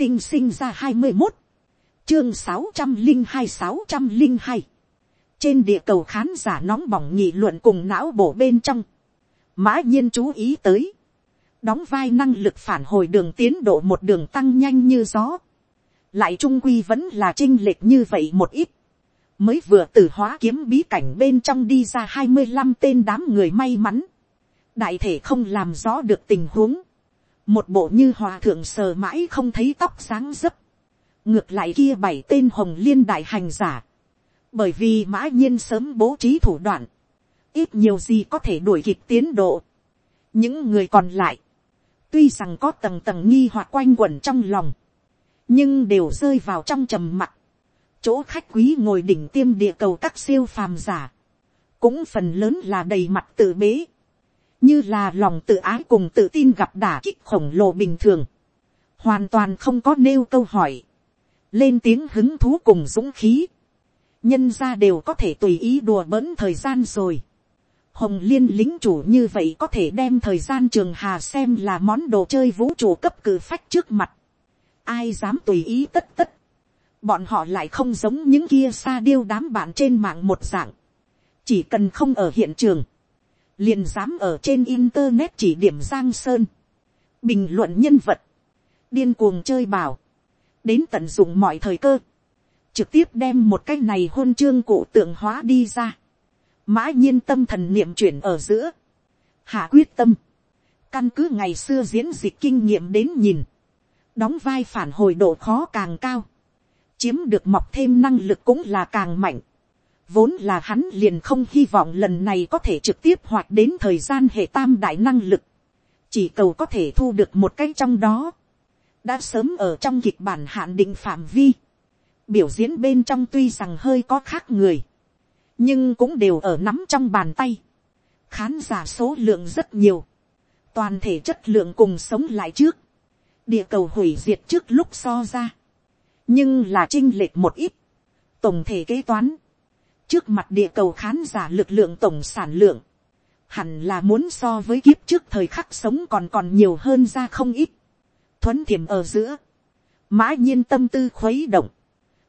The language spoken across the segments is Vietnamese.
tinh sinh ra hai mươi một, chương sáu trăm linh hai sáu trăm linh hai, trên địa cầu khán giả nóng bỏng nghị luận cùng não bổ bên trong, mã nhiên chú ý tới, đóng vai năng lực phản hồi đường tiến độ một đường tăng nhanh như gió, lại trung quy vẫn là chinh lệch như vậy một ít, mới vừa từ hóa kiếm bí cảnh bên trong đi ra hai mươi năm tên đám người may mắn, đại thể không làm rõ được tình huống, một bộ như hòa thượng sờ mãi không thấy tóc sáng dấp, ngược lại kia bảy tên hồng liên đại hành giả, bởi vì mã nhiên sớm bố trí thủ đoạn, ít nhiều gì có thể đuổi kịp tiến độ. những người còn lại, tuy rằng có tầng tầng nghi hoặc quanh quẩn trong lòng, nhưng đều rơi vào trong trầm mặc, chỗ khách quý ngồi đỉnh tiêm địa cầu các siêu phàm giả, cũng phần lớn là đầy mặt tự bế, như là lòng tự ái cùng tự tin gặp đả kích khổng lồ bình thường, hoàn toàn không có nêu câu hỏi, lên tiếng hứng thú cùng dũng khí, nhân ra đều có thể tùy ý đùa bỡn thời gian rồi. Hồng liên lính chủ như vậy có thể đem thời gian trường hà xem là món đồ chơi vũ trụ cấp cử phách trước mặt. Ai dám tùy ý tất tất. Bọn họ lại không giống những kia xa điêu đám bạn trên mạng một dạng. Chỉ cần không ở hiện trường. Liền dám ở trên internet chỉ điểm Giang Sơn. Bình luận nhân vật. Điên cuồng chơi bảo. Đến tận dụng mọi thời cơ. Trực tiếp đem một cái này hôn chương cụ tượng hóa đi ra, mã nhiên tâm thần niệm chuyển ở giữa, hạ quyết tâm, căn cứ ngày xưa diễn dịch kinh nghiệm đến nhìn, đóng vai phản hồi độ khó càng cao, chiếm được mọc thêm năng lực cũng là càng mạnh, vốn là hắn liền không hy vọng lần này có thể trực tiếp hoạt đến thời gian hệ tam đại năng lực, chỉ cầu có thể thu được một cái trong đó, đã sớm ở trong kịch bản hạn định phạm vi, biểu diễn bên trong tuy rằng hơi có khác người, nhưng cũng đều ở nắm trong bàn tay. khán giả số lượng rất nhiều, toàn thể chất lượng cùng sống lại trước, địa cầu hủy diệt trước lúc so ra, nhưng là chinh lệch một ít, tổng thể kế toán, trước mặt địa cầu khán giả lực lượng tổng sản lượng, hẳn là muốn so với kiếp trước thời khắc sống còn còn nhiều hơn ra không ít, thuấn thiềm ở giữa, mã nhiên tâm tư khuấy động,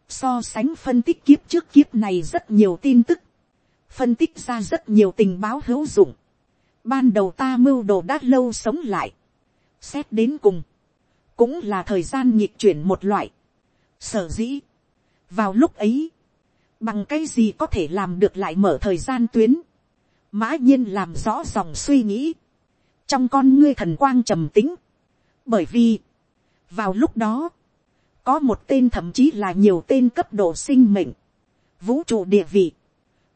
so sánh phân tích kiếp trước kiếp này rất nhiều tin tức, phân tích ra rất nhiều tình báo hữu dụng. Ban đầu ta mưu đồ đã lâu sống lại, xét đến cùng, cũng là thời gian nhịp chuyển một loại. Sở dĩ, vào lúc ấy, bằng cái gì có thể làm được lại mở thời gian tuyến, mã nhiên làm rõ dòng suy nghĩ, trong con ngươi thần quang trầm tính, bởi vì, vào lúc đó, có một tên thậm chí là nhiều tên cấp độ sinh mệnh, vũ trụ địa vị,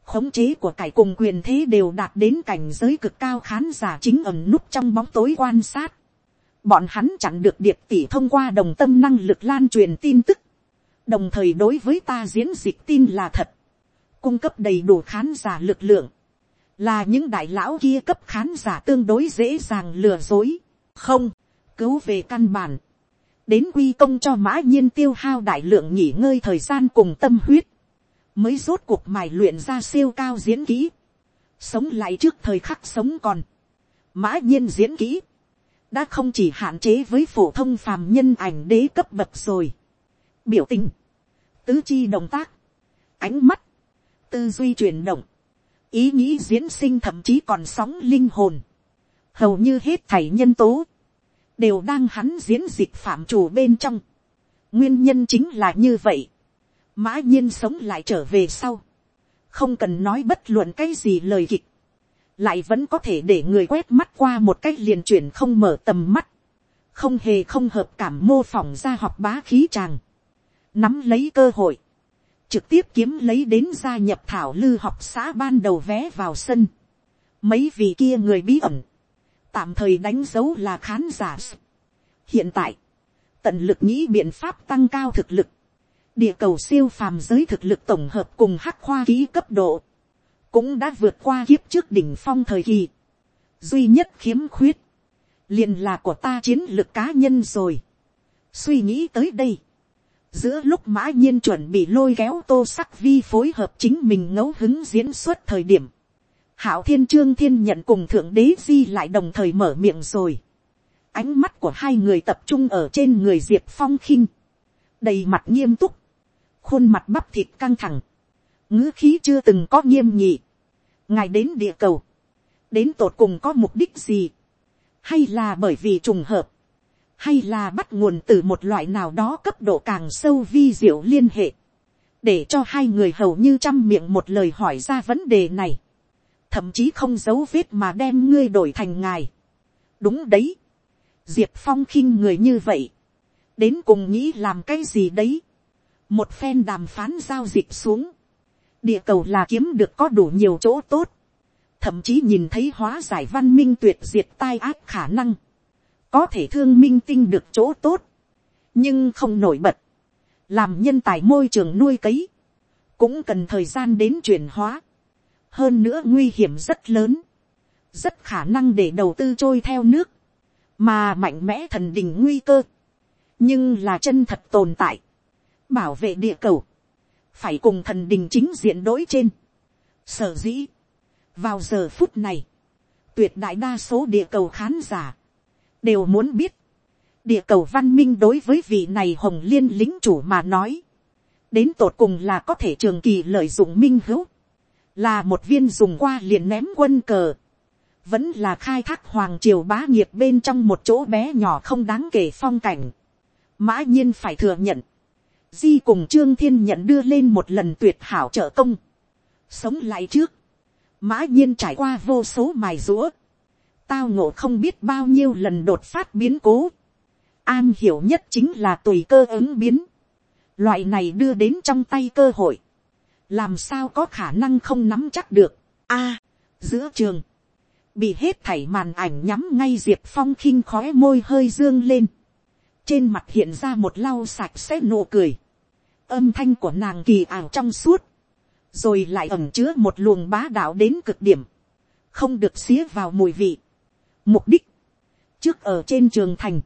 khống chế của cải cùng quyền thế đều đạt đến cảnh giới cực cao khán giả chính ẩm núp trong bóng tối quan sát. Bọn hắn chặn được điệp tỷ thông qua đồng tâm năng lực lan truyền tin tức, đồng thời đối với ta diễn dịch tin là thật, cung cấp đầy đủ khán giả lực lượng, là những đại lão kia cấp khán giả tương đối dễ dàng lừa dối, không, cứu về căn bản, đến quy công cho mã nhiên tiêu hao đại lượng nghỉ ngơi thời gian cùng tâm huyết, mới rốt cuộc mài luyện ra siêu cao diễn kỹ, sống lại trước thời khắc sống còn, mã nhiên diễn kỹ, đã không chỉ hạn chế với phổ thông phàm nhân ảnh đế cấp bậc rồi, biểu tình, tứ chi động tác, ánh mắt, tư duy chuyển động, ý nghĩ diễn sinh thậm chí còn sóng linh hồn, hầu như hết thảy nhân tố, đều đang hắn diễn dịch phạm chủ bên trong. nguyên nhân chính là như vậy. mã nhiên sống lại trở về sau. không cần nói bất luận cái gì lời kịch. lại vẫn có thể để người quét mắt qua một cách liền chuyển không mở tầm mắt. không hề không hợp cảm mô phỏng ra học bá khí tràng nắm lấy cơ hội. trực tiếp kiếm lấy đến gia nhập thảo lư học xã ban đầu vé vào sân. mấy vị kia người bí ẩn tạm thời đánh dấu là khán giả. hiện tại, tận lực nghĩ biện pháp tăng cao thực lực, địa cầu siêu phàm giới thực lực tổng hợp cùng hắc khoa ký cấp độ, cũng đã vượt qua kiếp trước đỉnh phong thời kỳ. duy nhất khiếm khuyết, liền là của ta chiến lược cá nhân rồi. suy nghĩ tới đây, giữa lúc mã nhiên chuẩn bị lôi kéo tô sắc vi phối hợp chính mình ngẫu hứng diễn xuất thời điểm, hảo thiên trương thiên nhận cùng thượng đế di lại đồng thời mở miệng rồi. ánh mắt của hai người tập trung ở trên người diệp phong khinh, đầy mặt nghiêm túc, khuôn mặt bắp thịt căng thẳng, ngữ khí chưa từng có nghiêm nhị, ngài đến địa cầu, đến tột cùng có mục đích gì, hay là bởi vì trùng hợp, hay là bắt nguồn từ một loại nào đó cấp độ càng sâu vi diệu liên hệ, để cho hai người hầu như chăm miệng một lời hỏi ra vấn đề này, thậm chí không giấu vết mà đem ngươi đổi thành ngài. đúng đấy, diệp phong khinh người như vậy, đến cùng nghĩ làm cái gì đấy, một phen đàm phán giao dịch xuống, địa cầu là kiếm được có đủ nhiều chỗ tốt, thậm chí nhìn thấy hóa giải văn minh tuyệt diệt tai ác khả năng, có thể thương minh tinh được chỗ tốt, nhưng không nổi bật, làm nhân tài môi trường nuôi cấy, cũng cần thời gian đến chuyển hóa, hơn nữa nguy hiểm rất lớn, rất khả năng để đầu tư trôi theo nước, mà mạnh mẽ thần đình nguy cơ, nhưng là chân thật tồn tại, bảo vệ địa cầu, phải cùng thần đình chính diện đối trên. Sở dĩ, vào giờ phút này, tuyệt đại đa số địa cầu khán giả, đều muốn biết, địa cầu văn minh đối với vị này hồng liên lính chủ mà nói, đến tột cùng là có thể trường kỳ lợi dụng minh hữu, là một viên dùng qua liền ném quân cờ, vẫn là khai thác hoàng triều bá nghiệp bên trong một chỗ bé nhỏ không đáng kể phong cảnh, mã nhiên phải thừa nhận, di cùng trương thiên nhận đưa lên một lần tuyệt hảo trợ công, sống lại trước, mã nhiên trải qua vô số mài rũa, tao ngộ không biết bao nhiêu lần đột phát biến cố, an hiểu nhất chính là tùy cơ ứng biến, loại này đưa đến trong tay cơ hội, làm sao có khả năng không nắm chắc được. a, giữa trường, bị hết thảy màn ảnh nhắm ngay diệp phong khinh khói môi hơi dương lên, trên mặt hiện ra một lau sạch sẽ nụ cười, âm thanh của nàng kỳ ảo trong suốt, rồi lại ẩm chứa một luồng bá đạo đến cực điểm, không được xía vào mùi vị. Mục đích, trước ở trên trường thành,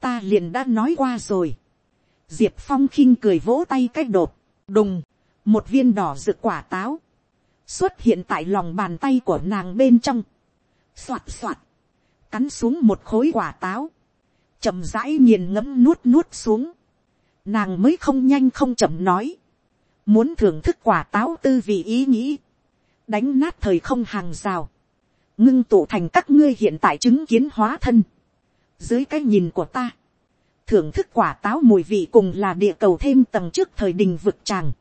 ta liền đã nói qua rồi. Diệp phong khinh cười vỗ tay cách đột, đùng, một viên đỏ rực quả táo, xuất hiện tại lòng bàn tay của nàng bên trong, soạt soạt, cắn xuống một khối quả táo, chậm rãi nghiền ngẫm nuốt nuốt xuống, nàng mới không nhanh không chậm nói, muốn thưởng thức quả táo tư vị ý nghĩ, đánh nát thời không hàng rào, ngưng tụ thành các ngươi hiện tại chứng kiến hóa thân, dưới cái nhìn của ta, thưởng thức quả táo mùi vị cùng là địa cầu thêm tầng trước thời đình vực tràng,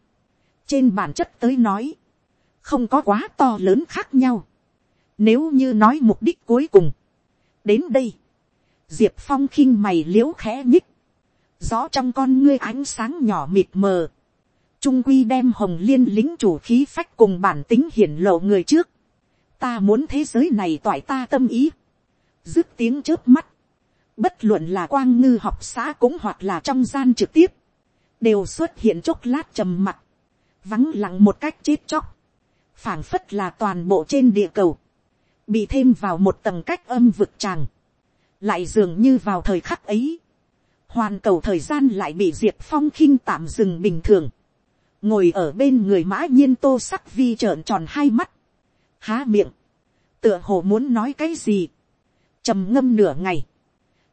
trên bản chất tới nói, không có quá to lớn khác nhau, nếu như nói mục đích cuối cùng, đến đây, diệp phong khinh mày l i ễ u khẽ nhích, rõ trong con ngươi ánh sáng nhỏ mịt mờ, trung quy đem hồng liên lính chủ khí phách cùng bản tính hiển lộ người trước, ta muốn thế giới này toại ta tâm ý, dứt tiếng trước mắt, bất luận là quang ngư học xã cũng hoặc là trong gian trực tiếp, đều xuất hiện chốc lát trầm mặt, vắng lặng một cách chết chóc, phảng phất là toàn bộ trên địa cầu, bị thêm vào một tầng cách âm vực tràng, lại dường như vào thời khắc ấy, hoàn cầu thời gian lại bị diệp phong khinh tạm dừng bình thường, ngồi ở bên người mã nhiên tô sắc vi trợn tròn hai mắt, há miệng, tựa hồ muốn nói cái gì, trầm ngâm nửa ngày,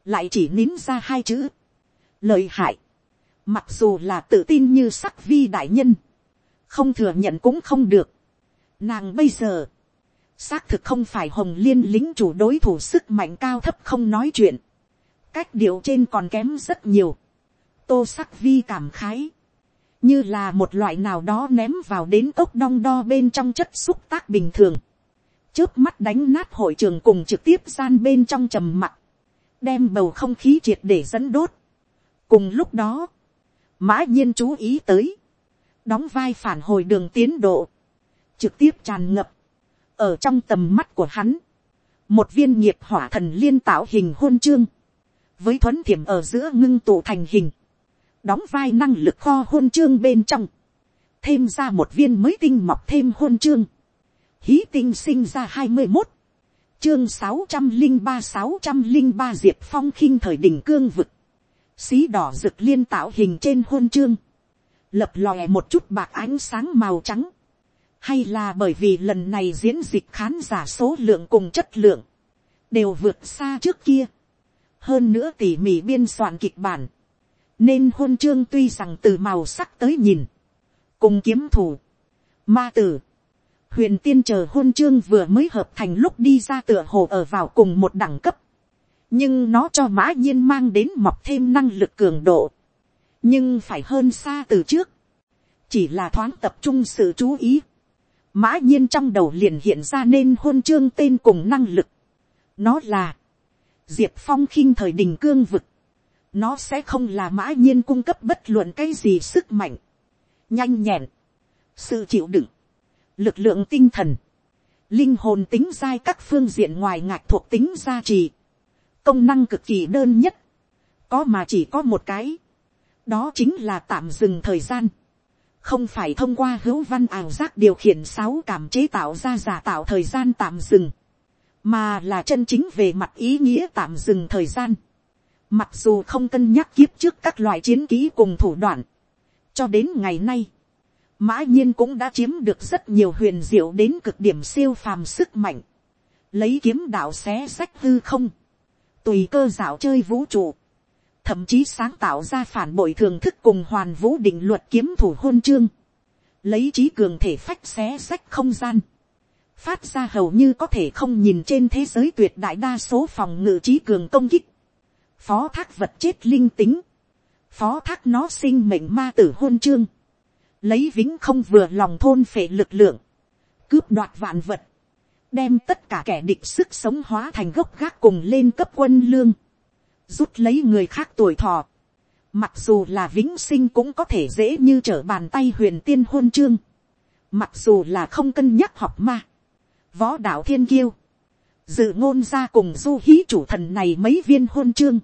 lại chỉ nín ra hai chữ, lời hại, mặc dù là tự tin như sắc vi đại nhân, không thừa nhận cũng không được, nàng bây giờ, xác thực không phải hồng liên lính chủ đối thủ sức mạnh cao thấp không nói chuyện, cách điệu trên còn kém rất nhiều, tô sắc vi cảm khái, như là một loại nào đó ném vào đến ốc đong đo bên trong chất xúc tác bình thường, trước mắt đánh nát hội trường cùng trực tiếp gian bên trong trầm mặt, đem bầu không khí triệt để dẫn đốt. cùng lúc đó, mã nhiên chú ý tới, đóng vai phản hồi đường tiến độ, trực tiếp tràn ngập, ở trong tầm mắt của hắn, một viên nghiệp hỏa thần liên tạo hình hôn chương, với thuấn thiểm ở giữa ngưng tụ thành hình, đóng vai năng lực kho hôn chương bên trong, thêm ra một viên mới tinh mọc thêm hôn chương, hí tinh sinh ra hai mươi một, chương sáu trăm linh ba sáu trăm linh ba diệp phong khinh thời đỉnh cương vực, xí đỏ rực liên tạo hình trên hôn chương, lập lòe một chút bạc ánh sáng màu trắng, hay là bởi vì lần này diễn dịch khán giả số lượng cùng chất lượng, đều vượt xa trước kia, hơn nữa tỉ mỉ biên soạn kịch bản, nên huân chương tuy rằng từ màu sắc tới nhìn, cùng kiếm thủ, ma tử, huyền tiên chờ huân chương vừa mới hợp thành lúc đi ra tựa hồ ở vào cùng một đẳng cấp, nhưng nó cho mã nhiên mang đến mọc thêm năng lực cường độ, nhưng phải hơn xa từ trước, chỉ là thoáng tập trung sự chú ý, mã nhiên trong đầu liền hiện ra nên huân chương tên cùng năng lực, nó là, diệp phong khinh thời đình cương vực, nó sẽ không là mã nhiên cung cấp bất luận cái gì sức mạnh, nhanh nhẹn, sự chịu đựng, lực lượng tinh thần, linh hồn tính giai các phương diện ngoài ngạch thuộc tính gia trì, công năng cực kỳ đơn nhất, có mà chỉ có một cái, đó chính là tạm dừng thời gian, không phải thông qua hữu văn ảo giác điều khiển sáu cảm chế tạo ra giả tạo thời gian tạm dừng, mà là chân chính về mặt ý nghĩa tạm dừng thời gian. Mặc dù không cân nhắc kiếp trước các loại chiến kỹ cùng thủ đoạn, cho đến ngày nay, mã nhiên cũng đã chiếm được rất nhiều huyền diệu đến cực điểm siêu phàm sức mạnh, lấy kiếm đạo xé sách hư không, tùy cơ dạo chơi vũ trụ, thậm chí sáng tạo ra phản bội thường thức cùng hoàn vũ định luật kiếm thủ hôn chương, lấy trí cường thể phách xé sách không gian, phát ra hầu như có thể không nhìn trên thế giới tuyệt đại đa số phòng ngự trí cường công kích, phó thác vật chết linh tính, phó thác nó sinh mệnh ma tử hôn chương, lấy vĩnh không vừa lòng thôn phệ lực lượng, cướp đoạt vạn vật, đem tất cả kẻ địch sức sống hóa thành gốc gác cùng lên cấp quân lương, rút lấy người khác tuổi thọ, mặc dù là vĩnh sinh cũng có thể dễ như trở bàn tay huyền tiên hôn chương, mặc dù là không cân nhắc học ma, võ đạo thiên kiêu, dự ngôn ra cùng du hí chủ thần này mấy viên hôn chương,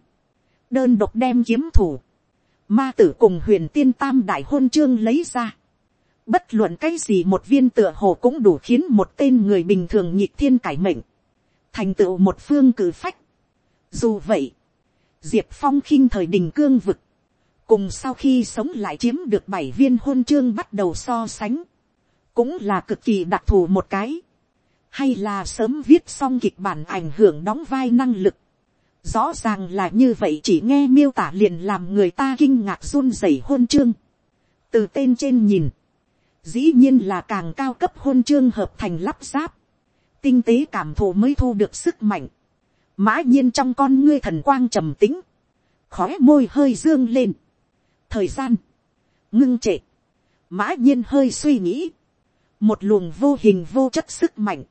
đơn độc đem kiếm thủ, ma tử cùng huyền tiên tam đại hôn chương lấy ra. Bất luận cái gì một viên tựa hồ cũng đủ khiến một tên người bình thường nhịp thiên cải mệnh. Thành tựu một phương cử phách. Dù vậy, Diệp Phong khinh thời đình cương vực. Cùng sau khi sống lại chiếm được bảy viên hôn chương bắt đầu so sánh. Cũng là cực kỳ đặc thù một cái. Hay là sớm viết xong kịch bản ảnh hưởng đóng vai năng lực rõ ràng là như vậy chỉ nghe miêu tả liền làm người ta kinh ngạc run rẩy hôn chương. từ tên trên nhìn, dĩ nhiên là càng cao cấp hôn chương hợp thành lắp ráp, tinh tế cảm thụ mới thu được sức mạnh, mã nhiên trong con ngươi thần quang trầm tính, khóe môi hơi dương lên, thời gian, ngưng trệ, mã nhiên hơi suy nghĩ, một luồng vô hình vô chất sức mạnh,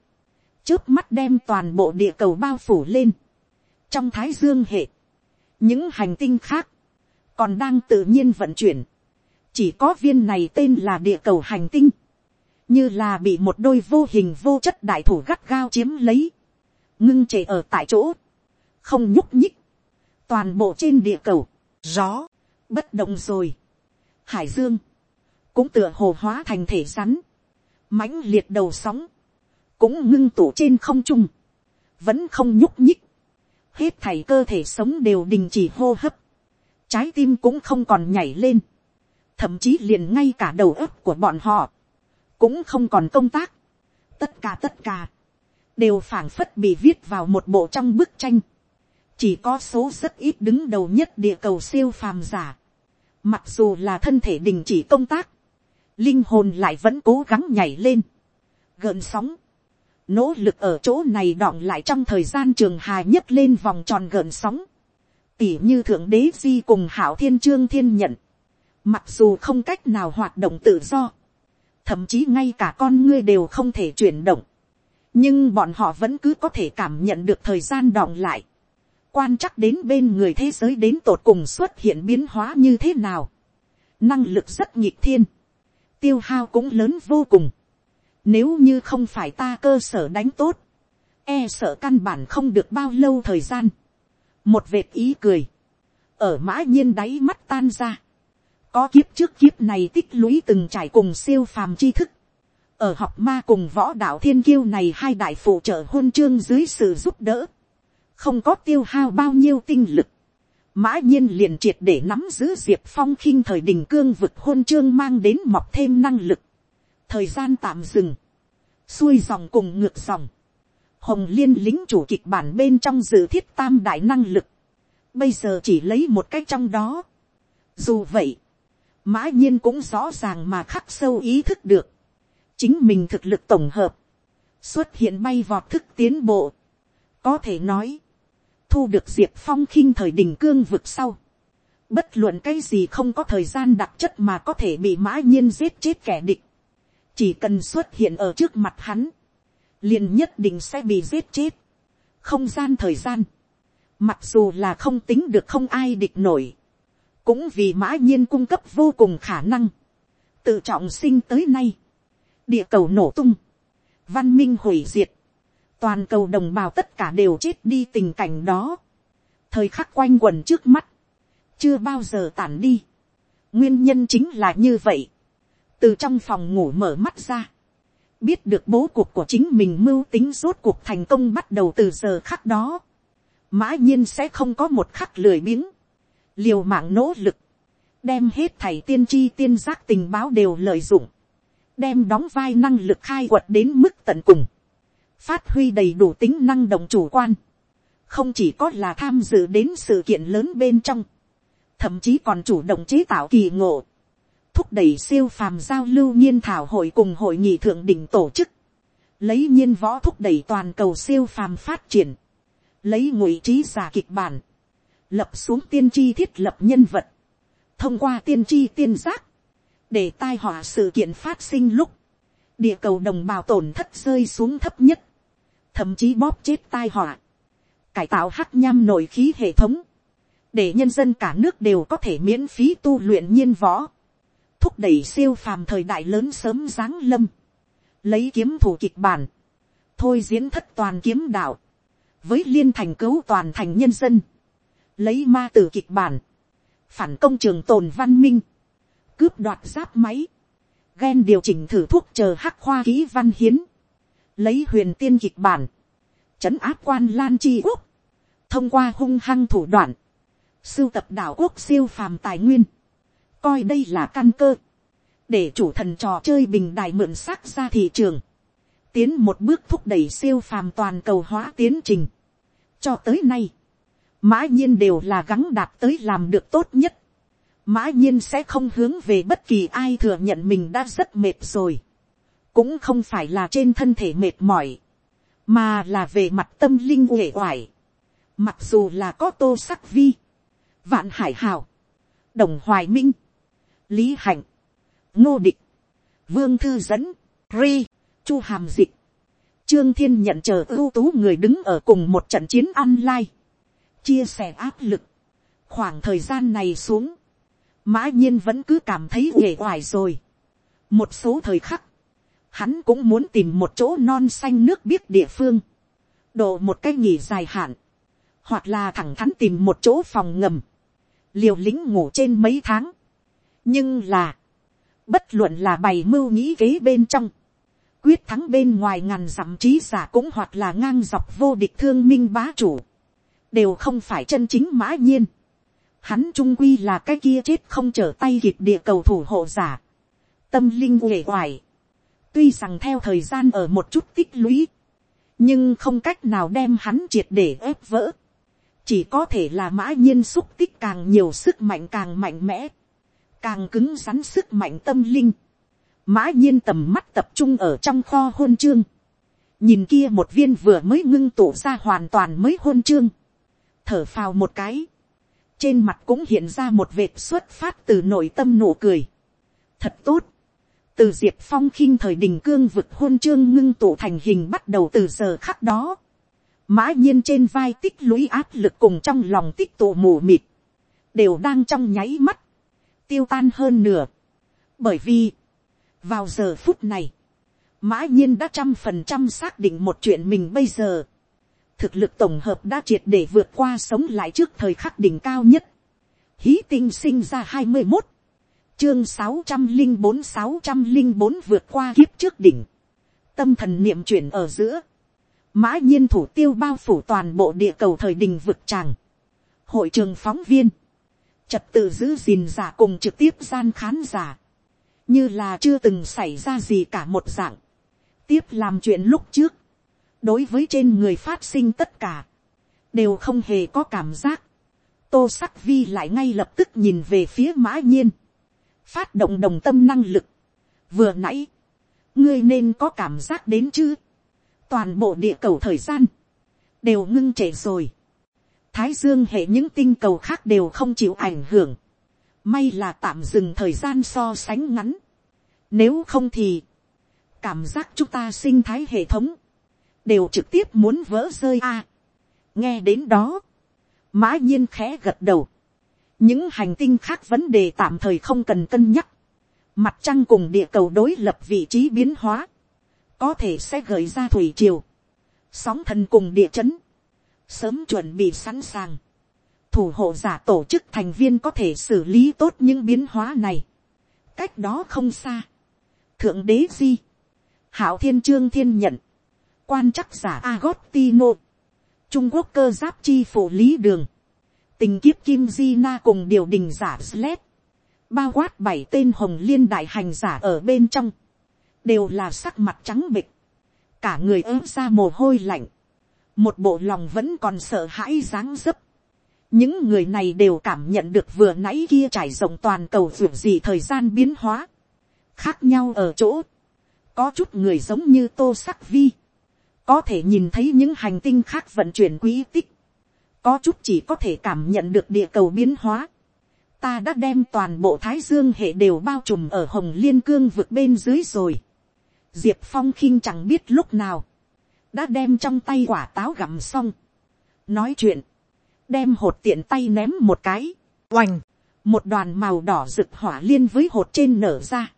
trước mắt đem toàn bộ địa cầu bao phủ lên, trong thái dương hệ, những hành tinh khác, còn đang tự nhiên vận chuyển, chỉ có viên này tên là địa cầu hành tinh, như là bị một đôi vô hình vô chất đại thủ gắt gao chiếm lấy, ngưng trệ ở tại chỗ, không nhúc nhích, toàn bộ trên địa cầu, gió, bất động rồi, hải dương, cũng tựa hồ hóa thành thể rắn, mãnh liệt đầu sóng, cũng ngưng tụ trên không trung, vẫn không nhúc nhích, hết thảy cơ thể sống đều đình chỉ hô hấp, trái tim cũng không còn nhảy lên, thậm chí liền ngay cả đầu óc của bọn họ, cũng không còn công tác, tất cả tất cả, đều phảng phất bị viết vào một bộ trong bức tranh, chỉ có số rất ít đứng đầu nhất địa cầu siêu phàm giả, mặc dù là thân thể đình chỉ công tác, linh hồn lại vẫn cố gắng nhảy lên, gợn sóng, nỗ lực ở chỗ này đọng lại trong thời gian trường hà nhất lên vòng tròn gợn sóng, tỉ như thượng đế di cùng hảo thiên trương thiên nhận, mặc dù không cách nào hoạt động tự do, thậm chí ngay cả con ngươi đều không thể chuyển động, nhưng bọn họ vẫn cứ có thể cảm nhận được thời gian đọng lại, quan chắc đến bên người thế giới đến tột cùng xuất hiện biến hóa như thế nào, năng lực rất nhịp thiên, tiêu hao cũng lớn vô cùng, nếu như không phải ta cơ sở đánh tốt. E sợ căn bản không được bao lâu thời gian. Một vệt ý cười. Ở mã nhiên đáy mắt tan ra. Có kiếp trước kiếp này tích lũy từng trải cùng siêu phàm tri thức. Ở học ma cùng võ đạo thiên kiêu này hai đại phụ trợ hôn chương dưới sự giúp đỡ. Không có tiêu hao bao nhiêu tinh lực mã nhiên liền triệt để nắm giữ diệp phong khinh thời đình cương vực hôn chương mang đến mọc thêm năng lực thời gian tạm dừng, xuôi dòng cùng ngược dòng, hồng liên lính chủ kịch bản bên trong dự thiết tam đại năng lực, bây giờ chỉ lấy một cách trong đó. dù vậy, mã nhiên cũng rõ ràng mà khắc sâu ý thức được, chính mình thực lực tổng hợp, xuất hiện bay vọt thức tiến bộ, có thể nói, thu được diệp phong khinh thời đình cương vực sau, bất luận cái gì không có thời gian đặc chất mà có thể bị mã nhiên giết chết kẻ địch, chỉ cần xuất hiện ở trước mặt hắn, liền nhất định sẽ bị giết chết. không gian thời gian, mặc dù là không tính được không ai địch nổi, cũng vì mã nhiên cung cấp vô cùng khả năng, tự trọng sinh tới nay, địa cầu nổ tung, văn minh hủy diệt, toàn cầu đồng bào tất cả đều chết đi tình cảnh đó, thời khắc quanh quần trước mắt, chưa bao giờ tản đi, nguyên nhân chính là như vậy, từ trong phòng ngủ mở mắt ra, biết được bố cuộc của chính mình mưu tính rốt cuộc thành công bắt đầu từ giờ khắc đó, mã nhiên sẽ không có một khắc lười biếng, liều mạng nỗ lực, đem hết thảy tiên tri tiên giác tình báo đều lợi dụng, đem đóng vai năng lực khai quật đến mức tận cùng, phát huy đầy đủ tính năng động chủ quan, không chỉ có là tham dự đến sự kiện lớn bên trong, thậm chí còn chủ động chế tạo kỳ ngộ, thúc đẩy siêu phàm giao lưu nhiên thảo hội cùng hội nghị thượng đỉnh tổ chức, lấy nhiên võ thúc đẩy toàn cầu siêu phàm phát triển, lấy ngụy trí giả kịch bản, lập xuống tiên tri thiết lập nhân vật, thông qua tiên tri tiên giác, để tai họa sự kiện phát sinh lúc, địa cầu đồng bào tổn thất rơi xuống thấp nhất, thậm chí bóp chết tai họa, cải tạo hắc nham nội khí hệ thống, để nhân dân cả nước đều có thể miễn phí tu luyện nhiên võ, thúc đẩy siêu phàm thời đại lớn sớm giáng lâm, lấy kiếm thủ kịch bản, thôi diễn thất toàn kiếm đạo, với liên thành cứu toàn thành nhân dân, lấy ma t kịch bản, phản công trường tồn văn minh, cướp đoạt giáp máy, ghen điều chỉnh thử thuốc chờ hắc khoa ký văn hiến, lấy huyền tiên kịch bản, trấn áp quan lan chi quốc, thông qua hung hăng thủ đoạn, sưu tập đảo quốc siêu phàm tài nguyên, coi đây là căn cơ, để chủ thần trò chơi bình đài mượn sắc ra thị trường, tiến một bước thúc đẩy siêu phàm toàn cầu hóa tiến trình. cho tới nay, mã nhiên đều là gắng đạt tới làm được tốt nhất. mã nhiên sẽ không hướng về bất kỳ ai thừa nhận mình đã rất mệt rồi. cũng không phải là trên thân thể mệt mỏi, mà là về mặt tâm linh uể oải. mặc dù là có tô sắc vi, vạn hải hào, đồng hoài minh, lý hạnh, ngô địch, vương thư dẫn, ri, chu hàm dịch, trương thiên nhận chờ ưu tú người đứng ở cùng một trận chiến online, chia sẻ áp lực, khoảng thời gian này xuống, mã nhiên vẫn cứ cảm thấy uể oải rồi. một số thời khắc, hắn cũng muốn tìm một chỗ non xanh nước biết địa phương, độ một cái nghỉ dài hạn, hoặc là thẳng thắn tìm một chỗ phòng ngầm, liều lính ngủ trên mấy tháng nhưng là, bất luận là bày mưu nghĩ kế bên trong, quyết thắng bên ngoài ngàn dặm trí giả cũng hoặc là ngang dọc vô địch thương minh bá chủ, đều không phải chân chính mã nhiên. Hắn trung quy là cái kia chết không trở tay kịp địa cầu thủ hộ giả. Tâm linh uể oải. Tuy rằng theo thời gian ở một chút tích lũy. Nhưng không cách nào đem hắn triệt để ép vỡ. Chỉ có thể là mã nhiên xúc tích càng nhiều sức mạnh càng mạnh mẽ càng cứng rắn sức mạnh tâm linh, mã nhiên tầm mắt tập trung ở trong kho hôn chương, nhìn kia một viên vừa mới ngưng tụ ra hoàn toàn mới hôn chương, thở phào một cái, trên mặt cũng hiện ra một vệt xuất phát từ nội tâm nụ cười, thật tốt, từ diệp phong khinh thời đình cương vực hôn chương ngưng tụ thành hình bắt đầu từ giờ khắc đó, mã nhiên trên vai tích lũy áp lực cùng trong lòng tích tụ mù mịt, đều đang trong nháy mắt, tiêu tan hơn nửa. Bởi vì, vào giờ phút này, mã nhiên đã trăm phần trăm xác định một chuyện mình bây giờ. Thực lực tổng hợp đã triệt để vượt qua sống lại trước thời khắc đỉnh cao nhất. Hí tinh sinh ra hai mươi một chương sáu trăm linh bốn sáu trăm linh bốn vượt qua kiếp trước đỉnh. Tâm thần niệm chuyển ở giữa. Mã nhiên thủ tiêu bao phủ toàn bộ địa cầu thời đình vực tràng. Hội trường phóng viên trật tự giữ gìn giả cùng trực tiếp gian khán giả, như là chưa từng xảy ra gì cả một dạng, tiếp làm chuyện lúc trước, đối với trên người phát sinh tất cả, đều không hề có cảm giác, tô sắc vi lại ngay lập tức nhìn về phía mã nhiên, phát động đồng tâm năng lực, vừa nãy, ngươi nên có cảm giác đến chứ, toàn bộ địa cầu thời gian, đều ngưng trễ rồi, thái dương hệ những tinh cầu khác đều không chịu ảnh hưởng, may là tạm dừng thời gian so sánh ngắn, nếu không thì, cảm giác chúng ta sinh thái hệ thống, đều trực tiếp muốn vỡ rơi a. nghe đến đó, mã nhiên khẽ gật đầu, những hành tinh khác vấn đề tạm thời không cần cân nhắc, mặt trăng cùng địa cầu đối lập vị trí biến hóa, có thể sẽ gợi ra thủy triều, sóng thần cùng địa chấn, sớm chuẩn bị sẵn sàng, thủ hộ giả tổ chức thành viên có thể xử lý tốt những biến hóa này. cách đó không xa, thượng đế di, hảo thiên trương thiên nhận, quan chắc giả Agostino, trung quốc cơ giáp chi phủ lý đường, tình kiếp kim di na cùng điều đình giả sled, bao quát bảy tên hồng liên đại hành giả ở bên trong, đều là sắc mặt trắng bịch, cả người ớm ra mồ hôi lạnh, một bộ lòng vẫn còn sợ hãi dáng dấp. những người này đều cảm nhận được vừa nãy kia trải rộng toàn cầu vượt gì thời gian biến hóa, khác nhau ở chỗ, có chút người giống như tô sắc vi, có thể nhìn thấy những hành tinh khác vận chuyển quý tích, có chút chỉ có thể cảm nhận được địa cầu biến hóa. ta đã đem toàn bộ thái dương hệ đều bao trùm ở hồng liên cương vực bên dưới rồi. diệp phong khinh chẳng biết lúc nào, đã đem trong tay quả táo gặm xong. nói chuyện, đem hột tiện tay ném một cái, oành, một đoàn màu đỏ rực hỏa liên với hột trên nở ra.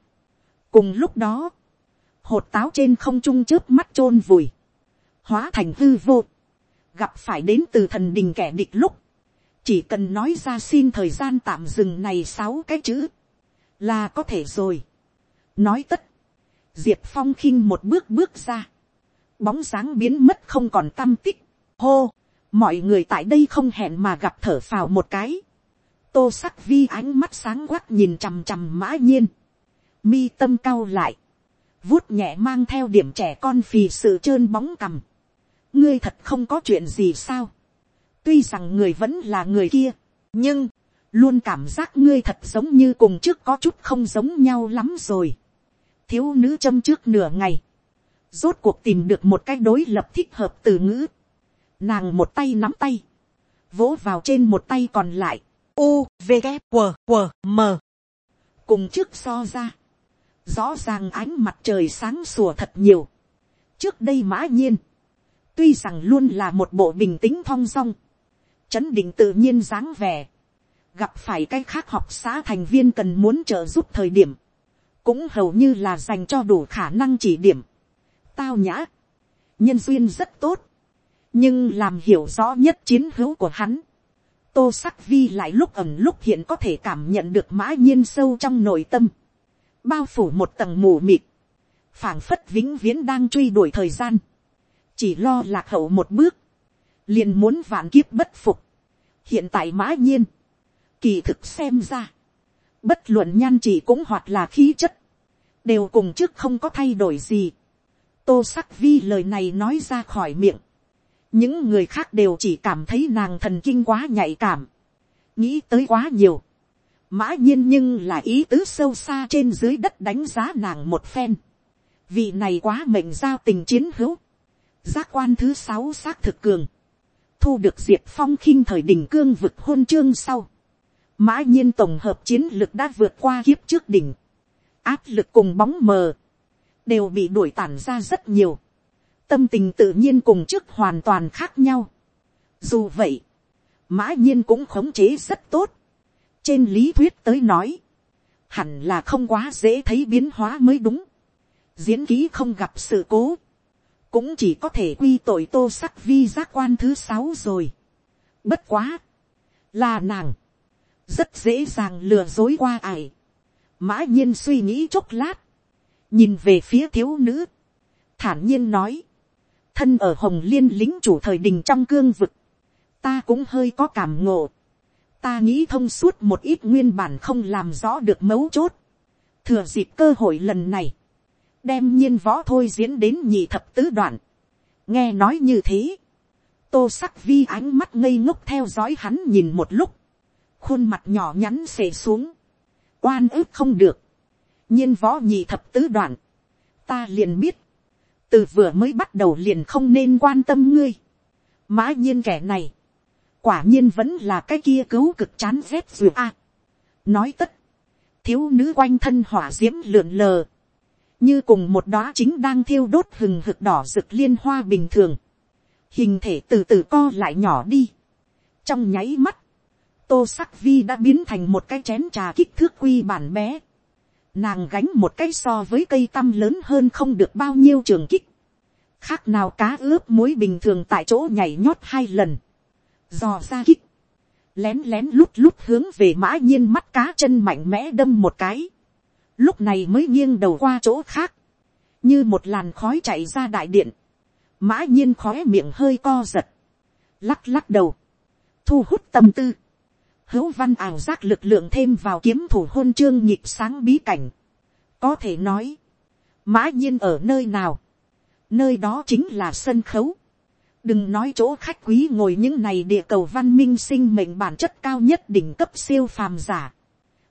cùng lúc đó, hột táo trên không trung trước mắt t r ô n vùi, hóa thành hư vô, gặp phải đến từ thần đình kẻ địch lúc, chỉ cần nói ra xin thời gian tạm dừng này sáu cái chữ, là có thể rồi. nói tất, diệp phong khinh một bước bước ra, bóng dáng biến mất không còn tâm tích, hô, mọi người tại đây không hẹn mà gặp thở phào một cái, tô sắc vi ánh mắt sáng quắc nhìn chằm chằm mã nhiên, mi tâm cao lại, vuốt nhẹ mang theo điểm trẻ con phì sự trơn bóng cằm. ngươi thật không có chuyện gì sao. tuy rằng người vẫn là người kia, nhưng, luôn cảm giác ngươi thật giống như cùng trước có chút không giống nhau lắm rồi. thiếu nữ châm trước nửa ngày, rốt cuộc tìm được một cái đối lập thích hợp từ ngữ. nàng một tay nắm tay, vỗ vào trên một tay còn lại, u v g q q m. Cùng trước so ra, rõ ràng ánh mặt trời sáng sủa thật nhiều. trước đây mã nhiên, tuy rằng luôn là một bộ bình tĩnh thong dong, chấn định tự nhiên dáng vẻ, gặp phải cái khác học xã thành viên cần muốn trợ giúp thời điểm, cũng hầu như là dành cho đủ khả năng chỉ điểm, tao nhã, nhân duyên rất tốt, nhưng làm hiểu rõ nhất chiến hữu của hắn, tô sắc vi lại lúc ẩm lúc hiện có thể cảm nhận được mã nhiên sâu trong nội tâm, bao phủ một tầng mù mịt, phảng phất vĩnh viễn đang truy đuổi thời gian, chỉ lo lạc hậu một bước, liền muốn vạn kiếp bất phục. hiện tại mã nhiên, kỳ thực xem ra, bất luận nhan chỉ cũng hoặc là khí chất, đều cùng trước không có thay đổi gì tô sắc vi lời này nói ra khỏi miệng, những người khác đều chỉ cảm thấy nàng thần kinh quá nhạy cảm, nghĩ tới quá nhiều, mã nhiên nhưng là ý tứ sâu xa trên dưới đất đánh giá nàng một phen. vị này quá mệnh giao tình chiến hữu. giác quan thứ sáu xác thực cường. thu được diệt phong khinh thời đình cương vực hôn chương sau. mã nhiên tổng hợp chiến lực đã vượt qua kiếp trước đỉnh. áp lực cùng bóng mờ đều bị đuổi tản ra rất nhiều. tâm tình tự nhiên cùng trước hoàn toàn khác nhau. dù vậy, mã nhiên cũng khống chế rất tốt trên lý thuyết tới nói, hẳn là không quá dễ thấy biến hóa mới đúng. diễn ký không gặp sự cố, cũng chỉ có thể quy tội tô sắc vi giác quan thứ sáu rồi. bất quá, là nàng, rất dễ dàng lừa dối qua ải. mã nhiên suy nghĩ chốc lát, nhìn về phía thiếu nữ, thản nhiên nói, thân ở hồng liên lính chủ thời đình trong cương vực, ta cũng hơi có cảm ngộ. Ta nghĩ thông suốt một ít nguyên bản không làm rõ được mấu chốt. thừa dịp cơ hội lần này, đem nhiên võ thôi diễn đến nhị thập tứ đoạn. nghe nói như thế, tô sắc vi ánh mắt ngây ngốc theo dõi hắn nhìn một lúc, khuôn mặt nhỏ nhắn xề xuống, oan ức không được, nhiên võ nhị thập tứ đoạn, ta liền biết, từ vừa mới bắt đầu liền không nên quan tâm ngươi, mã nhiên kẻ này, quả nhiên vẫn là cái kia cứu cực chán rét dù a. nói tất, thiếu nữ quanh thân hỏa d i ễ m lượn lờ, như cùng một đóa chính đang thiêu đốt hừng hực đỏ rực liên hoa bình thường, hình thể từ từ co lại nhỏ đi, trong nháy mắt, tô sắc vi đã biến thành một cái chén trà kích thước quy bản bé, nàng gánh một cái so với cây tăm lớn hơn không được bao nhiêu trường kích, khác nào cá ướp muối bình thường tại chỗ nhảy nhót hai lần, dò ra kích, lén lén lút lút hướng về mã nhiên mắt cá chân mạnh mẽ đâm một cái, lúc này mới nghiêng đầu qua chỗ khác, như một làn khói chạy ra đại điện, mã nhiên khói miệng hơi co giật, lắc lắc đầu, thu hút tâm tư, hữu văn ảo giác lực lượng thêm vào kiếm thủ hôn chương nhịp sáng bí cảnh, có thể nói, mã nhiên ở nơi nào, nơi đó chính là sân khấu, đừng nói chỗ khách quý ngồi những này địa cầu văn minh sinh mệnh bản chất cao nhất đỉnh cấp siêu phàm giả.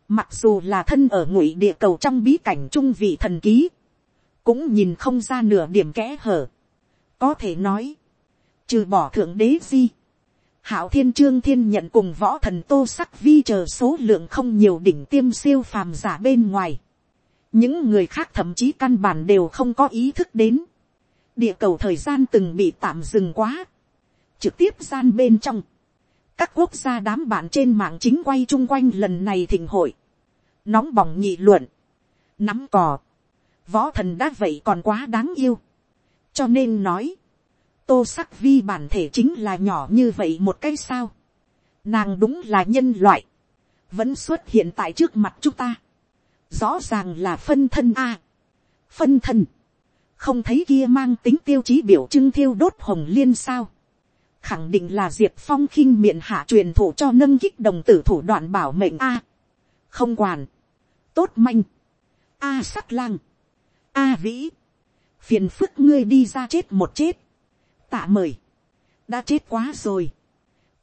Mặc dù là thân ở ngụy địa cầu trong bí cảnh trung vị thần ký, cũng nhìn không ra nửa điểm kẽ hở. Có thể nói, trừ bỏ thượng đế di, hảo thiên trương thiên nhận cùng võ thần tô sắc vi chờ số lượng không nhiều đỉnh tiêm siêu phàm giả bên ngoài. những người khác thậm chí căn bản đều không có ý thức đến. Địa cầu thời gian từng bị tạm dừng quá, trực tiếp gian bên trong, các quốc gia đám bạn trên mạng chính quay chung quanh lần này thịnh hội, nóng bỏng nhị luận, nắm cò, võ thần đã vậy còn quá đáng yêu, cho nên nói, tô sắc vi bản thể chính là nhỏ như vậy một cái sao, nàng đúng là nhân loại, vẫn xuất hiện tại trước mặt chúng ta, rõ ràng là phân thân a, phân thân, không thấy kia mang tính tiêu chí biểu trưng thiêu đốt hồng liên sao. khẳng định là diệp phong khinh miệng hạ truyền thủ cho nâng kích đồng tử thủ đoạn bảo mệnh a. không quản. tốt manh. a sắt lang. a vĩ. phiền phức ngươi đi ra chết một chết tạ mời. đã chết quá rồi.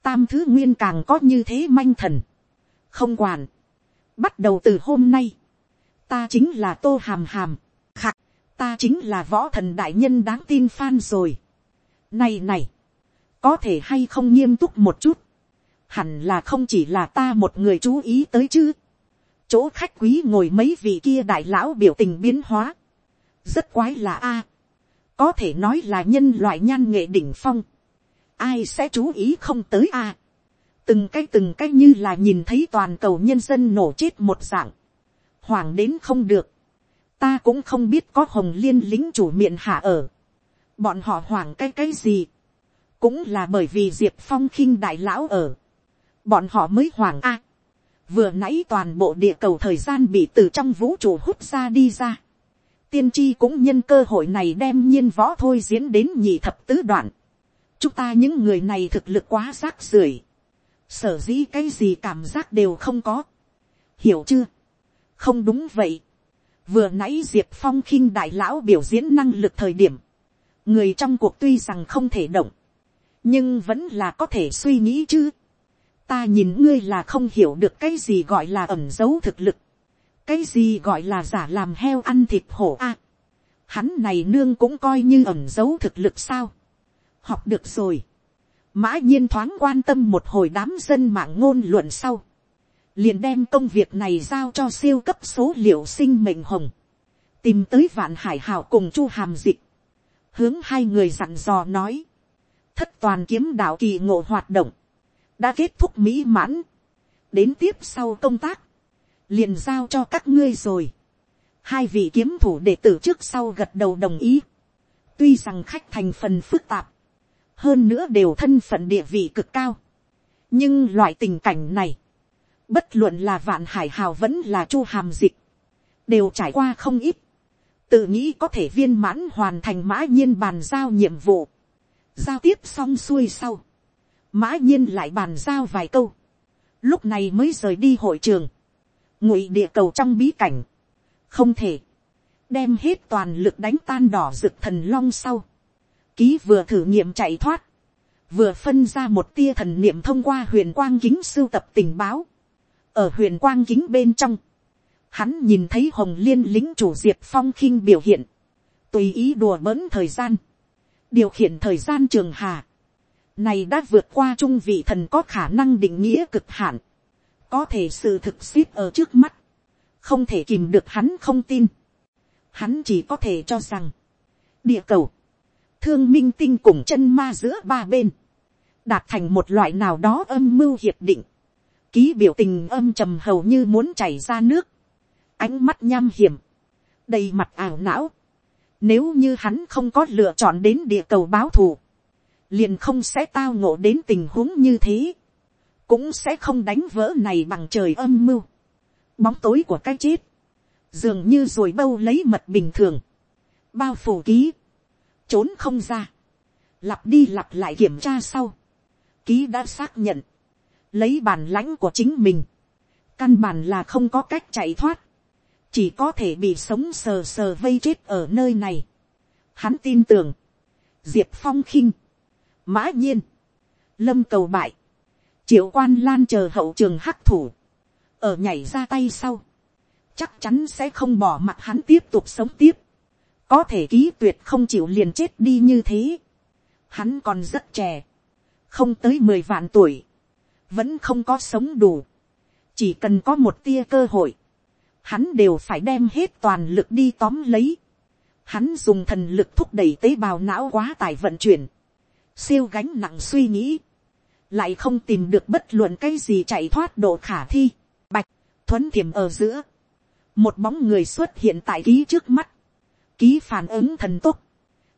tam thứ nguyên càng có như thế manh thần. không quản. bắt đầu từ hôm nay. ta chính là tô hàm hàm khạc, ta chính là võ thần đại nhân đáng tin phan rồi. Này này, có thể hay không nghiêm túc một chút, hẳn là không chỉ là ta một người chú ý tới chứ. chỗ khách quý ngồi mấy vị kia đại lão biểu tình biến hóa, rất quái là a có thể nói là nhân loại nhan nghệ đỉnh phong, ai sẽ chú ý không tới a. từng cái từng cái như là nhìn thấy toàn cầu nhân dân nổ chết một dạng, hoàng đến không được, ta cũng không biết có hồng liên lính chủ miệng hạ ở. bọn họ hoảng cái cái gì. cũng là bởi vì diệp phong khinh đại lão ở. bọn họ mới hoảng a. vừa nãy toàn bộ địa cầu thời gian bị từ trong vũ trụ hút ra đi ra tiên tri cũng nhân cơ hội này đem nhiên võ thôi diễn đến nhị thập tứ đoạn. chúng ta những người này thực lực quá rác rưởi. sở dĩ cái gì cảm giác đều không có. hiểu chưa. không đúng vậy vừa nãy diệp phong khinh đại lão biểu diễn năng lực thời điểm, người trong cuộc tuy rằng không thể động, nhưng vẫn là có thể suy nghĩ chứ. ta nhìn ngươi là không hiểu được cái gì gọi là ẩm dấu thực lực, cái gì gọi là giả làm heo ăn thịt hổ a. hắn này nương cũng coi như ẩm dấu thực lực sao. học được rồi. mã nhiên thoáng quan tâm một hồi đám dân mạng ngôn luận sau. Liền đem công việc này giao cho siêu cấp số liệu sinh mệnh hồng, tìm tới vạn hải hảo cùng chu hàm dịch, hướng hai người dặn dò nói, thất toàn kiếm đạo kỳ ngộ hoạt động, đã kết thúc mỹ mãn, đến tiếp sau công tác, liền giao cho các ngươi rồi, hai vị kiếm thủ đệ tử trước sau gật đầu đồng ý, tuy rằng khách thành phần phức tạp, hơn nữa đều thân phận địa vị cực cao, nhưng loại tình cảnh này, bất luận là vạn hải hào vẫn là chu hàm dịch, đều trải qua không ít, tự nghĩ có thể viên mãn hoàn thành mã nhiên bàn giao nhiệm vụ, giao tiếp xong xuôi sau, mã nhiên lại bàn giao vài câu, lúc này mới rời đi hội trường, ngụy địa cầu trong bí cảnh, không thể, đem hết toàn lực đánh tan đỏ rực thần long sau, ký vừa thử nghiệm chạy thoát, vừa phân ra một tia thần niệm thông qua huyền quang kính sưu tập tình báo, ở huyền quang kính bên trong, hắn nhìn thấy hồng liên lính chủ diệp phong khinh biểu hiện, tùy ý đùa bỡn thời gian, điều khiển thời gian trường hà, này đã vượt qua trung vị thần có khả năng định nghĩa cực hạn, có thể sự thực ship ở trước mắt, không thể kìm được hắn không tin, hắn chỉ có thể cho rằng, địa cầu, thương minh tinh cùng chân ma giữa ba bên, đạt thành một loại nào đó âm mưu hiệp định, ký biểu tình âm trầm hầu như muốn chảy ra nước, ánh mắt nham hiểm, đầy mặt ảo não, nếu như hắn không có lựa chọn đến địa cầu báo thù, liền không sẽ tao ngộ đến tình huống như thế, cũng sẽ không đánh vỡ này bằng trời âm mưu, bóng tối của cái chết, dường như rồi bâu lấy mật bình thường, bao phủ ký, trốn không ra, lặp đi lặp lại kiểm tra sau, ký đã xác nhận, lấy bản lãnh của chính mình, căn bản là không có cách chạy thoát, chỉ có thể bị sống sờ sờ vây chết ở nơi này. Hắn tin tưởng, diệp phong khinh, mã nhiên, lâm cầu bại, triệu quan lan chờ hậu trường hắc thủ, ở nhảy ra tay sau, chắc chắn sẽ không bỏ mặt hắn tiếp tục sống tiếp, có thể ký tuyệt không chịu liền chết đi như thế. Hắn còn rất trẻ, không tới mười vạn tuổi, vẫn không có sống đủ, chỉ cần có một tia cơ hội, hắn đều phải đem hết toàn lực đi tóm lấy. Hắn dùng thần lực thúc đẩy tế bào não quá tải vận chuyển, siêu gánh nặng suy nghĩ, lại không tìm được bất luận cái gì chạy thoát độ khả thi, bạch, thuấn thiểm ở giữa, một bóng người xuất hiện tại ký trước mắt, ký phản ứng thần tốc,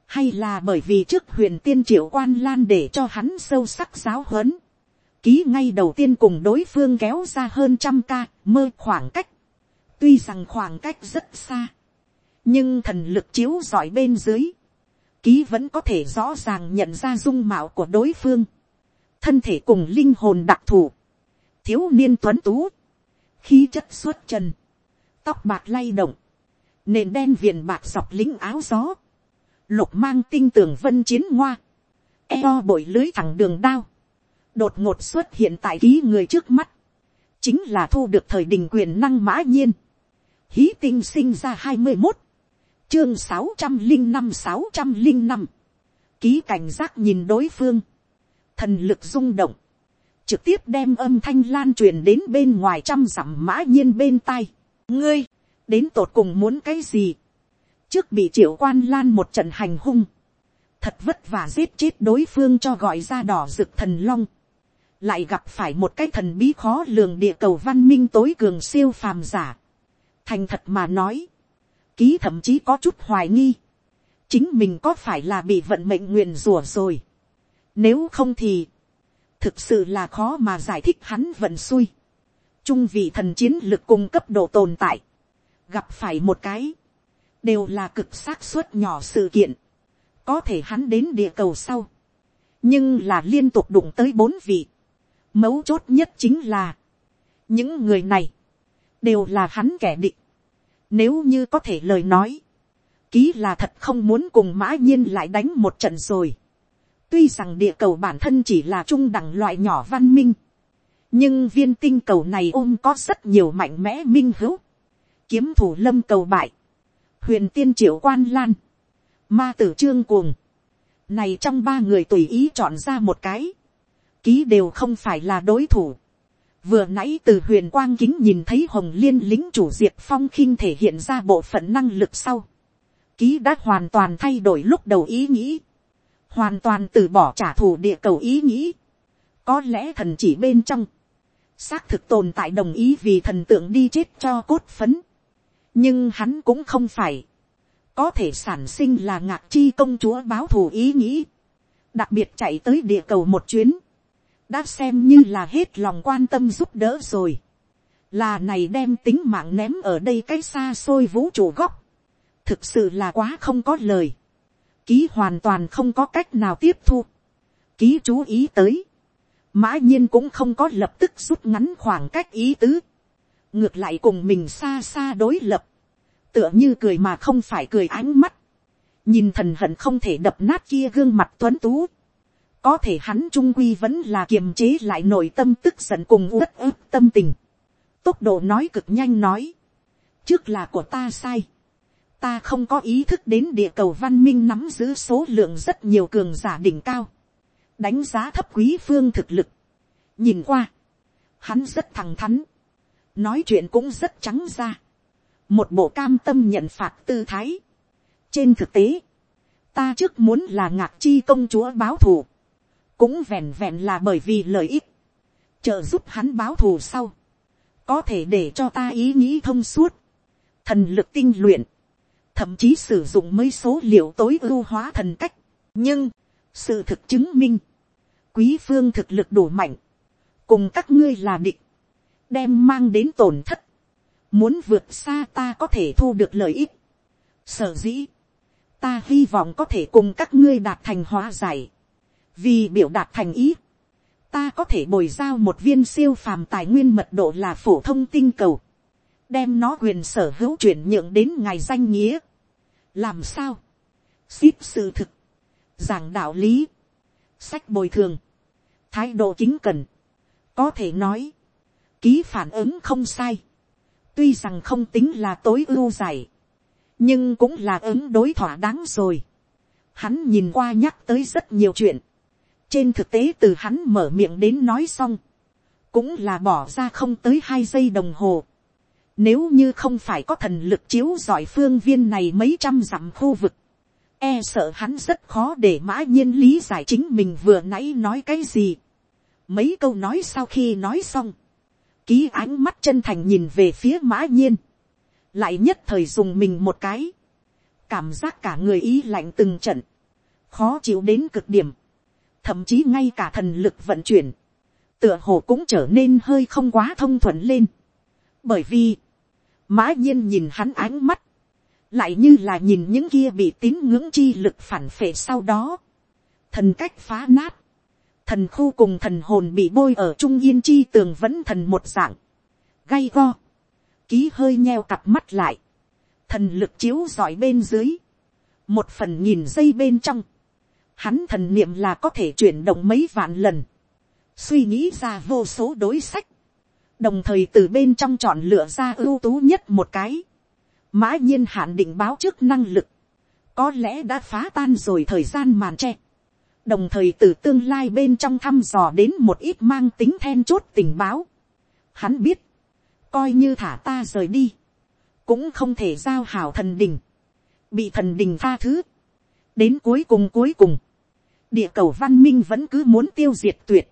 hay là bởi vì trước huyền tiên triệu quan lan để cho hắn sâu sắc giáo huấn, ký ngay đầu tiên cùng đối phương kéo ra hơn trăm ca mơ khoảng cách, tuy rằng khoảng cách rất xa, nhưng thần lực chiếu giỏi bên dưới, ký vẫn có thể rõ ràng nhận ra dung mạo của đối phương, thân thể cùng linh hồn đặc thù, thiếu niên tuấn tú, khí chất xuất trần, tóc bạc lay động, nền đen viền bạc dọc lính áo gió, lục mang tinh tường vân chiến ngoa, eo bội lưới thẳng đường đao, đột ngột xuất hiện tại ký người trước mắt, chính là thu được thời đình quyền năng mã nhiên, hí tinh sinh ra hai mươi một, chương sáu trăm linh năm sáu trăm linh năm, ký cảnh giác nhìn đối phương, thần lực rung động, trực tiếp đem âm thanh lan truyền đến bên ngoài trăm dặm mã nhiên bên tai. ngươi, đến tột cùng muốn cái gì, trước bị triệu quan lan một trận hành hung, thật vất vả giết chết đối phương cho gọi ra đỏ rực thần long, lại gặp phải một cái thần bí khó lường địa cầu văn minh tối cường siêu phàm giả. thành thật mà nói, ký thậm chí có chút hoài nghi, chính mình có phải là bị vận mệnh nguyền rủa rồi nếu không thì, thực sự là khó mà giải thích hắn vận xui. trung vị thần chiến lực cung cấp độ tồn tại, gặp phải một cái, đều là cực xác suất nhỏ sự kiện, có thể hắn đến địa cầu sau, nhưng là liên tục đụng tới bốn vị, mấu chốt nhất chính là, những người này, đều là hắn kẻ địch nếu như có thể lời nói, ký là thật không muốn cùng mã nhiên lại đánh một trận rồi tuy rằng địa cầu bản thân chỉ là trung đẳng loại nhỏ văn minh, nhưng viên tinh cầu này ôm có rất nhiều mạnh mẽ minh hữu, kiếm thủ lâm cầu bại, huyền tiên triệu quan lan, ma tử trương cuồng, này trong ba người tùy ý chọn ra một cái, ký đều không phải là đối thủ. vừa nãy từ huyền quang kính nhìn thấy hồng liên lính chủ diệt phong khinh thể hiện ra bộ phận năng lực sau, ký đã hoàn toàn thay đổi lúc đầu ý nghĩ, hoàn toàn từ bỏ trả thù địa cầu ý nghĩ, có lẽ thần chỉ bên trong, xác thực tồn tại đồng ý vì thần tượng đi chết cho cốt phấn, nhưng hắn cũng không phải, có thể sản sinh là ngạc chi công chúa báo thù ý nghĩ, đặc biệt chạy tới địa cầu một chuyến, đã xem như là hết lòng quan tâm giúp đỡ rồi, là này đem tính mạng ném ở đây cái xa xôi vũ trụ góc, thực sự là quá không có lời, ký hoàn toàn không có cách nào tiếp thu, ký chú ý tới, mã nhiên cũng không có lập tức rút ngắn khoảng cách ý tứ, ngược lại cùng mình xa xa đối lập, tựa như cười mà không phải cười ánh mắt, nhìn thần hận không thể đập nát kia gương mặt tuấn tú, có thể hắn trung quy vẫn là kiềm chế lại nội tâm tức giận cùng uất ức tâm tình, tốc độ nói cực nhanh nói, trước là của ta sai, ta không có ý thức đến địa cầu văn minh nắm giữ số lượng rất nhiều cường giả đỉnh cao, đánh giá thấp quý phương thực lực, nhìn qua, hắn rất thẳng thắn, nói chuyện cũng rất trắng ra, một bộ cam tâm nhận phạt tư thái. trên thực tế, ta trước muốn là ngạc chi công chúa báo thù, cũng vẹn vẹn là bởi vì lợi ích, trợ giúp hắn báo thù sau, có thể để cho ta ý nghĩ thông suốt, thần lực tinh luyện, thậm chí sử dụng mấy số liệu tối ưu hóa thần cách. nhưng, sự thực chứng minh, quý phương thực lực đủ mạnh, cùng các ngươi là địch, đem mang đến tổn thất, muốn vượt xa ta có thể thu được lợi ích. Sở dĩ, ta hy vọng có thể cùng các ngươi đạt thành hóa giải, vì biểu đạt thành ý, ta có thể bồi giao một viên siêu phàm tài nguyên mật độ là phổ thông tinh cầu, đem nó quyền sở hữu chuyển nhượng đến ngày danh nghĩa. làm sao, ship sự thực, giảng đạo lý, sách bồi thường, thái độ chính cần, có thể nói, ký phản ứng không sai, tuy rằng không tính là tối ưu giải, nhưng cũng là ứng đối thỏa đáng rồi. Hắn nhìn qua nhắc tới rất nhiều chuyện, trên thực tế từ hắn mở miệng đến nói xong, cũng là bỏ ra không tới hai giây đồng hồ. Nếu như không phải có thần lực chiếu giỏi phương viên này mấy trăm dặm khu vực, e sợ hắn rất khó để mã nhiên lý giải chính mình vừa nãy nói cái gì. Mấy câu nói sau khi nói xong, ký ánh mắt chân thành nhìn về phía mã nhiên, lại nhất thời dùng mình một cái, cảm giác cả người ý lạnh từng trận, khó chịu đến cực điểm, thậm chí ngay cả thần lực vận chuyển, tựa hồ cũng trở nên hơi không quá thông thuận lên, bởi vì, mã nhiên nhìn hắn ánh mắt, lại như là nhìn những kia bị tín ngưỡng chi lực phản phệ sau đó, thần cách phá nát, thần khu cùng thần hồn bị bôi ở trung yên chi tường vẫn thần một dạng, gay go, ký hơi nheo cặp mắt lại, thần lực chiếu giỏi bên dưới, một phần nghìn giây bên trong, hắn thần niệm là có thể chuyển động mấy vạn lần, suy nghĩ ra vô số đối sách, đồng thời từ bên trong chọn lựa ra ưu tú nhất một cái, mã nhiên hạn định báo trước năng lực, có lẽ đã phá tan rồi thời gian màn tre, đồng thời từ tương lai bên trong thăm dò đến một ít mang tính then chốt tình báo. Hắn biết, coi như thả ta rời đi, cũng không thể giao hảo thần đình, bị thần đình tha thứ. đến cuối cùng cuối cùng, địa cầu văn minh vẫn cứ muốn tiêu diệt tuyệt.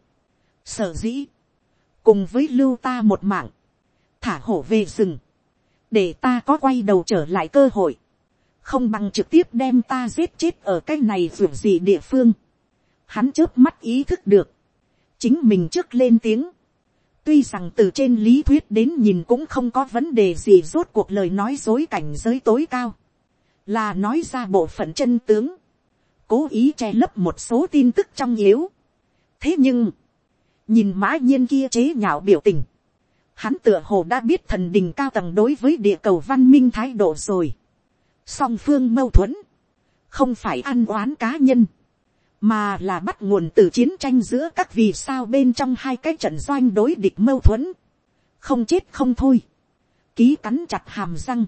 sở dĩ, cùng với lưu ta một mạng, thả hổ về rừng, để ta có quay đầu trở lại cơ hội, không bằng trực tiếp đem ta giết chết ở cái này ruột gì địa phương hắn trước mắt ý thức được, chính mình trước lên tiếng, tuy rằng từ trên lý thuyết đến nhìn cũng không có vấn đề gì rốt cuộc lời nói dối cảnh giới tối cao, là nói ra bộ phận chân tướng, cố ý che lấp một số tin tức trong yếu. thế nhưng, nhìn mã nhiên kia chế nhạo biểu tình, hắn tựa hồ đã biết thần đình cao tầng đối với địa cầu văn minh thái độ rồi. song phương mâu thuẫn, không phải ăn oán cá nhân, mà là bắt nguồn từ chiến tranh giữa các vì sao bên trong hai cái trận doanh đối địch mâu thuẫn, không chết không thôi, ký cắn chặt hàm răng,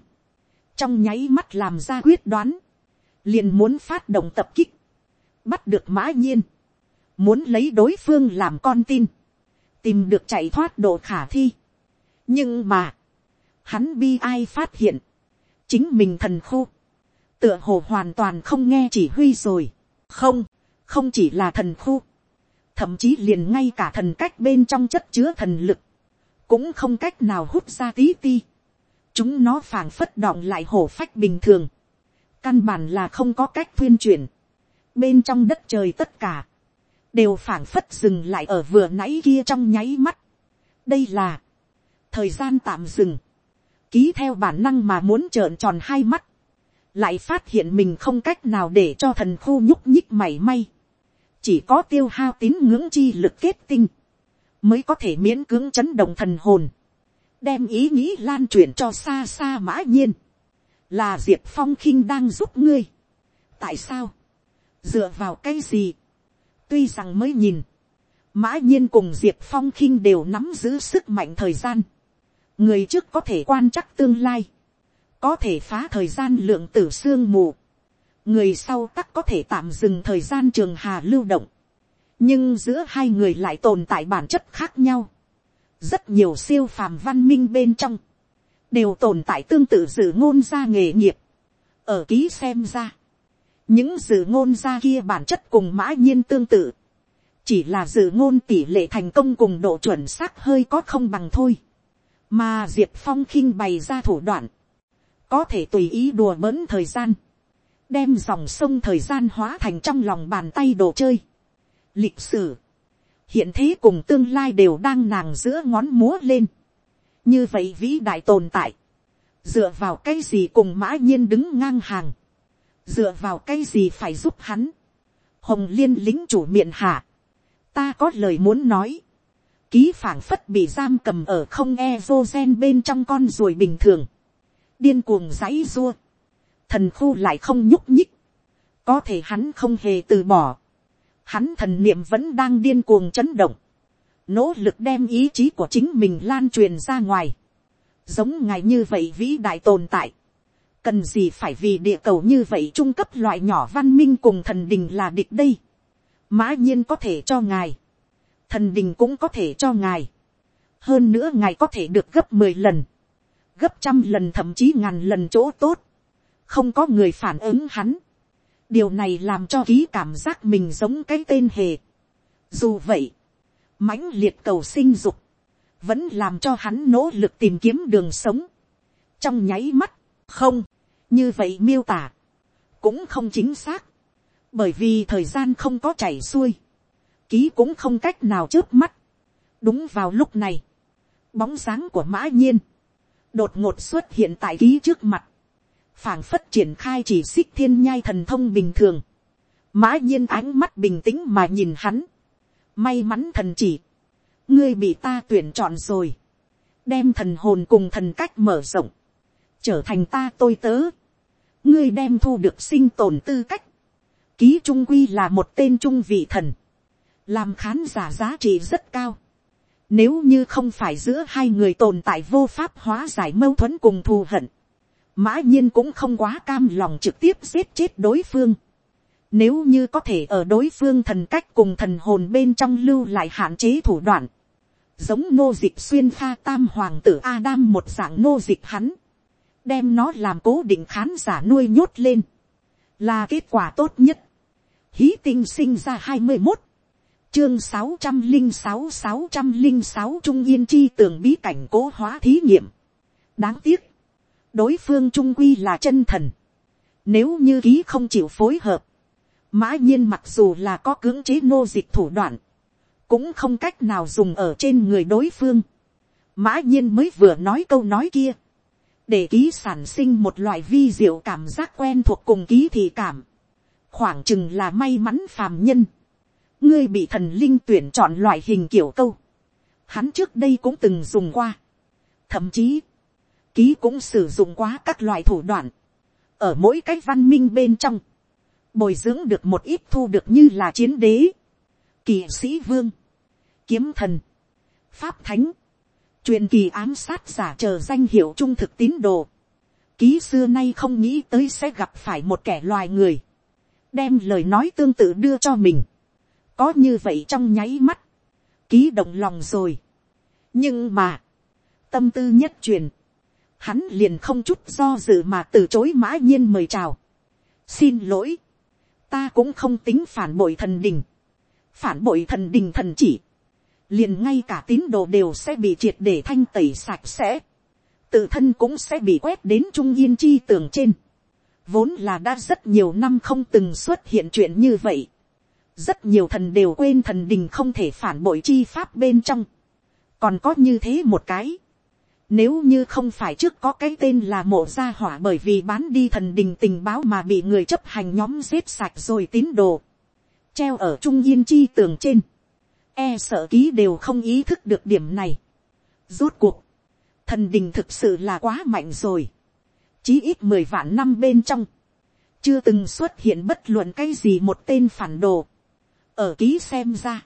trong nháy mắt làm ra quyết đoán, liền muốn phát động tập kích, bắt được mã nhiên, muốn lấy đối phương làm con tin, tìm được chạy thoát độ khả thi. nhưng mà, hắn bi ai phát hiện, chính mình thần khu, tựa hồ hoàn toàn không nghe chỉ huy rồi, không, không chỉ là thần khu, thậm chí liền ngay cả thần cách bên trong chất chứa thần lực, cũng không cách nào hút ra tí ti. chúng nó phảng phất đọng lại hổ phách bình thường, căn bản là không có cách tuyên truyền, bên trong đất trời tất cả, đều phảng phất dừng lại ở vừa nãy kia trong nháy mắt. đây là, thời gian tạm dừng, ký theo bản năng mà muốn trợn tròn hai mắt, lại phát hiện mình không cách nào để cho thần khu nhúc nhích mảy may. Chỉ có tiêu hao tín ngưỡng chi lực kết tinh, mới có thể miễn cưỡng chấn động thần hồn, đem ý nghĩ lan truyền cho xa xa mã nhiên, là diệp phong khinh đang giúp ngươi. tại sao, dựa vào cái gì, tuy rằng mới nhìn, mã nhiên cùng diệp phong khinh đều nắm giữ sức mạnh thời gian, người trước có thể quan chắc tương lai, có thể phá thời gian lượng tử sương mù, người sau tắc có thể tạm dừng thời gian trường hà lưu động, nhưng giữa hai người lại tồn tại bản chất khác nhau, rất nhiều siêu phàm văn minh bên trong, đều tồn tại tương tự dự ngôn gia nghề nghiệp, ở ký xem ra, những dự ngôn gia kia bản chất cùng mã nhiên tương tự, chỉ là dự ngôn tỷ lệ thành công cùng độ chuẩn xác hơi có không bằng thôi, mà diệp phong khinh bày ra thủ đoạn, có thể tùy ý đùa bỡn thời gian, đem dòng sông thời gian hóa thành trong lòng bàn tay đồ chơi. Lịch sử, hiện thế cùng tương lai đều đang nàng giữa ngón múa lên. như vậy vĩ đại tồn tại, dựa vào cái gì cùng mã nhiên đứng ngang hàng, dựa vào cái gì phải giúp hắn. hồng liên lính chủ miệng hạ, ta có lời muốn nói, ký phảng phất bị giam cầm ở không e vô gen bên trong con ruồi bình thường, điên cuồng giấy dua, thần khu lại không nhúc nhích, có thể hắn không hề từ bỏ, hắn thần niệm vẫn đang điên cuồng chấn động, nỗ lực đem ý chí của chính mình lan truyền ra ngoài, giống ngài như vậy vĩ đại tồn tại, cần gì phải vì địa cầu như vậy trung cấp loại nhỏ văn minh cùng thần đình là địch đây, mã nhiên có thể cho ngài, thần đình cũng có thể cho ngài, hơn nữa ngài có thể được gấp mười lần, gấp trăm lần thậm chí ngàn lần chỗ tốt, không có người phản ứng hắn, điều này làm cho ký cảm giác mình giống cái tên hề. dù vậy, mãnh liệt cầu sinh dục, vẫn làm cho hắn nỗ lực tìm kiếm đường sống. trong nháy mắt, không, như vậy miêu tả, cũng không chính xác, bởi vì thời gian không có chảy xuôi, ký cũng không cách nào trước mắt. đúng vào lúc này, bóng dáng của mã nhiên, đột ngột xuất hiện tại ký trước mặt, phảng phất triển khai chỉ xích thiên nhai thần thông bình thường, mã nhiên ánh mắt bình tĩnh mà nhìn hắn, may mắn thần chỉ, ngươi bị ta tuyển chọn rồi, đem thần hồn cùng thần cách mở rộng, trở thành ta tôi tớ, ngươi đem thu được sinh tồn tư cách, ký trung quy là một tên trung vị thần, làm khán giả giá trị rất cao. Nếu như không phải giữa hai người tồn tại vô pháp hóa giải mâu thuẫn cùng thù hận, mã nhiên cũng không quá cam lòng trực tiếp giết chết đối phương. Nếu như có thể ở đối phương thần cách cùng thần hồn bên trong lưu lại hạn chế thủ đoạn. Giống nô dịch xuyên pha tam hoàng tử Adam một dạng nô dịch hắn. Đem nó làm cố định khán giả nuôi nhốt lên. Là kết quả tốt nhất. Hí tinh sinh ra hai mươi một Chương sáu trăm linh sáu sáu trăm linh sáu Trung Yên chi tường bí cảnh cố hóa thí nghiệm. Đáng tiếc đối phương trung quy là chân thần. Nếu như ký không chịu phối hợp, mã nhiên mặc dù là có cưỡng chế nô dịch thủ đoạn, cũng không cách nào dùng ở trên người đối phương. Mã nhiên mới vừa nói câu nói kia, để ký sản sinh một loại vi diệu cảm giác quen thuộc cùng ký thị cảm. khoảng chừng là may mắn phàm nhân. ngươi bị thần linh tuyển chọn loại hình kiểu câu. hắn trước đây cũng từng dùng qua. thậm chí, ký cũng sử dụng quá các loại thủ đoạn, ở mỗi cái văn minh bên trong, bồi dưỡng được một ít thu được như là chiến đế, kỳ sĩ vương, kiếm thần, pháp thánh, truyền kỳ ám sát giả chờ danh hiệu trung thực tín đồ, ký xưa nay không nghĩ tới sẽ gặp phải một kẻ loài người, đem lời nói tương tự đưa cho mình, có như vậy trong nháy mắt, ký động lòng rồi, nhưng mà, tâm tư nhất truyền, hắn liền không chút do dự mà từ chối mã nhiên mời chào. xin lỗi, ta cũng không tính phản bội thần đình, phản bội thần đình thần chỉ, liền ngay cả tín đồ đều sẽ bị triệt để thanh tẩy sạch sẽ, tự thân cũng sẽ bị quét đến trung yên chi tường trên, vốn là đã rất nhiều năm không từng xuất hiện chuyện như vậy, rất nhiều thần đều quên thần đình không thể phản bội chi pháp bên trong, còn có như thế một cái, nếu như không phải trước có cái tên là mộ gia hỏa bởi vì bán đi thần đình tình báo mà bị người chấp hành nhóm giết sạch rồi tín đồ. Treo ở trung yên chi tường trên. E sợ ký đều không ý thức được điểm này. Rốt cuộc. Thần đình thực sự là quá mạnh rồi. Chí ít mười vạn năm bên trong. Chưa từng xuất hiện bất luận cái gì một tên phản đồ. Ở ký xem ra.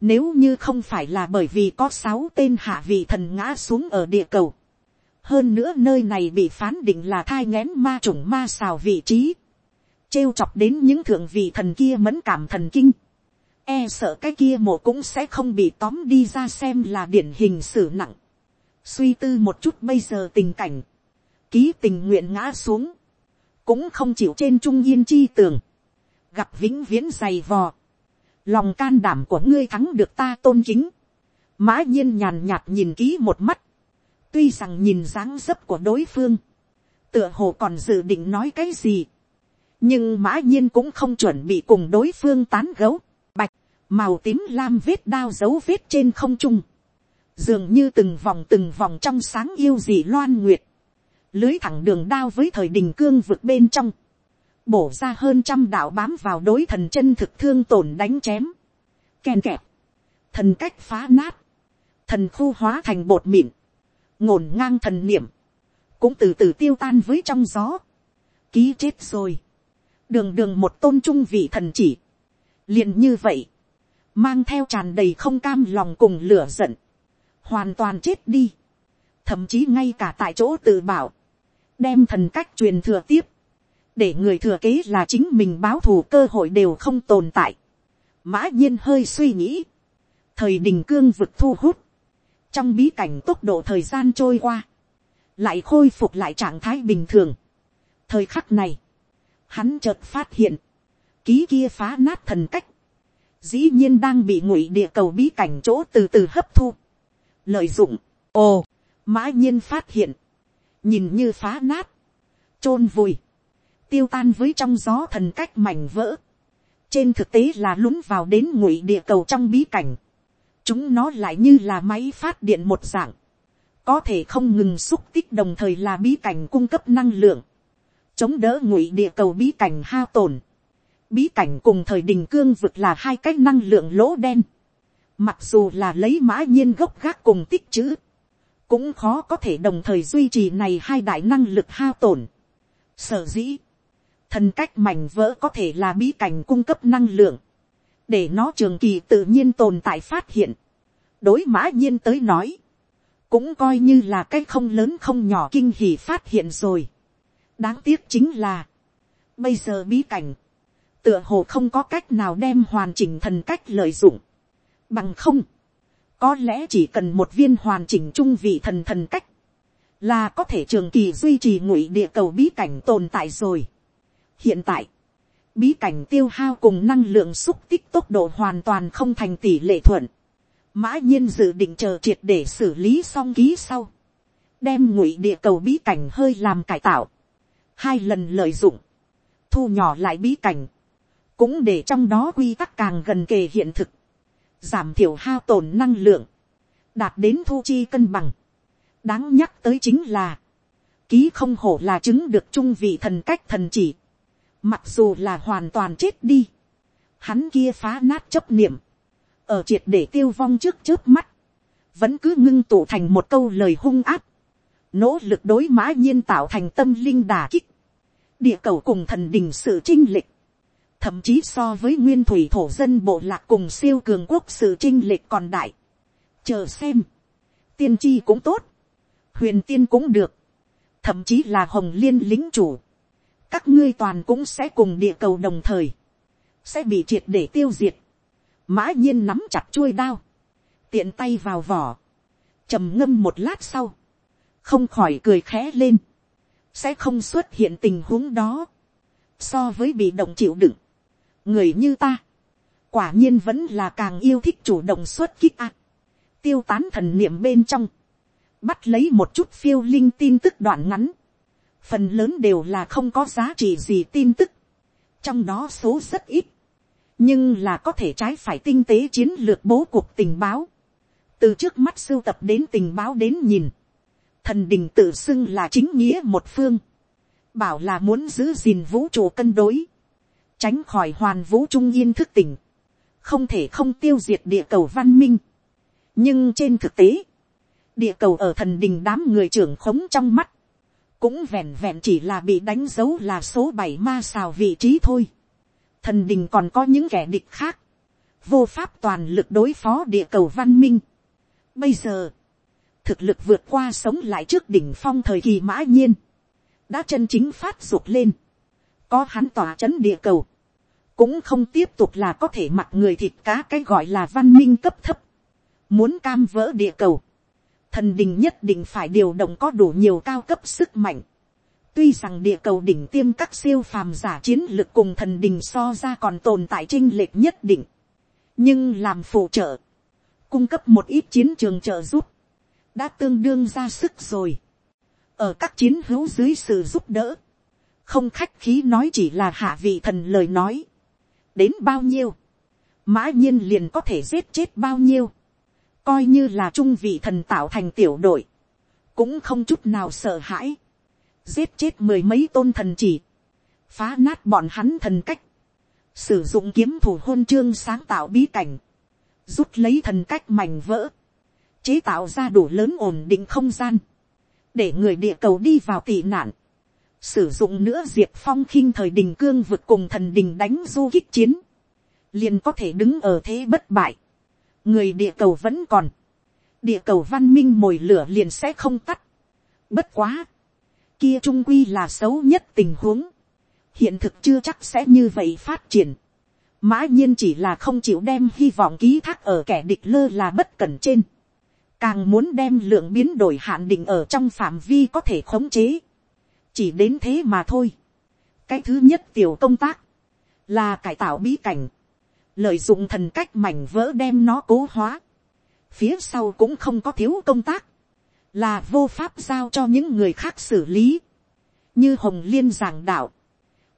Nếu như không phải là bởi vì có sáu tên hạ vị thần ngã xuống ở địa cầu. Hơn nữa nơi này bị phán định là thai ngén ma chủng ma xào vị trí. trêu chọc đến những thượng vị thần kia mẫn cảm thần kinh. E sợ cái kia mộ cũng sẽ không bị tóm đi ra xem là điển hình xử nặng. Suy tư một chút bây giờ tình cảnh. Ký tình nguyện ngã xuống. Cũng không chịu trên trung yên chi tường. Gặp vĩnh viễn dày vò lòng can đảm của ngươi thắng được ta tôn kính. mã nhiên nhàn nhạt nhìn kỹ một mắt. tuy rằng nhìn dáng dấp của đối phương, tựa hồ còn dự định nói cái gì. nhưng mã nhiên cũng không chuẩn bị cùng đối phương tán gấu, màu tím lam vết đao dấu vết trên không trung. dường như từng vòng từng vòng trong sáng yêu dị loan nguyệt. lưới thẳng đường đao với thời đình cương vực bên trong bổ ra hơn trăm đạo bám vào đối thần chân thực thương tổn đánh chém, kèn kẹp, thần cách phá nát, thần khu hóa thành bột mịn, ngổn ngang thần niệm, cũng từ từ tiêu tan với trong gió, ký chết rồi, đường đường một tôn trung vị thần chỉ, liền như vậy, mang theo tràn đầy không cam lòng cùng lửa giận, hoàn toàn chết đi, thậm chí ngay cả tại chỗ tự bảo, đem thần cách truyền thừa tiếp, để người thừa kế là chính mình báo thù cơ hội đều không tồn tại. mã nhiên hơi suy nghĩ, thời đình cương vực thu hút, trong bí cảnh tốc độ thời gian trôi qua, lại khôi phục lại trạng thái bình thường. thời khắc này, hắn chợt phát hiện, ký kia phá nát thần cách, dĩ nhiên đang bị ngụy địa cầu bí cảnh chỗ từ từ hấp thu, lợi dụng, ồ, mã nhiên phát hiện, nhìn như phá nát, chôn vùi, tiêu tan với trong gió thần cách mảnh vỡ. trên thực tế là lún vào đến ngụy địa cầu trong bí cảnh. chúng nó lại như là máy phát điện một dạng. có thể không ngừng xúc tích đồng thời là bí cảnh cung cấp năng lượng. chống đỡ ngụy địa cầu bí cảnh hao tổn bí cảnh cùng thời đình cương vực là hai cái năng lượng lỗ đen. mặc dù là lấy mã nhiên gốc gác cùng tích chữ cũng khó có thể đồng thời duy trì này hai đại năng lực hao tổn. Sở dĩ, thần cách mảnh vỡ có thể là bí cảnh cung cấp năng lượng, để nó trường kỳ tự nhiên tồn tại phát hiện. đối mã nhiên tới nói, cũng coi như là cái không lớn không nhỏ kinh hỉ phát hiện rồi. đáng tiếc chính là, bây giờ bí cảnh, tựa hồ không có cách nào đem hoàn chỉnh thần cách lợi dụng, bằng không, có lẽ chỉ cần một viên hoàn chỉnh trung vị thần thần cách, là có thể trường kỳ duy trì ngụy địa cầu bí cảnh tồn tại rồi. Hiện tại, bí cảnh tiêu hao cùng năng lượng xúc tích tốc độ hoàn toàn không thành tỷ lệ thuận. Mã nhiên dự định chờ triệt để xử lý xong ký sau. Đem ngụy địa cầu bí cảnh hơi làm cải tạo. Hai lần lợi dụng. Thu nhỏ lại bí cảnh. Cũng để trong đó quy tắc càng gần kề hiện thực. Giảm thiểu hao tổn năng lượng. Đạt đến thu chi cân bằng. Đáng nhắc tới chính là. Ký không hổ là chứng được trung vị thần cách thần chỉ Mặc dù là hoàn toàn chết đi. Hắn kia phá nát chấp niệm. Ở triệt để tiêu vong trước trước mắt. Vẫn cứ ngưng tụ thành một câu lời hung áp. Nỗ lực đối mã nhiên tạo thành tâm linh đà kích. Địa cầu cùng thần đình sự trinh lịch. Thậm chí so với nguyên thủy thổ dân bộ lạc cùng siêu cường quốc sự trinh lệch còn đại. Chờ xem. Tiên tri cũng tốt. Huyền tiên cũng được. Thậm chí là hồng liên lính chủ các ngươi toàn cũng sẽ cùng địa cầu đồng thời, sẽ bị triệt để tiêu diệt. mã nhiên nắm chặt chuôi đao, tiện tay vào vỏ, trầm ngâm một lát sau, không khỏi cười khẽ lên, sẽ không xuất hiện tình huống đó, so với bị động chịu đựng, người như ta, quả nhiên vẫn là càng yêu thích chủ động xuất kích ạ. tiêu tán thần niệm bên trong, bắt lấy một chút phiêu linh tin tức đoạn ngắn, phần lớn đều là không có giá trị gì tin tức, trong đó số rất ít, nhưng là có thể trái phải tinh tế chiến lược bố cuộc tình báo, từ trước mắt sưu tập đến tình báo đến nhìn, thần đình tự xưng là chính nghĩa một phương, bảo là muốn giữ gìn vũ trụ cân đối, tránh khỏi hoàn vũ trung yên thức tỉnh, không thể không tiêu diệt địa cầu văn minh. nhưng trên thực tế, địa cầu ở thần đình đám người trưởng khống trong mắt, cũng vẹn vẹn chỉ là bị đánh dấu là số bảy ma xào vị trí thôi. Thần đình còn có những kẻ địch khác, vô pháp toàn lực đối phó địa cầu văn minh. Bây giờ, thực lực vượt qua sống lại trước đỉnh phong thời kỳ mã nhiên, đã chân chính phát dục lên, có hắn tỏa c h ấ n địa cầu, cũng không tiếp tục là có thể mặc người thịt cá cái gọi là văn minh cấp thấp, muốn cam vỡ địa cầu, thần đình nhất định phải điều động có đủ nhiều cao cấp sức mạnh, tuy rằng địa cầu đỉnh tiêm các siêu phàm giả chiến lược cùng thần đình so ra còn tồn tại trinh lệch nhất định, nhưng làm phụ trợ, cung cấp một ít chiến trường trợ giúp, đã tương đương ra sức rồi. Ở các chiến hữu dưới sự giúp đỡ, không khách khí nói chỉ là hạ vị thần lời nói, đến bao nhiêu, mã nhiên liền có thể giết chết bao nhiêu, coi như là trung vị thần tạo thành tiểu đội, cũng không chút nào sợ hãi, giết chết mười mấy tôn thần chỉ, phá nát bọn hắn thần cách, sử dụng kiếm thủ hôn chương sáng tạo bí cảnh, rút lấy thần cách mảnh vỡ, chế tạo ra đủ lớn ổn định không gian, để người địa cầu đi vào tị nạn, sử dụng nữa diệp phong khinh thời đình cương vực cùng thần đình đánh du kích chiến, liền có thể đứng ở thế bất bại, người địa cầu vẫn còn, địa cầu văn minh mồi lửa liền sẽ không tắt, bất quá, kia trung quy là xấu nhất tình huống, hiện thực chưa chắc sẽ như vậy phát triển, mã nhiên chỉ là không chịu đem hy vọng ký thác ở kẻ địch lơ là bất cẩn trên, càng muốn đem lượng biến đổi hạn định ở trong phạm vi có thể khống chế, chỉ đến thế mà thôi. cái thứ nhất tiểu công tác, là cải tạo bí cảnh, lợi dụng thần cách mảnh vỡ đem nó cố hóa, phía sau cũng không có thiếu công tác, là vô pháp giao cho những người khác xử lý, như hồng liên giảng đạo,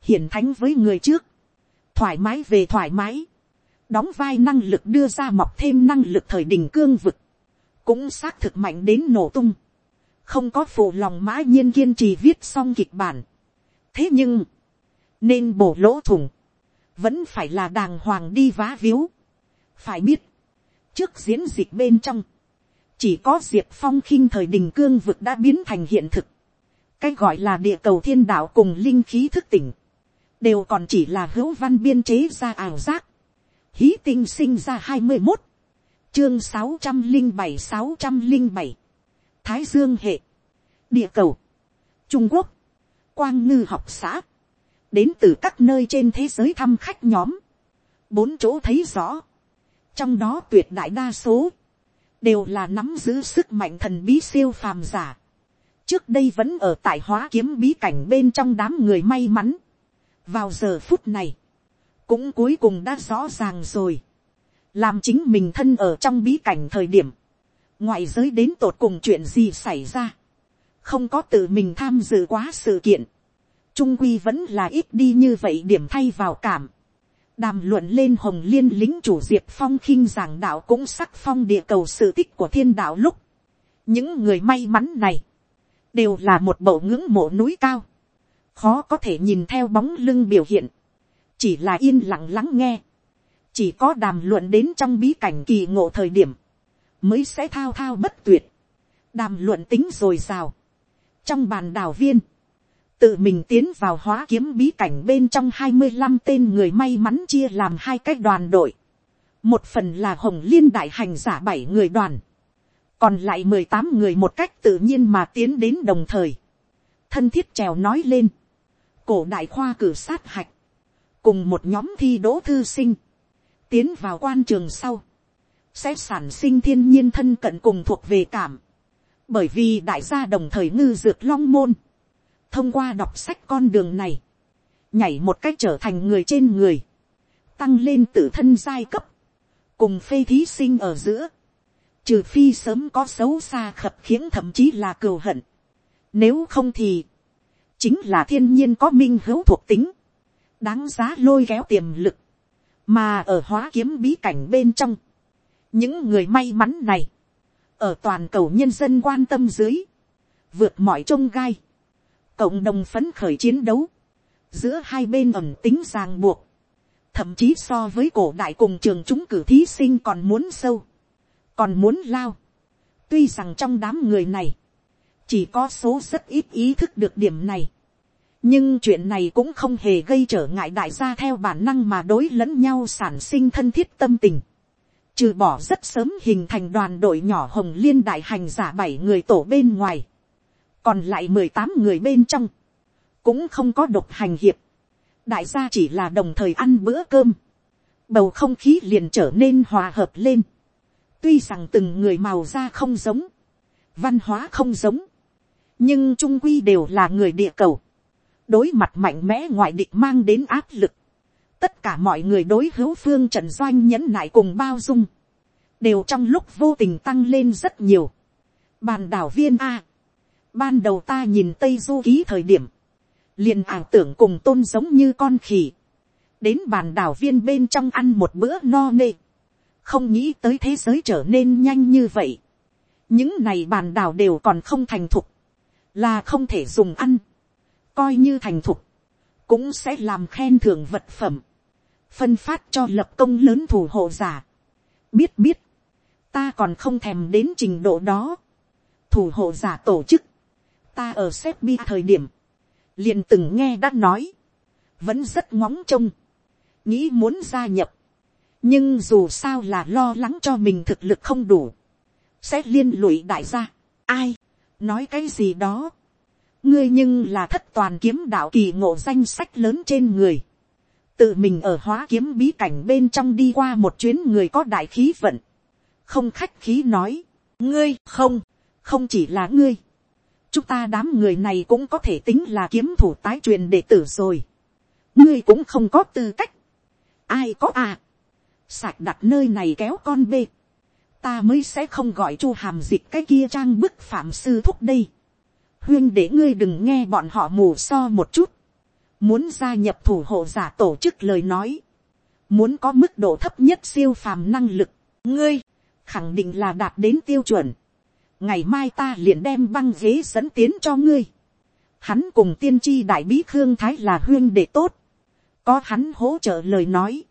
hiển thánh với người trước, thoải mái về thoải mái, đóng vai năng lực đưa ra mọc thêm năng lực thời đình cương vực, cũng xác thực mạnh đến nổ tung, không có phụ lòng mã nhiên kiên trì viết xong kịch bản. thế nhưng, nên bổ lỗ thủng, vẫn phải là đàng hoàng đi vá víu. phải biết, trước diễn dịch bên trong, chỉ có diệp phong khinh thời đình cương vực đã biến thành hiện thực. cái gọi là địa cầu thiên đạo cùng linh khí thức tỉnh, đều còn chỉ là hữu văn biên chế ra ảo giác. hí tinh sinh ra hai mươi một, chương sáu trăm linh bảy sáu trăm linh bảy thái dương hệ địa cầu trung quốc quang ngư học xã đến từ các nơi trên thế giới thăm khách nhóm. Bốn chỗ thấy rõ. Trong đó tuyệt đại đa số đều là nắm giữ sức mạnh thần bí siêu phàm giả. Trước đây vẫn ở tại hóa kiếm bí cảnh bên trong đám người may mắn. Vào giờ phút này cũng cuối cùng đã rõ ràng rồi. Làm chính mình thân ở trong bí cảnh thời điểm, ngoại giới đến tột cùng chuyện gì xảy ra, không có tự mình tham dự quá sự kiện, trung quy vẫn là ít đi như vậy điểm thay vào cảm, đàm luận lên hồng liên lính chủ diệp phong khinh giảng đạo cũng sắc phong địa cầu sự tích của thiên đạo lúc, những người may mắn này, đều là một bầu ngưỡng mộ núi cao, khó có thể nhìn theo bóng lưng biểu hiện, chỉ là yên lặng lắng nghe, chỉ có đàm luận đến trong bí cảnh kỳ ngộ thời điểm, mới sẽ thao thao bất tuyệt, đàm luận tính rồi sao? trong bàn đào viên, tự mình tiến vào hóa kiếm bí cảnh bên trong hai mươi năm tên người may mắn chia làm hai cái đoàn đội. một phần là hồng liên đại hành giả bảy người đoàn, còn lại mười tám người một cách tự nhiên mà tiến đến đồng thời. thân thiết trèo nói lên, cổ đại khoa cử sát hạch, cùng một nhóm thi đỗ thư sinh, tiến vào quan trường sau, sẽ sản sinh thiên nhiên thân cận cùng thuộc về cảm, bởi vì đại gia đồng thời ngư dược long môn, thông qua đọc sách con đường này, nhảy một cách trở thành người trên người, tăng lên tự thân giai cấp, cùng phê thí sinh ở giữa, trừ phi sớm có xấu xa khập khiễng thậm chí là cừu hận, nếu không thì, chính là thiên nhiên có minh hữu thuộc tính, đáng giá lôi kéo tiềm lực, mà ở hóa kiếm bí cảnh bên trong, những người may mắn này, ở toàn cầu nhân dân quan tâm dưới, vượt mọi trông gai, cộng đồng phấn khởi chiến đấu, giữa hai bên ẩm tính ràng buộc, thậm chí so với cổ đại cùng trường chúng cử thí sinh còn muốn sâu, còn muốn lao. tuy rằng trong đám người này, chỉ có số rất ít ý thức được điểm này, nhưng chuyện này cũng không hề gây trở ngại đại gia theo bản năng mà đối lẫn nhau sản sinh thân thiết tâm tình trừ bỏ rất sớm hình thành đoàn đội nhỏ hồng liên đại hành giả bảy người tổ bên ngoài. còn lại mười tám người bên trong. cũng không có độc hành hiệp. đại gia chỉ là đồng thời ăn bữa cơm. bầu không khí liền trở nên hòa hợp lên. tuy rằng từng người màu da không giống. văn hóa không giống. nhưng trung quy đều là người địa cầu đối mặt mạnh mẽ ngoại địch mang đến áp lực, tất cả mọi người đối hữu phương trần doanh nhẫn nại cùng bao dung, đều trong lúc vô tình tăng lên rất nhiều. Bàn đảo viên A, ban đầu ta nhìn tây du ký thời điểm, liền ảo tưởng cùng tôn giống như con khỉ, đến bàn đảo viên bên trong ăn một bữa no nê, không nghĩ tới thế giới trở nên nhanh như vậy. những này bàn đảo đều còn không thành thục, là không thể dùng ăn. Coi như thành thục, cũng sẽ làm khen thưởng vật phẩm, phân phát cho lập công lớn thủ hộ giả. biết biết, ta còn không thèm đến trình độ đó. thủ hộ giả tổ chức, ta ở xếp bi thời điểm, liền từng nghe đã nói, vẫn rất ngóng trông, nghĩ muốn gia nhập, nhưng dù sao là lo lắng cho mình thực lực không đủ, sẽ liên lụy đại gia, ai, nói cái gì đó, ngươi nhưng là thất toàn kiếm đạo kỳ ngộ danh sách lớn trên người tự mình ở hóa kiếm bí cảnh bên trong đi qua một chuyến người có đại khí vận. không khách khí nói, ngươi không, không chỉ là ngươi. chúng ta đám người này cũng có thể tính là kiếm thủ tái truyền đệ tử rồi. ngươi cũng không có tư cách. ai có à. sạc đặt nơi này kéo con bê. ta mới sẽ không gọi chu hàm dịch cái kia trang bức phạm sư thúc đây huyên để ngươi đừng nghe bọn họ mù so một chút, muốn gia nhập thủ hộ giả tổ chức lời nói, muốn có mức độ thấp nhất siêu phàm năng lực, ngươi, khẳng định là đạt đến tiêu chuẩn, ngày mai ta liền đem băng ghế dẫn tiến cho ngươi, hắn cùng tiên tri đại bí khương thái là huyên để tốt, có hắn hỗ trợ lời nói,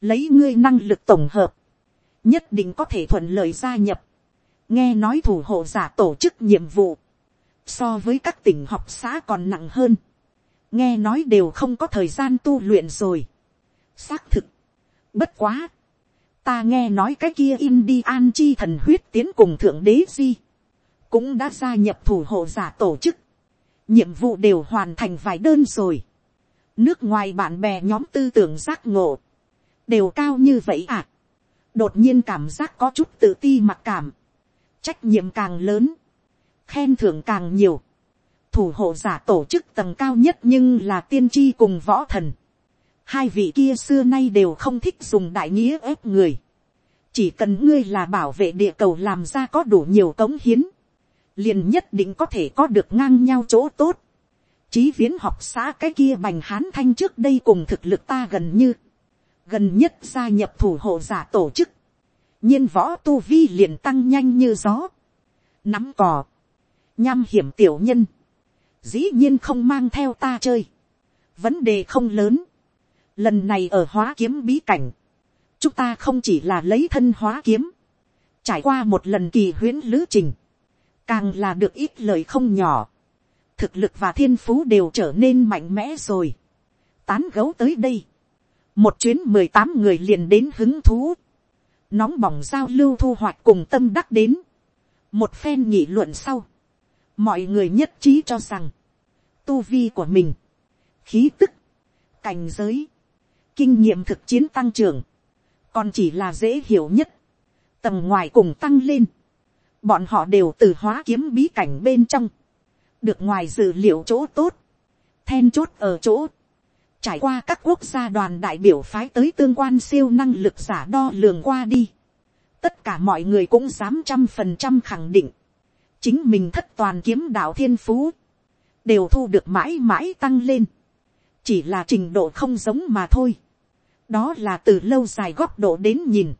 lấy ngươi năng lực tổng hợp, nhất định có thể thuận lợi gia nhập, nghe nói thủ hộ giả tổ chức nhiệm vụ, so với các tỉnh học xã còn nặng hơn, nghe nói đều không có thời gian tu luyện rồi. xác thực, bất quá, ta nghe nói cái kia Indian chi thần huyết tiến cùng thượng đế di, cũng đã gia nhập thủ hộ giả tổ chức, nhiệm vụ đều hoàn thành vài đơn rồi. nước ngoài bạn bè nhóm tư tưởng giác ngộ, đều cao như vậy à. đột nhiên cảm giác có chút tự ti mặc cảm, trách nhiệm càng lớn, khen thưởng càng nhiều thủ hộ giả tổ chức tầng cao nhất nhưng là tiên tri cùng võ thần. hai vị kia xưa nay đều không thích dùng đại nghĩa ép người. chỉ cần ngươi là bảo vệ địa cầu làm ra có đủ nhiều cống hiến, liền nhất định có thể có được ngang nhau chỗ tốt. Chí viễn học xã cái kia bành hán thanh trước đây cùng thực lực ta gần như. Gần nhất gia nhập thủ hộ giả tổ chức. nhiên võ tu vi liền tăng nhanh như gió. Nắm cò nham hiểm tiểu nhân, dĩ nhiên không mang theo ta chơi, vấn đề không lớn, lần này ở hóa kiếm bí cảnh, chúng ta không chỉ là lấy thân hóa kiếm, trải qua một lần kỳ huyễn lữ trình, càng là được ít lời không nhỏ, thực lực và thiên phú đều trở nên mạnh mẽ rồi, tán gấu tới đây, một chuyến mười tám người liền đến hứng thú, nóng bỏng giao lưu thu hoạch cùng tâm đắc đến, một phen nhị luận sau, mọi người nhất trí cho rằng, tu vi của mình, khí tức, cảnh giới, kinh nghiệm thực chiến tăng trưởng, còn chỉ là dễ hiểu nhất, tầng ngoài cùng tăng lên, bọn họ đều từ hóa kiếm bí cảnh bên trong, được ngoài dự liệu chỗ tốt, then chốt ở chỗ, trải qua các quốc gia đoàn đại biểu phái tới tương quan siêu năng lực giả đo lường qua đi, tất cả mọi người cũng dám trăm phần trăm khẳng định, chính mình thất toàn kiếm đạo thiên phú, đều thu được mãi mãi tăng lên, chỉ là trình độ không giống mà thôi, đó là từ lâu dài góc độ đến nhìn,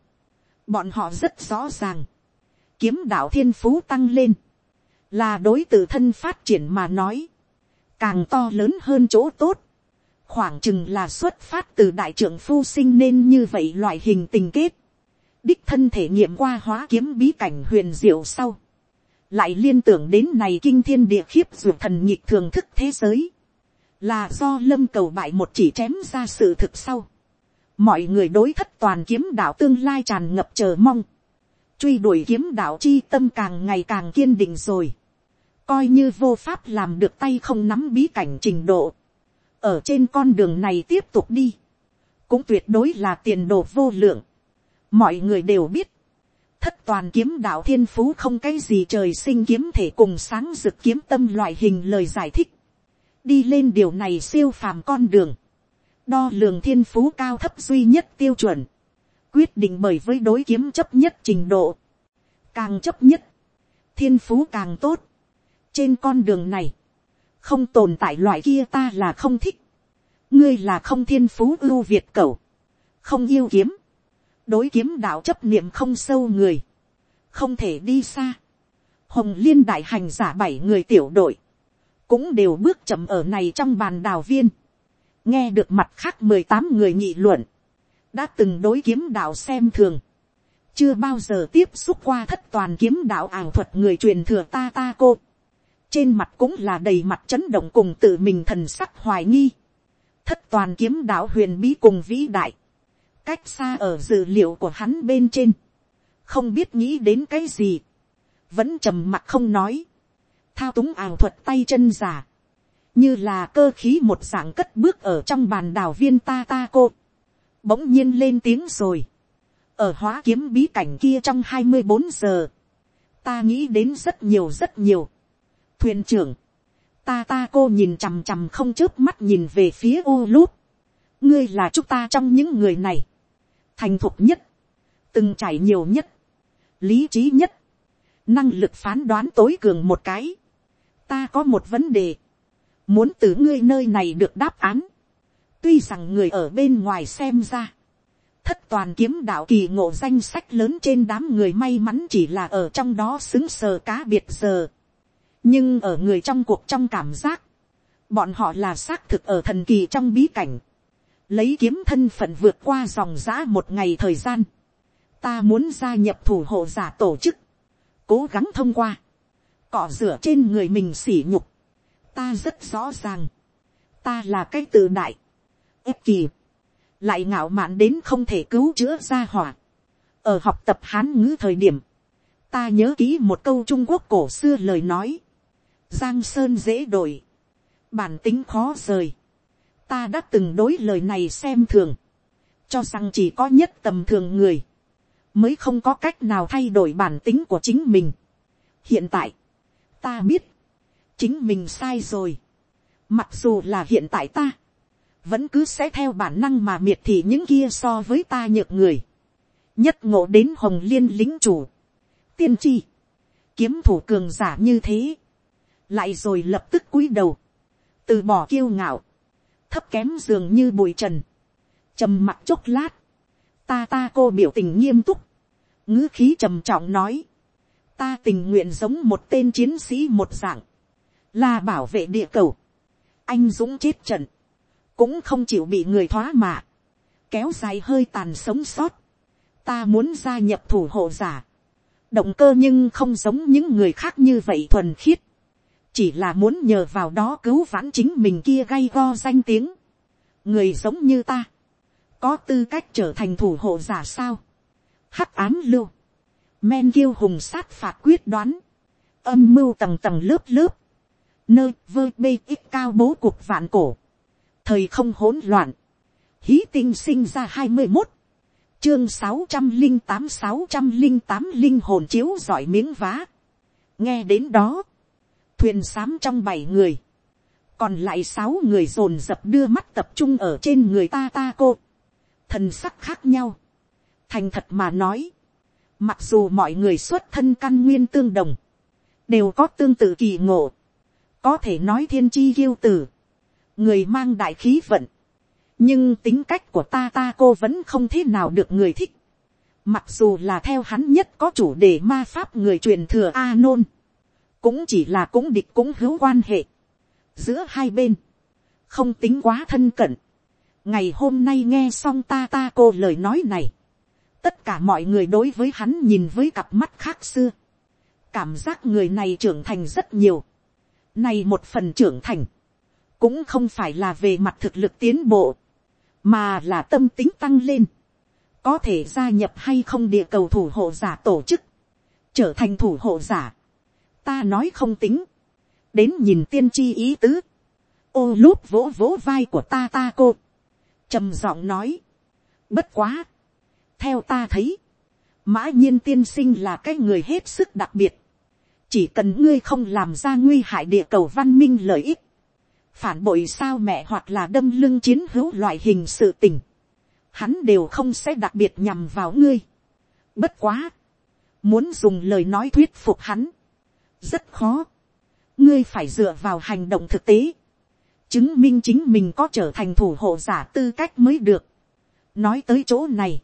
bọn họ rất rõ ràng, kiếm đạo thiên phú tăng lên, là đối t thân phát triển mà nói, càng to lớn hơn chỗ tốt, khoảng chừng là xuất phát từ đại trưởng phu sinh nên như vậy loại hình tình kết, đích thân thể nghiệm qua hóa kiếm bí cảnh huyền diệu sau, lại liên tưởng đến này kinh thiên địa khiếp ruột thần nhịp thường thức thế giới, là do lâm cầu bại một chỉ chém ra sự thực sau. mọi người đối thất toàn kiếm đạo tương lai tràn ngập chờ mong. truy đuổi kiếm đạo chi tâm càng ngày càng kiên định rồi. coi như vô pháp làm được tay không nắm bí cảnh trình độ. ở trên con đường này tiếp tục đi. cũng tuyệt đối là tiền đồ vô lượng. mọi người đều biết thất toàn kiếm đạo thiên phú không cái gì trời sinh kiếm thể cùng sáng rực kiếm tâm loại hình lời giải thích. Đi lên điều này siêu phàm con đường, đo lường thiên phú cao thấp duy nhất tiêu chuẩn, quyết định bởi với đối kiếm chấp nhất trình độ, càng chấp nhất, thiên phú càng tốt, trên con đường này, không tồn tại loại kia ta là không thích, ngươi là không thiên phú ưu việt cẩu, không yêu kiếm, đối kiếm đạo chấp niệm không sâu người, không thể đi xa, hồng liên đại hành giả bảy người tiểu đội, cũng đều bước chậm ở này trong bàn đào viên, nghe được mặt khác mười tám người nghị luận, đã từng đối kiếm đạo xem thường, chưa bao giờ tiếp xúc qua thất toàn kiếm đạo ảo thuật người truyền thừa ta ta cô, trên mặt cũng là đầy mặt chấn động cùng tự mình thần sắc hoài nghi, thất toàn kiếm đạo huyền bí cùng vĩ đại, cách xa ở dữ liệu của hắn bên trên, không biết nghĩ đến cái gì, vẫn trầm mặt không nói, thao túng ảo thuật tay chân giả, như là cơ khí một dạng cất bước ở trong bàn đào viên ta ta cô, bỗng nhiên lên tiếng rồi, ở hóa kiếm bí cảnh kia trong hai mươi bốn giờ, ta nghĩ đến rất nhiều rất nhiều. thuyền trưởng, ta ta cô nhìn chằm chằm không chớp mắt nhìn về phía u lút, ngươi là chúng ta trong những người này, thành thục nhất, từng trải nhiều nhất, lý trí nhất, năng lực phán đoán tối cường một cái, ta có một vấn đề, muốn từ ngươi nơi này được đáp án, tuy rằng người ở bên ngoài xem ra, thất toàn kiếm đạo kỳ ngộ danh sách lớn trên đám người may mắn chỉ là ở trong đó xứng sờ cá biệt giờ, nhưng ở người trong cuộc trong cảm giác, bọn họ là xác thực ở thần kỳ trong bí cảnh, lấy kiếm thân phận vượt qua dòng giã một ngày thời gian, ta muốn gia nhập thủ hộ giả tổ chức, cố gắng thông qua, cọ rửa trên người mình sỉ nhục. Ta rất rõ ràng. Ta là cái tự đại. ép kỳ. Lại ngạo mạn đến không thể cứu chữa ra hỏa. Ở học tập hán ngữ thời điểm. Ta nhớ kỹ một câu Trung Quốc cổ xưa lời nói. Giang Sơn dễ đổi. Bản tính khó rời. Ta đã từng đối lời này xem thường. Cho rằng chỉ có nhất tầm thường người. Mới không có cách nào thay đổi bản tính của chính mình. Hiện tại ta biết, chính mình sai rồi. Mặc dù là hiện tại ta, vẫn cứ sẽ theo bản năng mà miệt thị những kia so với ta nhược người. Nhất ngộ đến hồng liên lính chủ. Tiên tri, kiếm thủ cường giả như thế. Lại rồi lập tức cúi đầu. Từ bỏ kiêu ngạo. Thấp kém dường như bụi trần. trầm mặt chốc lát. Ta ta cô biểu tình nghiêm túc. ngữ khí trầm trọng nói. Ta tình nguyện giống một tên chiến sĩ một dạng, là bảo vệ địa cầu, anh dũng chết trận, cũng không chịu bị người thoá mạ, kéo dài hơi tàn sống sót, ta muốn gia nhập thủ hộ giả, động cơ nhưng không giống những người khác như vậy thuần khiết, chỉ là muốn nhờ vào đó cứu vãn chính mình kia gay go danh tiếng, người giống như ta, có tư cách trở thành thủ hộ giả sao, hắc ám lưu, men kiêu hùng sát phạt quyết đoán, âm mưu tầng tầng lớp lớp, nơi vơ bê ít cao bố cuộc vạn cổ, thời không hỗn loạn, hí tinh sinh ra hai mươi một, chương sáu trăm linh tám sáu trăm linh tám linh hồn chiếu giỏi miếng vá. nghe đến đó, thuyền xám trong bảy người, còn lại sáu người dồn dập đưa mắt tập trung ở trên người ta ta cô, thần sắc khác nhau, thành thật mà nói, Mặc dù mọi người xuất thân căn nguyên tương đồng. Đều có tương tự kỳ ngộ. Có thể nói thiên chi kiêu tử. Người mang đại khí vận. Nhưng tính cách của ta ta cô vẫn không thế nào được người thích. Mặc dù là theo hắn nhất có chủ đề ma pháp người truyền thừa A nôn. Cũng chỉ là cũng địch cũng hữu quan hệ. Giữa hai bên. Không tính quá thân cận. Ngày hôm nay nghe xong ta ta cô lời nói này. Tất cả mọi người đối với hắn nhìn với cặp mắt khác xưa, cảm giác người này trưởng thành rất nhiều, nay một phần trưởng thành, cũng không phải là về mặt thực lực tiến bộ, mà là tâm tính tăng lên, có thể gia nhập hay không địa cầu thủ hộ giả tổ chức, trở thành thủ hộ giả, ta nói không tính, đến nhìn tiên tri ý tứ, ô lúp vỗ vỗ vai của ta ta cô, trầm giọng nói, bất quá, theo ta thấy, mã nhiên tiên sinh là cái người hết sức đặc biệt, chỉ cần ngươi không làm ra nguy hại địa cầu văn minh lợi ích, phản bội sao mẹ hoặc là đâm lưng chiến hữu loại hình sự tình, hắn đều không sẽ đặc biệt nhằm vào ngươi. Bất quá, muốn dùng lời nói thuyết phục hắn, rất khó. ngươi phải dựa vào hành động thực tế, chứng minh chính mình có trở thành thủ hộ giả tư cách mới được. nói tới chỗ này,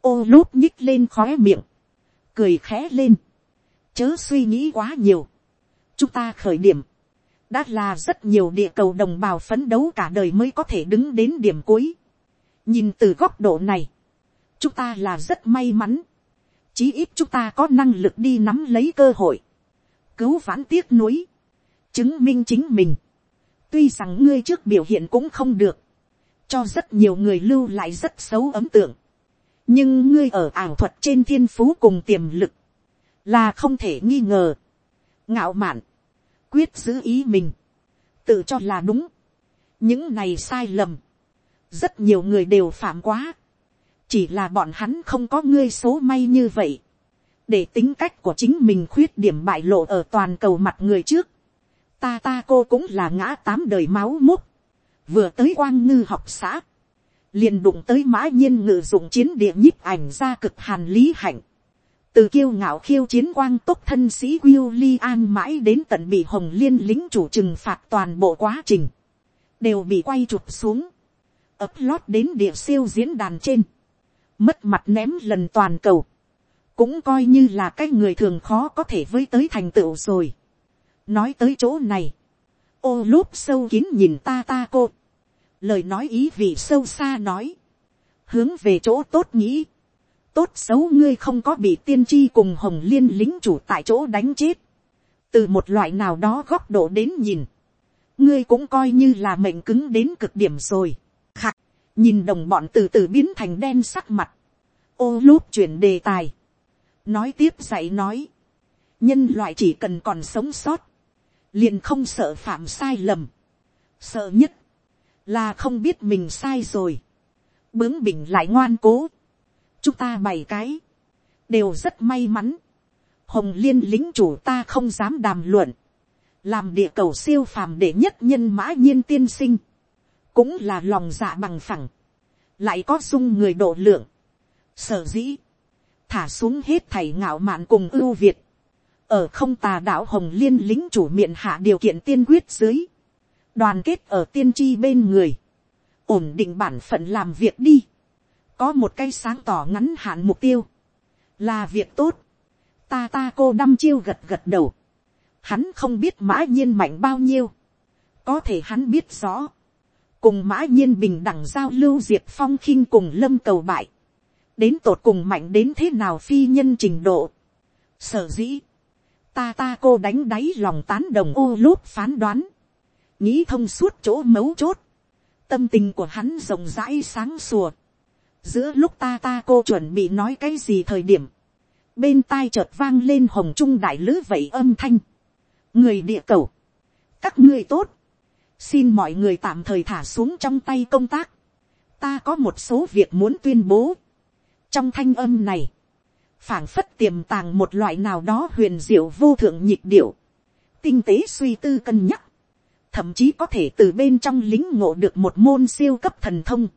ô lút nhích lên khóe miệng, cười khẽ lên, chớ suy nghĩ quá nhiều, chúng ta khởi điểm, đã là rất nhiều địa cầu đồng bào phấn đấu cả đời mới có thể đứng đến điểm cuối. nhìn từ góc độ này, chúng ta là rất may mắn, chí ít chúng ta có năng lực đi nắm lấy cơ hội, cứu vãn tiếc nuối, chứng minh chính mình. tuy rằng ngươi trước biểu hiện cũng không được, cho rất nhiều người lưu lại rất xấu ấn tượng, nhưng ngươi ở ảo thuật trên thiên phú cùng tiềm lực, là không thể nghi ngờ, ngạo mạn, quyết giữ ý mình, tự cho là đúng, những này sai lầm, rất nhiều người đều phạm quá, chỉ là bọn hắn không có ngươi số may như vậy, để tính cách của chính mình khuyết điểm bại lộ ở toàn cầu mặt người trước, ta ta cô cũng là ngã tám đời máu múc, vừa tới quang ngư học xã, liền đụng tới mã nhiên ngự dụng chiến địa nhíp ảnh ra cực hàn lý hạnh, từ kiêu ngạo khiêu chiến quang tốc thân sĩ William An mãi đến tận bị hồng liên lính chủ trừng phạt toàn bộ quá trình, đều bị quay chụp xuống, ấp lót đến địa siêu diễn đàn trên, mất mặt ném lần toàn cầu, cũng coi như là cái người thường khó có thể với tới thành tựu rồi. nói tới chỗ này, ô lúp sâu kín nhìn ta ta cô, lời nói ý vị sâu xa nói, hướng về chỗ tốt nghĩ, tốt xấu ngươi không có bị tiên tri cùng hồng liên lính chủ tại chỗ đánh chết. từ một loại nào đó góc độ đến nhìn, ngươi cũng coi như là mệnh cứng đến cực điểm rồi. khạc, nhìn đồng bọn từ từ biến thành đen sắc mặt. ô lúp chuyển đề tài nói tiếp dạy nói. nhân loại chỉ cần còn sống sót, liền không sợ phạm sai lầm. sợ nhất, là không biết mình sai rồi. bướng bỉnh lại ngoan cố chúng ta bảy cái, đều rất may mắn. hồng liên lính chủ ta không dám đàm luận, làm địa cầu siêu phàm để nhất nhân mã nhiên tiên sinh, cũng là lòng dạ bằng phẳng, lại có dung người độ lượng, sở dĩ, thả xuống hết thảy ngạo mạn cùng ưu việt, ở không tà đạo hồng liên lính chủ miệng hạ điều kiện tiên quyết dưới, đoàn kết ở tiên tri bên người, ổn định bản phận làm việc đi, có một cái sáng tỏ ngắn hạn mục tiêu, là việc tốt, ta ta cô đăm chiêu gật gật đầu, hắn không biết mã nhiên mạnh bao nhiêu, có thể hắn biết rõ, cùng mã nhiên bình đẳng giao lưu diệt phong khinh cùng lâm cầu bại, đến tột cùng mạnh đến thế nào phi nhân trình độ, sở dĩ, ta ta cô đánh đáy lòng tán đồng ô lút phán đoán, nghĩ thông suốt chỗ mấu chốt, tâm tình của hắn rộng rãi sáng sùa, giữa lúc ta ta cô chuẩn bị nói cái gì thời điểm, bên tai chợt vang lên hồng trung đại lữ vậy âm thanh, người địa cầu, các ngươi tốt, xin mọi người tạm thời thả xuống trong tay công tác, ta có một số việc muốn tuyên bố, trong thanh âm này, phảng phất tiềm tàng một loại nào đó huyền diệu vô thượng nhịp điệu, tinh tế suy tư cân nhắc, thậm chí có thể từ bên trong lính ngộ được một môn siêu cấp thần thông,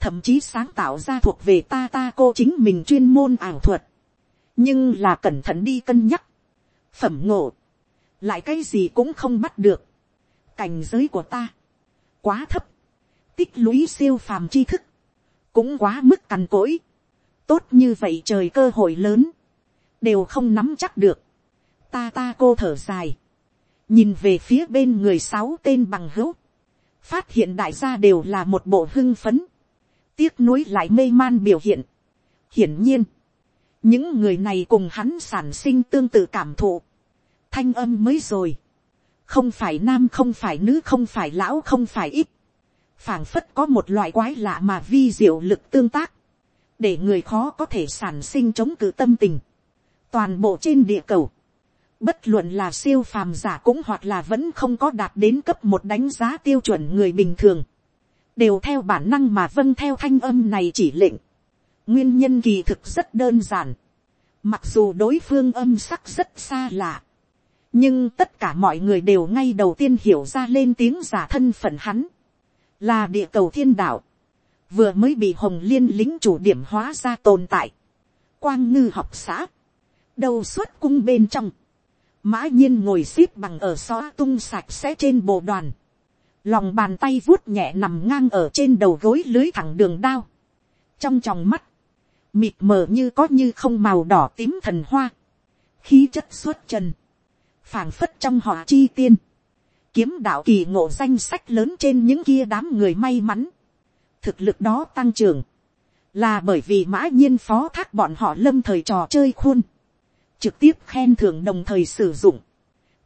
thậm chí sáng tạo ra thuộc về ta ta cô chính mình chuyên môn ảo thuật, nhưng là cẩn thận đi cân nhắc, phẩm ngộ, lại cái gì cũng không bắt được, cảnh giới của ta, quá thấp, tích lũy siêu phàm tri thức, cũng quá mức cằn cỗi, tốt như vậy trời cơ hội lớn, đều không nắm chắc được, ta ta cô thở dài, nhìn về phía bên người sáu tên bằng hữu, phát hiện đại gia đều là một bộ hưng phấn, tiếc nuối lại mê man biểu hiện. hiển nhiên, những người này cùng hắn sản sinh tương tự cảm thụ. thanh âm mới rồi, không phải nam không phải nữ không phải lão không phải ít, phảng phất có một loại quái lạ mà vi diệu lực tương tác, để người khó có thể sản sinh chống cự tâm tình, toàn bộ trên địa cầu, bất luận là siêu phàm giả cũng hoặc là vẫn không có đạt đến cấp một đánh giá tiêu chuẩn người bình thường, đều theo bản năng mà vâng theo thanh âm này chỉ lệnh. nguyên nhân kỳ thực rất đơn giản, mặc dù đối phương âm sắc rất xa lạ, nhưng tất cả mọi người đều ngay đầu tiên hiểu ra lên tiếng giả thân phận hắn, là địa cầu thiên đạo, vừa mới bị hồng liên lính chủ điểm hóa ra tồn tại, quang ngư học xã, đầu xuất cung bên trong, mã nhiên ngồi x ế p bằng ở xó tung sạch sẽ trên bộ đoàn, lòng bàn tay vuốt nhẹ nằm ngang ở trên đầu gối lưới thẳng đường đao, trong tròng mắt, mịt mờ như có như không màu đỏ tím thần hoa, khí chất xuất trần, phảng phất trong họ chi tiên, kiếm đạo kỳ ngộ danh sách lớn trên những kia đám người may mắn, thực lực đó tăng trưởng, là bởi vì mã nhiên phó thác bọn họ lâm thời trò chơi khuôn, trực tiếp khen thưởng đồng thời sử dụng,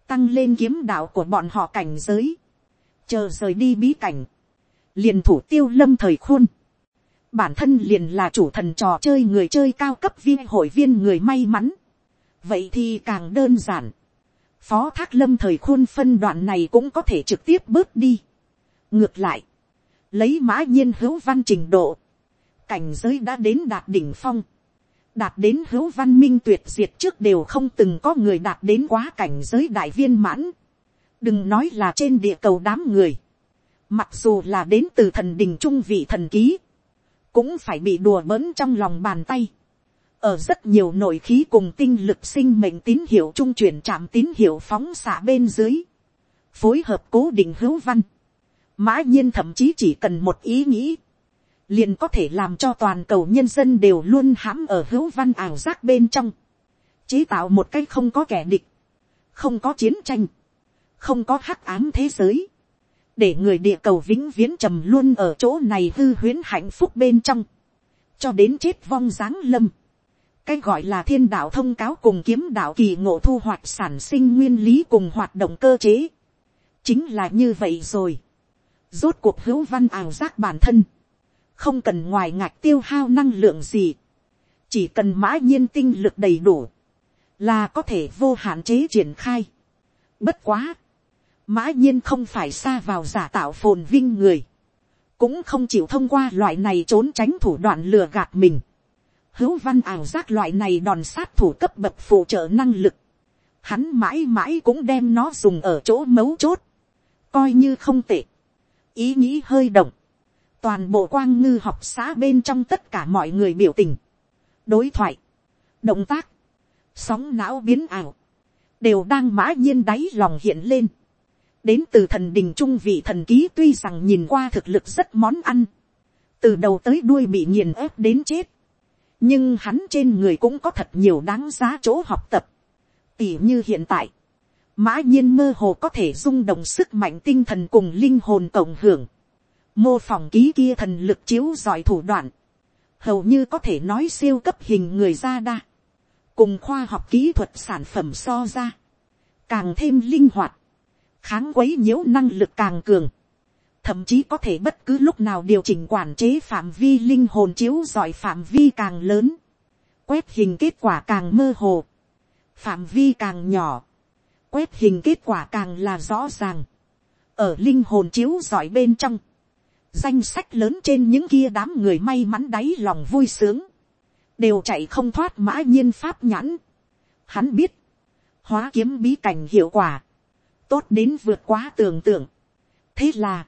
tăng lên kiếm đạo của bọn họ cảnh giới, chờ rời đi bí cảnh, liền thủ tiêu lâm thời khuôn, bản thân liền là chủ thần trò chơi người chơi cao cấp viên hội viên người may mắn, vậy thì càng đơn giản, phó thác lâm thời khuôn phân đoạn này cũng có thể trực tiếp bớt đi. ngược lại, lấy mã nhiên hữu văn trình độ, cảnh giới đã đến đạt đỉnh phong, đạt đến hữu văn minh tuyệt diệt trước đều không từng có người đạt đến quá cảnh giới đại viên mãn. đừng nói là trên địa cầu đám người, mặc dù là đến từ thần đình trung vị thần ký, cũng phải bị đùa bỡn trong lòng bàn tay. ở rất nhiều nội khí cùng tinh lực sinh mệnh tín hiệu trung chuyển chạm tín hiệu phóng xạ bên dưới, phối hợp cố định hữu văn, mã nhiên thậm chí chỉ cần một ý nghĩ, liền có thể làm cho toàn cầu nhân dân đều luôn hãm ở hữu văn ảo giác bên trong, chế tạo một cái không có kẻ địch, không có chiến tranh, không có hắc ám thế giới, để người địa cầu vĩnh viễn trầm luôn ở chỗ này hư huyễn hạnh phúc bên trong, cho đến chết vong giáng lâm. cái gọi là thiên đạo thông cáo cùng kiếm đạo kỳ ngộ thu hoạch sản sinh nguyên lý cùng hoạt động cơ chế, chính là như vậy rồi rốt cuộc hữu văn ảo giác bản thân, không cần ngoài ngạch tiêu hao năng lượng gì, chỉ cần mã nhiên tinh lực đầy đủ, là có thể vô hạn chế triển khai. Bất quá, mã nhiên không phải xa vào giả tạo phồn vinh người, cũng không chịu thông qua loại này trốn tránh thủ đoạn lừa gạt mình. Hữu văn ảo giác loại này đòn sát thủ cấp bậc phụ trợ năng lực, hắn mãi mãi cũng đem nó dùng ở chỗ mấu chốt, coi như không tệ, ý nghĩ hơi động, toàn bộ quang ngư học xã bên trong tất cả mọi người biểu tình, đối thoại, động tác, sóng não biến ảo, đều đang mã nhiên đáy lòng hiện lên. Đến từ thần đình trung vị thần ký tuy rằng nhìn qua thực lực rất món ăn, từ đầu tới đuôi bị nghiền ép đến chết, nhưng hắn trên người cũng có thật nhiều đáng giá chỗ học tập, tỉ như hiện tại, mã nhiên mơ hồ có thể rung động sức mạnh tinh thần cùng linh hồn cộng hưởng, mô phỏng ký kia thần lực chiếu giỏi thủ đoạn, hầu như có thể nói siêu cấp hình người ra đa, cùng khoa học kỹ thuật sản phẩm so ra, càng thêm linh hoạt, kháng quấy nhiễu năng lực càng cường, thậm chí có thể bất cứ lúc nào điều chỉnh quản chế phạm vi linh hồn chiếu giỏi phạm vi càng lớn, quét hình kết quả càng mơ hồ, phạm vi càng nhỏ, quét hình kết quả càng là rõ ràng, ở linh hồn chiếu giỏi bên trong, danh sách lớn trên những kia đám người may mắn đáy lòng vui sướng, đều chạy không thoát mã nhiên pháp nhãn. Hắn biết, hóa kiếm bí cảnh hiệu quả, tốt đến vượt quá tưởng tượng. thế là,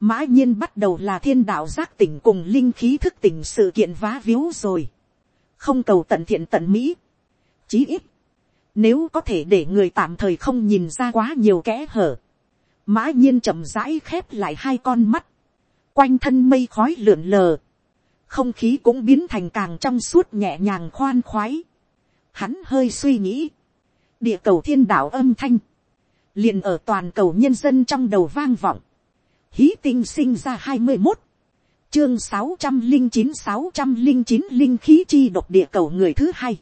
mã nhiên bắt đầu là thiên đạo giác tỉnh cùng linh khí thức tỉnh sự kiện vá víu rồi. không cầu tận thiện tận mỹ. chí ít, nếu có thể để người tạm thời không nhìn ra quá nhiều kẽ hở, mã nhiên chậm rãi khép lại hai con mắt, quanh thân mây khói lượn lờ, không khí cũng biến thành càng trong suốt nhẹ nhàng khoan khoái. Hắn hơi suy nghĩ, địa cầu thiên đạo âm thanh, liền ở toàn cầu nhân dân trong đầu vang vọng, hí tinh sinh ra hai mươi một, chương sáu trăm linh chín sáu trăm linh chín linh khí chi độc địa cầu người thứ hai,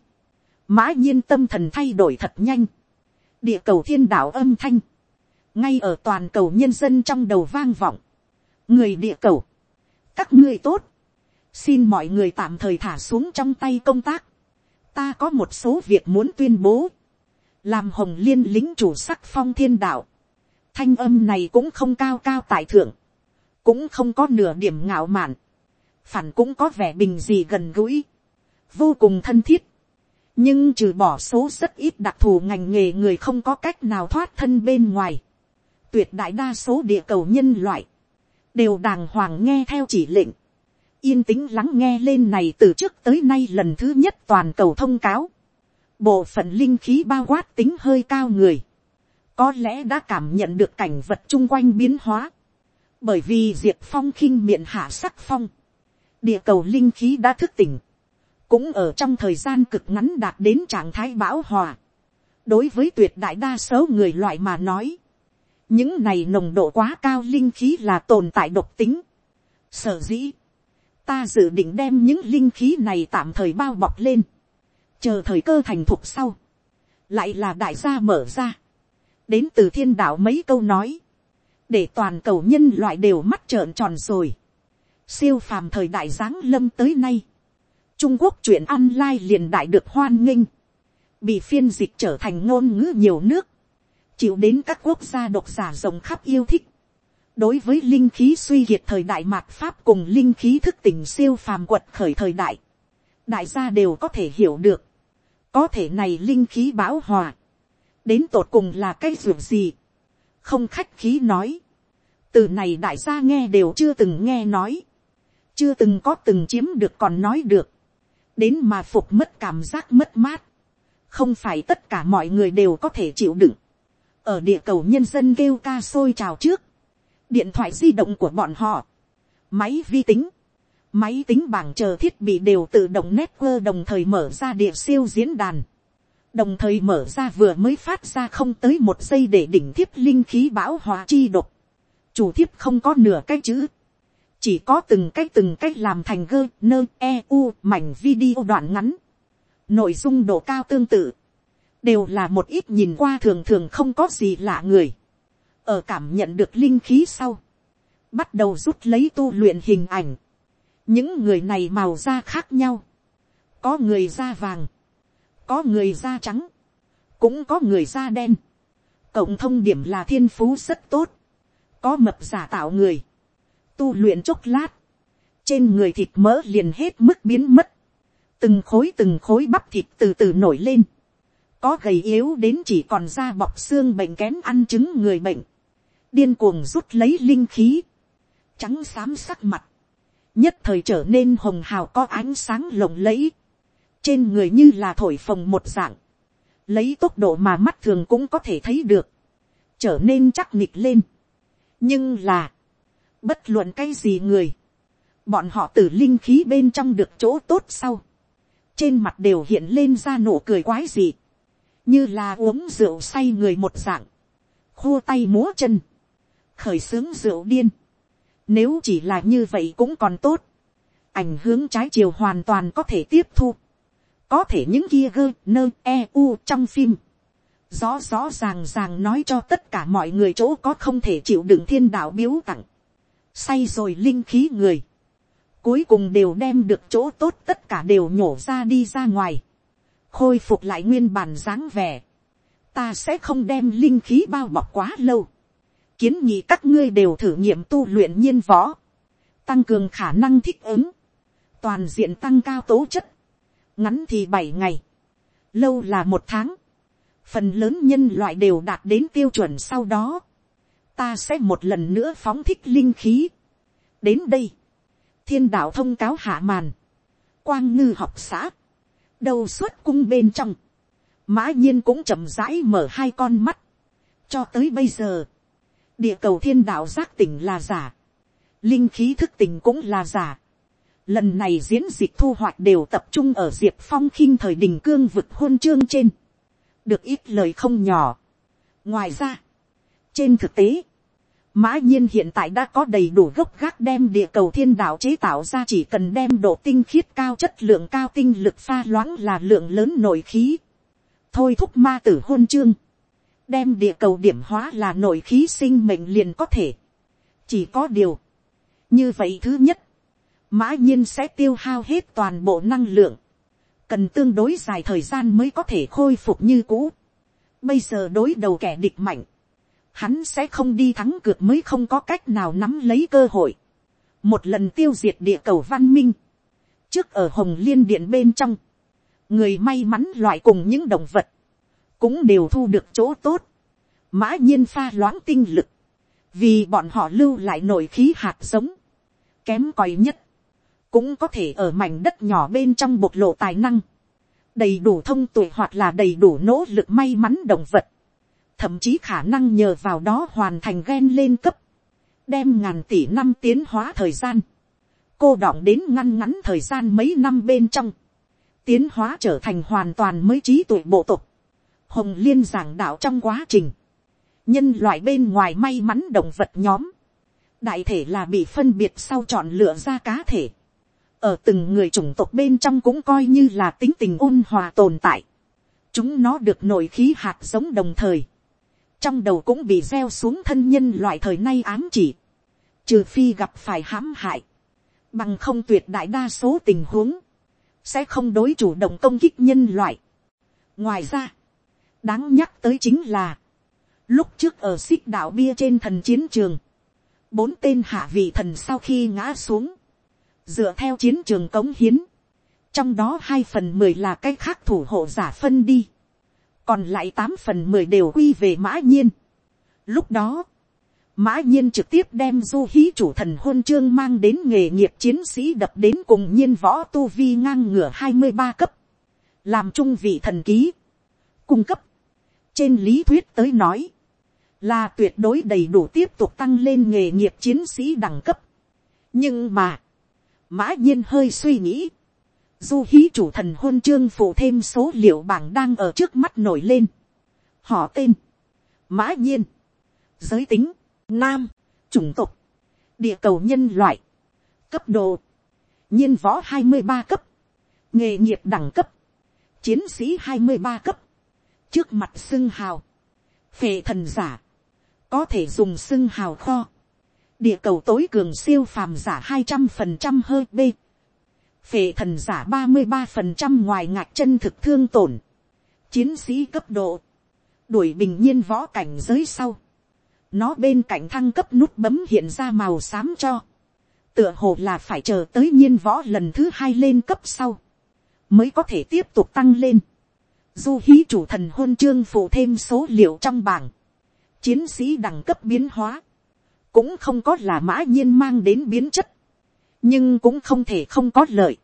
mã nhiên tâm thần thay đổi thật nhanh, địa cầu thiên đạo âm thanh, ngay ở toàn cầu nhân dân trong đầu vang vọng, người địa cầu, các ngươi tốt, xin mọi người tạm thời thả xuống trong tay công tác, ta có một số việc muốn tuyên bố, làm hồng liên lính chủ sắc phong thiên đạo, thanh âm này cũng không cao cao tại thượng, cũng không có nửa điểm ngạo mạn, phản cũng có vẻ bình gì gần gũi, vô cùng thân thiết, nhưng trừ bỏ số rất ít đặc thù ngành nghề người không có cách nào thoát thân bên ngoài, tuyệt đại đa số địa cầu nhân loại, đều đàng hoàng nghe theo chỉ lệnh, yên tĩnh lắng nghe lên này từ trước tới nay lần thứ nhất toàn cầu thông cáo, bộ phận linh khí bao quát tính hơi cao người, có lẽ đã cảm nhận được cảnh vật chung quanh biến hóa, bởi vì diệt phong khinh miệng hạ sắc phong, địa cầu linh khí đã thức tỉnh, cũng ở trong thời gian cực ngắn đạt đến trạng thái bão hòa. đối với tuyệt đại đa số người loại mà nói, những này nồng độ quá cao linh khí là tồn tại độc tính. sở dĩ, ta dự định đem những linh khí này tạm thời bao bọc lên, chờ thời cơ thành thục sau, lại là đại gia mở ra, đến từ thiên đạo mấy câu nói, để toàn cầu nhân loại đều mắt trợn tròn rồi, siêu phàm thời đại giáng lâm tới nay, trung quốc chuyện online liền đại được hoan nghênh, bị phiên dịch trở thành ngôn ngữ nhiều nước, chịu đến các quốc gia độc giả rộng khắp yêu thích. đối với linh khí suy kiệt thời đại mạt pháp cùng linh khí thức tỉnh siêu phàm quật khởi thời đại, đại gia đều có thể hiểu được, có thể này linh khí bão hòa, đến tột cùng là cái ruột gì, không khách khí nói, từ này đại gia nghe đều chưa từng nghe nói, chưa từng có từng chiếm được còn nói được, đến mà phục mất cảm giác mất mát, không phải tất cả mọi người đều có thể chịu đựng, ở địa cầu nhân dân kêu ca sôi trào trước, điện thoại di động của bọn họ, máy vi tính, máy tính bảng chờ thiết bị đều tự động network đồng thời mở ra địa siêu diễn đàn, đồng thời mở ra vừa mới phát ra không tới một giây để đỉnh thiếp linh khí bão hòa chi độc, chủ thiếp không có nửa cái chữ, chỉ có từng cách từng cách làm thành gơ nơ e u mảnh video đoạn ngắn, nội dung độ cao tương tự, đều là một ít nhìn qua thường thường không có gì lạ người, ở cảm nhận được linh khí sau, bắt đầu rút lấy tu luyện hình ảnh, những người này màu da khác nhau, có người da vàng, có người da trắng, cũng có người da đen, cộng thông điểm là thiên phú rất tốt, có mập giả tạo người, tu luyện chốc lát, trên người thịt mỡ liền hết mức biến mất, từng khối từng khối bắp thịt từ từ nổi lên, có gầy yếu đến chỉ còn da bọc xương bệnh kén ăn trứng người bệnh, điên cuồng rút lấy linh khí, trắng xám sắc mặt, nhất thời trở nên hồng hào có ánh sáng lộng lẫy, trên người như là thổi phồng một dạng, lấy tốc độ mà mắt thường cũng có thể thấy được, trở nên chắc nịch lên. nhưng là, bất luận cái gì người, bọn họ từ linh khí bên trong được chỗ tốt sau, trên mặt đều hiện lên ra nụ cười quái dị, như là uống rượu say người một dạng, khua tay múa chân, khởi xướng rượu điên. Nếu chỉ là như vậy cũng còn tốt, ảnh hướng trái chiều hoàn toàn có thể tiếp thu. Có thể những kia gơ, nơ, e, u trong phim. Rõ rõ ràng ràng nói cho tất cả mọi người chỗ có không thể chịu đựng thiên đạo biếu tặng. Say rồi linh khí người. Cuối cùng đều đem được chỗ tốt tất cả đều nhổ ra đi ra ngoài. Khôi phục lại nguyên bản dáng vẻ, ta sẽ không đem linh khí bao bọc quá lâu, kiến nghị các ngươi đều thử nghiệm tu luyện nhiên võ, tăng cường khả năng thích ứng, toàn diện tăng cao tố chất, ngắn thì bảy ngày, lâu là một tháng, phần lớn nhân loại đều đạt đến tiêu chuẩn sau đó, ta sẽ một lần nữa phóng thích linh khí. đến đây, thiên đạo thông cáo hạ màn, quang ngư học xã, đầu suốt cung bên trong, mã nhiên cũng chậm rãi mở hai con mắt, cho tới bây giờ, địa cầu thiên đạo giác tỉnh là giả, linh khí thức tỉnh cũng là giả, lần này diễn dịch thu hoạch đều tập trung ở diệp phong khinh thời đình cương vực hôn chương trên, được ít lời không nhỏ. ngoài ra, trên thực tế, Mã nhiên hiện tại đã có đầy đủ gốc gác đem địa cầu thiên đạo chế tạo ra chỉ cần đem độ tinh khiết cao chất lượng cao tinh lực pha loãng là lượng lớn nội khí. Thôi thúc ma tử hôn chương. đem địa cầu điểm hóa là nội khí sinh mệnh liền có thể. chỉ có điều, như vậy thứ nhất, mã nhiên sẽ tiêu hao hết toàn bộ năng lượng, cần tương đối dài thời gian mới có thể khôi phục như cũ. bây giờ đối đầu kẻ địch mạnh, hắn sẽ không đi thắng cược mới không có cách nào nắm lấy cơ hội, một lần tiêu diệt địa cầu văn minh, trước ở hồng liên điện bên trong, người may mắn loại cùng những động vật, cũng đều thu được chỗ tốt, mã nhiên pha loãng tinh lực, vì bọn họ lưu lại nội khí hạt giống, kém còi nhất, cũng có thể ở mảnh đất nhỏ bên trong bộc lộ tài năng, đầy đủ thông tuệ hoặc là đầy đủ nỗ lực may mắn động vật, thậm chí khả năng nhờ vào đó hoàn thành gen lên cấp, đem ngàn tỷ năm tiến hóa thời gian, cô đọng đến ngăn ngắn thời gian mấy năm bên trong, tiến hóa trở thành hoàn toàn mới trí tuệ bộ tộc, hồng liên giảng đạo trong quá trình, nhân loại bên ngoài may mắn động vật nhóm, đại thể là bị phân biệt sau chọn lựa ra cá thể, ở từng người chủng tộc bên trong cũng coi như là tính tình ôn hòa tồn tại, chúng nó được nội khí hạt giống đồng thời, trong đầu cũng bị gieo xuống thân nhân loại thời nay ám chỉ, trừ phi gặp phải hãm hại, bằng không tuyệt đại đa số tình huống, sẽ không đối chủ động công kích nhân loại. ngoài ra, đáng nhắc tới chính là, lúc trước ở xích đạo bia trên thần chiến trường, bốn tên hạ vị thần sau khi ngã xuống, dựa theo chiến trường cống hiến, trong đó hai phần mười là cái khác thủ hộ giả phân đi, còn lại tám phần mười đều quy về mã nhiên. Lúc đó, mã nhiên trực tiếp đem du hí chủ thần hôn chương mang đến nghề nghiệp chiến sĩ đập đến cùng nhiên võ tu vi ngang ngửa hai mươi ba cấp, làm trung vị thần ký, cung cấp, trên lý thuyết tới nói, là tuyệt đối đầy đủ tiếp tục tăng lên nghề nghiệp chiến sĩ đẳng cấp. nhưng mà, mã nhiên hơi suy nghĩ, du hí chủ thần hôn chương phụ thêm số liệu bảng đang ở trước mắt nổi lên. họ tên, mã nhiên, giới tính, nam, chủng tộc, địa cầu nhân loại, cấp độ, nhiên võ hai mươi ba cấp, nghề nghiệp đẳng cấp, chiến sĩ hai mươi ba cấp, trước mặt xưng hào, phệ thần giả, có thể dùng xưng hào kho, địa cầu tối cường siêu phàm giả hai trăm phần trăm hơi b, phệ thần giả ba mươi ba phần trăm ngoài ngạc chân thực thương tổn, chiến sĩ cấp độ, đuổi bình nhiên võ cảnh giới sau, nó bên cạnh thăng cấp nút bấm hiện ra màu xám cho, tựa hồ là phải chờ tới nhiên võ lần thứ hai lên cấp sau, mới có thể tiếp tục tăng lên. Du hí chủ thần hôn chương phụ thêm số liệu trong bảng, chiến sĩ đẳng cấp biến hóa, cũng không có là mã nhiên mang đến biến chất, nhưng cũng không thể không có lợi,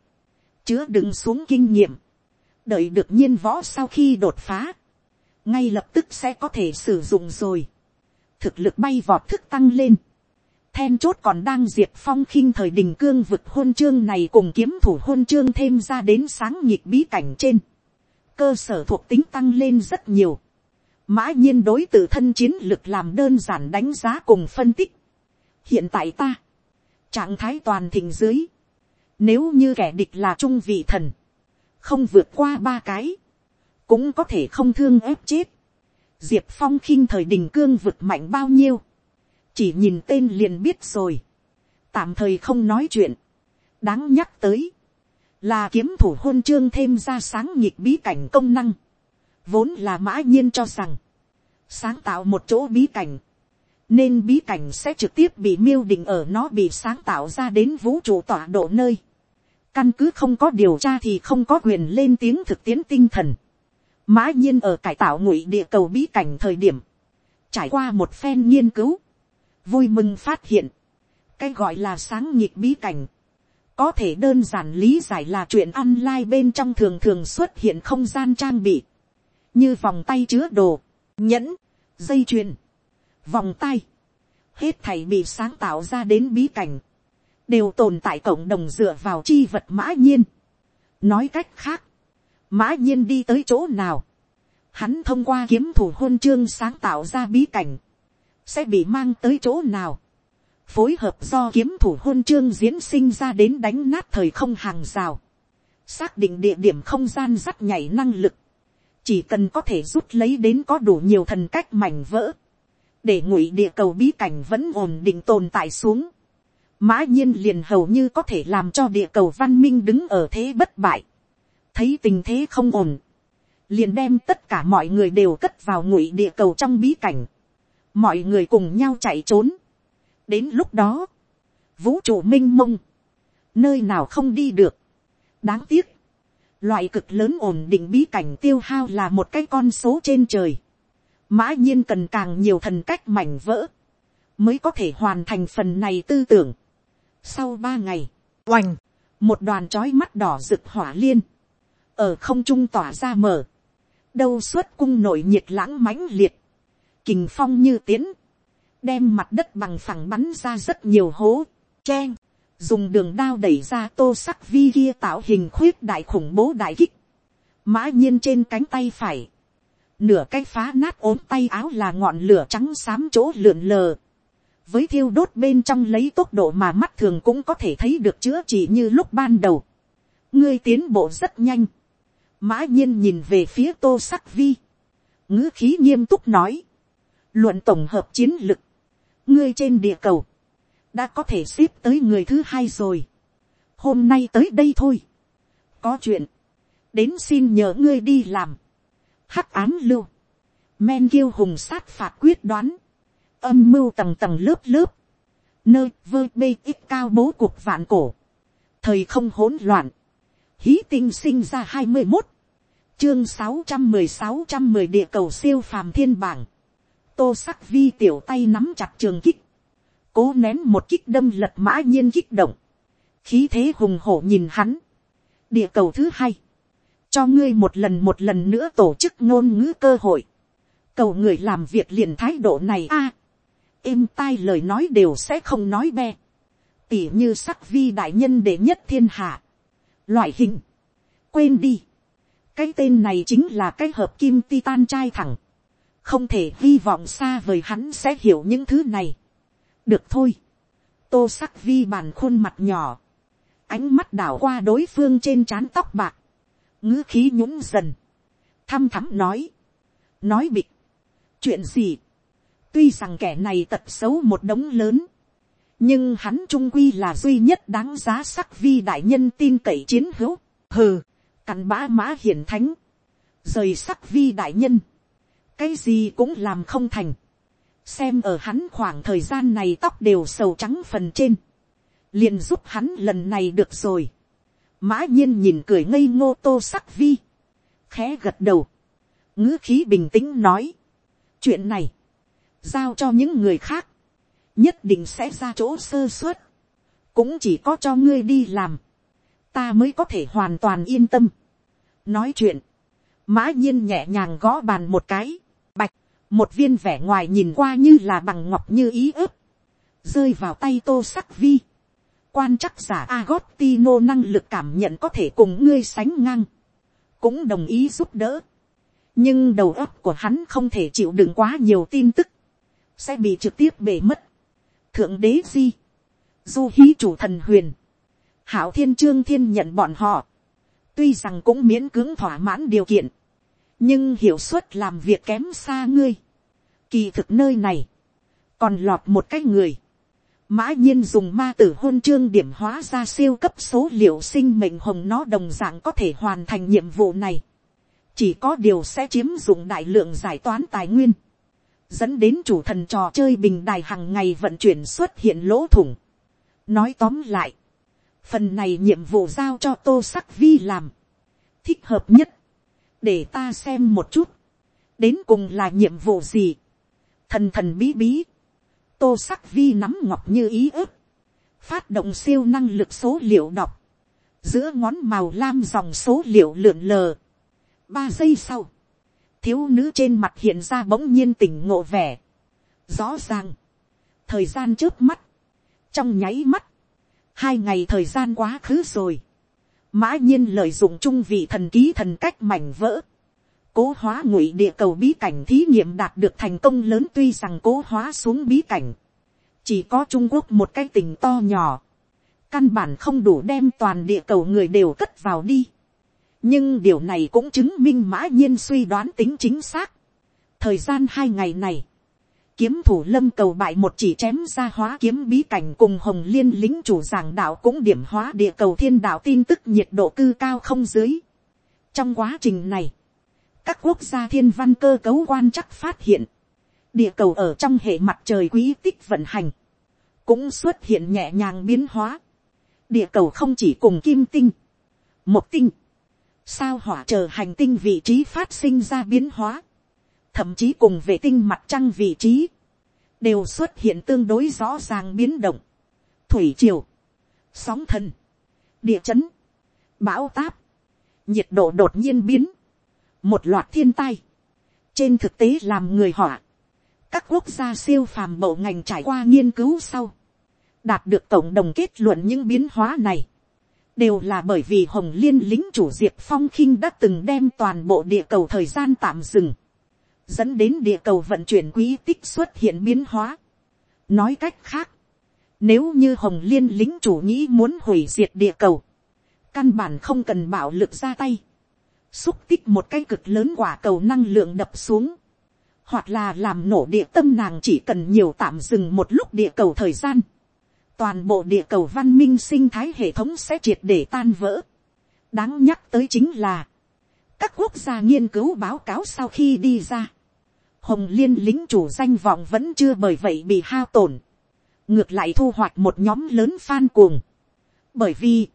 chứa đựng xuống kinh nghiệm, đợi được nhiên võ sau khi đột phá, ngay lập tức sẽ có thể sử dụng rồi, thực lực bay vọt thức tăng lên, then chốt còn đang diệt phong khinh thời đình cương vực hôn chương này cùng kiếm thủ hôn chương thêm ra đến sáng nhịp bí cảnh trên, cơ sở thuộc tính tăng lên rất nhiều, mã nhiên đối tự thân chiến lực làm đơn giản đánh giá cùng phân tích, hiện tại ta, trạng thái toàn thịnh dưới, nếu như kẻ địch là trung vị thần, không vượt qua ba cái, cũng có thể không thương ép chết. Diệp phong khinh thời đình cương vực mạnh bao nhiêu, chỉ nhìn tên liền biết rồi, tạm thời không nói chuyện, đáng nhắc tới, là kiếm thủ hôn chương thêm ra sáng nhịp bí cảnh công năng, vốn là mã nhiên cho rằng, sáng tạo một chỗ bí cảnh, nên bí cảnh sẽ trực tiếp bị miêu định ở nó bị sáng tạo ra đến vũ trụ tọa độ nơi. Căn cứ không có điều tra thì không có quyền lên tiếng thực tiễn tinh thần. Mã nhiên ở cải tạo ngụy địa cầu bí cảnh thời điểm. Trải qua một phen nghiên cứu. Vui mừng phát hiện. Cái gọi là sáng nhịp bí cảnh. Có thể đơn giản lý giải là chuyện online bên trong thường thường xuất hiện không gian trang bị. Như vòng tay chứa đồ, nhẫn, dây chuyền vòng tay, hết thảy bị sáng tạo ra đến bí cảnh, đều tồn tại cộng đồng dựa vào chi vật mã nhiên. nói cách khác, mã nhiên đi tới chỗ nào, hắn thông qua kiếm thủ hôn chương sáng tạo ra bí cảnh, sẽ bị mang tới chỗ nào, phối hợp do kiếm thủ hôn chương diễn sinh ra đến đánh nát thời không hàng rào, xác định địa điểm không gian dắt nhảy năng lực, chỉ cần có thể rút lấy đến có đủ nhiều thần cách mảnh vỡ, để ngụy địa cầu bí cảnh vẫn ổn định tồn tại xuống, mã nhiên liền hầu như có thể làm cho địa cầu văn minh đứng ở thế bất bại, thấy tình thế không ổn, liền đem tất cả mọi người đều cất vào ngụy địa cầu trong bí cảnh, mọi người cùng nhau chạy trốn, đến lúc đó, vũ trụ m i n h mông, nơi nào không đi được, đáng tiếc, loại cực lớn ổn định bí cảnh tiêu hao là một cái con số trên trời, mã nhiên cần càng nhiều thần cách mảnh vỡ, mới có thể hoàn thành phần này tư tưởng. Sau ba ngày, oành, một đoàn trói mắt đỏ rực hỏa liên, ở không trung tỏa ra mở, đâu suốt cung nội nhiệt lãng mãnh liệt, kình phong như tiến, đem mặt đất bằng phẳng bắn ra rất nhiều hố, chen, dùng đường đao đẩy ra tô sắc vi kia tạo hình khuyết đại khủng bố đại kích, mã nhiên trên cánh tay phải, nửa cái phá nát ốm tay áo là ngọn lửa trắng xám chỗ lượn lờ, với thiêu đốt bên trong lấy tốc độ mà mắt thường cũng có thể thấy được chữa trị như lúc ban đầu, ngươi tiến bộ rất nhanh, mã nhiên nhìn về phía tô sắc vi, ngữ khí nghiêm túc nói, luận tổng hợp chiến lực, ngươi trên địa cầu, đã có thể xếp tới người thứ hai rồi. hôm nay tới đây thôi. có chuyện, đến xin nhờ ngươi đi làm hắc án lưu, men kiêu hùng sát phạt quyết đoán, âm mưu tầng tầng lớp lớp, nơi vơ bê ít cao bố cuộc vạn cổ, thời không hỗn loạn, hí tinh sinh ra hai mươi một, chương sáu trăm mười sáu trăm mười địa cầu siêu phàm thiên bảng, tô sắc vi tiểu tay nắm chặt trường kích, cố nén một kích đâm lật mã nhiên kích động, khí thế hùng hổ nhìn hắn, địa cầu thứ hai, cho ngươi một lần một lần nữa tổ chức ngôn ngữ cơ hội, cầu người làm việc liền thái độ này a, êm tai lời nói đều sẽ không nói be, tỉ như sắc vi đại nhân đệ nhất thiên hạ, loại hình, quên đi, cái tên này chính là cái hợp kim titan trai thẳng, không thể hy vọng xa vời hắn sẽ hiểu những thứ này. được thôi, tô sắc vi bàn khuôn mặt nhỏ, ánh mắt đảo qua đối phương trên trán tóc bạc, ngữ khí nhũng dần, thăm thắm nói, nói bịch, chuyện gì, tuy rằng kẻ này tật xấu một đống lớn, nhưng hắn trung quy là duy nhất đáng giá sắc vi đại nhân tin cậy chiến hữu, hừ, cặn bã mã hiển thánh, rời sắc vi đại nhân, cái gì cũng làm không thành. xem ở hắn khoảng thời gian này tóc đều sầu trắng phần trên. liền giúp hắn lần này được rồi mã nhiên nhìn cười ngây ngô tô sắc vi. khẽ gật đầu. ngữ khí bình tĩnh nói. chuyện này, giao cho những người khác, nhất định sẽ ra chỗ sơ suất. cũng chỉ có cho ngươi đi làm. ta mới có thể hoàn toàn yên tâm. nói chuyện, mã nhiên nhẹ nhàng gõ bàn một cái bạch một viên vẻ ngoài nhìn qua như là bằng ngọc như ý ức, rơi vào tay tô sắc vi quan chắc giả Agostino năng lực cảm nhận có thể cùng ngươi sánh ngang, cũng đồng ý giúp đỡ. nhưng đầu óc của hắn không thể chịu đựng quá nhiều tin tức, sẽ bị trực tiếp bể mất. thượng đế di, du hí chủ thần huyền, hảo thiên trương thiên nhận bọn họ, tuy rằng cũng miễn cưỡng thỏa mãn điều kiện, nhưng hiệu suất làm việc kém xa ngươi. Kỳ thực nơi này, còn lọt một cái người. Mã nhiên dùng ma tử hôn chương điểm hóa ra siêu cấp số liệu sinh mệnh hồng nó đồng dạng có thể hoàn thành nhiệm vụ này. Chỉ có điều sẽ chiếm dụng đại lượng giải toán tài nguyên. Dẫn đến chủ thần trò chơi bình đài hàng ngày vận chuyển xuất hiện lỗ thủng. Nói tóm lại. Phần này nhiệm vụ giao cho tô sắc vi làm. Thích hợp nhất để ta xem một chút, đến cùng là nhiệm vụ gì, thần thần bí bí, tô sắc vi nắm ngọc như ý ức, phát động siêu năng lực số liệu đọc, giữa ngón màu lam dòng số liệu lượn lờ, ba giây sau, thiếu nữ trên mặt hiện ra bỗng nhiên tỉnh ngộ vẻ, rõ ràng, thời gian trước mắt, trong nháy mắt, hai ngày thời gian quá khứ rồi, mã nhiên lợi dụng trung vị thần ký thần cách mảnh vỡ, cố hóa ngụy địa cầu bí cảnh thí nghiệm đạt được thành công lớn tuy rằng cố hóa xuống bí cảnh, chỉ có trung quốc một cái tỉnh to nhỏ, căn bản không đủ đem toàn địa cầu người đều cất vào đi, nhưng điều này cũng chứng minh mã nhiên suy đoán tính chính xác. thời gian hai ngày này, kiếm thủ lâm cầu bại một chỉ chém ra hóa kiếm bí cảnh cùng hồng liên lính chủ giảng đạo cũng điểm hóa địa cầu thiên đạo tin tức nhiệt độ cư cao không dưới. trong quá trình này, các quốc gia thiên văn cơ cấu quan chắc phát hiện, địa cầu ở trong hệ mặt trời quý tích vận hành, cũng xuất hiện nhẹ nhàng biến hóa. địa cầu không chỉ cùng kim tinh, một tinh, sao hỏa chờ hành tinh vị trí phát sinh ra biến hóa, thậm chí cùng vệ tinh mặt trăng vị trí, đều xuất hiện tương đối rõ ràng biến động, thủy triều, sóng thần, địa chấn, bão táp, nhiệt độ đột nhiên biến, một loạt thiên tai, trên thực tế làm người họa, các quốc gia siêu phàm bộ ngành trải qua nghiên cứu sau, đạt được cộng đồng kết luận những biến hóa này, đều là bởi vì hồng liên lính chủ diệp phong khinh đã từng đem toàn bộ địa cầu thời gian tạm dừng, dẫn đến địa cầu vận chuyển quý tích xuất hiện biến hóa. nói cách khác, nếu như hồng liên lính chủ nghĩ muốn hủy diệt địa cầu, căn bản không cần bạo lực ra tay, xúc tích một cái cực lớn quả cầu năng lượng đập xuống, hoặc là làm nổ địa tâm nàng chỉ cần nhiều tạm dừng một lúc địa cầu thời gian, toàn bộ địa cầu văn minh sinh thái hệ thống sẽ triệt để tan vỡ. đáng nhắc tới chính là, các quốc gia nghiên cứu báo cáo sau khi đi ra, hồng liên lính chủ danh vọng vẫn chưa bởi vậy bị hao tổn, ngược lại thu hoạch một nhóm lớn fan cuồng, bởi vì,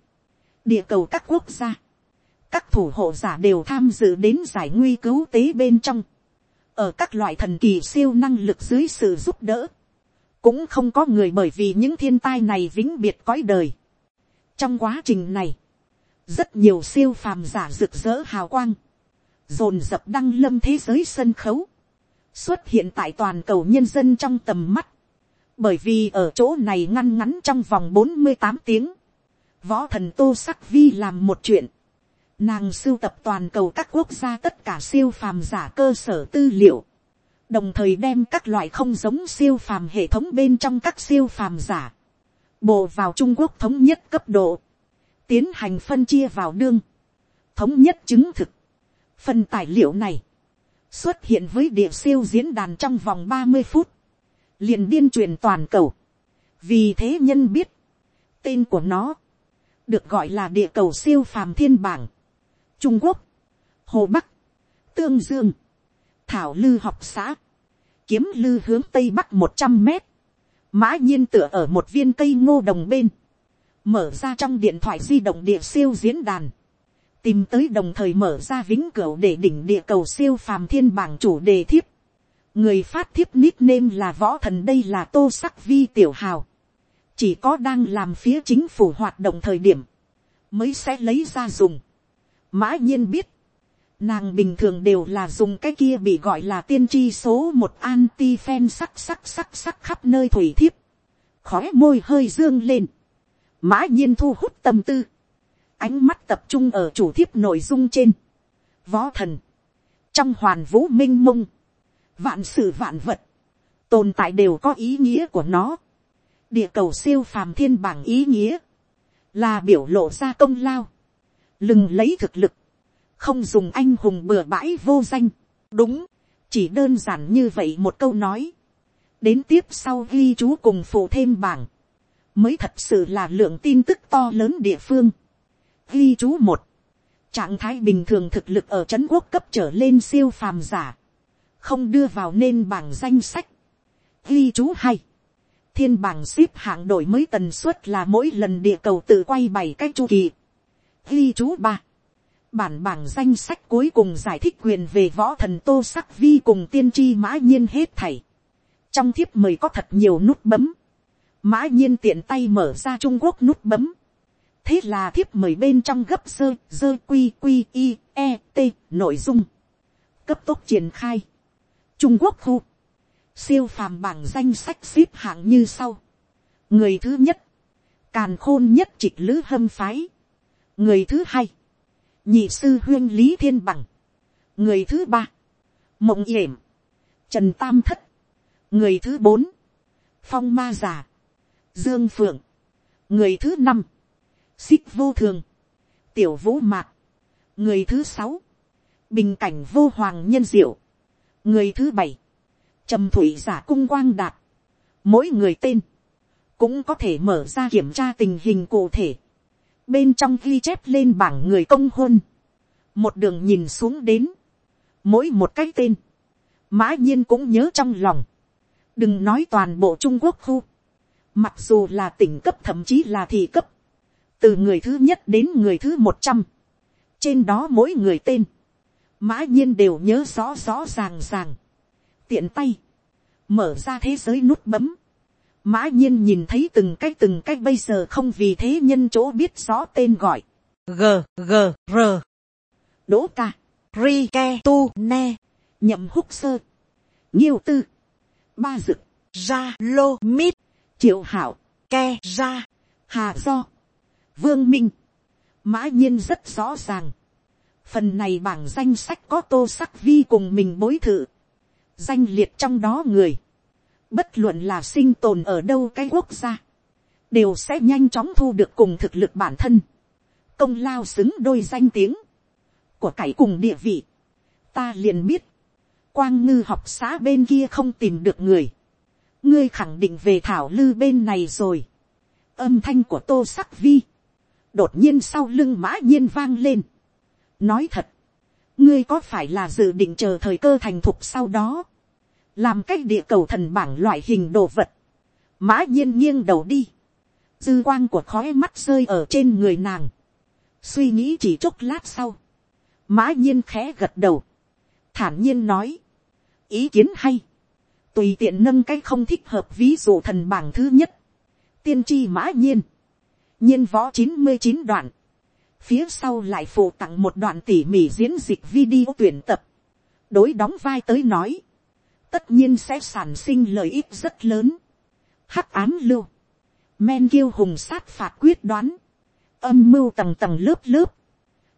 địa cầu các quốc gia, các thủ hộ giả đều tham dự đến giải nguy cứu tế bên trong, ở các loại thần kỳ siêu năng lực dưới sự giúp đỡ, cũng không có người bởi vì những thiên tai này vĩnh biệt cõi đời. trong quá trình này, rất nhiều siêu phàm giả rực rỡ hào quang, dồn dập đăng lâm thế giới sân khấu, xuất hiện tại toàn cầu nhân dân trong tầm mắt, bởi vì ở chỗ này ngăn ngắn trong vòng bốn mươi tám tiếng, võ thần tô sắc vi làm một chuyện, nàng sưu tập toàn cầu các quốc gia tất cả siêu phàm giả cơ sở tư liệu, đồng thời đem các loại không giống siêu phàm hệ thống bên trong các siêu phàm giả, bộ vào trung quốc thống nhất cấp độ, tiến hành phân chia vào đương, thống nhất chứng thực. phần tài liệu này, xuất hiện với địa siêu diễn đàn trong vòng ba mươi phút, liền điên truyền toàn cầu. vì thế nhân biết, tên của nó, được gọi là địa cầu siêu phàm thiên bảng, trung quốc, hồ bắc, tương dương, thảo lư học xã, kiếm lư hướng tây bắc một trăm mét, mã nhiên tựa ở một viên cây ngô đồng bên, mở ra trong điện thoại di động địa siêu diễn đàn, tìm tới đồng thời mở ra vĩnh cửu để đỉnh địa cầu siêu phàm thiên bảng chủ đề thiếp. người phát thiếp nickname là võ thần đây là tô sắc vi tiểu hào. chỉ có đang làm phía chính phủ hoạt động thời điểm, mới sẽ lấy ra dùng mã nhiên biết, nàng bình thường đều là dùng cái kia bị gọi là tiên tri số một anti phen sắc sắc sắc sắc khắp nơi thủy thiếp, khói môi hơi dương lên, mã nhiên thu hút tâm tư, ánh mắt tập trung ở chủ thiếp nội dung trên, võ thần, trong hoàn vũ m i n h mông, vạn sự vạn vật, tồn tại đều có ý nghĩa của nó, địa cầu siêu phàm thiên bảng ý nghĩa, là biểu lộ ra công lao, lừng lấy thực lực, không dùng anh hùng bừa bãi vô danh, đúng, chỉ đơn giản như vậy một câu nói, đến tiếp sau ghi chú cùng phụ thêm bảng, mới thật sự là lượng tin tức to lớn địa phương, ghi chú một, trạng thái bình thường thực lực ở c quốc cấp trở lên siêu phàm giả, không đưa vào nên bảng danh sách. ghi chú hai, thiên bảng ship hạng đổi mới tần suất là mỗi lần địa cầu tự quay bảy cái chu kỳ ghi chú ba, bản bảng danh sách cuối cùng giải thích quyền về võ thần tô sắc vi cùng tiên tri mã nhiên hết thảy. trong thiếp mời có thật nhiều nút bấm. mã nhiên tiện tay mở ra trung quốc nút bấm. Thế là thiếp mời bên trong gấp sơ dơ quy quy i e t nội dung. Cấp tốc triển khai. Trung quốc khu. Siêu phàm bảng danh sách xếp hạng như sau. Người thứ nhất. Càn khôn nhất trịch lữ hâm phái người thứ hai. Nhị sư huyên lý thiên bằng. Người thứ ba. Mộng yểm. Trần tam thất. Người thứ bốn. Phong ma giả dương phượng. Người thứ năm. Xích vô thường, tiểu vũ mạc, người thứ sáu, bình cảnh vô hoàng nhân diệu, người thứ bảy, trầm thủy giả cung quang đạt, mỗi người tên, cũng có thể mở ra kiểm tra tình hình cụ thể, bên trong ghi chép lên bảng người công hôn, một đường nhìn xuống đến, mỗi một cái tên, mã nhiên cũng nhớ trong lòng, đừng nói toàn bộ trung quốc khu, mặc dù là tỉnh cấp thậm chí là thị cấp, từ người thứ nhất đến người thứ một trăm, trên đó mỗi người tên, mã nhiên đều nhớ rõ rõ ràng ràng, tiện tay, mở ra thế giới nút bấm, mã nhiên nhìn thấy từng cái từng cái bây giờ không vì thế nhân chỗ biết rõ tên gọi, g g r. Đỗ ca, ri ke tu ne, nhậm húc sơ, nghiêu tư, ba dực, ra lô mít, triệu hảo, ke ra, hà do, vương minh, mã nhiên rất rõ ràng, phần này bảng danh sách có tô sắc vi cùng mình bối thự, danh liệt trong đó người, bất luận là sinh tồn ở đâu cái quốc gia, đều sẽ nhanh chóng thu được cùng thực lực bản thân, công lao xứng đôi danh tiếng, của cải cùng địa vị, ta liền biết, quang ngư học xã bên kia không tìm được người, ngươi khẳng định về thảo lư bên này rồi, âm thanh của tô sắc vi, đột nhiên sau lưng mã nhiên vang lên, nói thật, ngươi có phải là dự định chờ thời cơ thành thục sau đó, làm cách địa cầu thần bảng loại hình đồ vật, mã nhiên nghiêng đầu đi, dư quang của khói mắt rơi ở trên người nàng, suy nghĩ chỉ chốc lát sau, mã nhiên khẽ gật đầu, thản nhiên nói, ý kiến hay, tùy tiện nâng cái không thích hợp ví dụ thần bảng thứ nhất, tiên tri mã nhiên, nhiên võ chín mươi chín đoạn, phía sau lại phụ tặng một đoạn tỉ mỉ diễn dịch video tuyển tập, đối đóng vai tới nói, tất nhiên sẽ sản sinh lợi ích rất lớn, hắc ám lưu, men kiêu hùng sát phạt quyết đoán, âm mưu tầng tầng lớp lớp,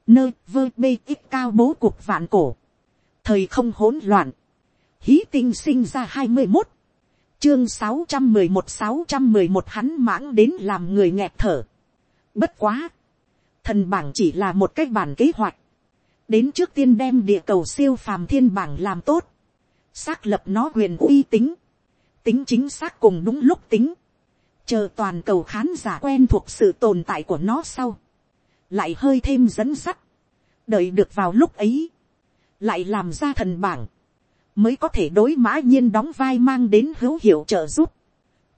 nơi vơ bê ít cao bố cuộc vạn cổ, thời không hỗn loạn, hí tinh sinh ra hai mươi một, chương sáu trăm mười một sáu trăm mười một hắn mãng đến làm người nghẹt thở. Bất quá, thần bảng chỉ là một cách bản kế hoạch, đến trước tiên đem địa cầu siêu phàm thiên bảng làm tốt, xác lập nó quyền uy tín, tính chính xác cùng đúng lúc tính, chờ toàn cầu khán giả quen thuộc sự tồn tại của nó sau, lại hơi thêm dẫn sắt, đợi được vào lúc ấy, lại làm ra thần bảng, mới có thể đối mã nhiên đóng vai mang đến hữu hiệu trợ giúp.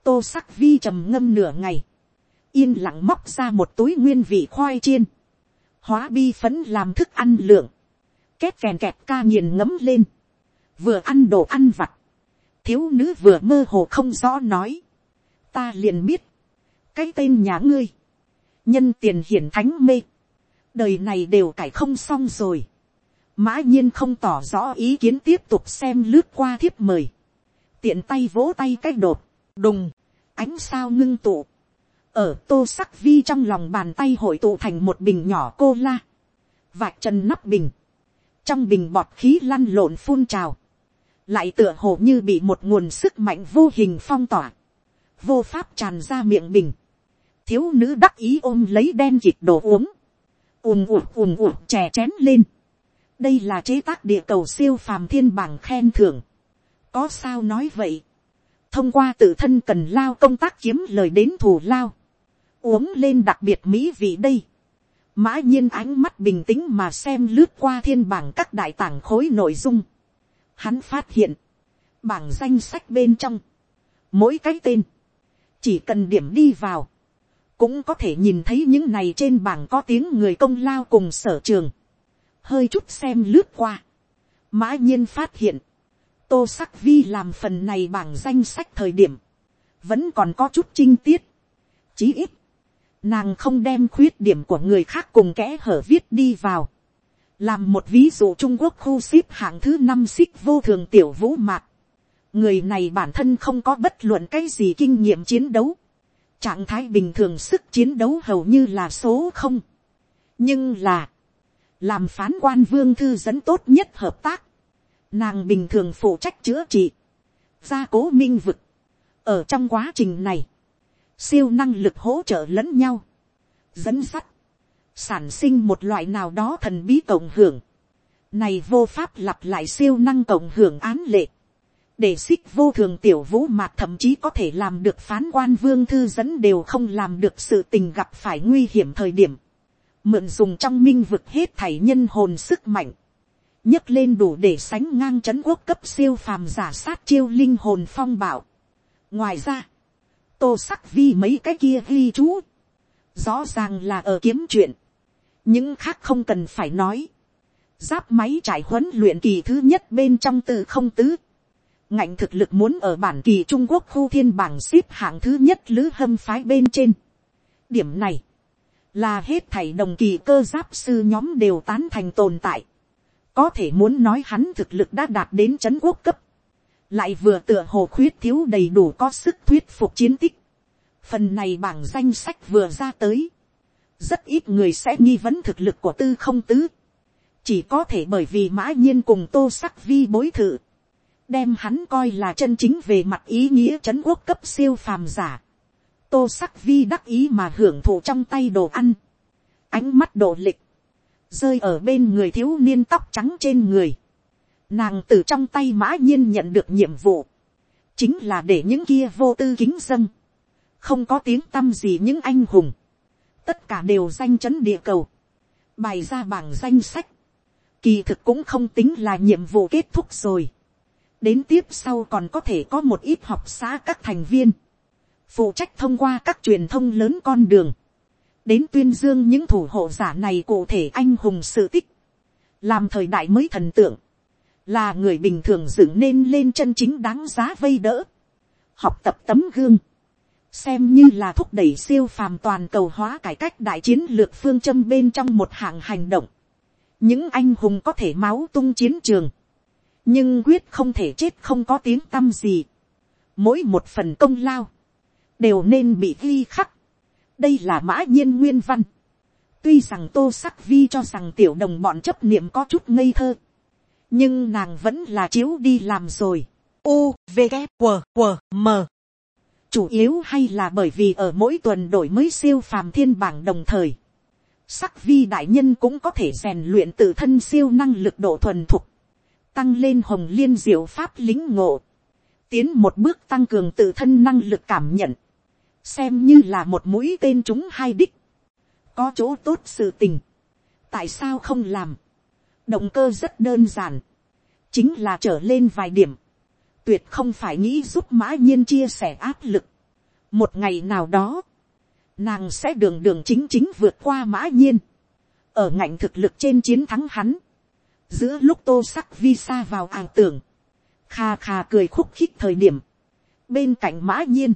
tô sắc vi trầm ngâm nửa ngày, yên lặng móc ra một túi nguyên vị khoai chiên, hóa bi phấn làm thức ăn lượng, két kèn kẹt ca nghiền ngấm lên, vừa ăn đồ ăn vặt, thiếu nữ vừa mơ hồ không rõ nói, ta liền biết, cái tên nhà ngươi, nhân tiền hiển thánh mê, đời này đều cải không xong rồi, mã nhiên không tỏ rõ ý kiến tiếp tục xem lướt qua thiếp mời, tiện tay vỗ tay cái đột, đùng, ánh sao ngưng tụ, ở tô sắc vi trong lòng bàn tay hội tụ thành một bình nhỏ cô la, vạch chân nắp bình, trong bình bọt khí lăn lộn phun trào, lại tựa hồ như bị một nguồn sức mạnh vô hình phong tỏa, vô pháp tràn ra miệng bình, thiếu nữ đắc ý ôm lấy đen kịt đồ uống, ùm ụt ùm ụt chè chén lên, đây là chế tác địa cầu siêu phàm thiên bảng khen thưởng, có sao nói vậy, thông qua tự thân cần lao công tác kiếm lời đến thù lao, uống lên đặc biệt mỹ vị đây, mã nhiên ánh mắt bình tĩnh mà xem lướt qua thiên bảng các đại tảng khối nội dung, hắn phát hiện, bảng danh sách bên trong, mỗi cái tên, chỉ cần điểm đi vào, cũng có thể nhìn thấy những này trên bảng có tiếng người công lao cùng sở trường, hơi chút xem lướt qua, mã nhiên phát hiện, tô sắc vi làm phần này bảng danh sách thời điểm, vẫn còn có chút trinh tiết, chí ít, nàng không đem khuyết điểm của người khác cùng kẽ hở viết đi vào, làm một ví dụ trung quốc khu ship hạng thứ năm xích vô thường tiểu vũ mạc, người này bản thân không có bất luận cái gì kinh nghiệm chiến đấu, trạng thái bình thường sức chiến đấu hầu như là số không, nhưng là, làm phán quan vương thư dẫn tốt nhất hợp tác, nàng bình thường phụ trách chữa trị, gia cố minh vực, ở trong quá trình này, siêu năng lực hỗ trợ lẫn nhau, dẫn sắt, sản sinh một loại nào đó thần bí cộng hưởng, này vô pháp lặp lại siêu năng cộng hưởng án lệ, để xích vô thường tiểu vũ mạc thậm chí có thể làm được phán quan vương thư dẫn đều không làm được sự tình gặp phải nguy hiểm thời điểm, mượn dùng trong minh vực hết thảy nhân hồn sức mạnh, nhấc lên đủ để sánh ngang c h ấ n quốc cấp siêu phàm giả sát chiêu linh hồn phong bảo. ngoài ra, tô sắc vi mấy cái kia ghi chú, rõ ràng là ở kiếm chuyện, những khác không cần phải nói, giáp máy trải huấn luyện kỳ thứ nhất bên trong từ không tứ, ngạnh thực lực muốn ở bản kỳ trung quốc khu thiên bảng xếp hạng thứ nhất lữ hâm phái bên trên. điểm này, là hết thảy đồng kỳ cơ giáp sư nhóm đều tán thành tồn tại. Có thể muốn nói hắn thực lực đã đạt đến c quốc cấp, lại vừa tựa hồ khuyết thiếu đầy đủ có sức thuyết phục chiến tích. phần này bảng danh sách vừa ra tới, rất ít người sẽ nghi vấn thực lực của tư không tứ, chỉ có thể bởi vì mã nhiên cùng tô sắc vi bối thự, đem hắn coi là chân chính về mặt ý nghĩa c quốc cấp siêu phàm giả. tô sắc vi đắc ý mà hưởng thụ trong tay đồ ăn, ánh mắt độ lịch, rơi ở bên người thiếu niên tóc trắng trên người. Nàng từ trong tay mã nhiên nhận được nhiệm vụ, chính là để những kia vô tư kính dân, không có tiếng tâm gì những anh hùng, tất cả đều danh chấn địa cầu, bày ra bảng danh sách, kỳ thực cũng không tính là nhiệm vụ kết thúc rồi. đến tiếp sau còn có thể có một ít học xã các thành viên, phụ trách thông qua các truyền thông lớn con đường, đến tuyên dương những thủ hộ giả này cụ thể anh hùng sự tích, làm thời đại mới thần tượng, là người bình thường dựng nên lên chân chính đáng giá vây đỡ, học tập tấm gương, xem như là thúc đẩy siêu phàm toàn cầu hóa cải cách đại chiến lược phương châm bên trong một hạng hành động. những anh hùng có thể máu tung chiến trường, nhưng quyết không thể chết không có tiếng tâm gì. mỗi một phần công lao, đều nên bị ghi khắc, đây là mã nhiên nguyên văn. tuy rằng tô sắc vi cho rằng tiểu đồng bọn chấp niệm có chút ngây thơ, nhưng nàng vẫn là chiếu đi làm rồi. u v g W, W, m chủ yếu hay là bởi vì ở mỗi tuần đổi mới siêu phàm thiên bảng đồng thời, sắc vi đại nhân cũng có thể rèn luyện tự thân siêu năng lực độ thuần thục, tăng lên hồng liên diệu pháp lính ngộ, tiến một bước tăng cường tự thân năng lực cảm nhận, xem như là một mũi tên chúng hai đích, có chỗ tốt sự tình, tại sao không làm, động cơ rất đơn giản, chính là trở lên vài điểm, tuyệt không phải nghĩ giúp mã nhiên chia sẻ áp lực, một ngày nào đó, nàng sẽ đường đường chính chính vượt qua mã nhiên, ở ngạnh thực lực trên chiến thắng hắn, giữa lúc tô sắc vi sa vào ảo tưởng, kha kha cười khúc khích thời điểm, bên cạnh mã nhiên,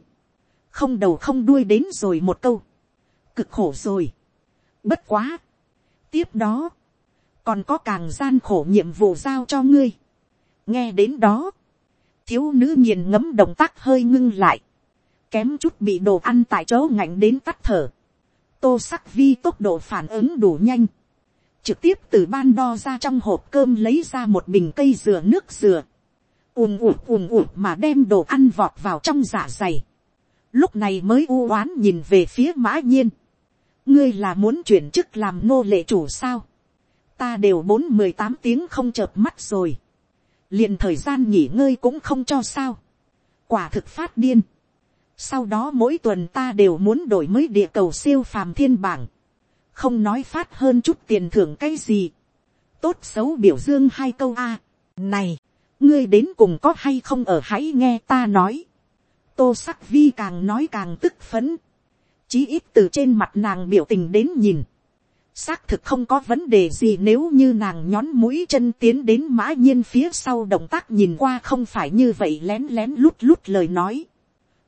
không đầu không đuôi đến rồi một câu, cực khổ rồi, bất quá, tiếp đó, còn có càng gian khổ nhiệm vụ giao cho ngươi, nghe đến đó, thiếu nữ nghiền ngấm động tác hơi ngưng lại, kém chút bị đồ ăn tại chỗ ngạnh đến tắt thở, tô sắc vi tốc độ phản ứng đủ nhanh, trực tiếp từ ban đo ra trong hộp cơm lấy ra một bình cây dừa nước dừa, ùm ụt ùm ụt mà đem đồ ăn vọt vào trong dạ dày, lúc này mới u oán nhìn về phía mã nhiên, ngươi là muốn chuyển chức làm nô lệ chủ sao, ta đều bốn mười tám tiếng không chợp mắt rồi, liền thời gian nghỉ ngơi cũng không cho sao, quả thực phát điên, sau đó mỗi tuần ta đều muốn đổi mới địa cầu siêu phàm thiên bảng, không nói phát hơn chút tiền thưởng cái gì, tốt xấu biểu dương hai câu a, này, ngươi đến cùng có hay không ở hãy nghe ta nói, tô sắc vi càng nói càng tức phấn, chí ít từ trên mặt nàng biểu tình đến nhìn, xác thực không có vấn đề gì nếu như nàng nhón mũi chân tiến đến mã nhiên phía sau động tác nhìn qua không phải như vậy lén lén lút lút lời nói,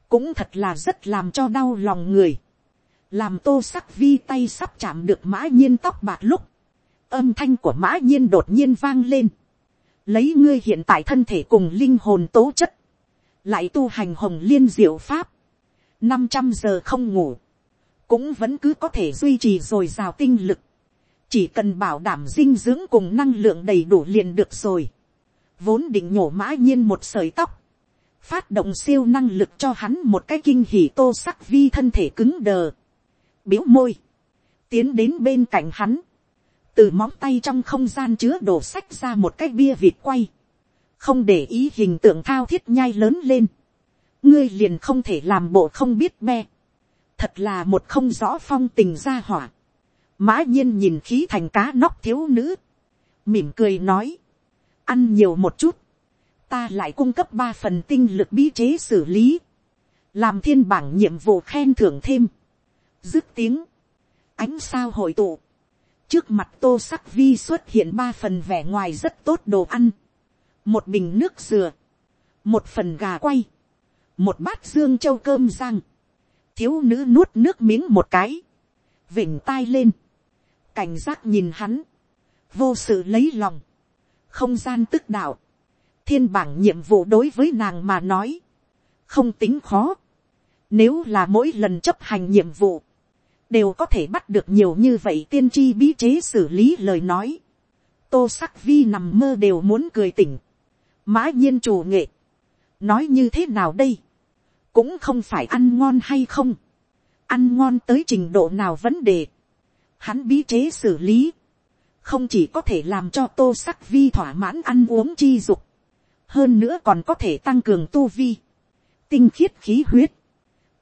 cũng thật là rất làm cho đau lòng người, làm tô sắc vi tay sắp chạm được mã nhiên tóc bạc lúc, âm thanh của mã nhiên đột nhiên vang lên, lấy ngươi hiện tại thân thể cùng linh hồn tố chất, lại tu hành hồng liên diệu pháp, năm trăm giờ không ngủ, cũng vẫn cứ có thể duy trì dồi dào tinh lực, chỉ cần bảo đảm dinh dưỡng cùng năng lượng đầy đủ liền được rồi, vốn định nhổ mã nhiên một sợi tóc, phát động siêu năng lực cho hắn một cái kinh hỉ tô sắc vi thân thể cứng đờ, biếu môi, tiến đến bên cạnh hắn, từ móng tay trong không gian chứa đổ sách ra một cái bia vịt quay, không để ý hình tượng thao thiết nhai lớn lên, ngươi liền không thể làm bộ không biết be, thật là một không rõ phong tình gia hỏa, mã nhiên nhìn khí thành cá nóc thiếu nữ, mỉm cười nói, ăn nhiều một chút, ta lại cung cấp ba phần tinh lực bí chế xử lý, làm thiên bảng nhiệm vụ khen thưởng thêm, dứt tiếng, ánh sao hội tụ, trước mặt tô sắc vi xuất hiện ba phần vẻ ngoài rất tốt đồ ăn, một bình nước dừa, một phần gà quay, một bát dương châu cơm rang, thiếu nữ nuốt nước miếng một cái, vỉnh tai lên, cảnh giác nhìn hắn, vô sự lấy lòng, không gian tức đạo, thiên bảng nhiệm vụ đối với nàng mà nói, không tính khó, nếu là mỗi lần chấp hành nhiệm vụ, đều có thể bắt được nhiều như vậy tiên tri bí chế xử lý lời nói. tô sắc vi nằm mơ đều muốn cười tỉnh. mã nhiên chủ nghệ. nói như thế nào đây cũng không phải ăn ngon hay không. ăn ngon tới trình độ nào vấn đề. hắn bí chế xử lý. không chỉ có thể làm cho tô sắc vi thỏa mãn ăn uống chi dục. hơn nữa còn có thể tăng cường tu vi. tinh khiết khí huyết.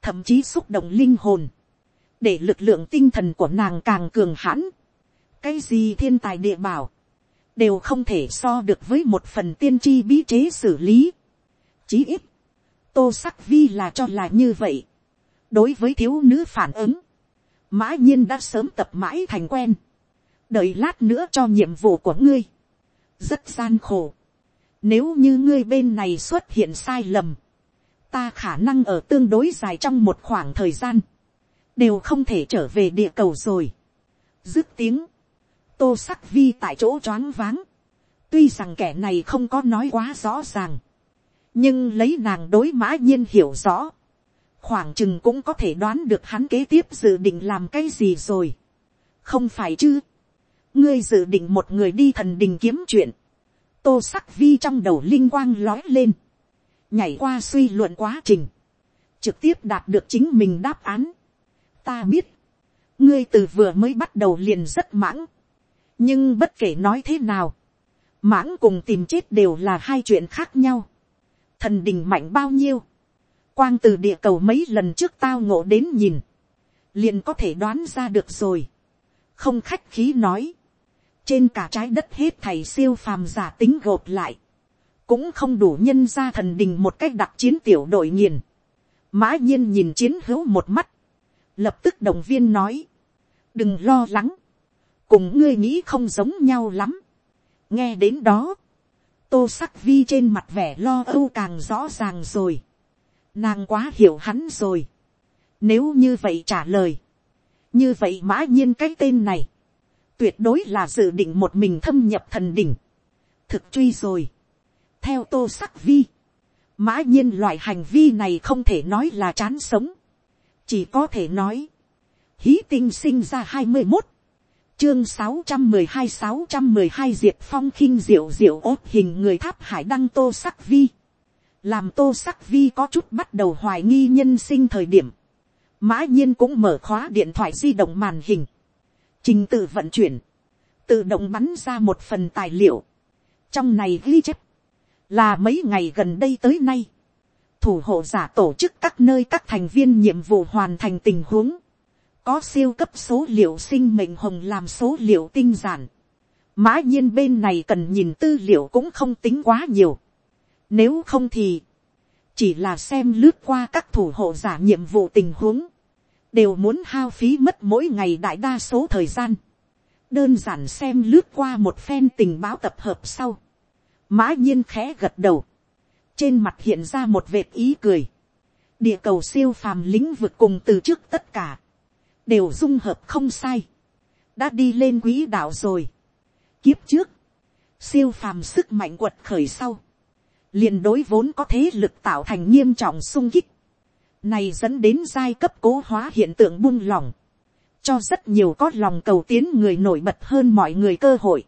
thậm chí xúc động linh hồn để lực lượng tinh thần của nàng càng cường hãn. cái gì thiên tài địa bảo, đều không thể so được với một phần tiên tri bí chế xử lý. chí ít, tô sắc vi là cho là như vậy. đối với thiếu nữ phản ứng, mã nhiên đã sớm tập mãi thành quen. đợi lát nữa cho nhiệm vụ của ngươi. rất gian khổ. nếu như ngươi bên này xuất hiện sai lầm, ta khả năng ở tương đối dài trong một khoảng thời gian, đều không thể trở về địa cầu rồi. dứt tiếng, tô sắc vi tại chỗ choáng váng, tuy rằng kẻ này không có nói quá rõ ràng, nhưng lấy nàng đối mã nhiên hiểu rõ, khoảng chừng cũng có thể đoán được hắn kế tiếp dự định làm cái gì rồi. không phải chứ, ngươi dự định một người đi thần đình kiếm chuyện, tô sắc vi trong đầu linh quang lói lên, nhảy qua suy luận quá trình, trực tiếp đạt được chính mình đáp án. Ta biết, ngươi từ vừa mới bắt đầu liền rất mãng, nhưng bất kể nói thế nào, mãng cùng tìm chết đều là hai chuyện khác nhau thần đình mạnh bao nhiêu, quang từ địa cầu mấy lần trước tao ngộ đến nhìn, liền có thể đoán ra được rồi. không khách khí nói, trên cả trái đất hết thầy siêu phàm giả tính gộp lại, cũng không đủ nhân ra thần đình một cách đặc chiến tiểu đội nghiền. mã nhiên nhìn chiến hữu một mắt, lập tức động viên nói, đừng lo lắng, cùng ngươi nghĩ không giống nhau lắm. nghe đến đó, tô sắc vi trên mặt vẻ lo âu càng rõ ràng rồi. nàng quá hiểu hắn rồi. nếu như vậy trả lời, như vậy mã nhiên cái tên này, tuyệt đối là dự định một mình thâm nhập thần đỉnh, thực truy rồi. theo tô sắc vi, mã nhiên loại hành vi này không thể nói là chán sống, chỉ có thể nói, hí tinh sinh ra hai mươi một, chương sáu trăm mười hai sáu trăm mười hai diệt phong khinh diệu diệu ốt hình người tháp hải đăng tô sắc vi, làm tô sắc vi có chút bắt đầu hoài nghi nhân sinh thời điểm, mã nhiên cũng mở khóa điện thoại di động màn hình, trình tự vận chuyển, tự động bắn ra một phần tài liệu, trong này ghi chép, là mấy ngày gần đây tới nay, thủ hộ giả tổ chức các nơi các thành viên nhiệm vụ hoàn thành tình huống, có siêu cấp số liệu sinh mệnh hồng làm số liệu tinh giản. Mã nhiên bên này cần nhìn tư liệu cũng không tính quá nhiều. Nếu không thì, chỉ là xem lướt qua các thủ hộ giả nhiệm vụ tình huống, đều muốn hao phí mất mỗi ngày đại đa số thời gian. Đơn giản xem lướt qua một phen tình báo tập hợp sau. Mã nhiên khẽ gật đầu trên mặt hiện ra một vệt ý cười, địa cầu siêu phàm lĩnh vực cùng từ trước tất cả, đều dung hợp không sai, đã đi lên quỹ đạo rồi. Kiếp trước, siêu phàm sức mạnh quật khởi sau, liền đối vốn có thế lực tạo thành nghiêm trọng sung kích, này dẫn đến giai cấp cố hóa hiện tượng buông lỏng, cho rất nhiều có lòng cầu tiến người nổi bật hơn mọi người cơ hội.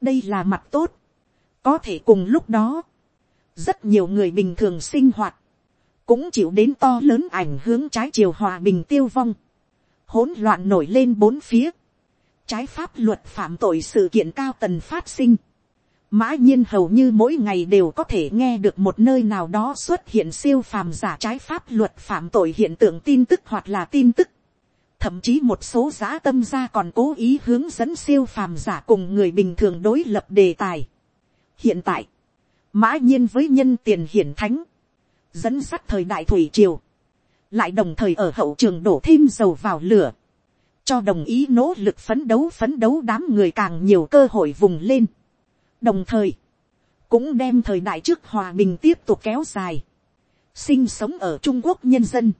đây là mặt tốt, có thể cùng lúc đó, rất nhiều người bình thường sinh hoạt, cũng chịu đến to lớn ảnh hướng trái chiều hòa bình tiêu vong hỗn loạn nổi lên bốn phía, trái pháp luật phạm tội sự kiện cao tần phát sinh, mã nhiên hầu như mỗi ngày đều có thể nghe được một nơi nào đó xuất hiện siêu phàm giả trái pháp luật phạm tội hiện tượng tin tức hoặc là tin tức. Thậm chí một số giã tâm gia còn cố ý hướng dẫn siêu phàm giả cùng người bình thường đối lập đề tài. Hiện tại, mã nhiên với nhân tiền hiển thánh, dẫn sắt thời đại thủy triều, lại đồng thời ở hậu trường đổ thêm dầu vào lửa, cho đồng ý nỗ lực phấn đấu phấn đấu đám người càng nhiều cơ hội vùng lên. đồng thời, cũng đem thời đại trước hòa bình tiếp tục kéo dài, sinh sống ở trung quốc nhân dân,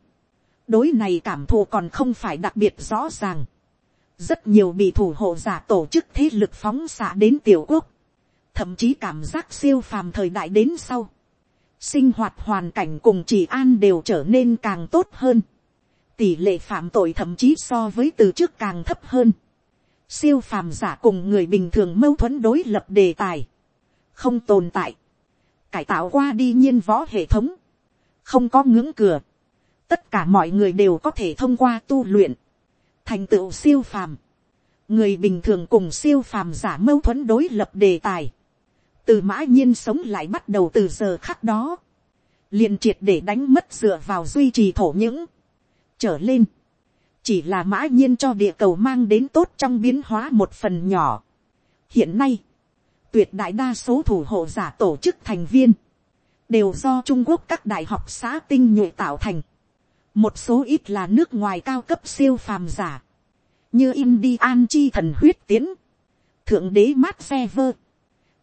đối này cảm thù còn không phải đặc biệt rõ ràng, rất nhiều bị thủ hộ giả tổ chức thế lực phóng xạ đến tiểu quốc, thậm chí cảm giác siêu phàm thời đại đến sau, sinh hoạt hoàn cảnh cùng trị an đều trở nên càng tốt hơn, tỷ lệ phạm tội thậm chí so với từ trước càng thấp hơn, siêu phàm giả cùng người bình thường mâu thuẫn đối lập đề tài, không tồn tại, cải tạo qua đi nhiên võ hệ thống, không có ngưỡng cửa, tất cả mọi người đều có thể thông qua tu luyện, thành tựu siêu phàm, người bình thường cùng siêu phàm giả mâu thuẫn đối lập đề tài, từ mã nhiên sống lại bắt đầu từ giờ khắc đó, liền triệt để đánh mất dựa vào duy trì thổ những, trở lên, chỉ là mã nhiên cho địa cầu mang đến tốt trong biến hóa một phần nhỏ. hiện nay, tuyệt đại đa số thủ hộ giả tổ chức thành viên, đều do trung quốc các đại học xã tinh nhuệ tạo thành, một số ít là nước ngoài cao cấp siêu phàm giả, như Indian chi thần huyết tiến, thượng đế mát xe vơ,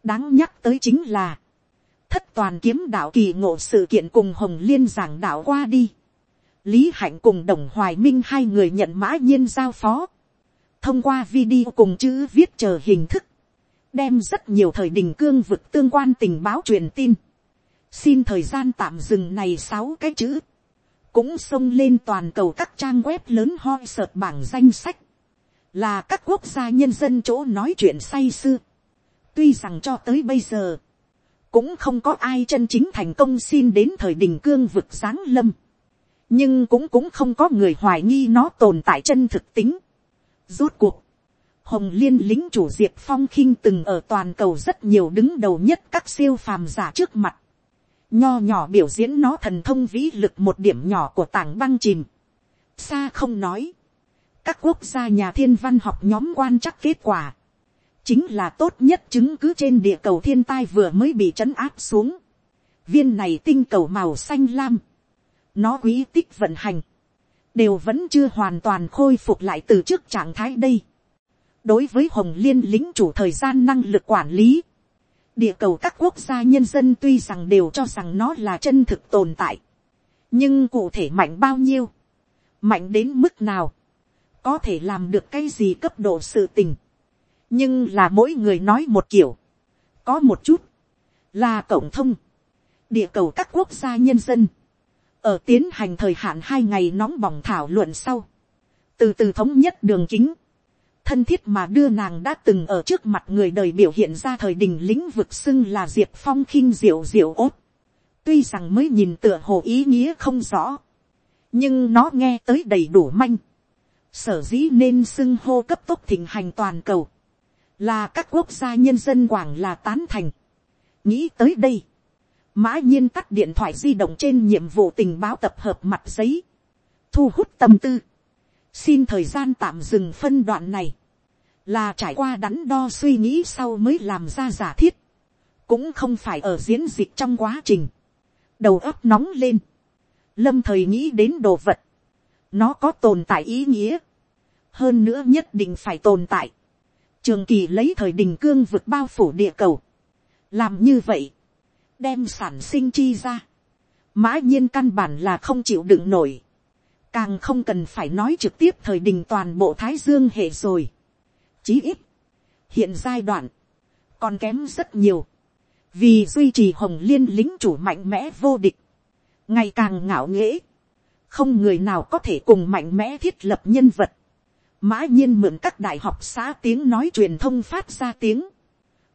đáng nhắc tới chính là, thất toàn kiếm đạo kỳ ngộ sự kiện cùng hồng liên giảng đạo qua đi. lý hạnh cùng đồng hoài minh hai người nhận mã nhiên giao phó. thông qua video cùng chữ viết chờ hình thức, đem rất nhiều thời đình cương vực tương quan tình báo truyền tin. xin thời gian tạm dừng này sáu cái chữ. cũng xông lên toàn cầu các trang web lớn hoi sợt bảng danh sách. là các quốc gia nhân dân chỗ nói chuyện say sưa Tuy rằng cho tới bây giờ, cũng không có ai chân chính thành công xin đến thời đình cương vực giáng lâm. Nhưng cũng cũng không có người hoài nghi nó tồn tại chân thực tính. Rốt cuộc, Hồng Liên lính chủ Diệp Phong khinh từng ở toàn cầu rất nhiều đứng đầu nhất các siêu phàm giả trước mặt. Nho nhỏ biểu diễn nó thần thông vĩ lực một điểm nhỏ của tảng băng chìm. Xa không nói. Các quốc gia nhà thiên văn học nhóm quan chắc kết quả chính là tốt nhất chứng cứ trên địa cầu thiên tai vừa mới bị trấn áp xuống. Viên này tinh cầu màu xanh lam, nó quý tích vận hành, đều vẫn chưa hoàn toàn khôi phục lại từ trước trạng thái đây. đối với hồng liên lính chủ thời gian năng lực quản lý, địa cầu các quốc gia nhân dân tuy rằng đều cho rằng nó là chân thực tồn tại, nhưng cụ thể mạnh bao nhiêu, mạnh đến mức nào, có thể làm được cái gì cấp độ sự tình, nhưng là mỗi người nói một kiểu, có một chút, là cộng thông, địa cầu các quốc gia nhân dân, ở tiến hành thời hạn hai ngày nóng bỏng thảo luận sau, từ từ thống nhất đường chính, thân thiết mà đưa nàng đã từng ở trước mặt người đời biểu hiện ra thời đình lĩnh vực xưng là diệp phong khinh diệu diệu ốt, tuy rằng mới nhìn tựa hồ ý nghĩa không rõ, nhưng nó nghe tới đầy đủ manh, sở dĩ nên xưng hô cấp tốc thịnh hành toàn cầu, là các quốc gia nhân dân quảng là tán thành. nghĩ tới đây, mã nhiên tắt điện thoại di động trên nhiệm vụ tình báo tập hợp mặt giấy, thu hút tâm tư, xin thời gian tạm dừng phân đoạn này, là trải qua đắn đo suy nghĩ sau mới làm ra giả thiết, cũng không phải ở diễn dịch trong quá trình, đầu óc nóng lên, lâm thời nghĩ đến đồ vật, nó có tồn tại ý nghĩa, hơn nữa nhất định phải tồn tại, trường kỳ lấy thời đình cương vực bao phủ địa cầu. làm như vậy, đem sản sinh chi ra. mã nhiên căn bản là không chịu đựng nổi. càng không cần phải nói trực tiếp thời đình toàn bộ thái dương hệ rồi. chí ít, hiện giai đoạn, còn kém rất nhiều. vì duy trì hồng liên lính chủ mạnh mẽ vô địch, ngày càng ngạo nghễ, không người nào có thể cùng mạnh mẽ thiết lập nhân vật, mã nhiên mượn các đại học xã tiếng nói truyền thông phát ra tiếng.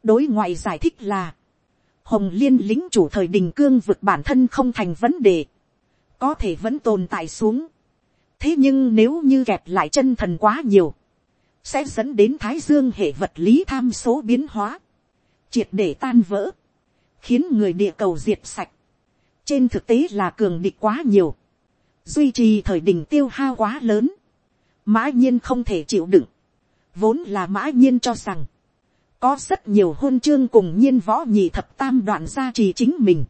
đối ngoại giải thích là, hồng liên lính chủ thời đình cương vực bản thân không thành vấn đề, có thể vẫn tồn tại xuống. thế nhưng nếu như kẹp lại chân thần quá nhiều, sẽ dẫn đến thái dương hệ vật lý tham số biến hóa, triệt để tan vỡ, khiến người địa cầu diệt sạch. trên thực tế là cường địch quá nhiều, duy trì thời đình tiêu hao quá lớn, mã nhiên không thể chịu đựng, vốn là mã nhiên cho rằng, có rất nhiều hôn chương cùng nhiên võ nhị thập tam đoạn gia trì chính mình,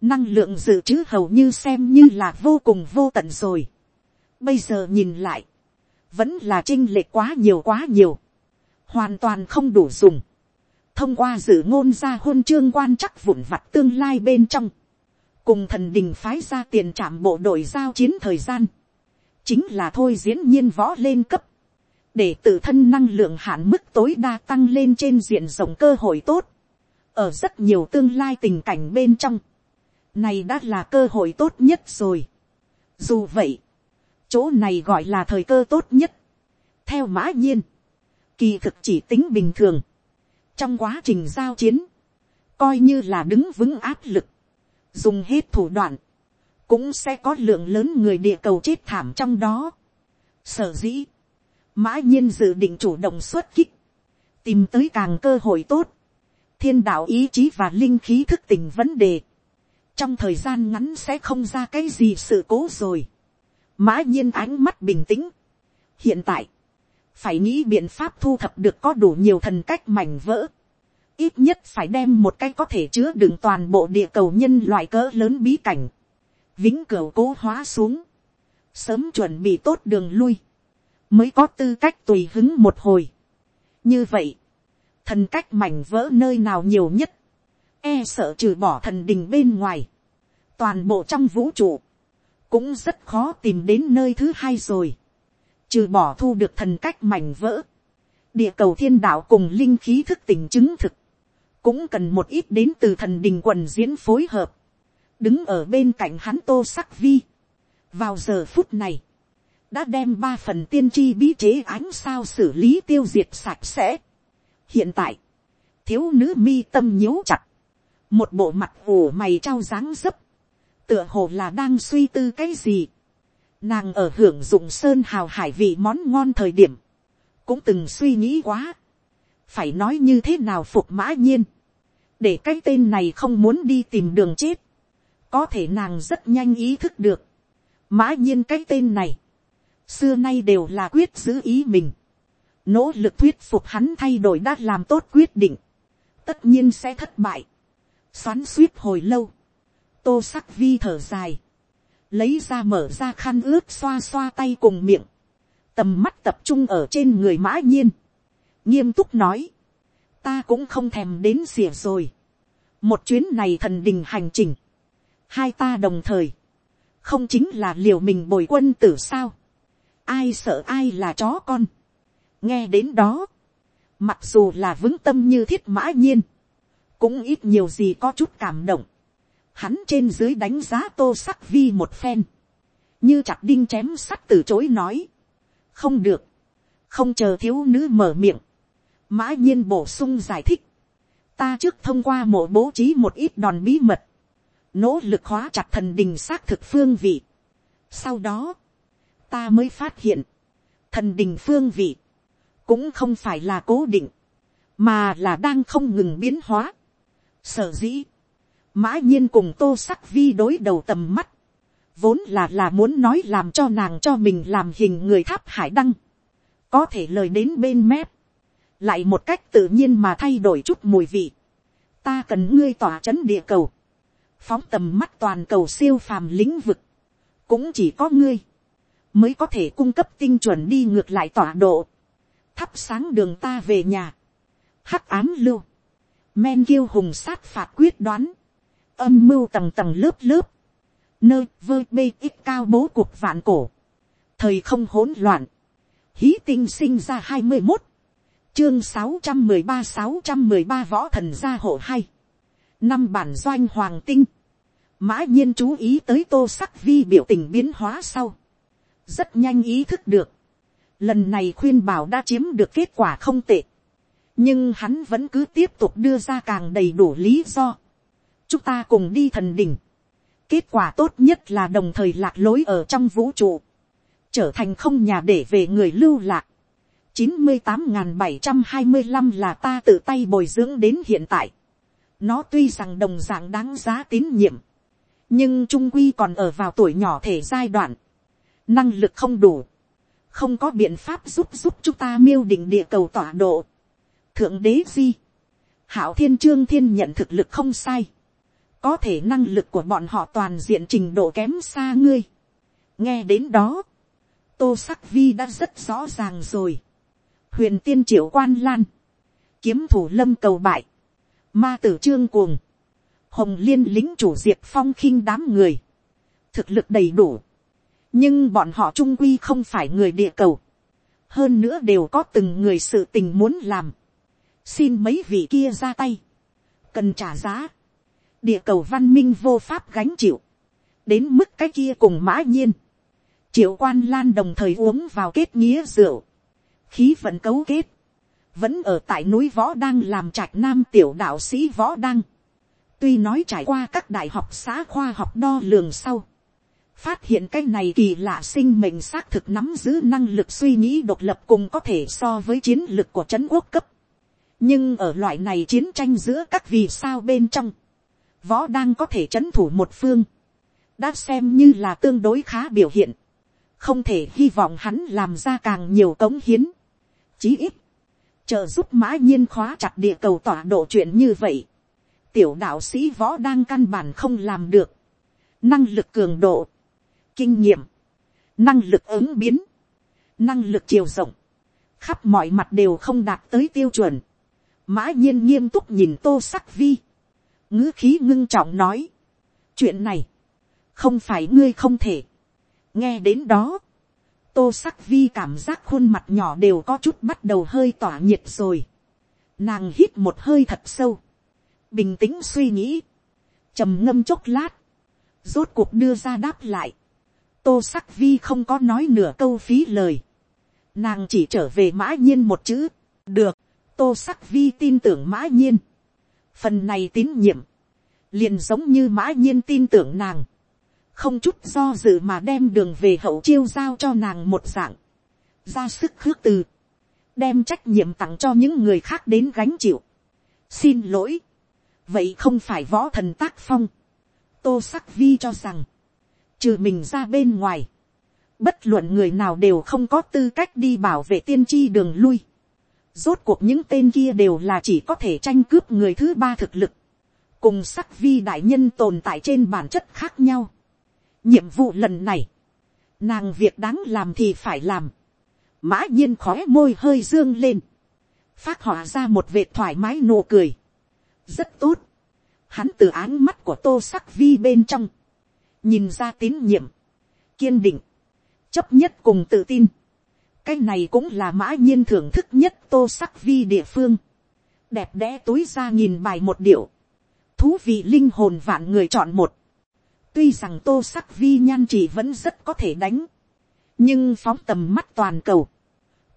năng lượng dự trữ hầu như xem như là vô cùng vô tận rồi. Bây giờ nhìn lại, vẫn là trinh lệ quá nhiều quá nhiều, hoàn toàn không đủ dùng. thông qua dự ngôn ra hôn chương quan chắc vụn vặt tương lai bên trong, cùng thần đình phái ra tiền trạm bộ đội giao chiến thời gian, chính là thôi diễn nhiên võ lên cấp, để tự thân năng lượng hạn mức tối đa tăng lên trên diện rộng cơ hội tốt, ở rất nhiều tương lai tình cảnh bên trong, này đã là cơ hội tốt nhất rồi. dù vậy, chỗ này gọi là thời cơ tốt nhất. theo mã nhiên, kỳ thực chỉ tính bình thường. trong quá trình giao chiến, coi như là đứng vững áp lực, dùng hết thủ đoạn, cũng sẽ có lượng lớn người địa cầu chết thảm trong đó. sở dĩ, mã nhiên dự định chủ động xuất kích, tìm tới càng cơ hội tốt, thiên đạo ý chí và linh khí thức tỉnh vấn đề, trong thời gian ngắn sẽ không ra cái gì sự cố rồi. mã nhiên ánh mắt bình tĩnh. hiện tại, phải nghĩ biện pháp thu thập được có đủ nhiều thần cách mảnh vỡ. ít nhất phải đem một cái có thể chứa đựng toàn bộ địa cầu nhân loại cỡ lớn bí cảnh vĩnh cửu cố hóa xuống. sớm chuẩn bị tốt đường lui. mới có tư cách tùy hứng một hồi. như vậy, thần cách mảnh vỡ nơi nào nhiều nhất e sợ trừ bỏ thần đình bên ngoài, toàn bộ trong vũ trụ, cũng rất khó tìm đến nơi thứ hai rồi, trừ bỏ thu được thần cách mảnh vỡ, địa cầu thiên đạo cùng linh khí thức tỉnh chứng thực, cũng cần một ít đến từ thần đình quần diễn phối hợp, đứng ở bên cạnh hắn tô sắc vi, vào giờ phút này, đã đem ba phần tiên tri bí chế ánh sao xử lý tiêu diệt sạch sẽ. hiện tại, thiếu nữ mi tâm nhíu chặt, một bộ mặt ủ mày trao dáng dấp, tựa hồ là đang suy tư cái gì. Nàng ở hưởng dụng sơn hào hải vị món ngon thời điểm, cũng từng suy nghĩ quá, phải nói như thế nào phục mã nhiên, để cái tên này không muốn đi tìm đường chết, có thể nàng rất nhanh ý thức được, mã nhiên cái tên này, xưa nay đều là quyết giữ ý mình, nỗ lực thuyết phục hắn thay đổi đã làm tốt quyết định, tất nhiên sẽ thất bại. Xoắn suýt hồi lâu, tô sắc vi thở dài, lấy ra mở ra khăn ướt xoa xoa tay cùng miệng, tầm mắt tập trung ở trên người mã nhiên, nghiêm túc nói, ta cũng không thèm đến xỉa rồi, một chuyến này thần đình hành trình, hai ta đồng thời, không chính là liều mình bồi quân tử sao, ai sợ ai là chó con, nghe đến đó, mặc dù là vững tâm như thiết mã nhiên, cũng ít nhiều gì có chút cảm động. Hắn trên dưới đánh giá tô sắc vi một phen. Như chặt đinh chém sắt từ chối nói. Không được. Không chờ thiếu nữ mở miệng. Mã nhiên bổ sung giải thích. Ta trước thông qua mộ bố trí một ít đòn bí mật. Nỗ lực hóa chặt thần đình xác thực phương vị. Sau đó. Ta mới phát hiện. Thần đình phương vị. Cũng không phải là cố định. Mà là đang không ngừng biến hóa Sở dĩ, mã nhiên cùng tô sắc vi đối đầu tầm mắt, vốn là là muốn nói làm cho nàng cho mình làm hình người tháp hải đăng, có thể lời đến bên mép, lại một cách tự nhiên mà thay đổi chút mùi vị, ta cần ngươi tỏa c h ấ n địa cầu, phóng tầm mắt toàn cầu siêu phàm lĩnh vực, cũng chỉ có ngươi, mới có thể cung cấp tinh chuẩn đi ngược lại tọa độ, thắp sáng đường ta về nhà, hắc ám lưu, men kiêu hùng sát phạt quyết đoán, âm mưu tầng tầng lớp lớp, nơi vơ bê ít cao bố cuộc vạn cổ, thời không hỗn loạn, hí tinh sinh ra hai mươi một, chương sáu trăm mười ba sáu trăm mười ba võ thần gia hộ hay năm bản doanh hoàng tinh, mã nhiên chú ý tới tô sắc vi biểu tình biến hóa sau, rất nhanh ý thức được, lần này khuyên bảo đã chiếm được kết quả không tệ, nhưng hắn vẫn cứ tiếp tục đưa ra càng đầy đủ lý do. chúng ta cùng đi thần đỉnh. kết quả tốt nhất là đồng thời lạc lối ở trong vũ trụ. trở thành không nhà để về người lưu lạc. chín mươi tám bảy trăm hai mươi năm là ta tự tay bồi dưỡng đến hiện tại. Nó tuy rằng đồng dạng đáng giá tín nhiệm, nhưng trung quy còn ở vào tuổi nhỏ thể giai đoạn, năng lực không đủ, không có biện pháp giúp giúp chúng ta miêu định địa cầu tọa độ. Thượng đế di, hảo thiên trương thiên nhận thực lực không sai, có thể năng lực của bọn họ toàn diện trình độ kém xa ngươi. nghe đến đó, tô sắc vi đã rất rõ ràng rồi. huyền tiên triệu quan lan, kiếm thủ lâm cầu bại, ma tử trương cuồng, hồng liên lính chủ diệp phong khinh đám người, thực lực đầy đủ, nhưng bọn họ trung quy không phải người địa cầu, hơn nữa đều có từng người sự tình muốn làm, xin mấy vị kia ra tay, cần trả giá, địa cầu văn minh vô pháp gánh chịu, đến mức cái kia cùng mã nhiên, triệu quan lan đồng thời uống vào kết nghĩa rượu, khí vận cấu kết, vẫn ở tại núi võ đang làm trạch nam tiểu đạo sĩ võ đăng, tuy nói trải qua các đại học xã khoa học đo lường sau, phát hiện cái này kỳ lạ sinh mệnh xác thực nắm giữ năng lực suy nghĩ độc lập cùng có thể so với chiến lực của trấn quốc cấp. nhưng ở loại này chiến tranh giữa các vì sao bên trong, võ đang có thể trấn thủ một phương, đã xem như là tương đối khá biểu hiện, không thể hy vọng hắn làm ra càng nhiều cống hiến. chí ít, trợ giúp mã nhiên khóa chặt địa cầu tọa độ chuyện như vậy, tiểu đạo sĩ võ đang căn bản không làm được, năng lực cường độ, kinh nghiệm, năng lực ứng biến, năng lực chiều rộng, khắp mọi mặt đều không đạt tới tiêu chuẩn. Mã nhiên nghiêm túc nhìn tô sắc vi, ngữ khí ngưng trọng nói, chuyện này, không phải ngươi không thể. nghe đến đó, tô sắc vi cảm giác khuôn mặt nhỏ đều có chút bắt đầu hơi tỏa nhiệt rồi. nàng hít một hơi thật sâu, bình tĩnh suy nghĩ, trầm ngâm chốc lát, rốt cuộc đưa ra đáp lại. Tô sắc vi không có nói nửa câu phí lời. nàng chỉ trở về mã nhiên một chữ, được, tô sắc vi tin tưởng mã nhiên. phần này tín nhiệm, liền giống như mã nhiên tin tưởng nàng, không chút do dự mà đem đường về hậu chiêu giao cho nàng một dạng, ra sức khước từ, đem trách nhiệm tặng cho những người khác đến gánh chịu. xin lỗi, vậy không phải võ thần tác phong, tô sắc vi cho rằng, trừ mình ra bên ngoài, bất luận người nào đều không có tư cách đi bảo vệ tiên tri đường lui. Rốt cuộc những tên kia đều là chỉ có thể tranh cướp người thứ ba thực lực, cùng sắc vi đại nhân tồn tại trên bản chất khác nhau nhiệm vụ lần này, nàng việc đáng làm thì phải làm, mã nhiên khói môi hơi dương lên, phát họa ra một vệt thoải mái nụ cười. rất tốt, hắn từ áng mắt của tô sắc vi bên trong, nhìn ra tín nhiệm, kiên định, chấp nhất cùng tự tin. cái này cũng là mã nhiên thưởng thức nhất tô sắc vi địa phương. đẹp đẽ túi ra nhìn bài một điệu. thú vị linh hồn vạn người chọn một tuy rằng tô sắc vi nhan chỉ vẫn rất có thể đánh. nhưng phóng tầm mắt toàn cầu.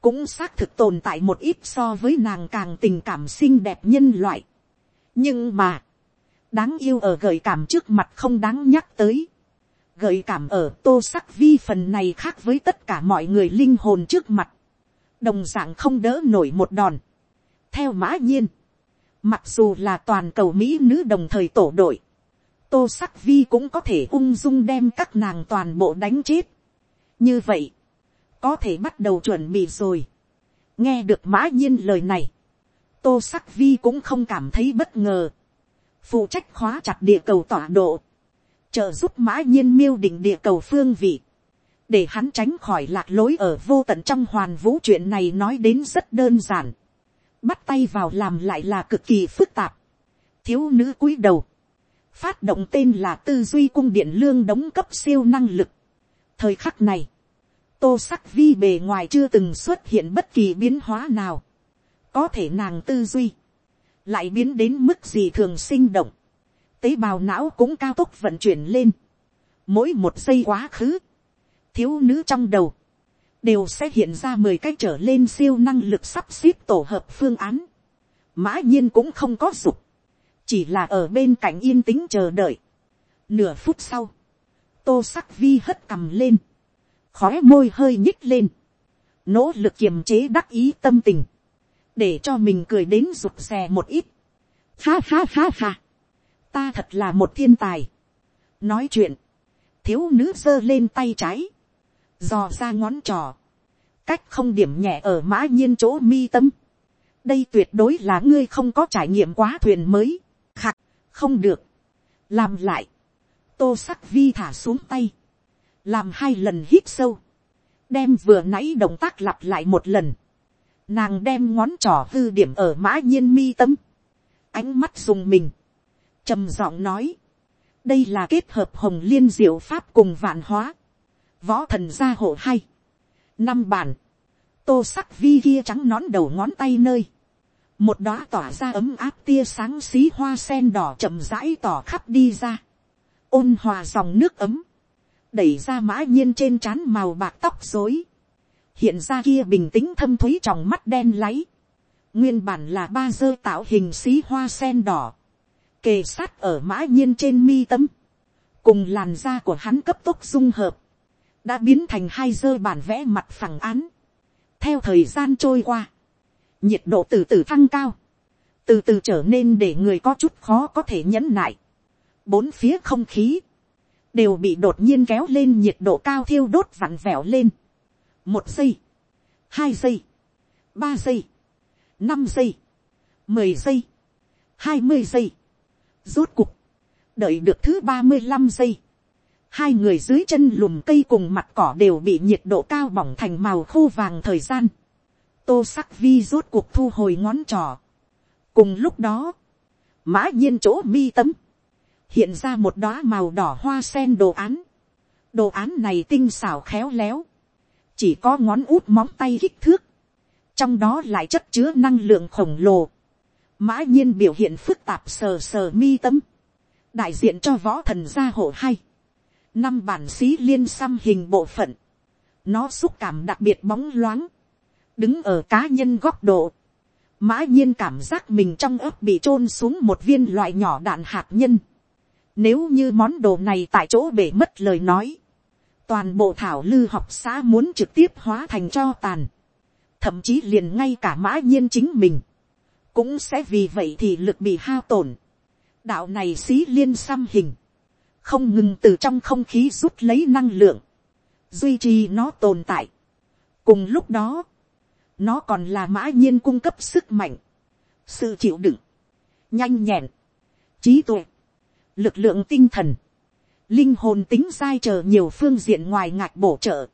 cũng xác thực tồn tại một ít so với nàng càng tình cảm xinh đẹp nhân loại. nhưng mà, đáng yêu ở gợi cảm trước mặt không đáng nhắc tới gợi cảm ở tô sắc vi phần này khác với tất cả mọi người linh hồn trước mặt, đồng d ạ n g không đỡ nổi một đòn. theo mã nhiên, mặc dù là toàn cầu mỹ nữ đồng thời tổ đội, tô sắc vi cũng có thể ung dung đem các nàng toàn bộ đánh chết. như vậy, có thể bắt đầu chuẩn bị rồi. nghe được mã nhiên lời này, tô sắc vi cũng không cảm thấy bất ngờ. phụ trách khóa chặt địa cầu tọa độ, trợ giúp mã nhiên miêu định địa cầu phương vị, để hắn tránh khỏi lạc lối ở vô tận trong hoàn vũ chuyện này nói đến rất đơn giản, bắt tay vào làm lại là cực kỳ phức tạp, thiếu nữ cúi đầu, phát động tên là tư duy cung điện lương đóng cấp siêu năng lực. thời khắc này, tô sắc vi bề ngoài chưa từng xuất hiện bất kỳ biến hóa nào, có thể nàng tư duy, lại biến đến mức gì thường sinh động, tế bào não cũng cao tốc vận chuyển lên. Mỗi một giây quá khứ, thiếu nữ trong đầu, đều sẽ hiện ra mười cái trở lên siêu năng lực sắp xếp tổ hợp phương án. Mã nhiên cũng không có dục, chỉ là ở bên cạnh yên tĩnh chờ đợi. Nửa phút sau, tô sắc vi hất cầm lên, khói môi hơi nhích lên, nỗ lực kiềm chế đắc ý tâm tình, để cho mình cười đến rụt xè một ít. Ha ha ha ha, ta thật là một thiên tài. nói chuyện, thiếu nữ giơ lên tay trái, dò ra ngón trò, cách không điểm nhẹ ở mã nhiên chỗ mi tâm. đây tuyệt đối là ngươi không có trải nghiệm quá thuyền mới, khạc, không được, làm lại, tô sắc vi thả xuống tay, làm hai lần hít sâu, đem vừa nãy động tác lặp lại một lần, nàng đem ngón trỏ hư điểm ở mã nhiên mi tâm, ánh mắt dùng mình, trầm giọng nói, đây là kết hợp hồng liên diệu pháp cùng vạn hóa, võ thần gia hộ hay, năm bản, tô sắc vi kia trắng nón đầu ngón tay nơi, một đóa tỏa ra ấm áp tia sáng xí hoa sen đỏ chậm rãi tỏ khắp đi ra, ôn hòa dòng nước ấm, đẩy ra mã nhiên trên trán màu bạc tóc dối, hiện ra kia bình tĩnh thâm thúy trong mắt đen láy, nguyên bản là ba dơ tạo hình xí hoa sen đỏ, kề sát ở mã nhiên trên mi tâm, cùng làn da của hắn cấp tốc dung hợp, đã biến thành hai dơ bản vẽ mặt phẳng án. theo thời gian trôi qua, nhiệt độ từ từ thăng cao, từ từ trở nên để người có chút khó có thể nhẫn nại. bốn phía không khí, đều bị đột nhiên kéo lên nhiệt độ cao thiêu đốt vặn vẹo lên. một giây, hai giây, ba giây, năm giây, mười giây, hai mươi giây, rốt cục, đợi được thứ ba mươi năm giây, hai người dưới chân lùm cây cùng mặt cỏ đều bị nhiệt độ cao bỏng thành màu khô vàng thời gian, tô sắc vi rốt cuộc thu hồi ngón trò. cùng lúc đó, mã nhiên chỗ mi tấm, hiện ra một đóa màu đỏ hoa sen đồ án. đồ án này tinh xảo khéo léo, chỉ có ngón út móng tay kích thước, trong đó lại chất chứa năng lượng khổng lồ. mã nhiên biểu hiện phức tạp sờ sờ mi tấm, đại diện cho võ thần gia hộ hay, năm bản xí liên xăm hình bộ phận, nó xúc cảm đặc biệt bóng loáng, đứng ở cá nhân góc độ, mã nhiên cảm giác mình trong ấp bị t r ô n xuống một viên loại nhỏ đạn hạt nhân. Nếu như món đồ này tại chỗ bể mất lời nói, toàn bộ thảo lư học xã muốn trực tiếp hóa thành cho tàn, thậm chí liền ngay cả mã nhiên chính mình, cũng sẽ vì vậy thì lực bị hao tổn. đạo này xí liên xăm hình, không ngừng từ trong không khí rút lấy năng lượng, duy trì nó tồn tại. cùng lúc đó, nó còn là mã nhiên cung cấp sức mạnh, sự chịu đựng, nhanh nhẹn, trí tuệ, lực lượng tinh thần, linh hồn tính sai chờ nhiều phương diện ngoài ngạch bổ trợ.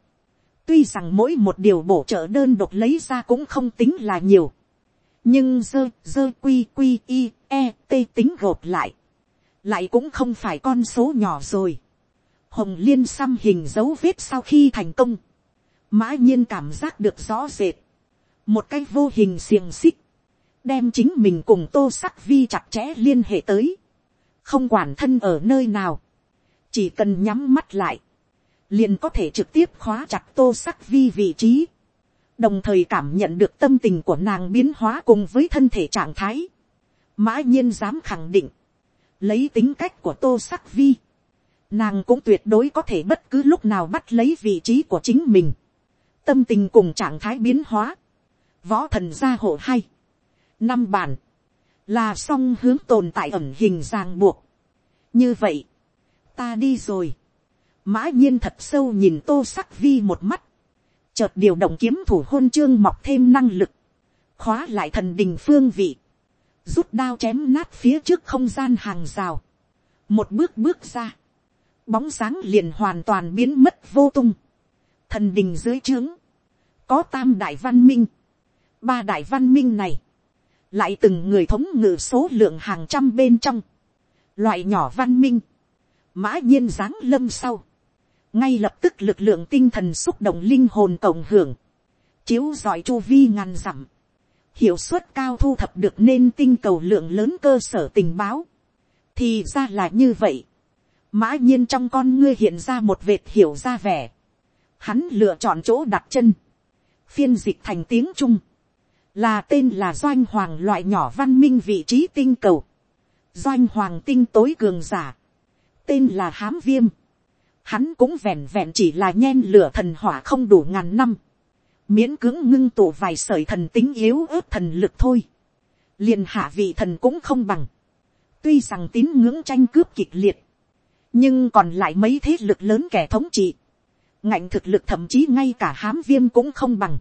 tuy rằng mỗi một điều bổ trợ đơn độc lấy ra cũng không tính là nhiều, nhưng dơ dơ quy quy i e t tính gộp lại, lại cũng không phải con số nhỏ rồi. hồng liên xăm hình dấu vết sau khi thành công, mã nhiên cảm giác được rõ rệt, một cái vô hình xiềng xích, đem chính mình cùng tô sắc vi chặt chẽ liên hệ tới, không quản thân ở nơi nào, chỉ cần nhắm mắt lại, liền có thể trực tiếp khóa chặt tô sắc vi vị trí, đồng thời cảm nhận được tâm tình của nàng biến hóa cùng với thân thể trạng thái. Mã nhiên dám khẳng định, lấy tính cách của tô sắc vi, nàng cũng tuyệt đối có thể bất cứ lúc nào bắt lấy vị trí của chính mình. Tâm tình cùng trạng thái biến hóa, võ thần gia hộ hay, năm bản, là song hướng tồn tại ẩn hình ràng buộc. như vậy, ta đi rồi, mã nhiên thật sâu nhìn tô sắc vi một mắt, chợt điều động kiếm thủ hôn chương mọc thêm năng lực, khóa lại thần đình phương vị, rút đao chém nát phía trước không gian hàng rào, một bước bước ra, bóng sáng liền hoàn toàn biến mất vô tung, thần đình dưới trướng, có tam đại văn minh, ba đại văn minh này, lại từng người thống ngự số lượng hàng trăm bên trong, loại nhỏ văn minh, mã nhiên giáng lâm sau, ngay lập tức lực lượng tinh thần xúc động linh hồn cộng hưởng, chiếu giỏi chu vi ngàn dặm, hiệu suất cao thu thập được nên tinh cầu lượng lớn cơ sở tình báo, thì ra là như vậy, mã nhiên trong con ngươi hiện ra một vệt hiểu ra vẻ, hắn lựa chọn chỗ đặt chân, phiên dịch thành tiếng trung, là tên là doanh hoàng loại nhỏ văn minh vị trí tinh cầu, doanh hoàng tinh tối cường giả, tên là hám viêm, hắn cũng vẹn vẹn chỉ là nhen lửa thần hỏa không đủ ngàn năm, miễn cưỡng ngưng tụ vài sợi thần tính yếu ớt thần lực thôi, liền hạ vị thần cũng không bằng, tuy rằng tín ngưỡng tranh cướp kịch liệt, nhưng còn lại mấy thế lực lớn kẻ thống trị, ngạnh thực lực thậm chí ngay cả hám viêm cũng không bằng.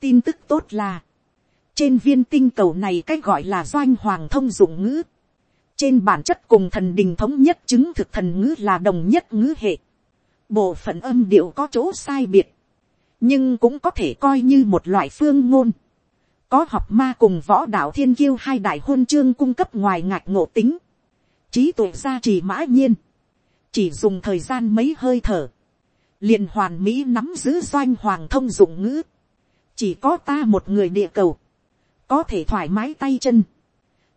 tin tức tốt là, trên viên tinh cầu này cái gọi là doanh hoàng thông dụng ngữ, trên bản chất cùng thần đình thống nhất chứng thực thần ngữ là đồng nhất ngữ hệ, bộ phận âm điệu có chỗ sai biệt, nhưng cũng có thể coi như một loại phương ngôn. có học ma cùng võ đạo thiên kiêu hai đại hôn chương cung cấp ngoài ngạch ngộ tính, trí tuệ gia trì mã nhiên, chỉ dùng thời gian mấy hơi thở, liền hoàn mỹ nắm giữ doanh hoàng thông dụng ngữ, chỉ có ta một người địa cầu, có thể thoải mái tay chân,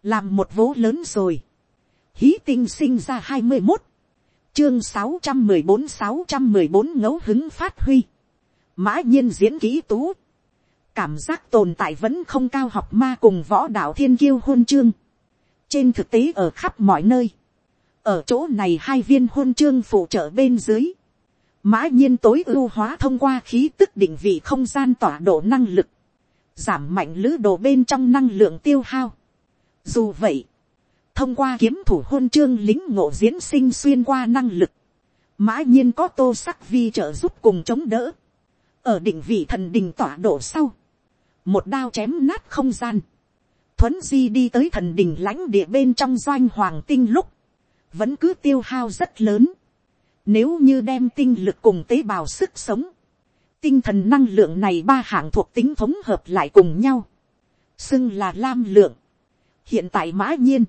làm một vố lớn rồi, hí tinh sinh ra hai mươi một, chương sáu trăm mười bốn sáu trăm mười bốn ngẫu hứng phát huy, mã nhiên diễn kỹ tú, cảm giác tồn tại vẫn không cao học ma cùng võ đạo thiên kiêu hôn chương, trên thực tế ở khắp mọi nơi, ở chỗ này hai viên hôn chương phụ trợ bên dưới, mã nhiên tối ưu hóa thông qua khí tức định vị không gian tỏa độ năng lực, giảm mạnh lữ đồ bên trong năng lượng tiêu hao. Dù vậy, thông qua kiếm thủ hôn chương lính ngộ diễn sinh xuyên qua năng lực, mã nhiên có tô sắc vi trợ giúp cùng chống đỡ, ở định vị thần đình tỏa độ sau, một đao chém nát không gian, thuấn di đi tới thần đình lãnh địa bên trong doanh hoàng tinh lúc, vẫn cứ tiêu hao rất lớn. Nếu như đem tinh lực cùng tế bào sức sống, tinh thần năng lượng này ba hạng thuộc tính thống hợp lại cùng nhau, xưng là lam lượng. hiện tại mã nhiên,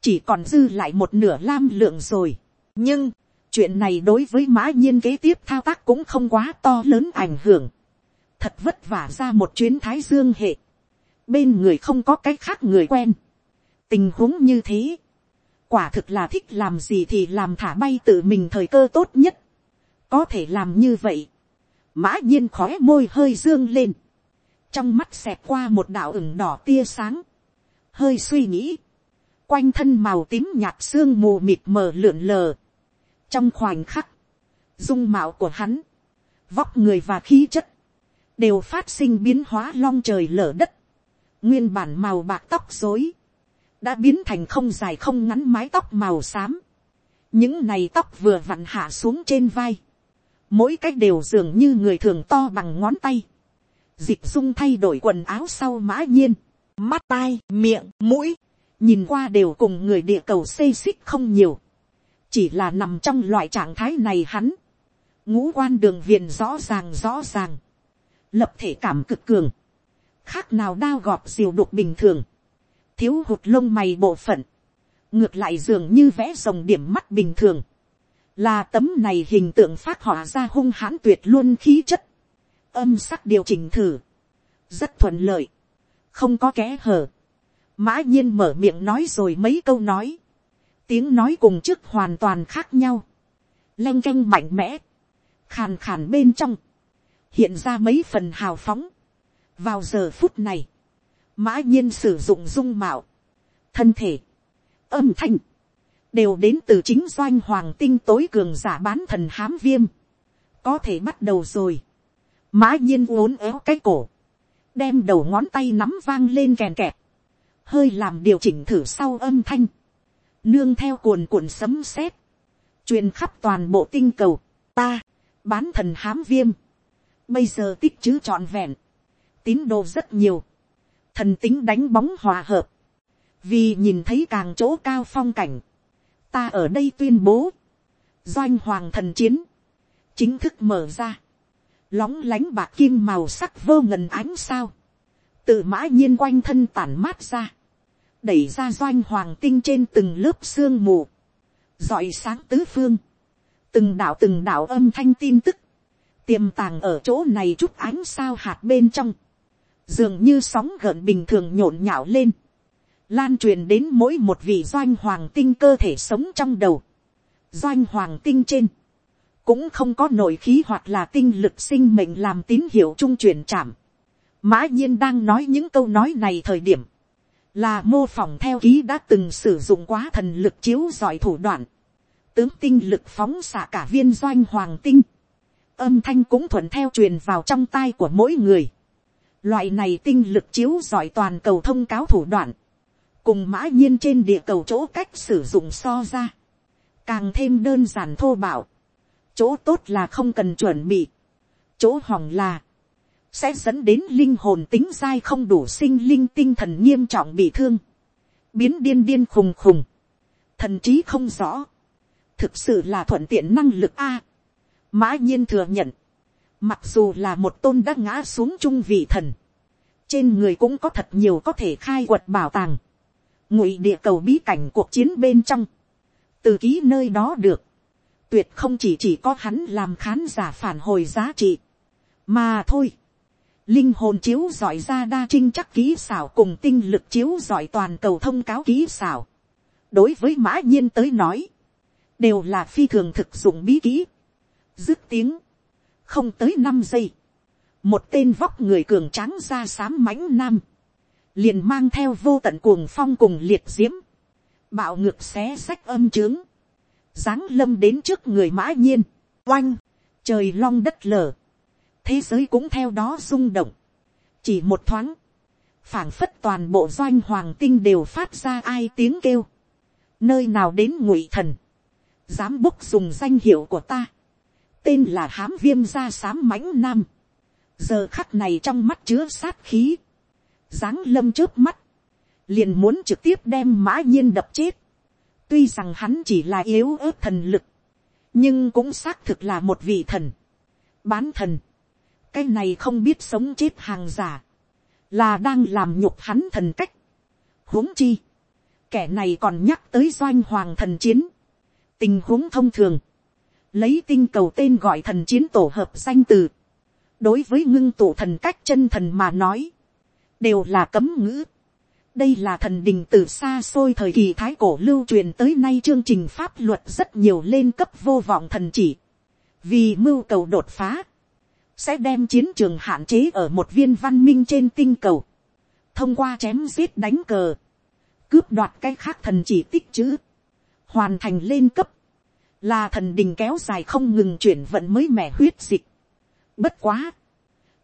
chỉ còn dư lại một nửa lam lượng rồi. nhưng, chuyện này đối với mã nhiên kế tiếp thao tác cũng không quá to lớn ảnh hưởng. thật vất vả ra một chuyến thái dương hệ. bên người không có cái khác người quen. tình huống như thế, quả thực là thích làm gì thì làm thả bay tự mình thời cơ tốt nhất. có thể làm như vậy mã nhiên khói môi hơi dương lên. trong mắt xẹt qua một đạo ửng đỏ tia sáng. hơi suy nghĩ. quanh thân màu tím nhạt xương mù mịt mờ lượn lờ. trong khoảnh khắc, dung mạo của hắn, vóc người và khí chất, đều phát sinh biến hóa long trời lở đất. nguyên bản màu bạc tóc dối, đã biến thành không dài không ngắn mái tóc màu xám. những này tóc vừa vặn hạ xuống trên vai mỗi cách đều dường như người thường to bằng ngón tay. dịch dung thay đổi quần áo sau mã nhiên. mắt tai, miệng, mũi. nhìn qua đều cùng người địa cầu xây xích không nhiều. chỉ là nằm trong loại trạng thái này hắn. ngũ quan đường viền rõ ràng rõ ràng. lập thể cảm cực cường. khác nào đao gọt diều đục bình thường thiếu hụt lông mày bộ phận, ngược lại dường như vẽ rồng điểm mắt bình thường, là tấm này hình tượng phát họa ra hung hãn tuyệt luôn khí chất, âm sắc điều chỉnh thử, rất thuận lợi, không có kẽ hở, mã nhiên mở miệng nói rồi mấy câu nói, tiếng nói cùng trước hoàn toàn khác nhau, leng canh mạnh mẽ, khàn khàn bên trong, hiện ra mấy phần hào phóng. vào giờ phút này, mã nhiên sử dụng dung mạo, thân thể, âm thanh, đều đến từ chính doanh hoàng tinh tối cường giả bán thần hám viêm, có thể bắt đầu rồi, mã nhiên uốn éo cái cổ, đem đầu ngón tay nắm vang lên kèn kẹt, hơi làm điều chỉnh thử sau âm thanh, nương theo cuồn cuộn sấm sét, truyền khắp toàn bộ tinh cầu, ta, bán thần hám viêm, bây giờ tích chứ trọn vẹn, tín đồ rất nhiều, thần tính đánh bóng hòa hợp, vì nhìn thấy càng chỗ cao phong cảnh, ta ở đây tuyên bố, doanh hoàng thần chiến, chính thức mở ra, lóng lánh bạc kim màu sắc vô ngần ánh sao, tự mã nhiên quanh thân tản mát ra, đẩy ra doanh hoàng tinh trên từng lớp sương mù, dọi sáng tứ phương, từng đạo từng đạo âm thanh tin tức, tiềm tàng ở chỗ này chút ánh sao hạt bên trong, dường như sóng gợn bình thường nhộn nhạo lên, lan truyền đến mỗi một vị doanh hoàng tinh cơ thể sống trong đầu. Doanh hoàng tinh trên, cũng không có nội khí hoặc là tinh lực sinh mệnh làm tín hiệu trung truyền chạm. Mã nhiên đang nói những câu nói này thời điểm, là mô phỏng theo ký đã từng sử dụng quá thần lực chiếu giỏi thủ đoạn, tướng tinh lực phóng xạ cả viên doanh hoàng tinh, âm thanh cũng thuận theo truyền vào trong tai của mỗi người. Loại này tinh lực chiếu giỏi toàn cầu thông cáo thủ đoạn, cùng mã nhiên trên địa cầu chỗ cách sử dụng so ra, càng thêm đơn giản thô bạo, chỗ tốt là không cần chuẩn bị, chỗ hỏng là, sẽ dẫn đến linh hồn tính dai không đủ sinh linh tinh thần nghiêm trọng bị thương, biến điên điên khùng khùng, thần trí không rõ, thực sự là thuận tiện năng lực a. mã nhiên thừa nhận, mặc dù là một tôn đã ngã xuống trung vị thần, trên người cũng có thật nhiều có thể khai quật bảo tàng, ngụy địa cầu bí cảnh cuộc chiến bên trong, từ ký nơi đó được, tuyệt không chỉ chỉ có hắn làm khán giả phản hồi giá trị, mà thôi, linh hồn chiếu giỏi ra đa trinh chắc ký xảo cùng tinh lực chiếu giỏi toàn cầu thông cáo ký xảo, đối với mã nhiên tới nói, đều là phi thường thực dụng bí kỹ, dứt tiếng, không tới năm giây, một tên vóc người cường tráng ra sám mãnh nam, liền mang theo vô tận cuồng phong cùng liệt diễm, bạo ngược xé sách âm trướng, giáng lâm đến trước người mã nhiên, oanh, trời long đất lở, thế giới cũng theo đó rung động, chỉ một thoáng, phảng phất toàn bộ doanh hoàng tinh đều phát ra ai tiếng kêu, nơi nào đến ngụy thần, dám búc dùng danh hiệu của ta, tên là hám viêm gia sám mãnh nam, giờ khắc này trong mắt chứa sát khí, dáng lâm trước mắt, liền muốn trực tiếp đem mã nhiên đập chết, tuy rằng hắn chỉ là yếu ớt thần lực, nhưng cũng xác thực là một vị thần, bán thần, cái này không biết sống chết hàng giả, là đang làm nhục hắn thần cách. huống chi, kẻ này còn nhắc tới doanh hoàng thần chiến, tình huống thông thường, lấy tinh cầu tên gọi thần chiến tổ hợp danh từ, đối với ngưng tụ thần cách chân thần mà nói, đều là cấm ngữ. đây là thần đình từ xa xôi thời kỳ thái cổ lưu truyền tới nay chương trình pháp luật rất nhiều lên cấp vô vọng thần chỉ, vì mưu cầu đột phá, sẽ đem chiến trường hạn chế ở một viên văn minh trên tinh cầu, thông qua chém giết đánh cờ, cướp đoạt cái khác thần chỉ tích chữ, hoàn thành lên cấp, là thần đình kéo dài không ngừng chuyển vận mới mẻ huyết dịch. Bất quá,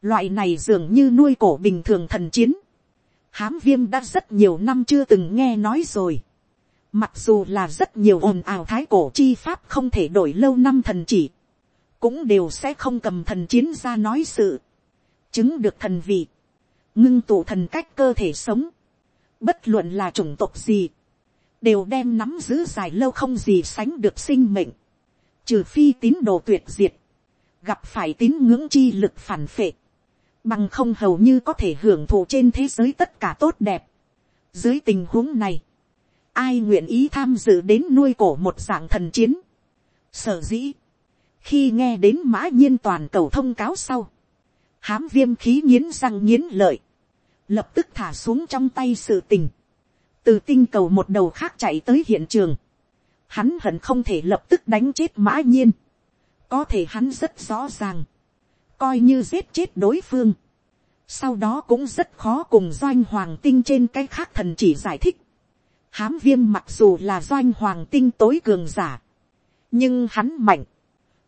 loại này dường như nuôi cổ bình thường thần chiến, hám viêm đã rất nhiều năm chưa từng nghe nói rồi. Mặc dù là rất nhiều ồn ào thái cổ chi pháp không thể đổi lâu năm thần chỉ, cũng đều sẽ không cầm thần chiến ra nói sự, chứng được thần vị, ngưng tụ thần cách cơ thể sống, bất luận là chủng tộc gì, đều đem nắm giữ dài lâu không gì sánh được sinh mệnh, trừ phi tín đồ tuyệt diệt, gặp phải tín ngưỡng chi lực phản phệ, bằng không hầu như có thể hưởng thụ trên thế giới tất cả tốt đẹp. Dưới tình huống này, ai nguyện ý tham dự đến nuôi cổ một dạng thần chiến. Sở dĩ, khi nghe đến mã nhiên toàn cầu thông cáo sau, hám viêm khí nghiến răng nghiến lợi, lập tức thả xuống trong tay sự tình, từ tinh cầu một đầu khác chạy tới hiện trường, hắn hận không thể lập tức đánh chết mã nhiên, có thể hắn rất rõ ràng, coi như giết chết đối phương, sau đó cũng rất khó cùng doanh hoàng tinh trên cái khác thần chỉ giải thích, hám viêm mặc dù là doanh hoàng tinh tối cường giả, nhưng hắn mạnh,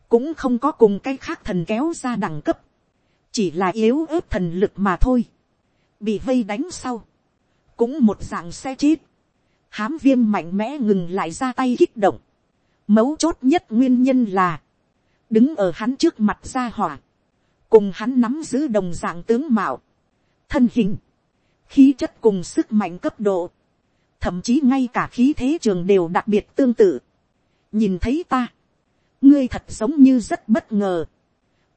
cũng không có cùng cái khác thần kéo ra đẳng cấp, chỉ là yếu ớt thần lực mà thôi, bị vây đánh sau, cũng một dạng xe chết, hám viêm mạnh mẽ ngừng lại ra tay kích động, mấu chốt nhất nguyên nhân là, đứng ở hắn trước mặt ra hỏa, cùng hắn nắm giữ đồng dạng tướng mạo, thân hình, khí chất cùng sức mạnh cấp độ, thậm chí ngay cả khí thế trường đều đặc biệt tương tự. nhìn thấy ta, ngươi thật giống như rất bất ngờ,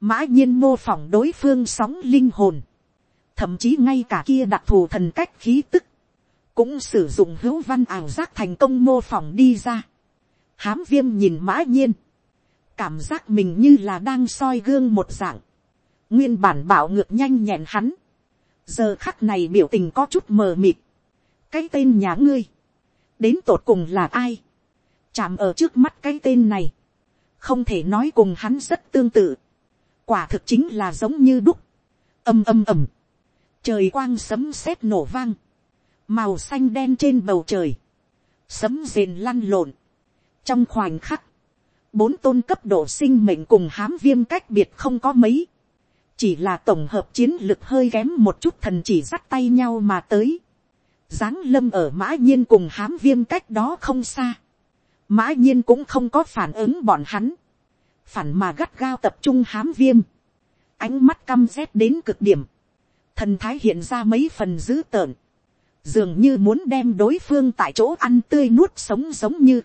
mã nhiên mô phỏng đối phương sóng linh hồn, thậm chí ngay cả kia đặc thù thần cách khí tức, cũng sử dụng hữu văn ảo giác thành công mô phỏng đi ra. Hám viêm nhìn mã nhiên, cảm giác mình như là đang soi gương một dạng, nguyên bản bảo ngược nhanh nhẹn hắn, giờ khắc này biểu tình có chút mờ mịt, cái tên nhà ngươi, đến tột cùng là ai, chạm ở trước mắt cái tên này, không thể nói cùng hắn rất tương tự, quả thực chính là giống như đúc, âm âm ầm, trời quang sấm sét nổ vang, màu xanh đen trên bầu trời, sấm rền lăn lộn, trong khoảnh khắc, bốn tôn cấp độ sinh mệnh cùng hám viêm cách biệt không có mấy, chỉ là tổng hợp chiến lực hơi kém một chút thần chỉ dắt tay nhau mà tới, giáng lâm ở mã nhiên cùng hám viêm cách đó không xa, mã nhiên cũng không có phản ứng bọn hắn, phản mà gắt gao tập trung hám viêm, ánh mắt căm rét đến cực điểm, thần thái hiện ra mấy phần dữ tợn, dường như muốn đem đối phương tại chỗ ăn tươi nuốt sống giống như,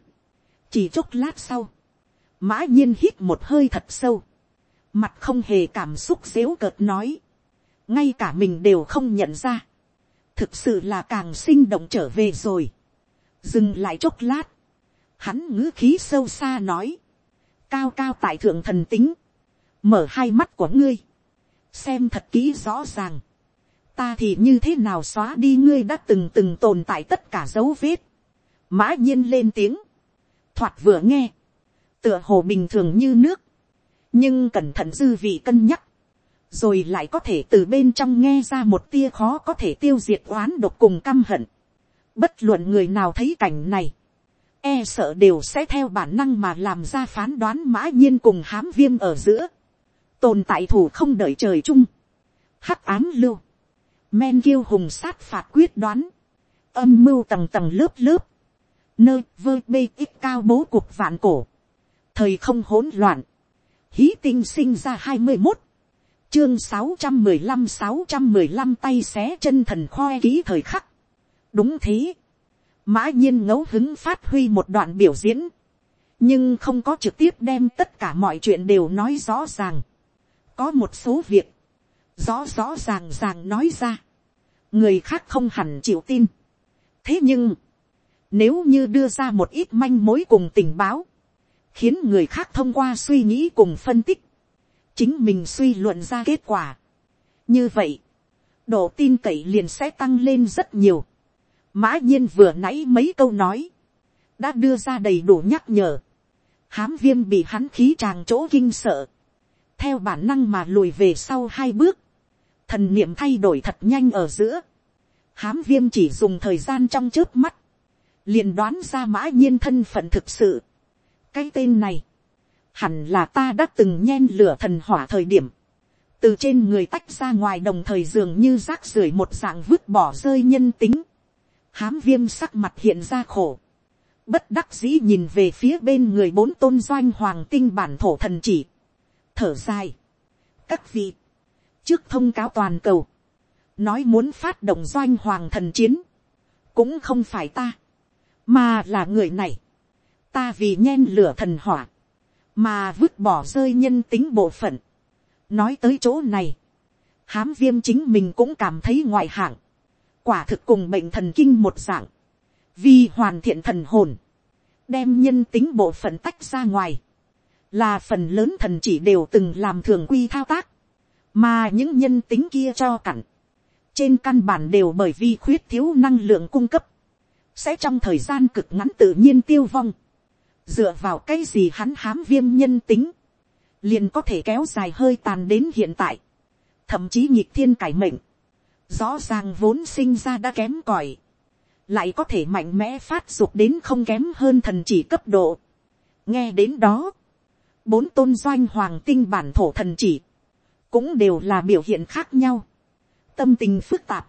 chỉ chốc lát sau, mã nhiên hít một hơi thật sâu, mặt không hề cảm xúc dếu cợt nói, ngay cả mình đều không nhận ra, thực sự là càng sinh động trở về rồi, dừng lại chốc lát, hắn ngữ khí sâu xa nói, cao cao tại thượng thần tính, mở hai mắt của ngươi, xem thật kỹ rõ ràng, ta thì như thế nào xóa đi ngươi đã từng từng tồn tại tất cả dấu vết, mã nhiên lên tiếng, thoạt vừa nghe, tựa hồ bình thường như nước, nhưng cẩn thận dư vị cân nhắc, rồi lại có thể từ bên trong nghe ra một tia khó có thể tiêu diệt oán độc cùng căm hận. Bất luận người nào thấy cảnh này, e sợ đều sẽ theo bản năng mà làm ra phán đoán mã nhiên cùng hám viêm ở giữa, tồn tại thủ không đợi trời chung, hắc ám lưu, men kiêu hùng sát phạt quyết đoán, âm mưu tầng tầng lớp lớp, nơi vơ bê ít cao bố cuộc vạn cổ, thời không hỗn loạn, hí tinh sinh ra hai mươi một, chương sáu trăm mười lăm sáu trăm mười lăm tay xé chân thần khoe ký thời khắc. đúng thế, mã nhiên ngẫu hứng phát huy một đoạn biểu diễn, nhưng không có trực tiếp đem tất cả mọi chuyện đều nói rõ ràng. có một số việc, rõ rõ ràng ràng nói ra, người khác không hẳn chịu tin. thế nhưng, nếu như đưa ra một ít manh mối cùng tình báo, khiến người khác thông qua suy nghĩ cùng phân tích, chính mình suy luận ra kết quả. như vậy, độ tin cậy liền sẽ tăng lên rất nhiều. mã nhiên vừa nãy mấy câu nói, đã đưa ra đầy đủ nhắc nhở. hám viêm bị hắn khí tràng chỗ kinh sợ, theo bản năng mà lùi về sau hai bước, thần niệm thay đổi thật nhanh ở giữa, hám viêm chỉ dùng thời gian trong trước mắt, liền đoán ra mã nhiên thân phận thực sự cái tên này, hẳn là ta đã từng nhen lửa thần hỏa thời điểm, từ trên người tách ra ngoài đồng thời dường như rác rưởi một dạng vứt bỏ rơi nhân tính, hám viêm sắc mặt hiện ra khổ, bất đắc dĩ nhìn về phía bên người bốn tôn doanh hoàng tinh bản thổ thần chỉ, thở dài, các vị, trước thông cáo toàn cầu, nói muốn phát động doanh hoàng thần chiến, cũng không phải ta, mà là người này, ta vì nhen lửa thần hỏa, mà vứt bỏ rơi nhân tính bộ phận. nói tới chỗ này, hám viêm chính mình cũng cảm thấy ngoại hạng, quả thực cùng bệnh thần kinh một dạng, vì hoàn thiện thần hồn, đem nhân tính bộ phận tách ra ngoài, là phần lớn thần chỉ đều từng làm thường quy thao tác, mà những nhân tính kia cho cặn, trên căn bản đều bởi vì khuyết thiếu năng lượng cung cấp, sẽ trong thời gian cực ngắn tự nhiên tiêu vong dựa vào cái gì hắn hám viêm nhân tính, liền có thể kéo dài hơi tàn đến hiện tại, thậm chí nhịp thiên cải mệnh, rõ ràng vốn sinh ra đã kém cỏi, lại có thể mạnh mẽ phát dục đến không kém hơn thần chỉ cấp độ. nghe đến đó, bốn tôn doanh hoàng tinh bản thổ thần chỉ, cũng đều là biểu hiện khác nhau, tâm tình phức tạp,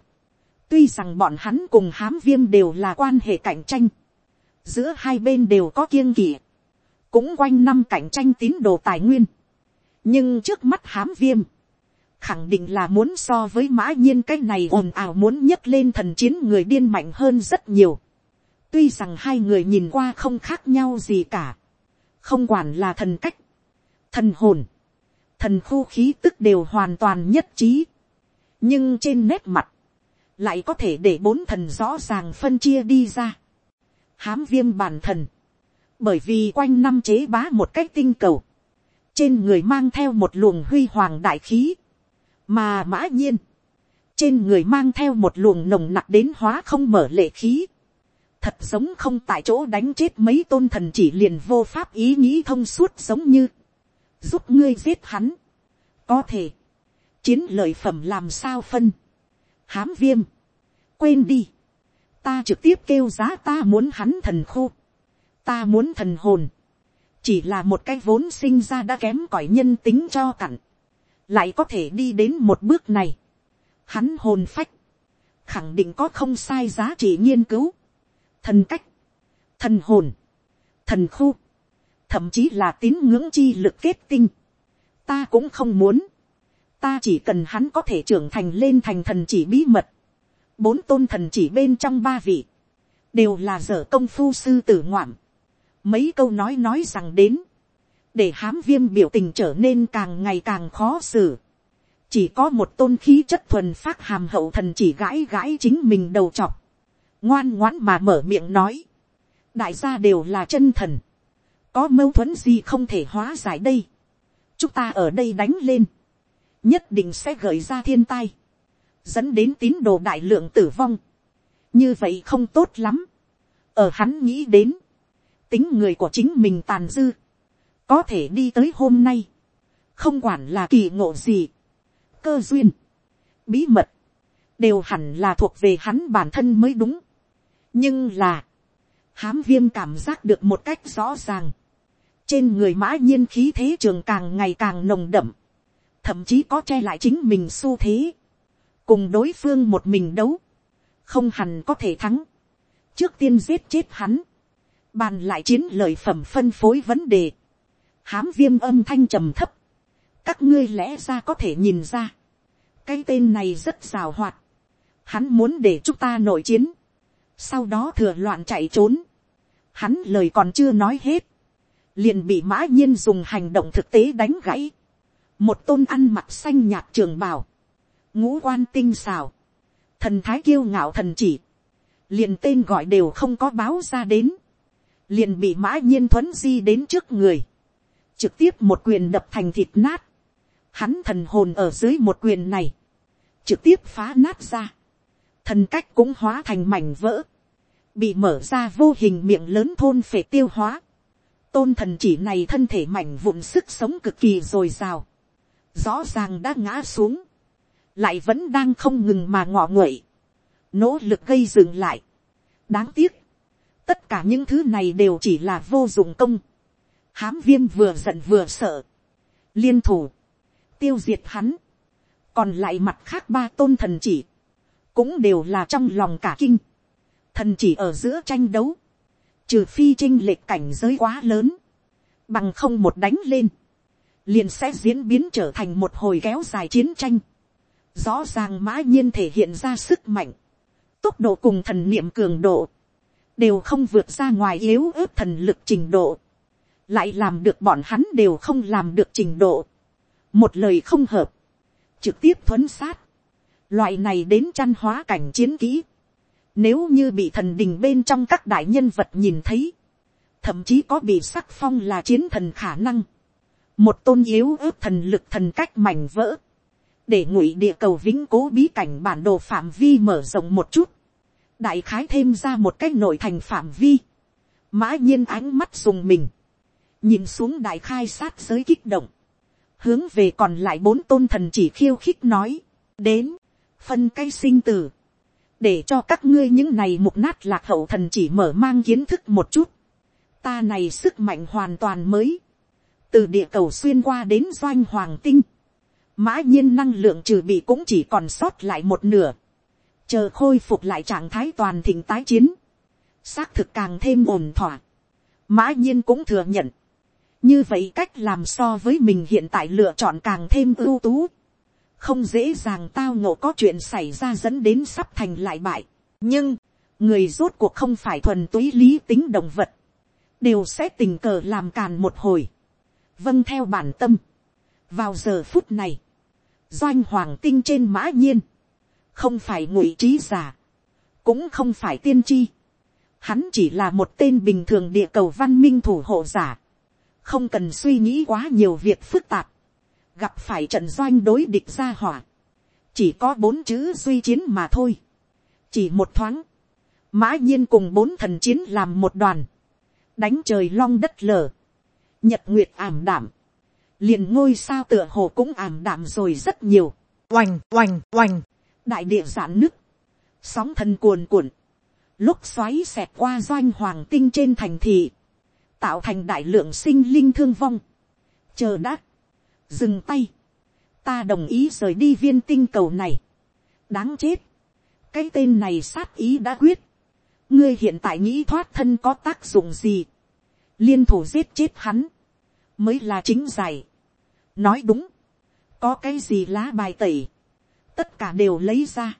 tuy rằng bọn hắn cùng hám viêm đều là quan hệ cạnh tranh, giữa hai bên đều có kiêng kỵ, cũng quanh năm cạnh tranh tín đồ tài nguyên. nhưng trước mắt hám viêm, khẳng định là muốn so với mã nhiên cái này ồn ào muốn nhấc lên thần chiến người điên mạnh hơn rất nhiều. tuy rằng hai người nhìn qua không khác nhau gì cả, không quản là thần cách, thần hồn, thần khu khí tức đều hoàn toàn nhất trí. nhưng trên nét mặt, lại có thể để bốn thần rõ ràng phân chia đi ra hám viêm bản thần, bởi vì quanh năm chế bá một cách tinh cầu, trên người mang theo một luồng huy hoàng đại khí, mà mã nhiên, trên người mang theo một luồng nồng nặc đến hóa không mở lệ khí, thật giống không tại chỗ đánh chết mấy tôn thần chỉ liền vô pháp ý nghĩ thông suốt giống như, giúp ngươi giết hắn, có thể, chiến lợi phẩm làm sao phân, hám viêm, quên đi, ta trực tiếp kêu giá ta muốn hắn thần khô, ta muốn thần hồn, chỉ là một cái vốn sinh ra đã kém cỏi nhân tính cho cặn, lại có thể đi đến một bước này, hắn hồn phách, khẳng định có không sai giá trị nghiên cứu, thần cách, thần hồn, thần khu, thậm chí là tín ngưỡng chi lực kết tinh, ta cũng không muốn, ta chỉ cần hắn có thể trưởng thành lên thành thần chỉ bí mật, bốn tôn thần chỉ bên trong ba vị, đều là dở công phu sư tử ngoạm, mấy câu nói nói rằng đến, để hám viêm biểu tình trở nên càng ngày càng khó xử, chỉ có một tôn khí chất thuần phát hàm hậu thần chỉ gãi gãi chính mình đầu chọc, ngoan ngoãn mà mở miệng nói, đại gia đều là chân thần, có mâu thuẫn gì không thể hóa giải đây, chúng ta ở đây đánh lên, nhất định sẽ gợi ra thiên tai, dẫn đến tín đồ đại lượng tử vong, như vậy không tốt lắm, ở hắn nghĩ đến, tính người của chính mình tàn dư, có thể đi tới hôm nay, không quản là kỳ ngộ gì, cơ duyên, bí mật, đều hẳn là thuộc về hắn bản thân mới đúng. nhưng là, hám viêm cảm giác được một cách rõ ràng, trên người mã nhiên khí thế trường càng ngày càng nồng đậm, thậm chí có che lại chính mình xu thế, cùng đối phương một mình đấu, không hẳn có thể thắng, trước tiên giết chết hắn, bàn lại chiến lợi phẩm phân phối vấn đề, hám viêm âm thanh trầm thấp, các ngươi lẽ ra có thể nhìn ra, cái tên này rất rào hoạt, hắn muốn để chúng ta nội chiến, sau đó thừa loạn chạy trốn, hắn lời còn chưa nói hết, liền bị mã nhiên dùng hành động thực tế đánh gãy, một tôn ăn mặc xanh nhạt trường bào, ngũ quan tinh xào, thần thái kiêu ngạo thần chỉ, liền tên gọi đều không có báo ra đến, liền bị mã nhiên thuấn di đến trước người, trực tiếp một quyền đập thành thịt nát, hắn thần hồn ở dưới một quyền này, trực tiếp phá nát ra, thần cách cũng hóa thành mảnh vỡ, bị mở ra vô hình miệng lớn thôn phệ tiêu hóa, tôn thần chỉ này thân thể mảnh vụn sức sống cực kỳ dồi dào, rõ ràng đã ngã xuống, lại vẫn đang không ngừng mà ngọ nguậy, nỗ lực gây dừng lại. đáng tiếc, tất cả những thứ này đều chỉ là vô dụng công, hám viêm vừa giận vừa sợ, liên thủ, tiêu diệt hắn, còn lại mặt khác ba tôn thần chỉ, cũng đều là trong lòng cả kinh, thần chỉ ở giữa tranh đấu, trừ phi trinh lệch cảnh giới quá lớn, bằng không một đánh lên, liền sẽ diễn biến trở thành một hồi kéo dài chiến tranh. Rõ ràng mã nhiên thể hiện ra sức mạnh, tốc độ cùng thần niệm cường độ, đều không vượt ra ngoài yếu ớt thần lực trình độ, lại làm được bọn hắn đều không làm được trình độ. Một lời không hợp, trực tiếp thuấn sát, loại này đến chăn hóa cảnh chiến kỹ, nếu như bị thần đình bên trong các đại nhân vật nhìn thấy, thậm chí có bị sắc phong là chiến thần khả năng, một tôn yếu ớt thần lực thần cách mảnh vỡ, để ngụy địa cầu vĩnh cố bí cảnh bản đồ phạm vi mở rộng một chút, đại khái thêm ra một cái nội thành phạm vi, mã nhiên ánh mắt dùng mình, nhìn xuống đại khai sát giới kích động, hướng về còn lại bốn tôn thần chỉ khiêu khích nói, đến, phân cái sinh tử, để cho các ngươi những này mục nát lạc hậu thần chỉ mở mang kiến thức một chút, ta này sức mạnh hoàn toàn mới, từ địa cầu xuyên qua đến doanh hoàng tinh, mã nhiên năng lượng trừ bị cũng chỉ còn sót lại một nửa, chờ khôi phục lại trạng thái toàn thịnh tái chiến, xác thực càng thêm ổn thỏa, mã nhiên cũng thừa nhận, như vậy cách làm so với mình hiện tại lựa chọn càng thêm ưu tú, không dễ dàng tao ngộ có chuyện xảy ra dẫn đến sắp thành lại bại, nhưng, người rốt cuộc không phải thuần túy lý tính động vật, đều sẽ tình cờ làm càn một hồi, vâng theo bản tâm. vào giờ phút này, doanh hoàng tinh trên mã nhiên, không phải ngụy trí giả, cũng không phải tiên tri, hắn chỉ là một tên bình thường địa cầu văn minh thủ hộ giả, không cần suy nghĩ quá nhiều việc phức tạp, gặp phải trận doanh đối địch ra hỏa, chỉ có bốn chữ suy chiến mà thôi, chỉ một thoáng, mã nhiên cùng bốn thần chiến làm một đoàn, đánh trời long đất lở, nhật nguyệt ảm đảm, liền ngôi sao tựa hồ cũng ảm đạm rồi rất nhiều, oành oành oành, đại địa giãn nứt, sóng thần cuồn cuộn, lúc xoáy xẹt qua doanh hoàng tinh trên thành thị, tạo thành đại lượng sinh linh thương vong, chờ đã, dừng tay, ta đồng ý rời đi viên tinh cầu này, đáng chết, cái tên này sát ý đã quyết, ngươi hiện tại nghĩ thoát thân có tác dụng gì, liên thủ giết chết hắn, mới là chính giải nói đúng, có cái gì lá bài tẩy, tất cả đều lấy ra,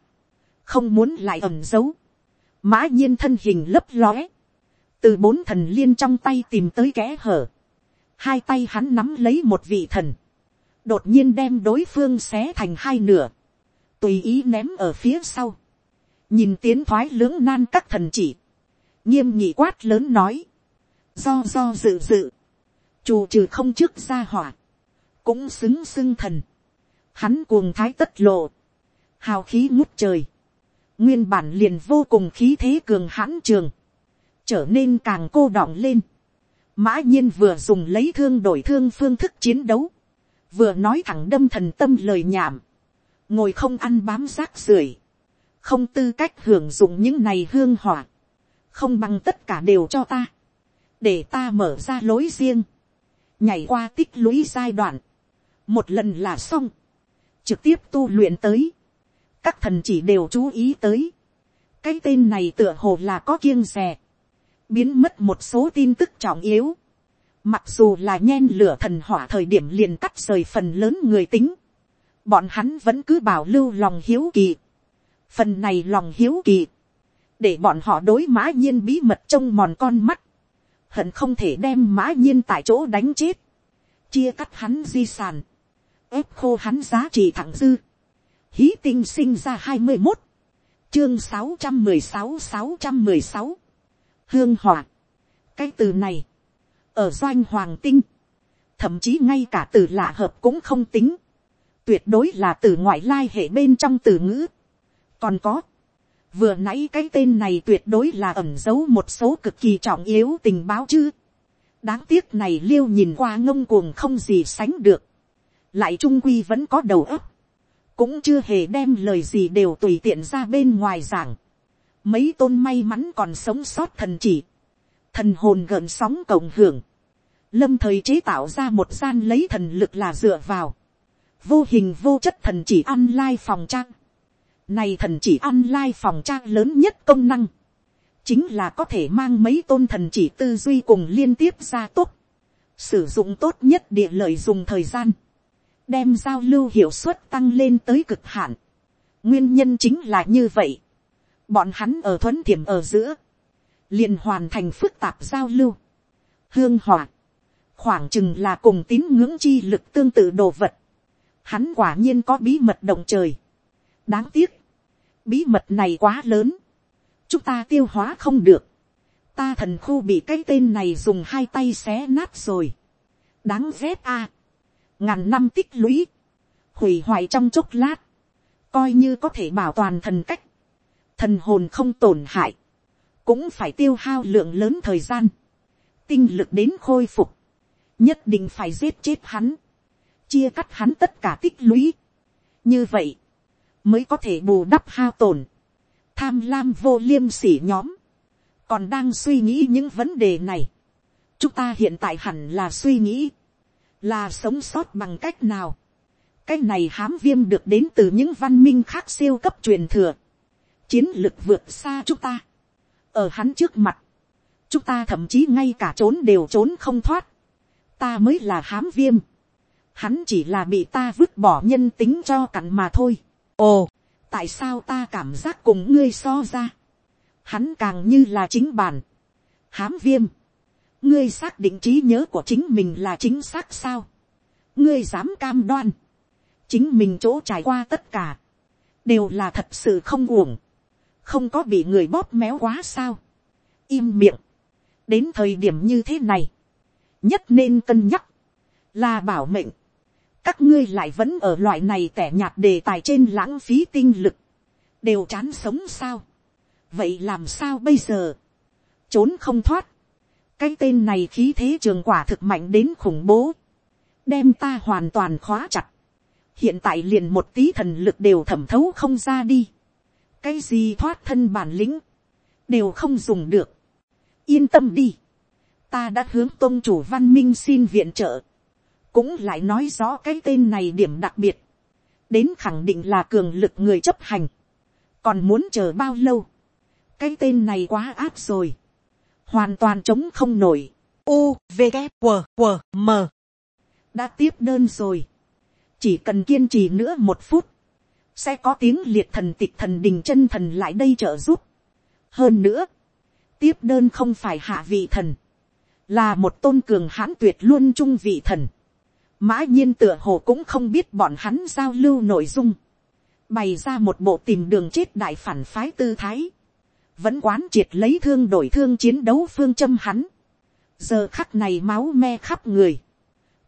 không muốn lại ẩm giấu, mã nhiên thân hình lấp lóe, từ bốn thần liên trong tay tìm tới kẽ hở, hai tay hắn nắm lấy một vị thần, đột nhiên đem đối phương xé thành hai nửa, tùy ý ném ở phía sau, nhìn tiến thoái lưỡng nan các thần chỉ, nghiêm nhị quát lớn nói, do do dự dự, trù trừ không trước ra hỏa, cũng xứng xưng thần, hắn cuồng thái tất lộ, hào khí ngút trời, nguyên bản liền vô cùng khí thế cường hãn trường, trở nên càng cô đọng lên, mã nhiên vừa dùng lấy thương đổi thương phương thức chiến đấu, vừa nói thẳng đâm thần tâm lời nhảm, ngồi không ăn bám rác rưởi, không tư cách hưởng dụng những này hương hỏa, không bằng tất cả đều cho ta, để ta mở ra lối riêng, nhảy qua tích lũy giai đoạn, một lần là xong, trực tiếp tu luyện tới, các thần chỉ đều chú ý tới, cái tên này tựa hồ là có kiêng rè, biến mất một số tin tức trọng yếu, mặc dù là nhen lửa thần hỏa thời điểm liền cắt rời phần lớn người tính, bọn hắn vẫn cứ bảo lưu lòng hiếu kỳ, phần này lòng hiếu kỳ, để bọn họ đối mã nhiên bí mật trông mòn con mắt, hận không thể đem mã nhiên tại chỗ đánh chết, chia cắt hắn di sản, ép khô hắn giá trị thẳng dư, hí tinh sinh ra hai mươi một, chương sáu trăm mười sáu sáu trăm mười sáu, hương hỏa, cái từ này, ở doanh hoàng tinh, thậm chí ngay cả từ lạ hợp cũng không tính, tuyệt đối là từ ngoại lai hệ bên trong từ ngữ. còn có, vừa nãy cái tên này tuyệt đối là ẩm giấu một số cực kỳ trọng yếu tình báo chứ. đáng tiếc này liêu nhìn qua ngông cuồng không gì sánh được, lại trung quy vẫn có đầu óc, cũng chưa hề đem lời gì đều tùy tiện ra bên ngoài giảng. mấy tôn may mắn còn sống sót thần chỉ, thần hồn gợn sóng cộng hưởng, lâm thời chế tạo ra một gian lấy thần lực là dựa vào, vô hình vô chất thần chỉ ăn lai phòng trang, này thần chỉ ăn lai phòng trang lớn nhất công năng, chính là có thể mang mấy tôn thần chỉ tư duy cùng liên tiếp ra tốt, sử dụng tốt nhất địa lợi dùng thời gian, đem giao lưu hiệu suất tăng lên tới cực hạn. nguyên nhân chính là như vậy. bọn hắn ở thuấn thiểm ở giữa, liền hoàn thành phức tạp giao lưu. hương hỏa, khoảng chừng là cùng tín ngưỡng chi lực tương tự đồ vật. hắn quả nhiên có bí mật động trời. đáng tiếc, bí mật này quá lớn, chúng ta tiêu hóa không được. ta thần khu bị cái tên này dùng hai tay xé nát rồi. đáng ghét a ngàn năm tích lũy, hủy hoại trong chốc lát, coi như có thể bảo toàn thần cách, thần hồn không tổn hại, cũng phải tiêu hao lượng lớn thời gian, tinh lực đến khôi phục, nhất định phải giết chết hắn, chia cắt hắn tất cả tích lũy. như vậy, mới có thể bù đắp hao tổn, tham lam vô liêm sỉ nhóm, còn đang suy nghĩ những vấn đề này. chúng ta hiện tại hẳn là suy nghĩ, là sống sót bằng cách nào. cái này hám viêm được đến từ những văn minh khác siêu cấp truyền thừa, chiến lực vượt xa chúng ta. ở hắn trước mặt, chúng ta thậm chí ngay cả trốn đều trốn không thoát. ta mới là hám viêm. hắn chỉ là bị ta vứt bỏ nhân tính cho cặn mà thôi. ồ, tại sao ta cảm giác cùng ngươi so ra. hắn càng như là chính bản. hám viêm ngươi xác định trí nhớ của chính mình là chính xác sao, ngươi dám cam đoan, chính mình chỗ trải qua tất cả, đều là thật sự không uổng, không có bị người bóp méo quá sao, im miệng, đến thời điểm như thế này, nhất nên cân nhắc, là bảo mệnh, các ngươi lại vẫn ở loại này tẻ nhạt đề tài trên lãng phí tinh lực, đều chán sống sao, vậy làm sao bây giờ, trốn không thoát, cái tên này khí thế trường quả thực mạnh đến khủng bố, đem ta hoàn toàn khóa chặt, hiện tại liền một tí thần lực đều thẩm thấu không ra đi, cái gì thoát thân bản lĩnh, đều không dùng được, yên tâm đi, ta đã hướng tôn chủ văn minh xin viện trợ, cũng lại nói rõ cái tên này điểm đặc biệt, đến khẳng định là cường lực người chấp hành, còn muốn chờ bao lâu, cái tên này quá áp rồi, hoàn toàn chống không nổi, u v g W, W, m. Đã tiếp đơn rồi, chỉ cần kiên trì nữa một phút, sẽ có tiếng liệt thần tịch thần đình chân thần lại đây trợ giúp. hơn nữa, tiếp đơn không phải hạ vị thần, là một tôn cường hãn tuyệt luôn trung vị thần. mã nhiên tựa hồ cũng không biết bọn hắn giao lưu nội dung, bày ra một bộ tìm đường chết đại phản phái tư thái, vẫn quán triệt lấy thương đổi thương chiến đấu phương châm hắn, giờ khắc này máu me khắp người,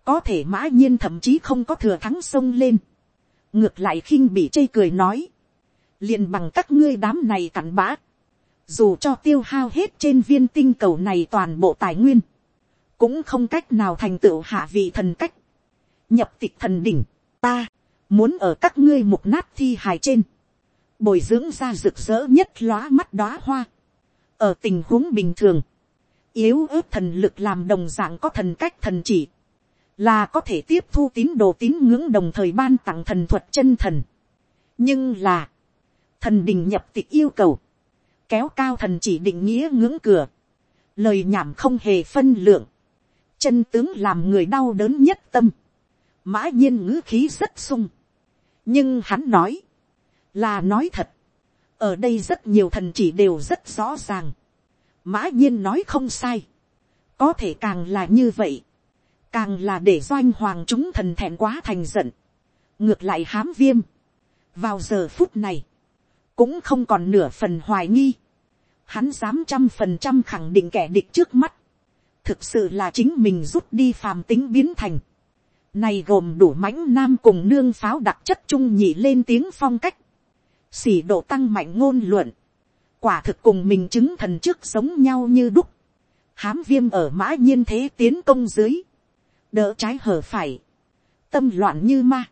có thể mã nhiên thậm chí không có thừa thắng sông lên, ngược lại khinh bị chây cười nói, liền bằng các ngươi đám này cặn bã, dù cho tiêu hao hết trên viên tinh cầu này toàn bộ tài nguyên, cũng không cách nào thành tựu hạ vị thần cách, nhập tịch thần đỉnh, ta, muốn ở các ngươi mục nát thi hài trên, bồi dưỡng ra rực rỡ nhất lóa mắt đóa hoa, ở tình huống bình thường, yếu ớt thần lực làm đồng dạng có thần cách thần chỉ, là có thể tiếp thu tín đồ tín ngưỡng đồng thời ban tặng thần thuật chân thần. nhưng là, thần đình nhập tịch yêu cầu, kéo cao thần chỉ định nghĩa ngưỡng cửa, lời nhảm không hề phân lượng, chân tướng làm người đau đớn nhất tâm, mã nhiên ngữ khí rất sung, nhưng hắn nói, là nói thật, ở đây rất nhiều thần chỉ đều rất rõ ràng, mã nhiên nói không sai, có thể càng là như vậy, càng là để doanh hoàng chúng thần thẹn quá thành giận, ngược lại hám viêm, vào giờ phút này, cũng không còn nửa phần hoài nghi, hắn dám trăm phần trăm khẳng định kẻ địch trước mắt, thực sự là chính mình rút đi phàm tính biến thành, này gồm đủ mãnh nam cùng nương pháo đặc chất trung nhị lên tiếng phong cách, xỉ độ tăng mạnh ngôn luận, quả thực cùng mình chứng thần trước sống nhau như đúc, hám viêm ở mã nhiên thế tiến công dưới, đỡ trái hở phải, tâm loạn như ma,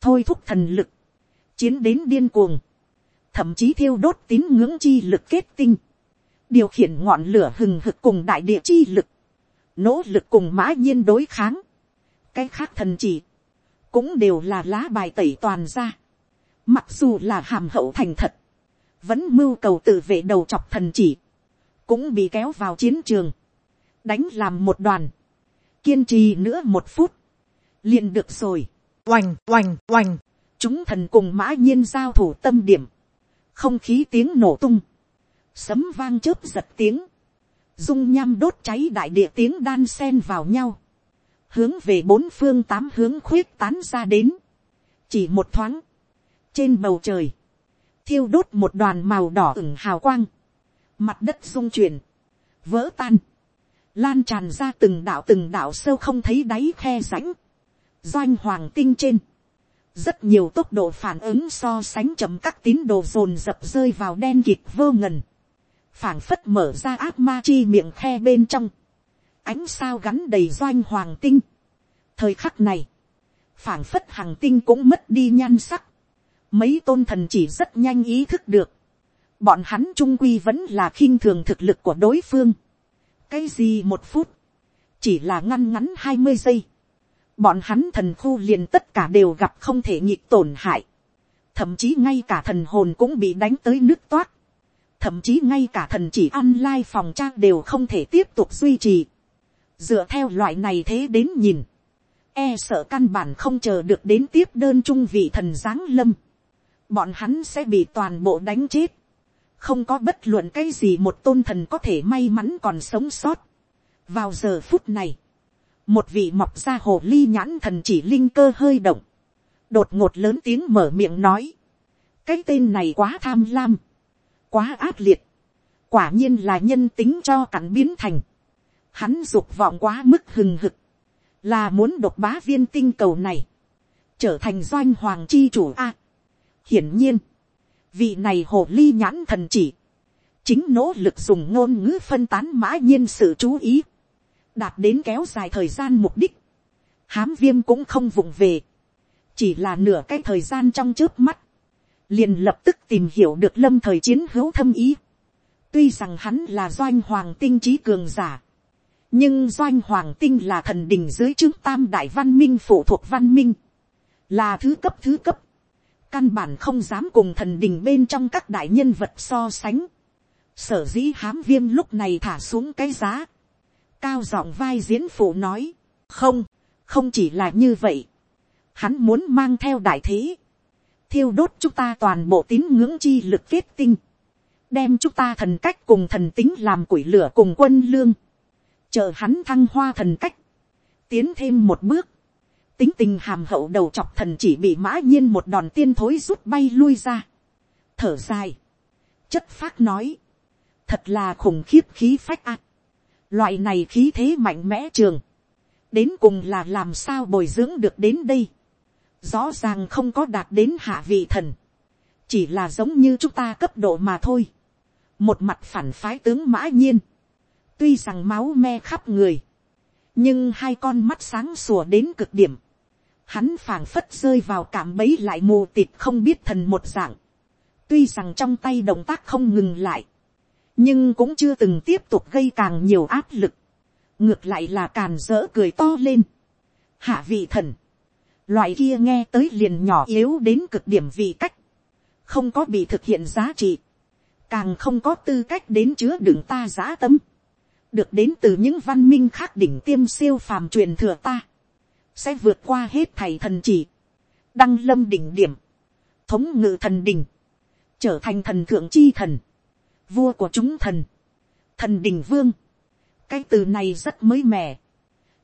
thôi thúc thần lực, chiến đến điên cuồng, thậm chí thiêu đốt tín ngưỡng chi lực kết tinh, điều khiển ngọn lửa hừng hực cùng đại địa chi lực, nỗ lực cùng mã nhiên đối kháng, cái khác thần chỉ, cũng đều là lá bài tẩy toàn ra, mặc dù là hàm hậu thành thật, vẫn mưu cầu tự vệ đầu chọc thần chỉ, cũng bị kéo vào chiến trường, đánh làm một đoàn, kiên trì nữa một phút, liền được rồi, oành oành oành, chúng thần cùng mã nhiên giao thủ tâm điểm, không khí tiếng nổ tung, sấm vang chớp giật tiếng, dung nham đốt cháy đại địa tiếng đan sen vào nhau, hướng về bốn phương tám hướng khuyết tán ra đến, chỉ một thoáng, trên bầu trời, thiêu đốt một đoàn màu đỏ ửng hào quang, mặt đất rung chuyển, vỡ tan, lan tràn ra từng đạo từng đạo sâu không thấy đáy khe rãnh, doanh hoàng tinh trên, rất nhiều tốc độ phản ứng so sánh chậm các tín đồ dồn dập rơi vào đen kịt vô ngần, phảng phất mở ra ác ma chi miệng khe bên trong, ánh sao gắn đầy doanh hoàng tinh. thời khắc này, phảng phất hàng tinh cũng mất đi nhan sắc, mấy tôn thần chỉ rất nhanh ý thức được, bọn hắn trung quy vẫn là khinh thường thực lực của đối phương, cái gì một phút, chỉ là ngăn ngắn hai mươi giây, bọn hắn thần khu liền tất cả đều gặp không thể nhịp tổn hại, thậm chí ngay cả thần hồn cũng bị đánh tới nước toát, thậm chí ngay cả thần chỉ online lai phòng trang đều không thể tiếp tục duy trì, dựa theo loại này thế đến nhìn, e sợ căn bản không chờ được đến tiếp đơn trung vị thần giáng lâm, bọn hắn sẽ bị toàn bộ đánh chết, không có bất luận cái gì một tôn thần có thể may mắn còn sống sót. vào giờ phút này, một vị mọc ra hồ ly nhãn thần chỉ linh cơ hơi động, đột ngột lớn tiếng mở miệng nói, cái tên này quá tham lam, quá ác liệt, quả nhiên là nhân tính cho cắn biến thành, hắn dục vọng quá mức hừng hực, là muốn đột bá viên tinh cầu này, trở thành doanh hoàng chi chủ a hiển nhiên, vị này hồ ly nhãn thần chỉ, chính nỗ lực dùng ngôn ngữ phân tán mã nhiên sự chú ý, đạt đến kéo dài thời gian mục đích, hám viêm cũng không vụng về, chỉ là nửa cái thời gian trong trước mắt, liền lập tức tìm hiểu được lâm thời chiến hữu thâm ý, tuy rằng hắn là doanh hoàng tinh trí cường giả, nhưng doanh hoàng tinh là thần đình dưới chứng tam đại văn minh phụ thuộc văn minh, là thứ cấp thứ cấp, căn bản không dám cùng thần đình bên trong các đại nhân vật so sánh, sở dĩ hám viêm lúc này thả xuống cái giá, cao giọng vai diễn phụ nói, không, không chỉ là như vậy, hắn muốn mang theo đại thế, thiêu đốt chúng ta toàn bộ tín ngưỡng chi lực kết tinh, đem chúng ta thần cách cùng thần tính làm quỷ lửa cùng quân lương, chờ hắn thăng hoa thần cách, tiến thêm một bước, tính tình hàm hậu đầu chọc thần chỉ bị mã nhiên một đòn tiên thối rút bay lui ra, thở dài, chất phác nói, thật là khủng khiếp khí phách ác, loại này khí thế mạnh mẽ trường, đến cùng là làm sao bồi dưỡng được đến đây, rõ ràng không có đạt đến hạ vị thần, chỉ là giống như chúng ta cấp độ mà thôi, một mặt phản phái tướng mã nhiên, tuy rằng máu me khắp người, nhưng hai con mắt sáng sủa đến cực điểm, hắn phảng phất rơi vào cảm bấy lại mù tịt không biết thần một dạng, tuy rằng trong tay động tác không ngừng lại, nhưng cũng chưa từng tiếp tục gây càng nhiều áp lực, ngược lại là càn dỡ cười to lên. hạ vị thần, loại kia nghe tới liền nhỏ yếu đến cực điểm vị cách, không có bị thực hiện giá trị, càng không có tư cách đến chứa đựng ta giá tâm, được đến từ những văn minh khác đỉnh tiêm siêu phàm truyền thừa ta, sẽ vượt qua hết thầy thần chỉ, đăng lâm đỉnh điểm, thống ngự thần đình, trở thành thần thượng chi thần, vua của chúng thần, thần đình vương, cái từ này rất mới mẻ,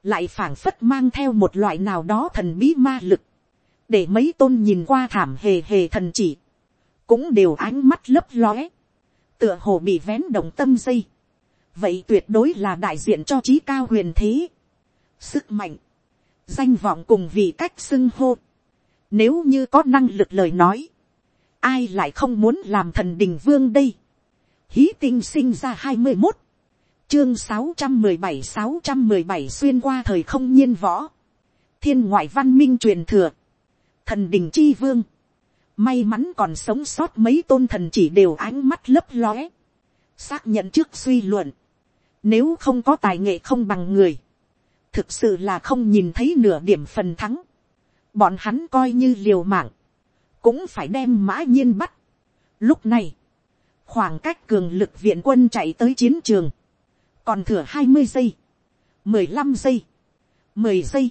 lại phảng phất mang theo một loại nào đó thần bí ma lực, để mấy tôn nhìn qua thảm hề hề thần chỉ, cũng đều ánh mắt lấp lóe, tựa hồ bị vén động tâm dây, vậy tuyệt đối là đại diện cho trí cao huyền thế, sức mạnh, danh vọng cùng vì cách xưng hô, nếu như có năng lực lời nói, ai lại không muốn làm thần đình vương đây, hí tinh sinh ra hai mươi một, chương sáu trăm mười bảy sáu trăm mười bảy xuyên qua thời không nhiên võ, thiên ngoại văn minh truyền thừa, thần đình chi vương, may mắn còn sống sót mấy tôn thần chỉ đều ánh mắt lấp lóe, xác nhận trước suy luận, nếu không có tài nghệ không bằng người, thực sự là không nhìn thấy nửa điểm phần thắng, bọn hắn coi như liều mạng, cũng phải đem mã nhiên bắt. Lúc này, khoảng cách cường lực viện quân chạy tới chiến trường, còn thừa hai mươi giây, mười lăm giây, mười giây,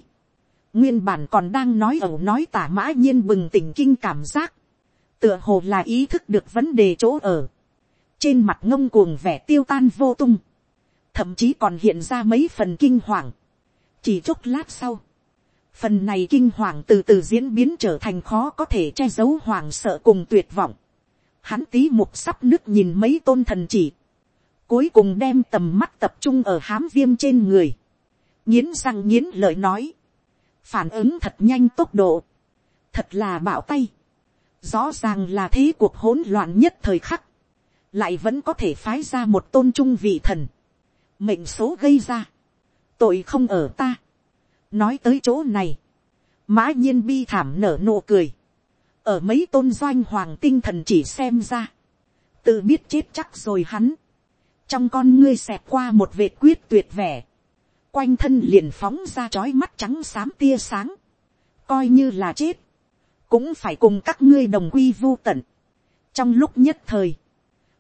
nguyên bản còn đang nói ẩu nói tả mã nhiên bừng tỉnh kinh cảm giác, tựa hồ là ý thức được vấn đề chỗ ở, trên mặt ngông cuồng vẻ tiêu tan vô tung, thậm chí còn hiện ra mấy phần kinh hoàng, chỉ chốc lát sau, phần này kinh hoàng từ từ diễn biến trở thành khó có thể che giấu hoàng sợ cùng tuyệt vọng, hắn tí mục sắp nước nhìn mấy tôn thần chỉ, cuối cùng đem tầm mắt tập trung ở hám viêm trên người, nghiến răng nghiến lời nói, phản ứng thật nhanh tốc độ, thật là bạo tay, rõ ràng là thế cuộc hỗn loạn nhất thời khắc, lại vẫn có thể phái ra một tôn trung vị thần, mệnh số gây ra, tội không ở ta, nói tới chỗ này, mã nhiên bi thảm nở nụ cười, ở mấy tôn doanh hoàng tinh thần chỉ xem ra, tự biết chết chắc rồi hắn, trong con ngươi xẹt qua một vệt quyết tuyệt vẻ, quanh thân liền phóng ra chói mắt trắng xám tia sáng, coi như là chết, cũng phải cùng các ngươi đồng quy vô tận. trong lúc nhất thời,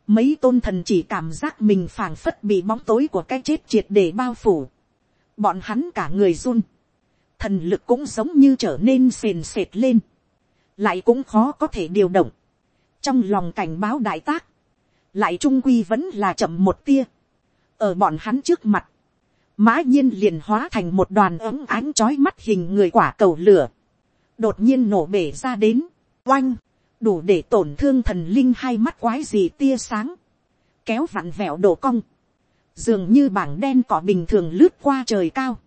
mấy tôn thần chỉ cảm giác mình phảng phất bị bóng tối của cái chết triệt để bao phủ, bọn hắn cả người run, thần lực cũng giống như trở nên sền sệt lên, lại cũng khó có thể điều động, trong lòng cảnh báo đại tác, lại trung quy vẫn là chậm một tia, ở bọn hắn trước mặt, mã nhiên liền hóa thành một đoàn ấm ánh trói mắt hình người quả cầu lửa, đột nhiên nổ bể ra đến, oanh, đủ để tổn thương thần linh hai mắt quái gì tia sáng, kéo vặn vẹo đổ cong, dường như bảng đen cỏ bình thường lướt qua trời cao,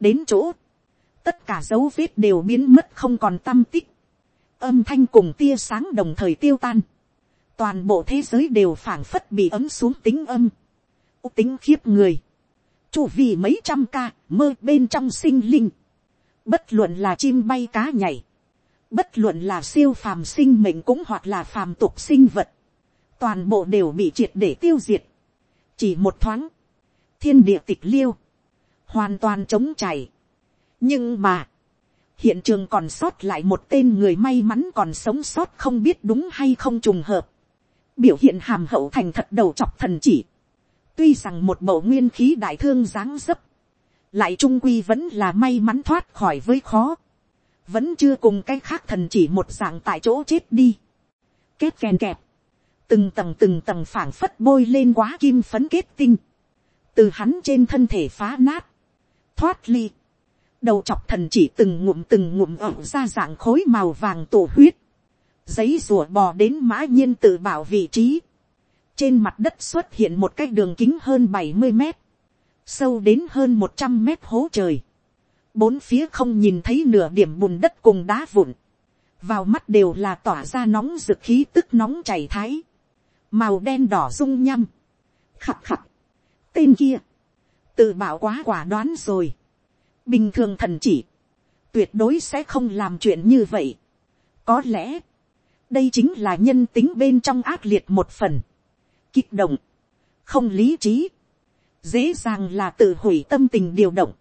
đến chỗ, tất cả dấu vết đều biến mất không còn tâm tích, âm thanh cùng tia sáng đồng thời tiêu tan, toàn bộ thế giới đều phảng phất bị ấm xuống tính âm, tính khiếp người, chu vì mấy trăm ca mơ bên trong sinh linh, bất luận là chim bay cá nhảy, bất luận là siêu phàm sinh mệnh cũng hoặc là phàm tục sinh vật, toàn bộ đều bị triệt để tiêu diệt, chỉ một thoáng, thiên địa tịch liêu, hoàn toàn trống chảy. nhưng mà, hiện trường còn sót lại một tên người may mắn còn sống sót không biết đúng hay không trùng hợp. biểu hiện hàm hậu thành thật đầu chọc thần chỉ. tuy rằng một bộ nguyên khí đại thương dáng dấp, lại trung quy vẫn là may mắn thoát khỏi với khó vẫn chưa cùng cái khác thần chỉ một dạng tại chỗ chết đi. kết kèn kẹp. từng tầng từng tầng phảng phất bôi lên quá kim phấn kết tinh. từ hắn trên thân thể phá nát. thoát ly đầu chọc thần chỉ từng ngụm từng ngụm ẩu ra dạng khối màu vàng tổ huyết, giấy rùa bò đến mã nhiên tự bảo vị trí, trên mặt đất xuất hiện một cái đường kính hơn bảy mươi mét, sâu đến hơn một trăm mét hố trời, bốn phía không nhìn thấy nửa điểm bùn đất cùng đá vụn, vào mắt đều là tỏa ra nóng rực khí tức nóng chảy thái, màu đen đỏ rung nhăm, khặt khặt, tên kia, tự bảo quá quả đoán rồi, bình thường thần chỉ, tuyệt đối sẽ không làm chuyện như vậy. có lẽ, đây chính là nhân tính bên trong ác liệt một phần, kích động, không lý trí, dễ dàng là tự hủy tâm tình điều động,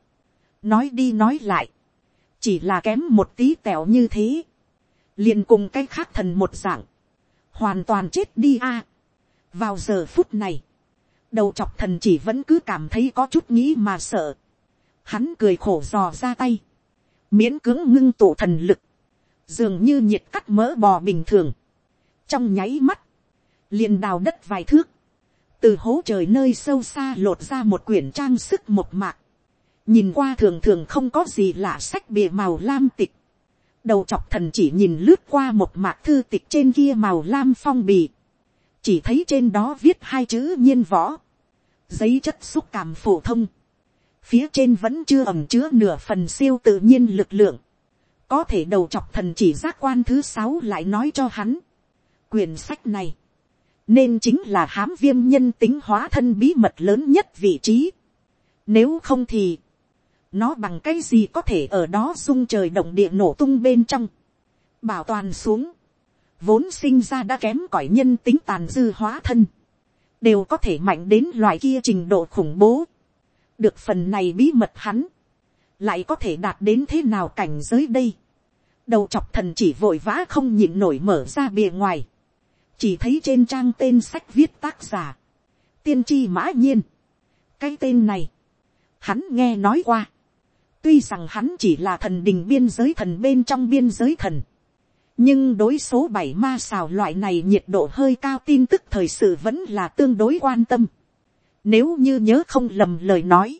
nói đi nói lại, chỉ là kém một tí tẹo như thế, liền cùng cái khác thần một dạng, hoàn toàn chết đi a. vào giờ phút này, đầu chọc thần chỉ vẫn cứ cảm thấy có chút nghĩ mà sợ, hắn cười khổ dò ra tay, miễn cưỡng ngưng tụ thần lực, dường như nhiệt cắt mỡ bò bình thường, trong nháy mắt, liền đào đất vài thước, từ hố trời nơi sâu xa lột ra một quyển trang sức một mạc, nhìn qua thường thường không có gì lạ sách bìa màu lam tịch, đầu chọc thần chỉ nhìn lướt qua một mạc thư tịch trên kia màu lam phong bì, chỉ thấy trên đó viết hai chữ nhiên võ, giấy chất xúc cảm phổ thông, phía trên vẫn chưa ẩm chứa nửa phần siêu tự nhiên lực lượng, có thể đầu chọc thần chỉ giác quan thứ sáu lại nói cho hắn, quyển sách này, nên chính là hám viêm nhân tính hóa thân bí mật lớn nhất vị trí. Nếu không thì, nó bằng cái gì có thể ở đó sung trời động địa nổ tung bên trong, bảo toàn xuống, vốn sinh ra đã kém cỏi nhân tính tàn dư hóa thân, đều có thể mạnh đến loại kia trình độ khủng bố. Được phần này bí mật hắn, lại có thể đạt đến thế nào cảnh giới đây. đầu chọc thần chỉ vội vã không nhịn nổi mở ra bìa ngoài, chỉ thấy trên trang tên sách viết tác giả, tiên tri mã nhiên. cái tên này, hắn nghe nói qua, tuy rằng hắn chỉ là thần đình biên giới thần bên trong biên giới thần, nhưng đối số bảy ma xào loại này nhiệt độ hơi cao tin tức thời sự vẫn là tương đối quan tâm. Nếu như nhớ không lầm lời nói.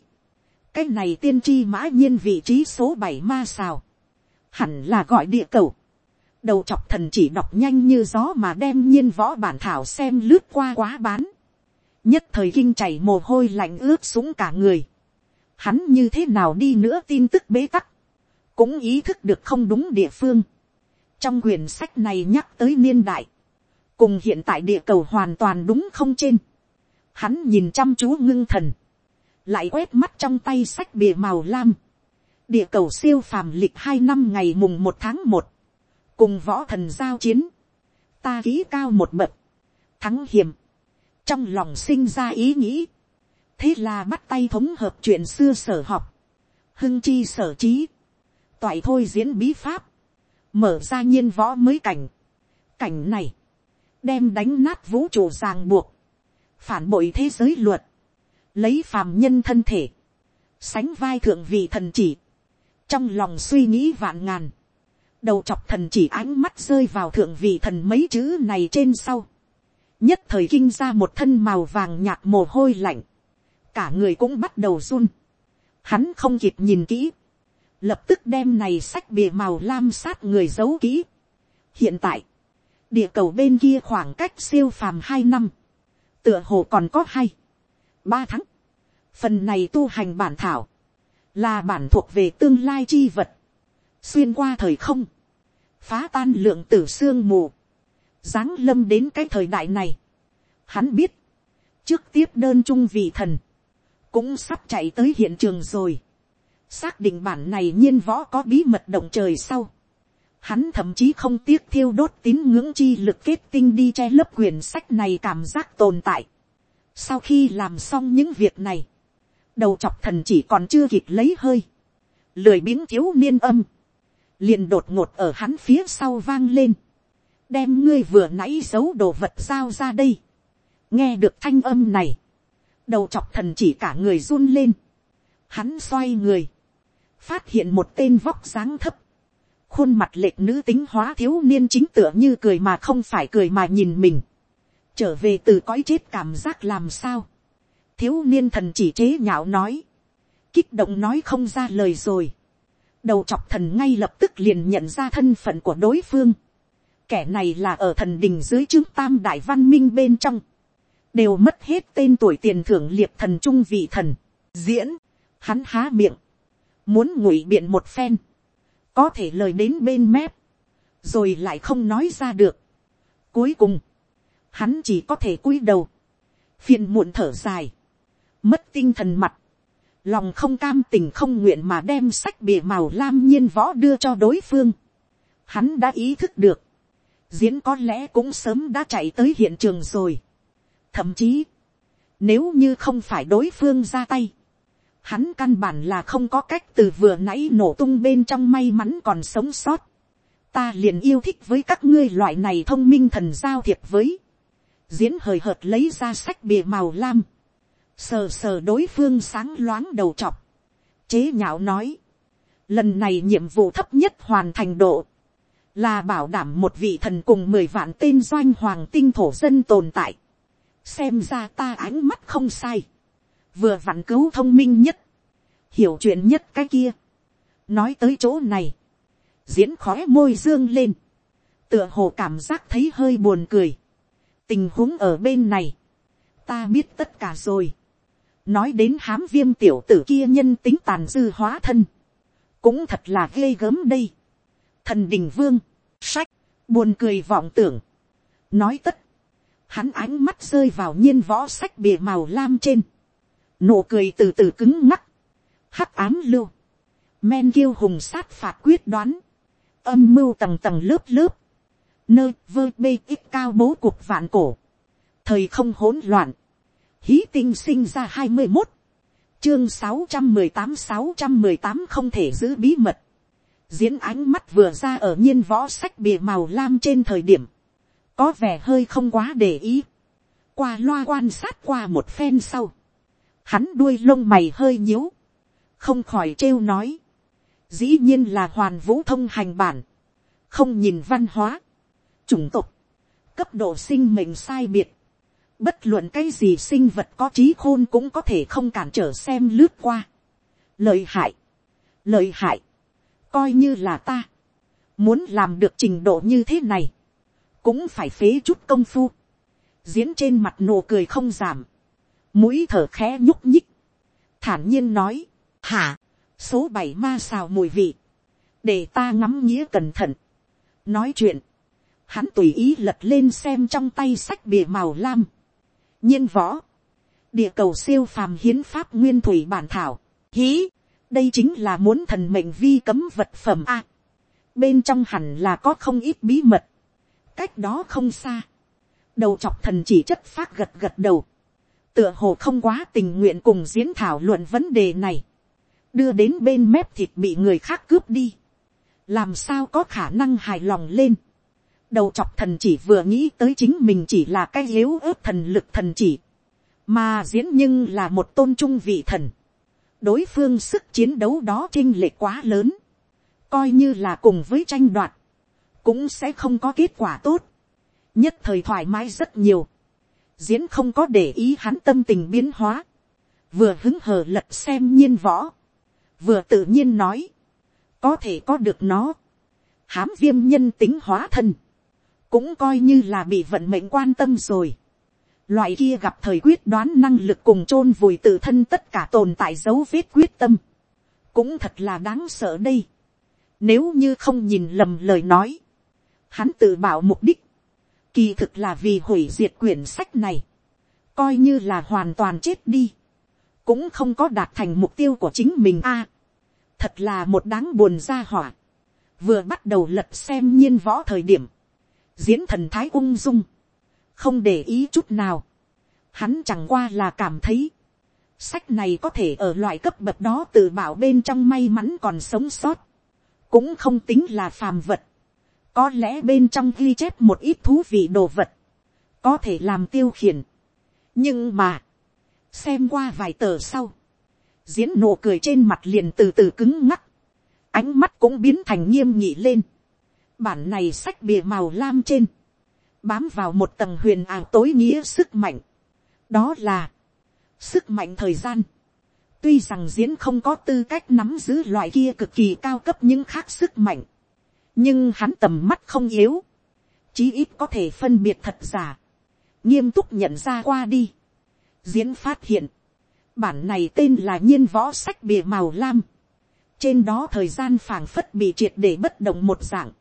Cái này tiên tri mã nhiên vị trí số bảy ma xào. Hẳn là gọi địa cầu. Đầu chọc thần chỉ đọc nhanh như gió mà đem nhiên võ bản thảo xem lướt qua quá bán. Nhất thời kinh chảy mồ hôi lạnh ướt sũng cả người. Hắn như thế nào đi nữa tin tức bế tắc. Cũng ý thức được không đúng địa phương. Trong quyển sách này nhắc tới niên đại. Cùng hiện tại địa cầu hoàn toàn đúng không trên Hắn nhìn chăm chú ngưng thần. Lại quét mắt trong tay sách bìa màu lam. Địa cầu siêu phàm lịch hai năm ngày mùng một tháng một Cùng võ thần giao chiến. Ta ký cao một bậc. Thắng hiểm. Trong lòng sinh ra ý nghĩ. Thế là bắt tay thống hợp chuyện xưa sở học. Hưng chi sở trí. Toại thôi diễn bí pháp. Mở ra nhiên võ mới cảnh. Cảnh này đem đánh nát vũ trụ ràng buộc, phản bội thế giới luật, lấy phàm nhân thân thể, sánh vai thượng vị thần chỉ, trong lòng suy nghĩ vạn ngàn, đầu chọc thần chỉ ánh mắt rơi vào thượng vị thần mấy chữ này trên sau, nhất thời kinh ra một thân màu vàng nhạt mồ hôi lạnh, cả người cũng bắt đầu run, hắn không kịp nhìn kỹ, lập tức đem này sách bìa màu lam sát người giấu kỹ. hiện tại, địa cầu bên kia khoảng cách siêu phàm hai năm, tựa hồ còn có hai, ba tháng. Phần này tu hành bản thảo, là bản thuộc về tương lai chi vật, xuyên qua thời không, phá tan lượng tử xương mù, giáng lâm đến cái thời đại này. Hắn biết, trước tiếp đơn trung vị thần, cũng sắp chạy tới hiện trường rồi. Xác định bản này nhiên võ có bí mật động trời sau. Hắn thậm chí không tiếc thiêu đốt tín ngưỡng chi lực kết tinh đi che lớp quyển sách này cảm giác tồn tại. Sau khi làm xong những việc này, đầu chọc thần chỉ còn chưa kịp lấy hơi, lười biếng thiếu niên âm, liền đột ngột ở hắn phía sau vang lên, đem ngươi vừa nãy giấu đồ vật giao ra đây, nghe được thanh âm này, đầu chọc thần chỉ cả người run lên, hắn xoay người, phát hiện một tên vóc dáng thấp, khuôn mặt lệch nữ tính hóa thiếu niên chính tựa như cười mà không phải cười mà nhìn mình, trở về từ cõi chết cảm giác làm sao, thiếu niên thần chỉ chế nhạo nói, kích động nói không ra lời rồi, đầu chọc thần ngay lập tức liền nhận ra thân phận của đối phương, kẻ này là ở thần đình dưới chứng tam đại văn minh bên trong, đều mất hết tên tuổi tiền thưởng liệt thần trung vị thần, diễn, hắn há miệng, muốn ngụy biện một phen, có thể lời đến bên mép, rồi lại không nói ra được. Cuối cùng, hắn chỉ có thể cúi đầu, phiền muộn thở dài, mất tinh thần mặt, lòng không cam tình không nguyện mà đem sách bìa màu lam nhiên võ đưa cho đối phương. Hắn đã ý thức được, diễn có lẽ cũng sớm đã chạy tới hiện trường rồi. Thậm chí, nếu như không phải đối phương ra tay, hắn căn bản là không có cách từ vừa nãy nổ tung bên trong may mắn còn sống sót. ta liền yêu thích với các ngươi loại này thông minh thần giao thiệp với. diễn hời hợt lấy ra sách bìa màu lam. sờ sờ đối phương sáng loáng đầu chọc. chế nhạo nói. lần này nhiệm vụ thấp nhất hoàn thành độ. là bảo đảm một vị thần cùng mười vạn tên doanh hoàng tinh thổ dân tồn tại xem ra ta ánh mắt không sai. Vừa vặn cứu thông minh nhất, hiểu chuyện nhất cái kia. nói tới chỗ này, diễn khói môi dương lên, tựa hồ cảm giác thấy hơi buồn cười. tình huống ở bên này, ta biết tất cả rồi. nói đến hám viêm tiểu tử kia nhân tính tàn dư hóa thân, cũng thật là ghê gớm đây. thần đình vương, sách, buồn cười vọng tưởng, nói tất, hắn ánh mắt rơi vào nhiên võ sách bìa màu lam trên, nụ cười từ từ cứng ngắc, hắc ám lưu, men kiêu hùng sát phạt quyết đoán, âm mưu tầng tầng lớp lớp, nơi vơ bê ít cao bố cuộc vạn cổ, thời không hỗn loạn, hí tinh sinh ra hai mươi một, chương sáu trăm mười tám sáu trăm mười tám không thể giữ bí mật, diễn ánh mắt vừa ra ở nhiên võ sách bìa màu lam trên thời điểm, có vẻ hơi không quá để ý, qua loa quan sát qua một phen sau, hắn đuôi lông mày hơi nhíu, không khỏi trêu nói, dĩ nhiên là hoàn vũ thông hành bản, không nhìn văn hóa, chủng tộc, cấp độ sinh mệnh sai biệt, bất luận cái gì sinh vật có trí khôn cũng có thể không cản trở xem lướt qua. Lợi hại, lợi hại, coi như là ta, muốn làm được trình độ như thế này, cũng phải phế chút công phu, diễn trên mặt nụ cười không giảm, mũi thở khẽ nhúc nhích, thản nhiên nói, hả, số bảy ma xào mùi vị, để ta ngắm nghĩa cẩn thận. nói chuyện, hắn tùy ý lật lên xem trong tay sách bìa màu lam, nhiên võ, địa cầu siêu phàm hiến pháp nguyên thủy bản thảo, hí, đây chính là muốn thần mệnh vi cấm vật phẩm a. bên trong hẳn là có không ít bí mật, cách đó không xa, đầu chọc thần chỉ chất phát gật gật đầu, tựa hồ không quá tình nguyện cùng diễn thảo luận vấn đề này, đưa đến bên mép thịt bị người khác cướp đi, làm sao có khả năng hài lòng lên. đầu chọc thần chỉ vừa nghĩ tới chính mình chỉ là cái yếu ớt thần lực thần chỉ, mà diễn nhưng là một tôn trung vị thần, đối phương sức chiến đấu đó chinh lệ quá lớn, coi như là cùng với tranh đoạt, cũng sẽ không có kết quả tốt, nhất thời thoải mái rất nhiều, diễn không có để ý hắn tâm tình biến hóa, vừa hứng hờ lật xem nhiên võ, vừa tự nhiên nói, có thể có được nó, hám viêm nhân tính hóa thân, cũng coi như là bị vận mệnh quan tâm rồi. Loại kia gặp thời quyết đoán năng lực cùng chôn vùi tự thân tất cả tồn tại dấu vết quyết tâm, cũng thật là đáng sợ đây. Nếu như không nhìn lầm lời nói, hắn tự bảo mục đích, kỳ thực là vì hủy diệt quyển sách này, coi như là hoàn toàn chết đi, cũng không có đạt thành mục tiêu của chính mình a. thật là một đáng buồn ra hỏa, vừa bắt đầu lật xem nhiên võ thời điểm, diễn thần thái ung dung, không để ý chút nào, hắn chẳng qua là cảm thấy, sách này có thể ở loại cấp bậc đó tự bảo bên trong may mắn còn sống sót, cũng không tính là phàm vật, có lẽ bên trong ghi chép một ít thú vị đồ vật, có thể làm tiêu khiển, nhưng mà, xem qua vài tờ sau, diễn nụ cười trên mặt liền từ từ cứng ngắc, ánh mắt cũng biến thành nghiêm nghị lên, bản này sách bìa màu lam trên, bám vào một tầng huyền ảo tối nghĩa sức mạnh, đó là, sức mạnh thời gian, tuy rằng diễn không có tư cách nắm giữ loại kia cực kỳ cao cấp những khác sức mạnh, nhưng hắn tầm mắt không yếu, chí ít có thể phân biệt thật giả, nghiêm túc nhận ra qua đi, diễn phát hiện, bản này tên là nhiên võ sách bìa màu lam, trên đó thời gian phảng phất bị triệt để bất động một dạng,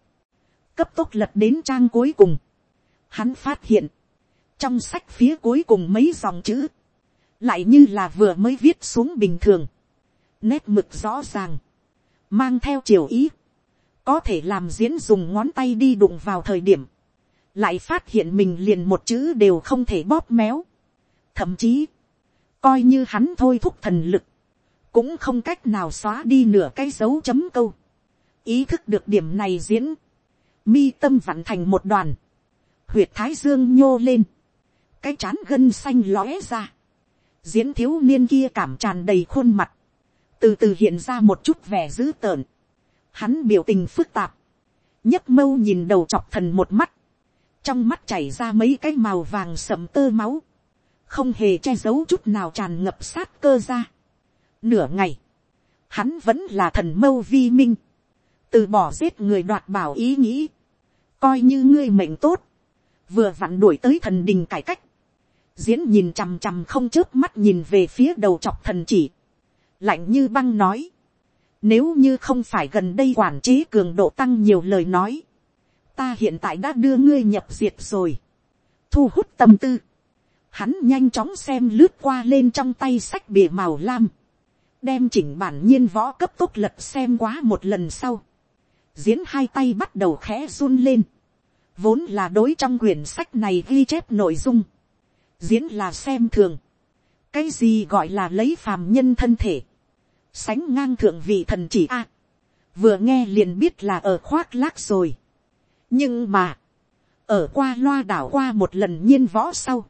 cấp tốc lật đến trang cuối cùng, hắn phát hiện, trong sách phía cuối cùng mấy dòng chữ, lại như là vừa mới viết xuống bình thường, nét mực rõ ràng, mang theo chiều ý, có thể làm diễn dùng ngón tay đi đụng vào thời điểm, lại phát hiện mình liền một chữ đều không thể bóp méo, thậm chí, coi như hắn thôi thúc thần lực, cũng không cách nào xóa đi nửa cái dấu chấm câu, ý thức được điểm này diễn, mi tâm vặn thành một đoàn, huyệt thái dương nhô lên, cái chán gân xanh lóe ra, diễn thiếu niên kia cảm tràn đầy khuôn mặt, từ từ hiện ra một chút vẻ dữ tợn, hắn biểu tình phức tạp, nhấc mâu nhìn đầu chọc thần một mắt, trong mắt chảy ra mấy cái màu vàng sậm tơ máu, không hề che giấu chút nào tràn ngập sát cơ ra. Nửa ngày, hắn vẫn là thần mâu vi minh, từ bỏ giết người đoạt bảo ý nghĩ, coi như ngươi mệnh tốt, vừa vặn đuổi tới thần đình cải cách, diễn nhìn chằm chằm không chớp mắt nhìn về phía đầu chọc thần chỉ, lạnh như băng nói, nếu như không phải gần đây quản chế cường độ tăng nhiều lời nói, ta hiện tại đã đưa ngươi nhập diệt rồi, thu hút tâm tư, hắn nhanh chóng xem lướt qua lên trong tay sách bìa màu lam, đem chỉnh bản nhiên võ cấp tốc lật xem quá một lần sau, diễn hai tay bắt đầu khẽ run lên, vốn là đối trong quyển sách này ghi chép nội dung, diễn là xem thường, cái gì gọi là lấy phàm nhân thân thể, sánh ngang thượng vị thần chỉ a, vừa nghe liền biết là ở khoác lác rồi, nhưng mà, ở qua loa đảo qua một lần nhiên võ sau,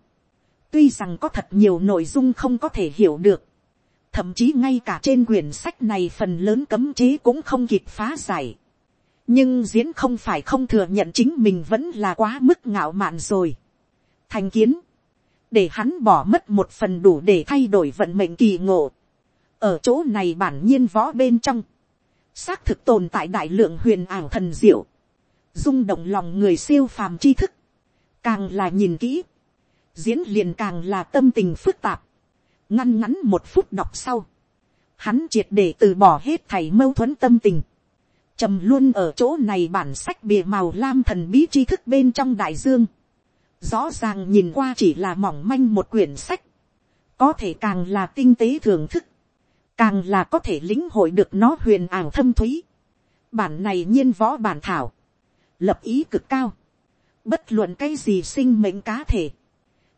tuy rằng có thật nhiều nội dung không có thể hiểu được, thậm chí ngay cả trên quyển sách này phần lớn cấm chế cũng không kịp phá giải, nhưng diễn không phải không thừa nhận chính mình vẫn là quá mức ngạo mạn rồi. thành kiến, để hắn bỏ mất một phần đủ để thay đổi vận mệnh kỳ ngộ ở chỗ này bản nhiên võ bên trong, xác thực tồn tại đại lượng huyền ảo thần diệu, rung động lòng người siêu phàm tri thức, càng là nhìn kỹ, diễn liền càng là tâm tình phức tạp, ngăn ngắn một phút đọc sau, hắn triệt để từ bỏ hết thầy mâu thuẫn tâm tình, trầm luôn ở chỗ này bản sách bìa màu lam thần bí tri thức bên trong đại dương, rõ ràng nhìn qua chỉ là mỏng manh một quyển sách, có thể càng là tinh tế thưởng thức, càng là có thể lĩnh hội được nó huyền ảo thâm thúy. bản này nhiên võ bản thảo, lập ý cực cao, bất luận cái gì sinh mệnh cá thể,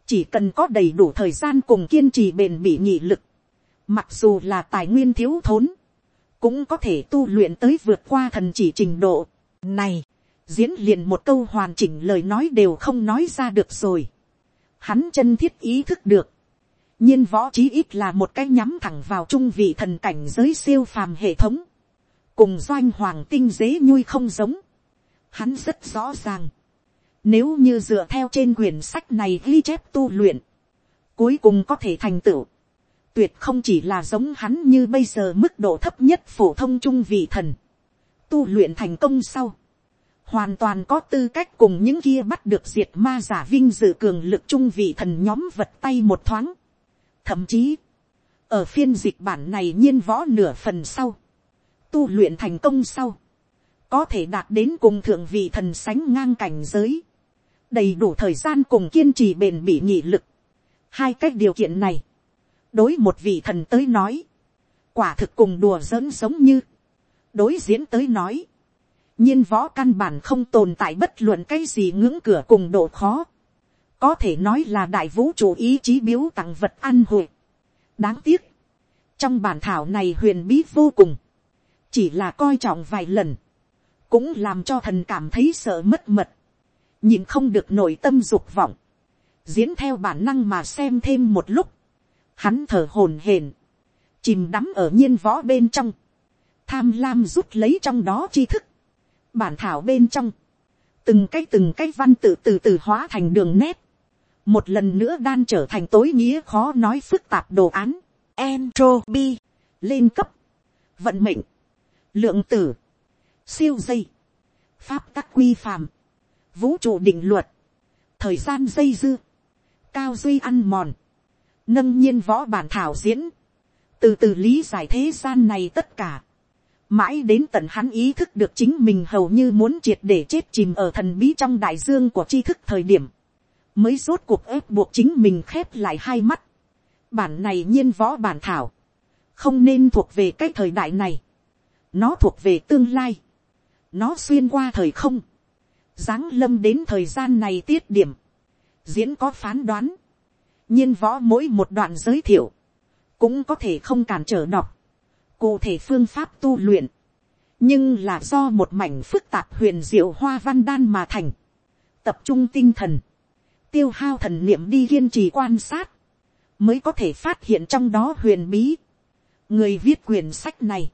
chỉ cần có đầy đủ thời gian cùng kiên trì bền bỉ nhị lực, mặc dù là tài nguyên thiếu thốn, cũng có thể tu luyện tới vượt qua thần chỉ trình độ. Này, diễn liền một câu hoàn chỉnh lời nói đều không nói ra được rồi. Hắn chân thiết ý thức được nhiên võ chí ít là một cái nhắm thẳng vào trung vị thần cảnh giới siêu phàm hệ thống. Cùng doanh hoàng tinh dế nhui không giống. Hắn rất rõ ràng. Nếu như dựa theo trên quyển sách này ghi chép tu luyện. Cuối cùng có thể thành tựu tuyệt không chỉ là giống hắn như bây giờ mức độ thấp nhất phổ thông trung vị thần. Tu luyện thành công sau. Hoàn toàn có tư cách cùng những kia bắt được diệt ma giả vinh dự cường lực trung vị thần nhóm vật tay một thoáng. Thậm chí, ở phiên dịch bản này nhiên võ nửa phần sau. Tu luyện thành công sau. Có thể đạt đến cùng thượng vị thần sánh ngang cảnh giới. Đầy đủ thời gian cùng kiên trì bền bỉ nhị lực. Hai cách điều kiện này đối một vị thần tới nói, quả thực cùng đùa giỡn giống như, đối diễn tới nói, nhiên võ căn bản không tồn tại bất luận cái gì ngưỡng cửa cùng độ khó, có thể nói là đại vũ chủ ý chí biếu tặng vật ăn hội, đáng tiếc, trong bản thảo này huyền bí vô cùng, chỉ là coi trọng vài lần, cũng làm cho thần cảm thấy sợ mất mật, nhìn không được nội tâm dục vọng, diễn theo bản năng mà xem thêm một lúc, hắn thở hồn hển, chìm đắm ở nhiên võ bên trong, tham lam rút lấy trong đó tri thức, bản thảo bên trong, từng cái từng cái văn tự từ từ hóa thành đường nét, một lần nữa đan trở thành tối nghĩa khó nói phức tạp đồ án, entropy, lên cấp, vận mệnh, lượng tử, siêu dây, pháp tắc quy phàm, vũ trụ định luật, thời gian dây dưa, cao duy ăn mòn, nâng nhiên võ bản thảo diễn, từ từ lý giải thế gian này tất cả, mãi đến tận hắn ý thức được chính mình hầu như muốn triệt để chết chìm ở thần bí trong đại dương của tri thức thời điểm, mới rốt cuộc ép buộc chính mình khép lại hai mắt. Bản này nhiên võ bản thảo, không nên thuộc về cái thời đại này, nó thuộc về tương lai, nó xuyên qua thời không, giáng lâm đến thời gian này tiết điểm, diễn có phán đoán, nhiên võ mỗi một đoạn giới thiệu, cũng có thể không cản trở đọc, cụ thể phương pháp tu luyện, nhưng là do một mảnh phức tạp huyền diệu hoa văn đan mà thành, tập trung tinh thần, tiêu hao thần niệm đi kiên trì quan sát, mới có thể phát hiện trong đó huyền bí. người viết quyển sách này,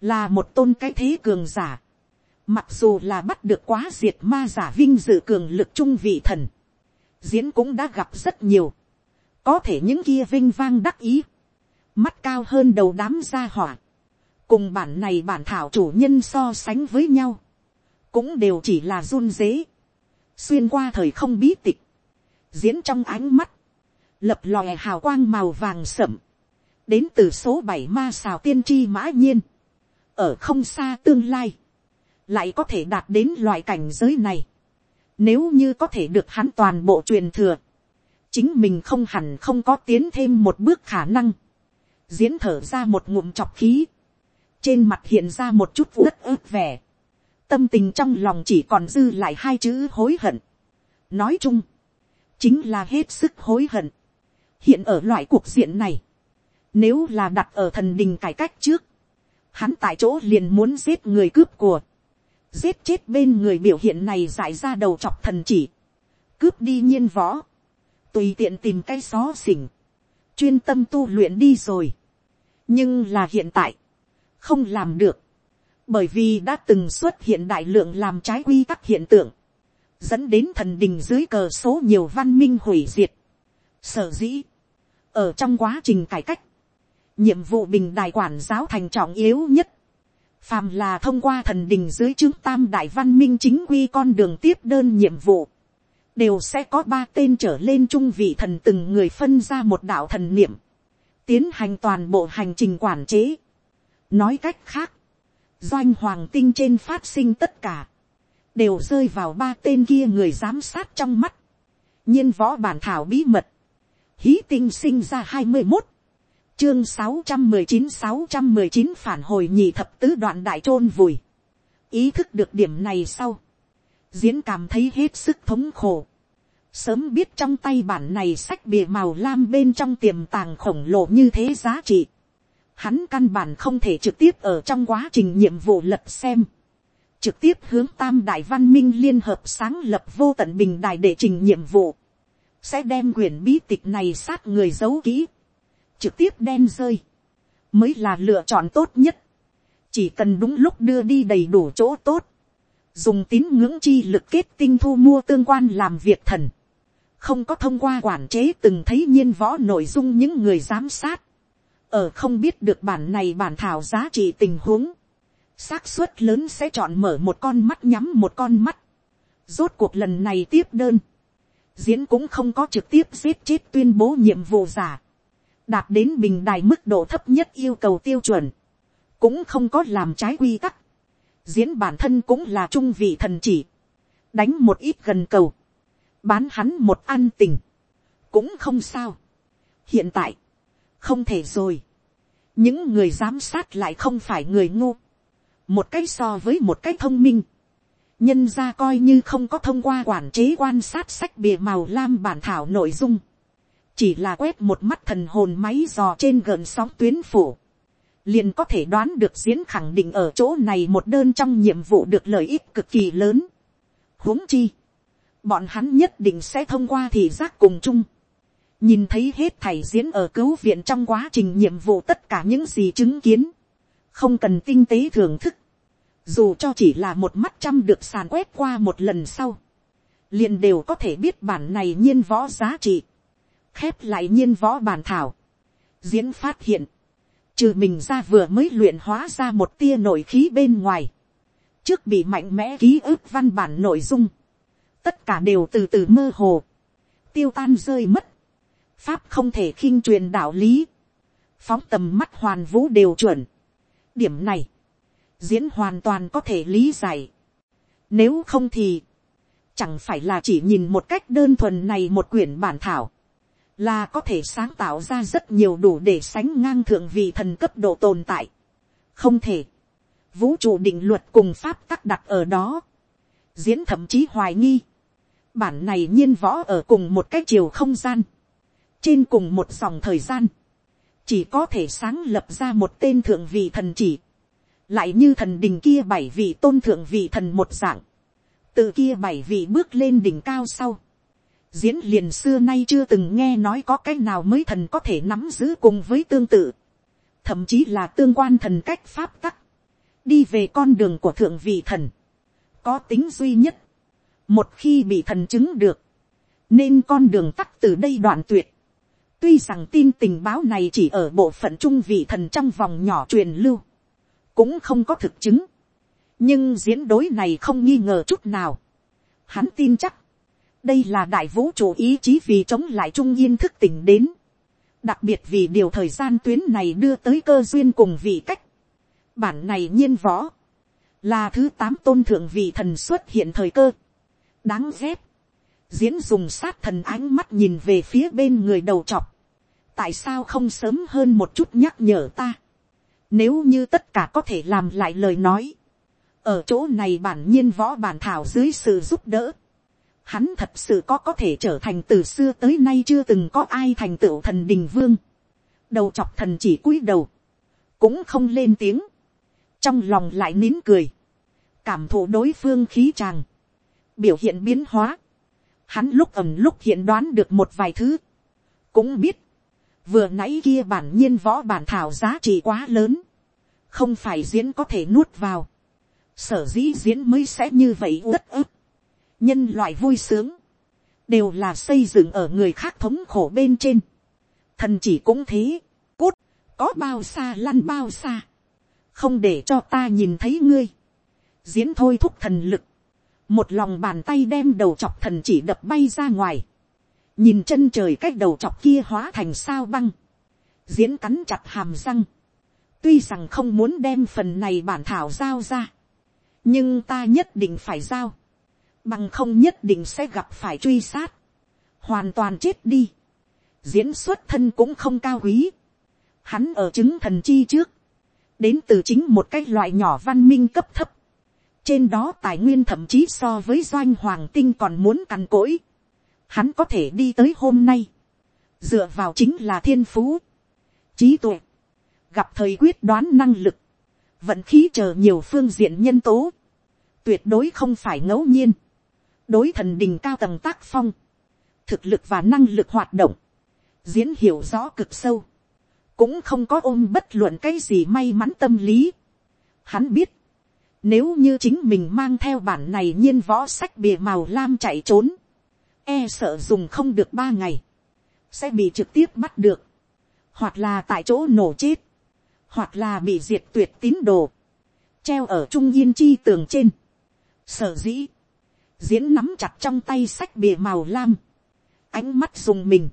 là một tôn cái thế cường giả, mặc dù là bắt được quá diệt ma giả vinh dự cường lực trung vị thần, diễn cũng đã gặp rất nhiều, có thể những kia vinh vang đắc ý, mắt cao hơn đầu đám gia hỏa, cùng bản này bản thảo chủ nhân so sánh với nhau, cũng đều chỉ là run dế, xuyên qua thời không bí tịch, diễn trong ánh mắt, lập lòe hào quang màu vàng sậm, đến từ số bảy ma xào tiên tri mã nhiên, ở không xa tương lai, lại có thể đạt đến loại cảnh giới này, nếu như có thể được hắn toàn bộ truyền thừa, chính mình không hẳn không có tiến thêm một bước khả năng, diễn thở ra một ngụm chọc khí, trên mặt hiện ra một chút đất ướt vẻ, tâm tình trong lòng chỉ còn dư lại hai chữ hối hận. nói chung, chính là hết sức hối hận. hiện ở loại cuộc diện này, nếu là đặt ở thần đình cải cách trước, hắn tại chỗ liền muốn giết người cướp của, giết chết bên người biểu hiện này giải ra đầu chọc thần chỉ, cướp đi nhiên võ, tùy tiện tìm cái xó xỉnh, chuyên tâm tu luyện đi rồi. nhưng là hiện tại, không làm được, bởi vì đã từng xuất hiện đại lượng làm trái quy tắc hiện tượng, dẫn đến thần đình dưới cờ số nhiều văn minh hủy diệt. Sở dĩ, ở trong quá trình cải cách, nhiệm vụ bình đài quản giáo thành trọng yếu nhất, phàm là thông qua thần đình dưới chứng tam đại văn minh chính quy con đường tiếp đơn nhiệm vụ, đều sẽ có ba tên trở lên trung vị thần từng người phân ra một đạo thần niệm, tiến hành toàn bộ hành trình quản chế. nói cách khác, doanh hoàng tinh trên phát sinh tất cả, đều rơi vào ba tên kia người giám sát trong mắt. nhiên võ bản thảo bí mật, hí tinh sinh ra hai mươi một, chương sáu trăm mười chín sáu trăm mười chín phản hồi nhị thập tứ đoạn đại chôn vùi. ý thức được điểm này sau, diễn cảm thấy hết sức thống khổ. sớm biết trong tay bản này sách bìa màu lam bên trong tiềm tàng khổng lồ như thế giá trị. hắn căn bản không thể trực tiếp ở trong quá trình nhiệm vụ lật xem trực tiếp hướng tam đại văn minh liên hợp sáng lập vô tận bình đài để trình nhiệm vụ, sẽ đem quyển bí tịch này sát người giấu kỹ, trực tiếp đen rơi, mới là lựa chọn tốt nhất, chỉ cần đúng lúc đưa đi đầy đủ chỗ tốt, dùng tín ngưỡng chi lực kết tinh thu mua tương quan làm việc thần, không có thông qua quản chế từng thấy nhiên võ nội dung những người giám sát, ở không biết được bản này bản thảo giá trị tình huống, xác suất lớn sẽ chọn mở một con mắt nhắm một con mắt. Rốt cuộc lần này tiếp đơn. Diễn cũng không có trực tiếp giết chết tuyên bố nhiệm vụ giả. Đạt đến bình đài mức độ thấp nhất yêu cầu tiêu chuẩn. Cũng không có làm trái quy tắc. Diễn bản thân cũng là trung vị thần chỉ. Đánh một ít gần cầu. Bán hắn một ăn tình. Cũng không sao. Hiện tại. Không thể rồi. Những người giám sát lại không phải người ngu một cách so với một cách thông minh, nhân ra coi như không có thông qua quản chế quan sát sách bìa màu lam bản thảo nội dung, chỉ là quét một mắt thần hồn máy dò trên gần sóng tuyến phủ, liền có thể đoán được diễn khẳng định ở chỗ này một đơn trong nhiệm vụ được lợi ích cực kỳ lớn. huống chi, bọn hắn nhất định sẽ thông qua thị giác cùng chung, nhìn thấy hết thầy diễn ở cứu viện trong quá trình nhiệm vụ tất cả những gì chứng kiến, không cần tinh tế thưởng thức, dù cho chỉ là một mắt trăm được sàn quét qua một lần sau, liền đều có thể biết bản này nhiên võ giá trị, khép lại nhiên võ bản thảo, diễn phát hiện, trừ mình ra vừa mới luyện hóa ra một tia nội khí bên ngoài, trước bị mạnh mẽ ký ức văn bản nội dung, tất cả đều từ từ mơ hồ, tiêu tan rơi mất, pháp không thể khinh truyền đạo lý, phóng tầm mắt hoàn vũ đều chuẩn điểm này, diễn hoàn toàn có thể lý giải. Nếu không thì, chẳng phải là chỉ nhìn một cách đơn thuần này một quyển bản thảo, là có thể sáng tạo ra rất nhiều đủ để sánh ngang thượng vị thần cấp độ tồn tại. không thể, vũ trụ định luật cùng pháp tắc đặt ở đó, diễn thậm chí hoài nghi, bản này nhiên võ ở cùng một cái chiều không gian, trên cùng một dòng thời gian, chỉ có thể sáng lập ra một tên thượng vị thần chỉ, lại như thần đình kia bảy vị tôn thượng vị thần một dạng, từ kia bảy vị bước lên đỉnh cao sau, diễn liền xưa nay chưa từng nghe nói có cái nào mới thần có thể nắm giữ cùng với tương tự, thậm chí là tương quan thần cách pháp tắc, đi về con đường của thượng vị thần, có tính duy nhất, một khi bị thần chứng được, nên con đường tắt từ đây đoạn tuyệt, tuy rằng tin tình báo này chỉ ở bộ phận trung vị thần trong vòng nhỏ truyền lưu, cũng không có thực chứng, nhưng diễn đối này không nghi ngờ chút nào. Hắn tin chắc, đây là đại vũ trụ ý chí vì chống lại trung yên thức tỉnh đến, đặc biệt vì điều thời gian tuyến này đưa tới cơ duyên cùng vị cách. Bản này nhiên võ, là thứ tám tôn thượng vị thần xuất hiện thời cơ, đáng ghét, diễn dùng sát thần ánh mắt nhìn về phía bên người đầu chọc, tại sao không sớm hơn một chút nhắc nhở ta, nếu như tất cả có thể làm lại lời nói, ở chỗ này bản nhiên võ bản thảo dưới sự giúp đỡ, hắn thật sự có có thể trở thành từ xưa tới nay chưa từng có ai thành tựu thần đình vương, đầu chọc thần chỉ cúi đầu, cũng không lên tiếng, trong lòng lại nín cười, cảm thụ đối phương khí tràng, biểu hiện biến hóa, hắn lúc ẩm lúc hiện đoán được một vài thứ, cũng biết, vừa nãy kia bản nhiên võ bản thảo giá trị quá lớn, không phải diễn có thể nuốt vào, sở dĩ diễn mới sẽ như vậy uất ức, nhân loại vui sướng, đều là xây dựng ở người khác thống khổ bên trên, thần chỉ cũng thế, cút, có bao xa lăn bao xa, không để cho ta nhìn thấy ngươi, diễn thôi thúc thần lực, một lòng bàn tay đem đầu chọc thần chỉ đập bay ra ngoài, nhìn chân trời cách đầu chọc kia hóa thành sao băng, diễn cắn chặt hàm răng, tuy rằng không muốn đem phần này bản thảo giao ra, nhưng ta nhất định phải giao, bằng không nhất định sẽ gặp phải truy sát, hoàn toàn chết đi, diễn xuất thân cũng không cao quý, hắn ở chứng thần chi trước, đến từ chính một cái loại nhỏ văn minh cấp thấp, trên đó tài nguyên thậm chí so với doanh hoàng tinh còn muốn cằn cỗi, hắn có thể đi tới hôm nay, dựa vào chính là thiên phú, trí tuệ, gặp thời quyết đoán năng lực, vận khí chờ nhiều phương diện nhân tố, tuyệt đối không phải ngẫu nhiên, đối thần đình cao tầng tác phong, thực lực và năng lực hoạt động, diễn hiểu rõ cực sâu, cũng không có ôm bất luận cái gì may mắn tâm lý. Hắn biết, nếu như chính mình mang theo bản này nhiên võ sách bìa màu lam chạy trốn, e sợ dùng không được ba ngày, sẽ bị trực tiếp bắt được, hoặc là tại chỗ nổ chết, hoặc là bị diệt tuyệt tín đồ, treo ở trung yên chi tường trên. Sở dĩ, diễn nắm chặt trong tay sách bìa màu lam, ánh mắt dùng mình,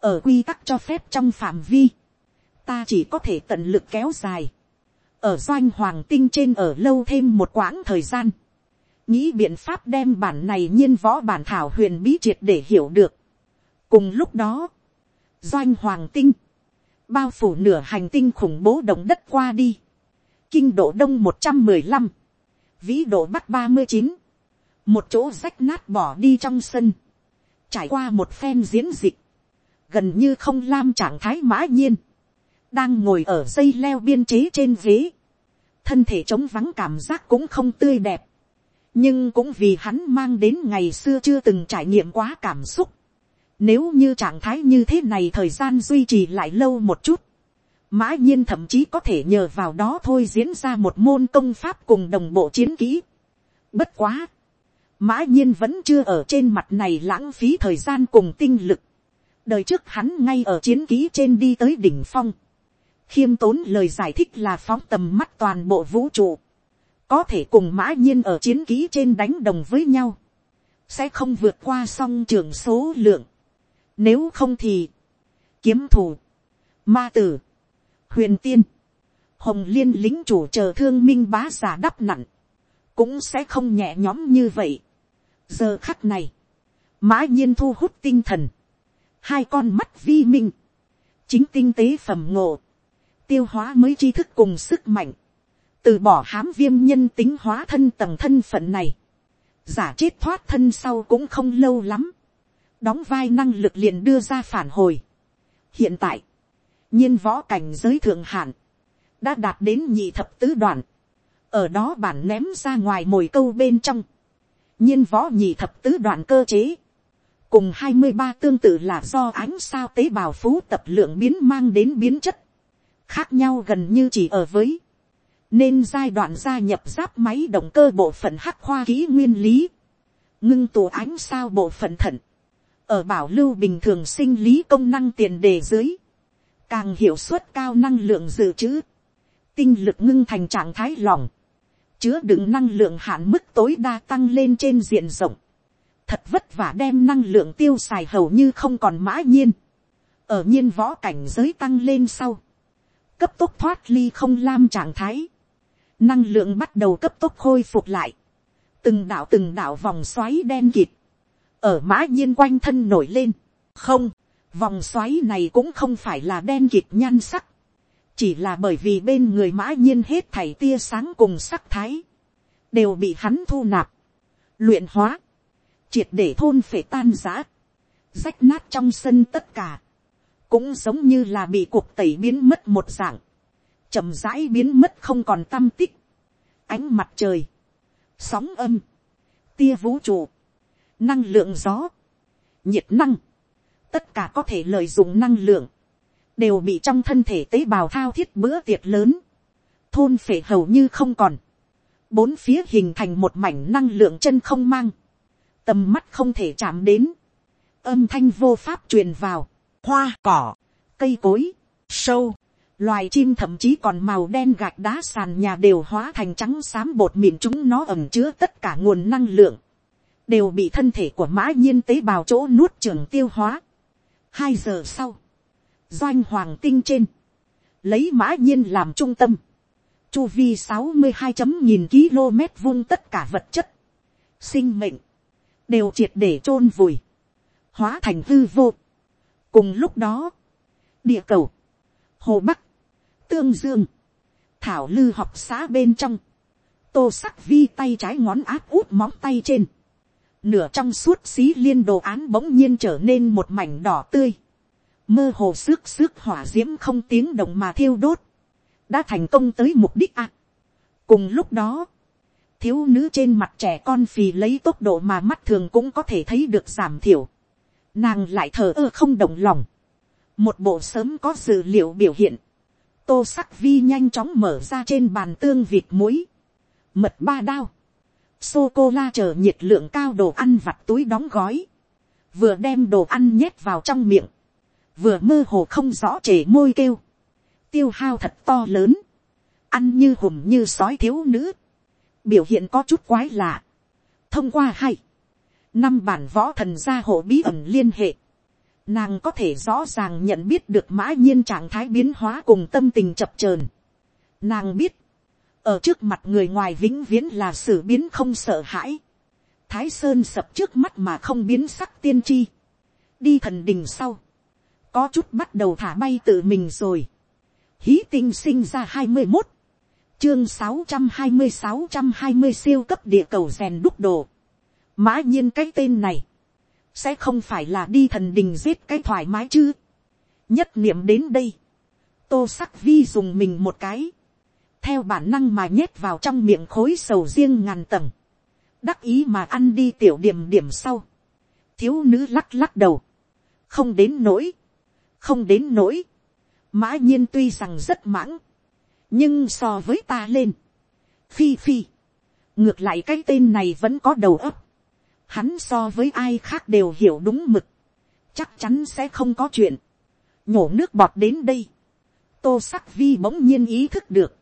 ở quy tắc cho phép trong phạm vi, ta chỉ có thể tận lực kéo dài, ở doanh hoàng tinh trên ở lâu thêm một quãng thời gian, nghĩ biện pháp đem bản này nhiên võ bản thảo huyền bí triệt để hiểu được. cùng lúc đó, doanh hoàng tinh, bao phủ nửa hành tinh khủng bố động đất qua đi, kinh độ đông một trăm mười lăm, vĩ độ bắc ba mươi chín, một chỗ rách nát bỏ đi trong sân, trải qua một phen diễn dịch, gần như không lam trạng thái mã nhiên, đang ngồi ở dây leo biên chế trên ghế, thân thể trống vắng cảm giác cũng không tươi đẹp, nhưng cũng vì hắn mang đến ngày xưa chưa từng trải nghiệm quá cảm xúc. Nếu như trạng thái như thế này thời gian duy trì lại lâu một chút, mã nhiên thậm chí có thể nhờ vào đó thôi diễn ra một môn công pháp cùng đồng bộ chiến kỹ. Bất quá, mã nhiên vẫn chưa ở trên mặt này lãng phí thời gian cùng tinh lực. đời trước hắn ngay ở chiến kỹ trên đi tới đỉnh phong khiêm tốn lời giải thích là phóng tầm mắt toàn bộ vũ trụ. Có thể cùng mã nhiên ở chiến ký trên đánh đồng với nhau, sẽ không vượt qua song trường số lượng. Nếu không thì, kiếm thủ, ma tử, huyền tiên, hồng liên lính chủ chờ thương minh bá giả đắp nặng, cũng sẽ không nhẹ nhõm như vậy. giờ khắc này, mã nhiên thu hút tinh thần, hai con mắt vi minh, chính tinh tế phẩm ngộ, tiêu hóa mới tri thức cùng sức mạnh, từ bỏ hám viêm nhân tính hóa thân tầng thân phận này, giả chết thoát thân sau cũng không lâu lắm, đóng vai năng lực liền đưa ra phản hồi. hiện tại, nhiên võ cảnh giới thượng hạn, đã đạt đến nhị thập tứ đoạn, ở đó bản ném ra ngoài mồi câu bên trong, nhiên võ nhị thập tứ đoạn cơ chế, cùng hai mươi ba tương tự là do ánh sao tế bào phú tập lượng biến mang đến biến chất, khác nhau gần như chỉ ở với. Nên giai đoạn gia nhập giáp máy động cơ bộ phận hắc khoa kỹ nguyên lý, ngưng tụ ánh sao bộ phận thận, ở bảo lưu bình thường sinh lý công năng tiền đề dưới, càng hiệu suất cao năng lượng dự trữ, tinh lực ngưng thành trạng thái lỏng, chứa đựng năng lượng hạn mức tối đa tăng lên trên diện rộng, thật vất vả đem năng lượng tiêu xài hầu như không còn mã nhiên, ở nhiên võ cảnh giới tăng lên sau, cấp tốc thoát ly không lam trạng thái, năng lượng bắt đầu cấp tốc khôi phục lại, từng đạo từng đạo vòng xoáy đen kịt, ở mã nhiên quanh thân nổi lên, không, vòng xoáy này cũng không phải là đen kịt nhan sắc, chỉ là bởi vì bên người mã nhiên hết thảy tia sáng cùng sắc thái, đều bị hắn thu nạp, luyện hóa, triệt để thôn phệ tan giã, rách nát trong sân tất cả, cũng giống như là bị cuộc tẩy biến mất một dạng, chậm rãi biến mất không còn tâm tích, ánh mặt trời, sóng âm, tia vũ trụ, năng lượng gió, nhiệt năng, tất cả có thể lợi dụng năng lượng, đều bị trong thân thể tế bào thao thiết bữa tiệc lớn, thôn phể hầu như không còn, bốn phía hình thành một mảnh năng lượng chân không mang, tầm mắt không thể chạm đến, âm thanh vô pháp truyền vào, hoa cỏ, cây cối, sâu, Loài chim thậm chí còn màu đen gạch đá sàn nhà đều hóa thành trắng xám bột mịn chúng nó ẩm chứa tất cả nguồn năng lượng. Đều bị thân thể của mã nhiên tế bào chỗ nuốt trường tiêu hóa. Hai giờ sau. Doanh hoàng tinh trên. Lấy mã nhiên làm trung tâm. Chu vi sáu mươi hai chấm nghìn km vuông tất cả vật chất. Sinh mệnh. Đều triệt để chôn vùi. Hóa thành hư vô. Cùng lúc đó. Địa cầu. Hồ Bắc tương dương, thảo lư học xã bên trong, tô sắc vi tay trái ngón áp út móng tay trên, nửa trong suốt xí liên đồ án bỗng nhiên trở nên một mảnh đỏ tươi, mơ hồ xước xước hỏa d i ễ m không tiếng động mà thiêu đốt, đã thành công tới mục đích ạ. cùng lúc đó, thiếu nữ trên mặt trẻ con phì lấy tốc độ mà mắt thường cũng có thể thấy được giảm thiểu, nàng lại thờ ơ không động lòng, một bộ sớm có dự liệu biểu hiện, tô sắc vi nhanh chóng mở ra trên bàn tương vịt muối, mật ba đao, sô cô la chờ nhiệt lượng cao đồ ăn vặt túi đóng gói, vừa đem đồ ăn nhét vào trong miệng, vừa mơ hồ không rõ chề môi kêu, tiêu hao thật to lớn, ăn như hùm như sói thiếu nữ, biểu hiện có chút quái lạ, thông qua hay, năm bản võ thần gia hộ bí ẩn liên hệ, nàng có thể rõ ràng nhận biết được mã nhiên trạng thái biến hóa cùng tâm tình chập chờn. Nàng biết, ở trước mặt người ngoài vĩnh viễn là sự biến không sợ hãi. Thái sơn sập trước mắt mà không biến sắc tiên tri. đi thần đình sau, có chút bắt đầu thả bay tự mình rồi. hí tinh sinh ra hai mươi một, chương sáu trăm hai mươi sáu trăm hai mươi siêu cấp địa cầu rèn đúc đồ mã nhiên cái tên này, sẽ không phải là đi thần đình giết cái thoải mái chứ. nhất niệm đến đây, tô sắc vi dùng mình một cái, theo bản năng mà nhét vào trong miệng khối sầu riêng ngàn tầng, đắc ý mà ăn đi tiểu điểm điểm sau, thiếu nữ lắc lắc đầu, không đến nỗi, không đến nỗi, mã nhiên tuy rằng rất mãng, nhưng so với ta lên, phi phi, ngược lại cái tên này vẫn có đầu óc, hắn so với ai khác đều hiểu đúng mực, chắc chắn sẽ không có chuyện, nhổ nước bọt đến đây, tô sắc vi bỗng nhiên ý thức được,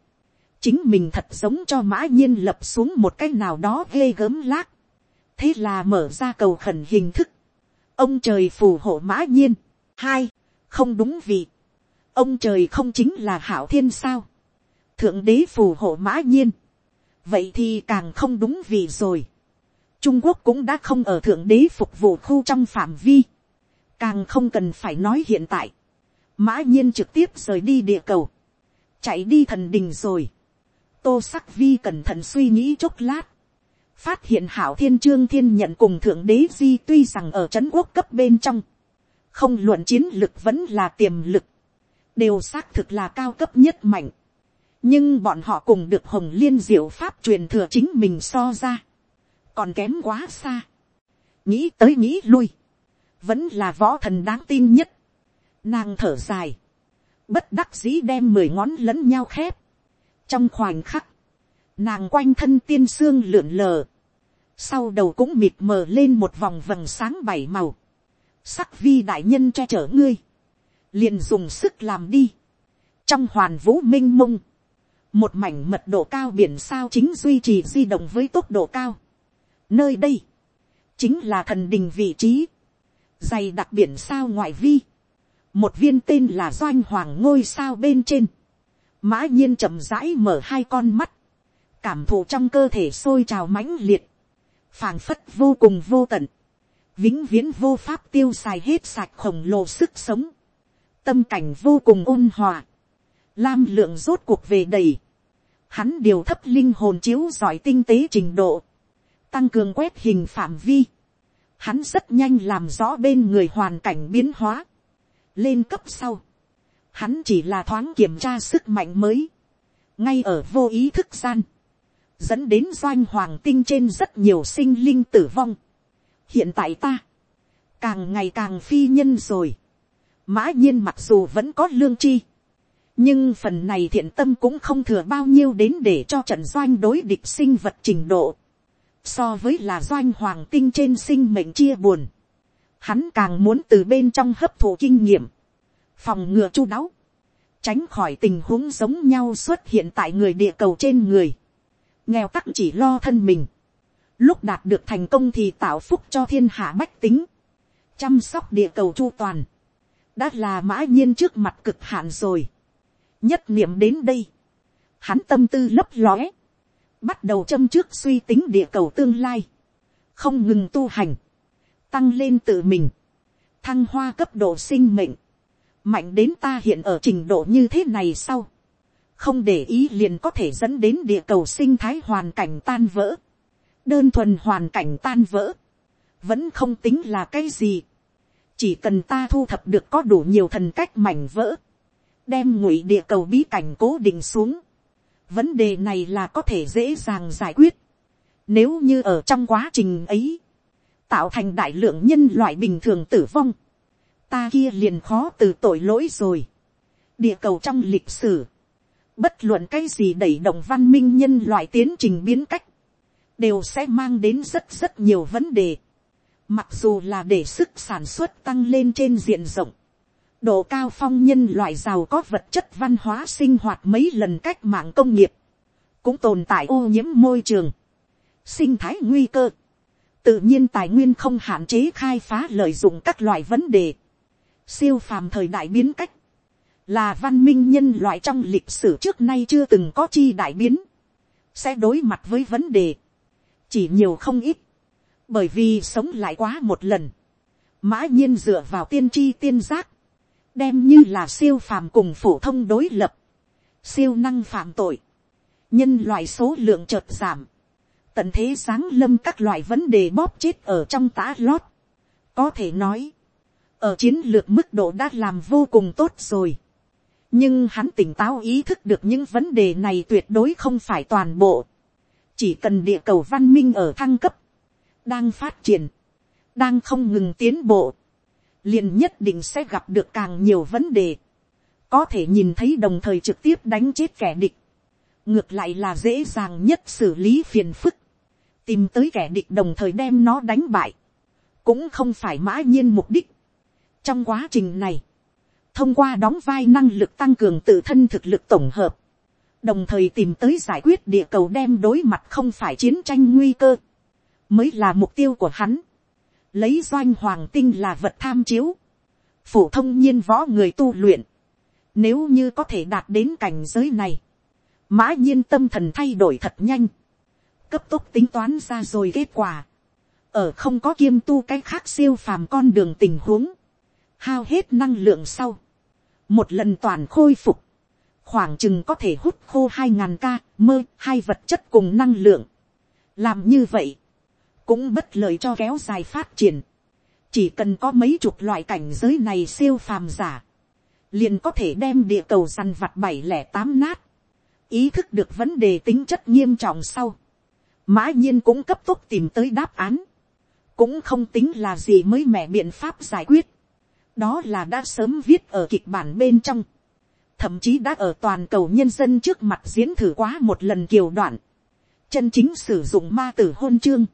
chính mình thật giống cho mã nhiên lập xuống một cái nào đó ghê gớm lác, thế là mở ra cầu khẩn hình thức, ông trời phù hộ mã nhiên, hai, không đúng vì, ông trời không chính là hảo thiên sao, thượng đế phù hộ mã nhiên, vậy thì càng không đúng vì rồi, trung quốc cũng đã không ở thượng đế phục vụ khu trong phạm vi, càng không cần phải nói hiện tại, mã nhiên trực tiếp rời đi địa cầu, chạy đi thần đình rồi, tô sắc vi cẩn thận suy nghĩ chốc lát, phát hiện hảo thiên trương thiên nhận cùng thượng đế di tuy rằng ở Trấn quốc cấp bên trong, không luận chiến lực vẫn là tiềm lực, đều xác thực là cao cấp nhất mạnh, nhưng bọn họ cùng được hồng liên diệu pháp truyền thừa chính mình so ra, còn kém quá xa, nghĩ tới nghĩ lui, vẫn là võ thần đáng tin nhất, nàng thở dài, bất đắc dĩ đem mười ngón lẫn nhau khép, trong khoảnh khắc, nàng quanh thân tiên xương lượn lờ, sau đầu cũng mịt mờ lên một vòng vầng sáng bảy màu, sắc vi đại nhân che chở ngươi, liền dùng sức làm đi, trong hoàn vũ m i n h mông, một mảnh mật độ cao biển sao chính duy trì di động với tốc độ cao, nơi đây, chính là thần đình vị trí, dày đặc biển sao ngoại vi, một viên tên là doanh hoàng ngôi sao bên trên, mã nhiên chậm rãi mở hai con mắt, cảm thụ trong cơ thể sôi trào mãnh liệt, phảng phất vô cùng vô tận, vĩnh viễn vô pháp tiêu xài hết sạch khổng lồ sức sống, tâm cảnh vô cùng ôn hòa, lam lượng rốt cuộc về đầy, hắn điều thấp linh hồn chiếu giỏi tinh tế trình độ, tăng cường quét hình phạm vi, hắn rất nhanh làm rõ bên người hoàn cảnh biến hóa, lên cấp sau, hắn chỉ là thoáng kiểm tra sức mạnh mới, ngay ở vô ý thức gian, dẫn đến doanh hoàng tinh trên rất nhiều sinh linh tử vong, hiện tại ta, càng ngày càng phi nhân rồi. mã nhiên mặc dù vẫn có lương chi, nhưng phần này thiện tâm cũng không thừa bao nhiêu đến để cho trận doanh đối địch sinh vật trình độ so với là doanh hoàng tinh trên sinh mệnh chia buồn, hắn càng muốn từ bên trong hấp thụ kinh nghiệm, phòng ngừa chu đáo, tránh khỏi tình huống giống nhau xuất hiện tại người địa cầu trên người, nghèo tắc chỉ lo thân mình, lúc đạt được thành công thì tạo phúc cho thiên hạ bách tính, chăm sóc địa cầu chu toàn, đã là mã nhiên trước mặt cực hạn rồi. nhất niệm đến đây, hắn tâm tư lấp lóe, bắt đầu châm trước suy tính địa cầu tương lai, không ngừng tu hành, tăng lên tự mình, thăng hoa cấp độ sinh mệnh, mạnh đến ta hiện ở trình độ như thế này sau, không để ý liền có thể dẫn đến địa cầu sinh thái hoàn cảnh tan vỡ, đơn thuần hoàn cảnh tan vỡ, vẫn không tính là cái gì. chỉ cần ta thu thập được có đủ nhiều thần cách mảnh vỡ, đem ngụy địa cầu bí cảnh cố định xuống vấn đề này là có thể dễ dàng giải quyết. nếu như ở trong quá trình ấy, tạo thành đại lượng nhân loại bình thường tử vong, ta kia liền khó từ tội lỗi rồi. địa cầu trong lịch sử, bất luận cái gì đẩy động văn minh nhân loại tiến trình biến cách, đều sẽ mang đến rất rất nhiều vấn đề. Mặc dù là để sức sản xuất tăng lên trên diện rộng, độ cao phong nhân loại giàu có vật chất văn hóa sinh hoạt mấy lần cách mạng công nghiệp, cũng tồn tại ô nhiễm môi trường, sinh thái nguy cơ, tự nhiên tài nguyên không hạn chế khai phá lợi dụng các loại vấn đề, siêu phàm thời đại biến cách, là văn minh nhân loại trong lịch sử trước nay chưa từng có chi đại biến, sẽ đối mặt với vấn đề, chỉ nhiều không ít, bởi vì sống lại quá một lần, mã nhiên dựa vào tiên tri tiên giác, đem như là siêu phàm cùng phổ thông đối lập, siêu năng phạm tội, nhân loại số lượng chợt giảm, tận thế sáng lâm các loại vấn đề bóp chết ở trong tá lót, Có thể nói, ở chiến lược mức độ đã làm vô cùng tốt rồi. Nhưng hắn tỉnh táo ý thức được những vấn đề này tuyệt đối không phải toàn bộ. Chỉ cần địa cầu văn minh ở thăng cấp, đang phát triển, đang không ngừng tiến bộ, liền nhất định sẽ gặp được càng nhiều vấn đề. Có thể nhìn thấy đồng thời trực tiếp đánh chết kẻ địch. Ngược lại là dễ dàng nhất xử lý phiền phức. Tìm tới kẻ địch đồng thời đem nó đánh bại. Cũng không phải mã nhiên mục đích. Trong quá trình này, thông qua đóng vai năng lực tăng cường tự thân thực lực tổng hợp, đồng thời tìm tới giải quyết địa cầu đem đối mặt không phải chiến tranh nguy cơ, mới là mục tiêu của hắn. Lấy doanh hoàng tinh là vật tham chiếu, phổ thông nhiên võ người tu luyện, nếu như có thể đạt đến cảnh giới này, mã nhiên tâm thần thay đổi thật nhanh, cấp tốc tính toán ra rồi kết quả, ở không có kiêm tu cái khác siêu phàm con đường tình huống, hao hết năng lượng sau, một lần toàn khôi phục, khoảng chừng có thể hút khô hai ngàn ca mơ hai vật chất cùng năng lượng. làm như vậy, cũng bất lợi cho kéo dài phát triển. chỉ cần có mấy chục loại cảnh giới này siêu phàm giả, liền có thể đem địa cầu săn vặt bảy lẻ tám nát. ý thức được vấn đề tính chất nghiêm trọng sau. mã nhiên cũng cấp tốc tìm tới đáp án. cũng không tính là gì mới mẻ biện pháp giải quyết đó là đã sớm viết ở kịch bản bên trong, thậm chí đã ở toàn cầu nhân dân trước mặt diễn thử quá một lần kiều đoạn, chân chính sử dụng ma tử hôn chương,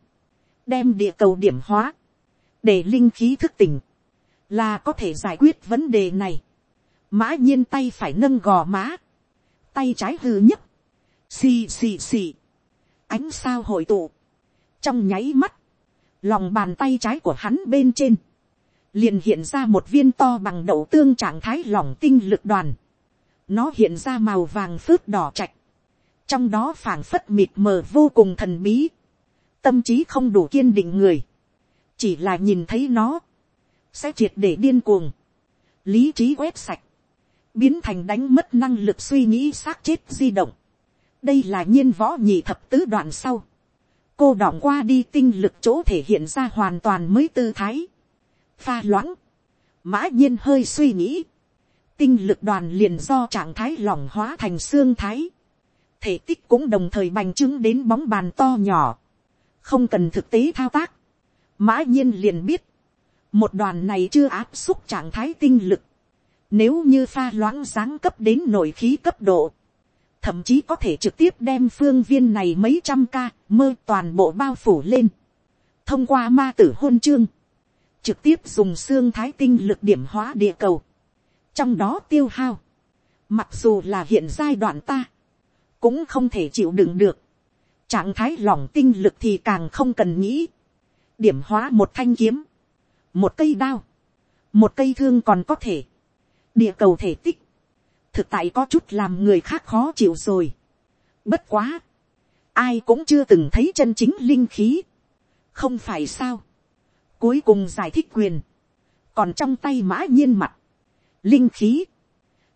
đem địa cầu điểm hóa, để linh khí thức tỉnh, là có thể giải quyết vấn đề này. mã nhiên tay phải nâng gò má, tay trái hư nhất, xì xì xì, ánh sao hội tụ, trong nháy mắt, lòng bàn tay trái của hắn bên trên, liền hiện ra một viên to bằng đậu tương trạng thái lỏng tinh lực đoàn. Nó hiện ra màu vàng phớt đỏ trạch. Trong đó phảng phất mịt mờ vô cùng thần bí. Tâm trí không đủ kiên định người. Chỉ là nhìn thấy nó. Sẽ triệt để điên cuồng. Lý trí quét sạch. Biến thành đánh mất năng lực suy nghĩ xác chết di động. Đây là nhiên võ nhị thập tứ đoạn sau. Cô đọng qua đi tinh lực chỗ thể hiện ra hoàn toàn mới tư thái pha loãng, mã nhiên hơi suy nghĩ, tinh lực đoàn liền do trạng thái lỏng hóa thành xương thái, thể tích cũng đồng thời bành trướng đến bóng bàn to nhỏ, không cần thực tế thao tác, mã nhiên liền biết, một đoàn này chưa áp xúc trạng thái tinh lực, nếu như pha loãng sáng cấp đến nội khí cấp độ, thậm chí có thể trực tiếp đem phương viên này mấy trăm ca mơ toàn bộ bao phủ lên, thông qua ma tử hôn chương, trực tiếp dùng xương thái tinh lực điểm hóa địa cầu, trong đó tiêu hao, mặc dù là hiện giai đoạn ta, cũng không thể chịu đựng được, trạng thái lỏng tinh lực thì càng không cần nghĩ, điểm hóa một thanh kiếm, một cây đao, một cây thương còn có thể, địa cầu thể tích, thực tại có chút làm người khác khó chịu rồi. Bất quá, ai cũng chưa từng thấy chân chính linh khí, không phải sao, cuối cùng giải thích quyền, còn trong tay mã nhiên mặt, linh khí,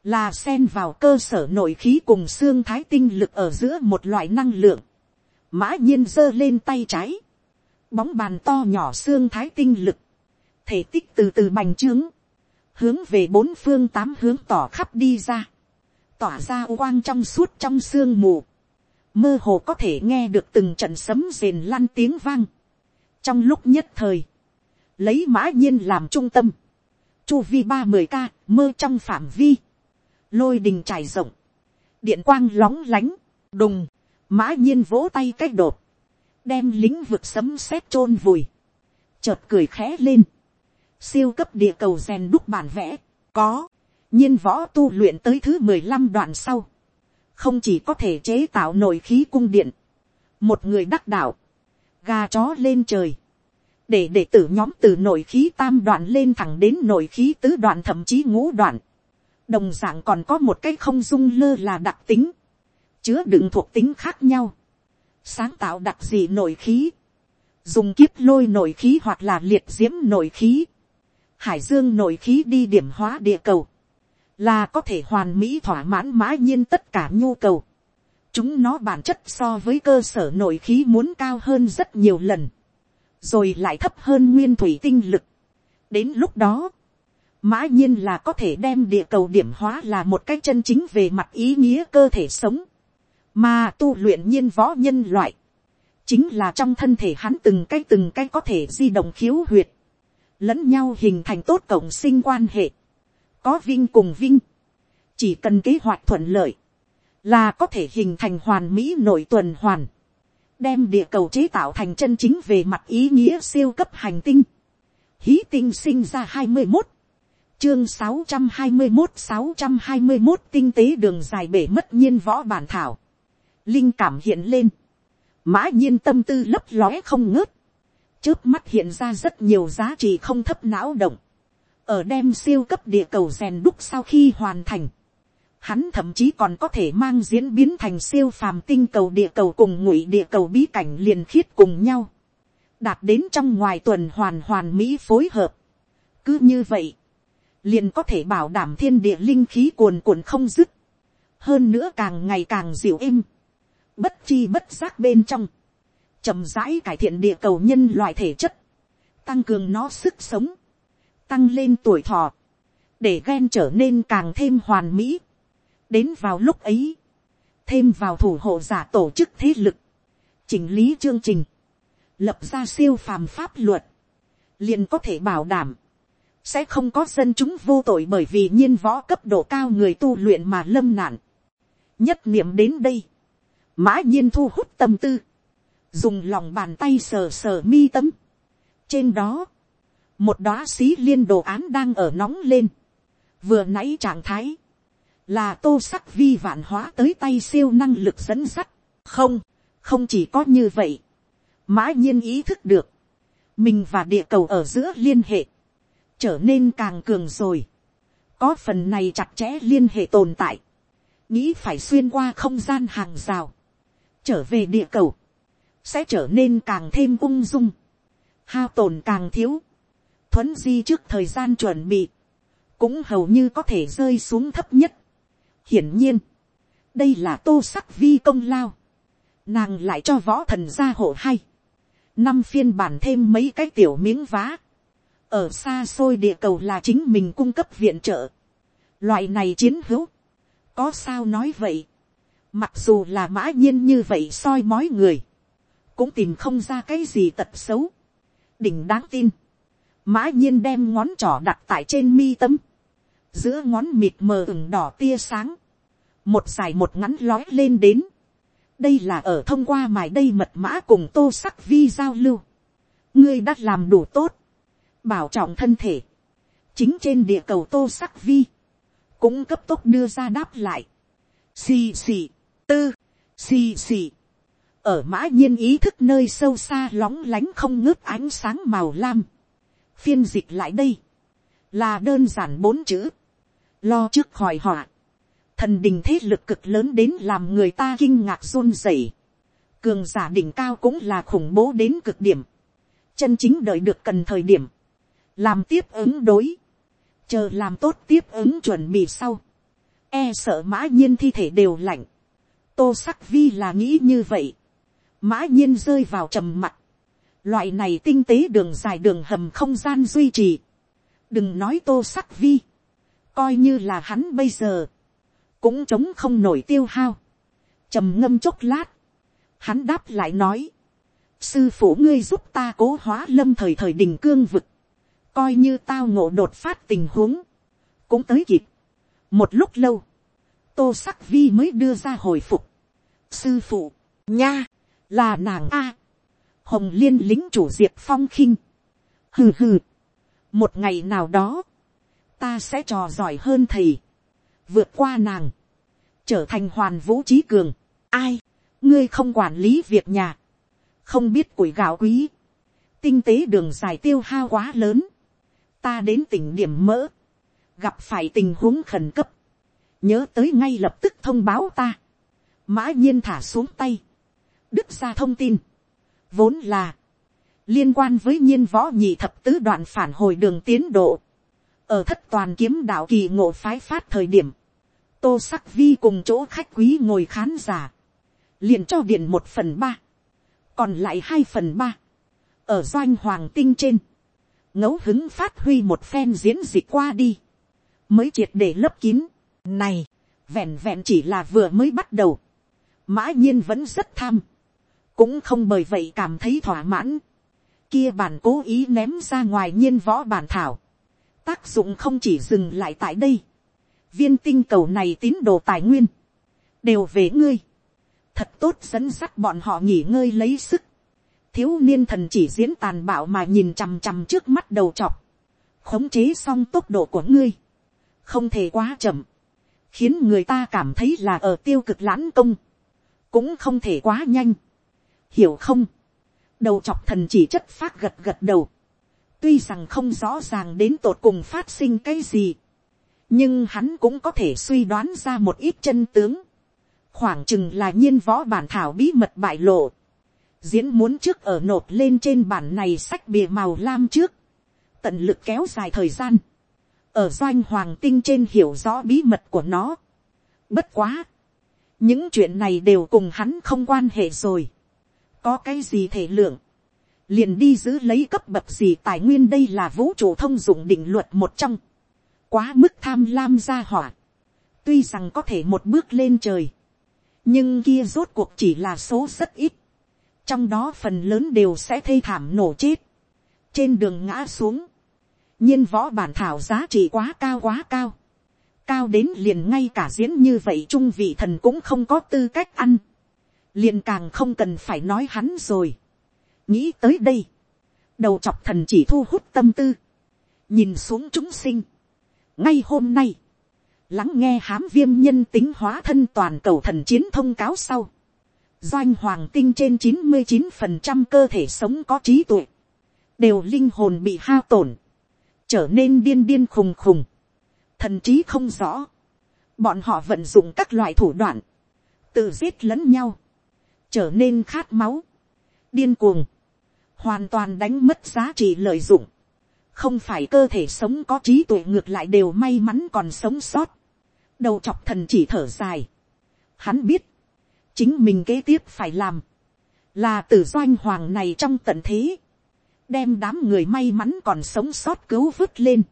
là xen vào cơ sở nội khí cùng xương thái tinh lực ở giữa một loại năng lượng, mã nhiên giơ lên tay trái, bóng bàn to nhỏ xương thái tinh lực, thể tích từ từ bành trướng, hướng về bốn phương tám hướng tỏ khắp đi ra, tỏa ra quang trong suốt trong sương mù, mơ hồ có thể nghe được từng trận sấm rền lăn tiếng vang. trong lúc nhất thời, lấy mã nhiên làm trung tâm, chu vi ba mươi ca mơ trong phạm vi, lôi đình trải rộng, điện quang lóng lánh, đùng, mã nhiên vỗ tay cách đột, đem lính vực sấm sét chôn vùi, chợt cười khẽ lên, siêu cấp địa cầu rèn đúc bản vẽ, có, nhiên võ tu luyện tới thứ mười lăm đoạn sau, không chỉ có thể chế tạo nội khí cung điện, một người đắc đạo, gà chó lên trời, để đệ tử nhóm từ nội khí tam đoạn lên thẳng đến nội khí tứ đoạn thậm chí ngũ đoạn. đồng d ạ n g còn có một cái không dung lơ là đặc tính, chứa đựng thuộc tính khác nhau, sáng tạo đặc gì nội khí, dùng kiếp lôi nội khí hoặc là liệt diễm nội khí, hải dương nội khí đi điểm hóa địa cầu, là có thể hoàn mỹ thỏa mãn mã nhiên tất cả nhu cầu. chúng nó bản chất so với cơ sở nội khí muốn cao hơn rất nhiều lần. Rồi lại thấp hơn nguyên thủy tinh lực, đến lúc đó, mã nhiên là có thể đem địa cầu điểm hóa là một cách chân chính về mặt ý nghĩa cơ thể sống, mà tu luyện nhiên võ nhân loại, chính là trong thân thể hắn từng cái từng cái có thể di động khiếu huyệt, lẫn nhau hình thành tốt cộng sinh quan hệ, có vinh cùng vinh, chỉ cần kế hoạch thuận lợi, là có thể hình thành hoàn mỹ nội tuần hoàn, đem địa cầu chế tạo thành chân chính về mặt ý nghĩa siêu cấp hành tinh. Hí tinh sinh ra hai mươi một, chương sáu trăm hai mươi một sáu trăm hai mươi một tinh tế đường dài bể mất nhiên võ bản thảo. Linh cảm hiện lên, mã nhiên tâm tư lấp lóe không ngớt, trước mắt hiện ra rất nhiều giá trị không thấp não động, ở đem siêu cấp địa cầu rèn đúc sau khi hoàn thành, hắn thậm chí còn có thể mang diễn biến thành siêu phàm tinh cầu địa cầu cùng ngụy địa cầu bí cảnh liền khiết cùng nhau, đạt đến trong ngoài tuần hoàn hoàn mỹ phối hợp. cứ như vậy, liền có thể bảo đảm thiên địa linh khí cuồn cuộn không dứt, hơn nữa càng ngày càng dịu êm, bất chi bất giác bên trong, chậm rãi cải thiện địa cầu nhân loại thể chất, tăng cường nó sức sống, tăng lên tuổi thọ, để ghen trở nên càng thêm hoàn mỹ. đến vào lúc ấy, thêm vào thủ hộ giả tổ chức thế lực, chỉnh lý chương trình, lập ra siêu phàm pháp luật, liền có thể bảo đảm, sẽ không có dân chúng vô tội bởi vì nhiên võ cấp độ cao người tu luyện mà lâm nạn. nhất niệm đến đây, mã nhiên thu hút tâm tư, dùng lòng bàn tay sờ sờ mi tâm. trên đó, một đóa xí liên đồ án đang ở nóng lên, vừa nãy trạng thái, là tô sắc vi vạn hóa tới tay siêu năng lực dẫn sắt, không, không chỉ có như vậy, mã nhiên ý thức được, mình và địa cầu ở giữa liên hệ, trở nên càng cường rồi, có phần này chặt chẽ liên hệ tồn tại, nghĩ phải xuyên qua không gian hàng rào, trở về địa cầu, sẽ trở nên càng thêm ung dung, hao tồn càng thiếu, thuấn di trước thời gian chuẩn bị, cũng hầu như có thể rơi xuống thấp nhất. hiển nhiên, đây là tô sắc vi công lao, nàng lại cho võ thần gia hộ hay, năm phiên bản thêm mấy cái tiểu miếng vá, ở xa xôi địa cầu là chính mình cung cấp viện trợ, loại này chiến hữu, có sao nói vậy, mặc dù là mã nhiên như vậy soi mói người, cũng tìm không ra cái gì tật xấu, đỉnh đáng tin, mã nhiên đem ngón trỏ đặt tại trên mi tấm, giữa ngón mịt mờ ửng đỏ tia sáng, một dài một ngắn lói lên đến, đây là ở thông qua mài đây mật mã cùng tô sắc vi giao lưu, ngươi đã làm đủ tốt, bảo trọng thân thể, chính trên địa cầu tô sắc vi, cũng cấp tốc đưa ra đáp lại, xì xì, tư, xì xì, ở mã nhiên ý thức nơi sâu xa lóng lánh không ngớt ánh sáng màu lam, phiên dịch lại đây, là đơn giản bốn chữ, lo trước khỏi họa, thần đình thế lực cực lớn đến làm người ta kinh ngạc run rẩy, cường giả đỉnh cao cũng là khủng bố đến cực điểm, chân chính đợi được cần thời điểm, làm tiếp ứng đối, chờ làm tốt tiếp ứng chuẩn bị sau, e sợ mã nhiên thi thể đều lạnh, tô sắc vi là nghĩ như vậy, mã nhiên rơi vào trầm mặt, Loại này tinh tế đường dài đường hầm không gian duy trì. Đừng nói tô sắc vi. Coi như là hắn bây giờ. Cũng chống không nổi tiêu hao. trầm ngâm chốc lát. Hắn đáp lại nói. Sư phụ ngươi giúp ta cố hóa lâm thời thời đình cương vực. Coi như tao ngộ đột phát tình huống. Cũng tới kịp. Một lúc lâu. Tô sắc vi mới đưa ra hồi phục. Sư phụ. Nha. Là nàng A. Hồng liên lính chủ diệp phong khinh, hừ hừ, một ngày nào đó, ta sẽ trò giỏi hơn thầy, vượt qua nàng, trở thành hoàn vũ trí cường, ai, ngươi không quản lý việc nhà, không biết củi gạo quý, tinh tế đường dài tiêu hao quá lớn, ta đến tỉnh điểm mỡ, gặp phải tình huống khẩn cấp, nhớ tới ngay lập tức thông báo ta, mã nhiên thả xuống tay, đức ra thông tin, vốn là liên quan với nhiên võ nhị thập tứ đoạn phản hồi đường tiến độ, ở thất toàn kiếm đạo kỳ ngộ phái phát thời điểm, tô sắc vi cùng chỗ khách quý ngồi khán giả, liền cho điện một phần ba, còn lại hai phần ba, ở doanh hoàng tinh trên, ngẫu hứng phát huy một phen diễn dịch qua đi, mới triệt để lấp kín. Này, vẹn vẹn chỉ là vừa mới bắt đầu, mã nhiên vẫn rất tham, cũng không bởi vậy cảm thấy thỏa mãn. Kia bản cố ý ném ra ngoài nhiên võ bản thảo, tác dụng không chỉ dừng lại tại đây, viên tinh cầu này tín đồ tài nguyên, đều về ngươi, thật tốt dẫn dắt bọn họ nghỉ ngơi lấy sức, thiếu niên thần chỉ diễn tàn bạo mà nhìn chằm chằm trước mắt đầu chọc, khống chế xong tốc độ của ngươi, không thể quá chậm, khiến người ta cảm thấy là ở tiêu cực lãn công, cũng không thể quá nhanh, hiểu không, đầu chọc thần chỉ chất phát gật gật đầu, tuy rằng không rõ ràng đến tột cùng phát sinh cái gì, nhưng hắn cũng có thể suy đoán ra một ít chân tướng, khoảng chừng là nhiên võ bản thảo bí mật bại lộ, diễn muốn trước ở nộp lên trên bản này sách bìa màu lam trước, tận lực kéo dài thời gian, ở doanh hoàng tinh trên hiểu rõ bí mật của nó. Bất quá, những chuyện này đều cùng hắn không quan hệ rồi. có cái gì thể lượng, liền đi giữ lấy cấp bậc gì tài nguyên đây là vũ trụ thông dụng định luật một trong, quá mức tham lam ra hỏa, tuy rằng có thể một bước lên trời, nhưng kia rốt cuộc chỉ là số rất ít, trong đó phần lớn đều sẽ thê thảm nổ chết, trên đường ngã xuống, nhiên võ bản thảo giá trị quá cao quá cao, cao đến liền ngay cả diễn như vậy trung vị thần cũng không có tư cách ăn, liền càng không cần phải nói hắn rồi. nghĩ tới đây, đầu chọc thần chỉ thu hút tâm tư, nhìn xuống chúng sinh. ngay hôm nay, lắng nghe hám viêm nhân tính hóa thân toàn cầu thần chiến thông cáo sau, doanh hoàng tinh trên chín mươi chín phần trăm cơ thể sống có trí tuệ, đều linh hồn bị hao tổn, trở nên điên điên khùng khùng, thần trí không rõ, bọn họ vận dụng các loại thủ đoạn, tự giết lẫn nhau, trở nên khát máu, điên cuồng, hoàn toàn đánh mất giá trị lợi dụng, không phải cơ thể sống có trí tuệ ngược lại đều may mắn còn sống sót, đầu chọc thần chỉ thở dài, hắn biết, chính mình kế tiếp phải làm, là từ doanh hoàng này trong tận thế, đem đám người may mắn còn sống sót cứu vứt lên,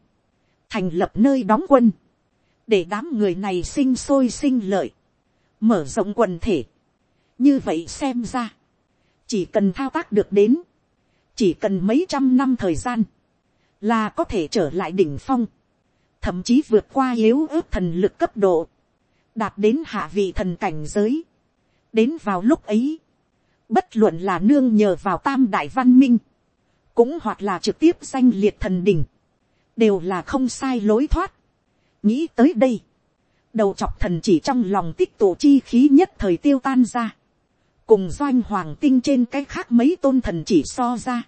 thành lập nơi đóng quân, để đám người này sinh sôi sinh lợi, mở rộng quần thể. như vậy xem ra, chỉ cần thao tác được đến, chỉ cần mấy trăm năm thời gian, là có thể trở lại đỉnh phong, thậm chí vượt qua yếu ớt thần lực cấp độ, đạt đến hạ vị thần cảnh giới. đến vào lúc ấy, bất luận là nương nhờ vào tam đại văn minh, cũng hoặc là trực tiếp danh liệt thần đỉnh, đều là không sai lối thoát. nghĩ tới đây, đầu chọc thần chỉ trong lòng tích tụ chi khí nhất thời tiêu tan ra, cùng doanh hoàng tinh trên cái khác mấy tôn thần chỉ so ra,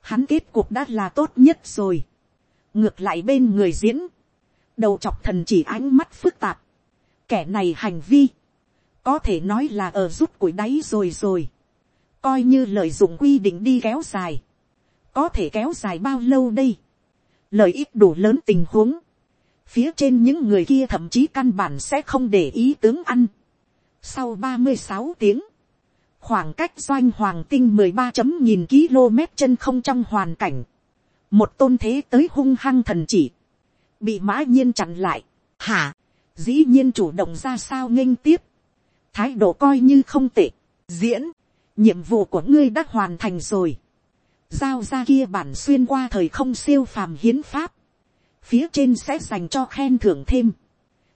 hắn kết cuộc đã là tốt nhất rồi, ngược lại bên người diễn, đầu chọc thần chỉ ánh mắt phức tạp, kẻ này hành vi, có thể nói là ở rút củi đáy rồi rồi, coi như lợi dụng quy định đi kéo dài, có thể kéo dài bao lâu đây, lợi ích đủ lớn tình huống, phía trên những người kia thậm chí căn bản sẽ không để ý tướng ăn. Sau ba mươi sáu tiếng, khoảng cách doanh hoàng tinh mười ba chấm nghìn km chân không trong hoàn cảnh, một tôn thế tới hung hăng thần chỉ, bị mã nhiên chặn lại, hả, dĩ nhiên chủ động ra sao nghênh tiếp, thái độ coi như không tệ, diễn, nhiệm vụ của ngươi đã hoàn thành rồi, giao ra kia bản xuyên qua thời không siêu phàm hiến pháp, phía trên sẽ dành cho khen thưởng thêm,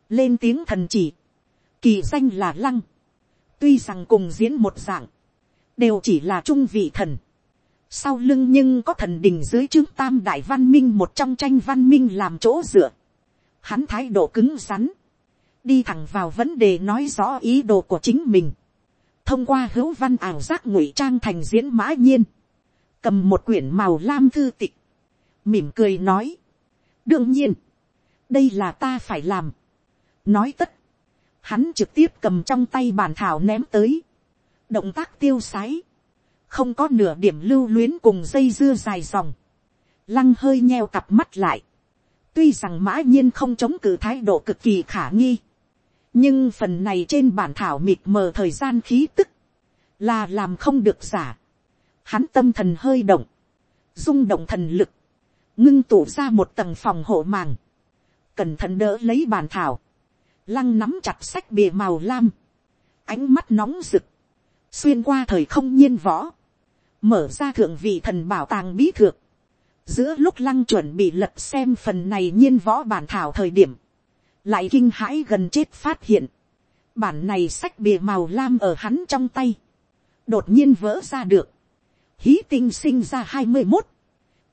lên tiếng thần chỉ, kỳ danh là lăng, tuy rằng cùng diễn một dạng, đều chỉ là trung vị thần, sau lưng nhưng có thần đình dưới chương tam đại văn minh một trong tranh văn minh làm chỗ dựa, hắn thái độ cứng rắn, đi thẳng vào vấn đề nói rõ ý đồ của chính mình, thông qua hữu văn ảo giác ngụy trang thành diễn mã nhiên, cầm một quyển màu lam thư tịch, mỉm cười nói, đương nhiên, đây là ta phải làm. nói tất, hắn trực tiếp cầm trong tay bàn thảo ném tới, động tác tiêu sái, không có nửa điểm lưu luyến cùng dây dưa dài dòng, lăng hơi nheo cặp mắt lại, tuy rằng mã nhiên không chống cự thái độ cực kỳ khả nghi, nhưng phần này trên bản thảo mịt mờ thời gian khí tức, là làm không được giả hắn tâm thần hơi động, rung động thần lực, ngưng tụ ra một tầng phòng hộ màng, cẩn thận đỡ lấy bàn thảo, lăng nắm chặt sách bìa màu lam, ánh mắt nóng rực, xuyên qua thời không nhiên võ, mở ra thượng vị thần bảo tàng bí thược, giữa lúc lăng chuẩn bị lật xem phần này nhiên võ bản thảo thời điểm, lại kinh hãi gần chết phát hiện, bản này sách bìa màu lam ở hắn trong tay, đột nhiên vỡ ra được, hí tinh sinh ra hai mươi một,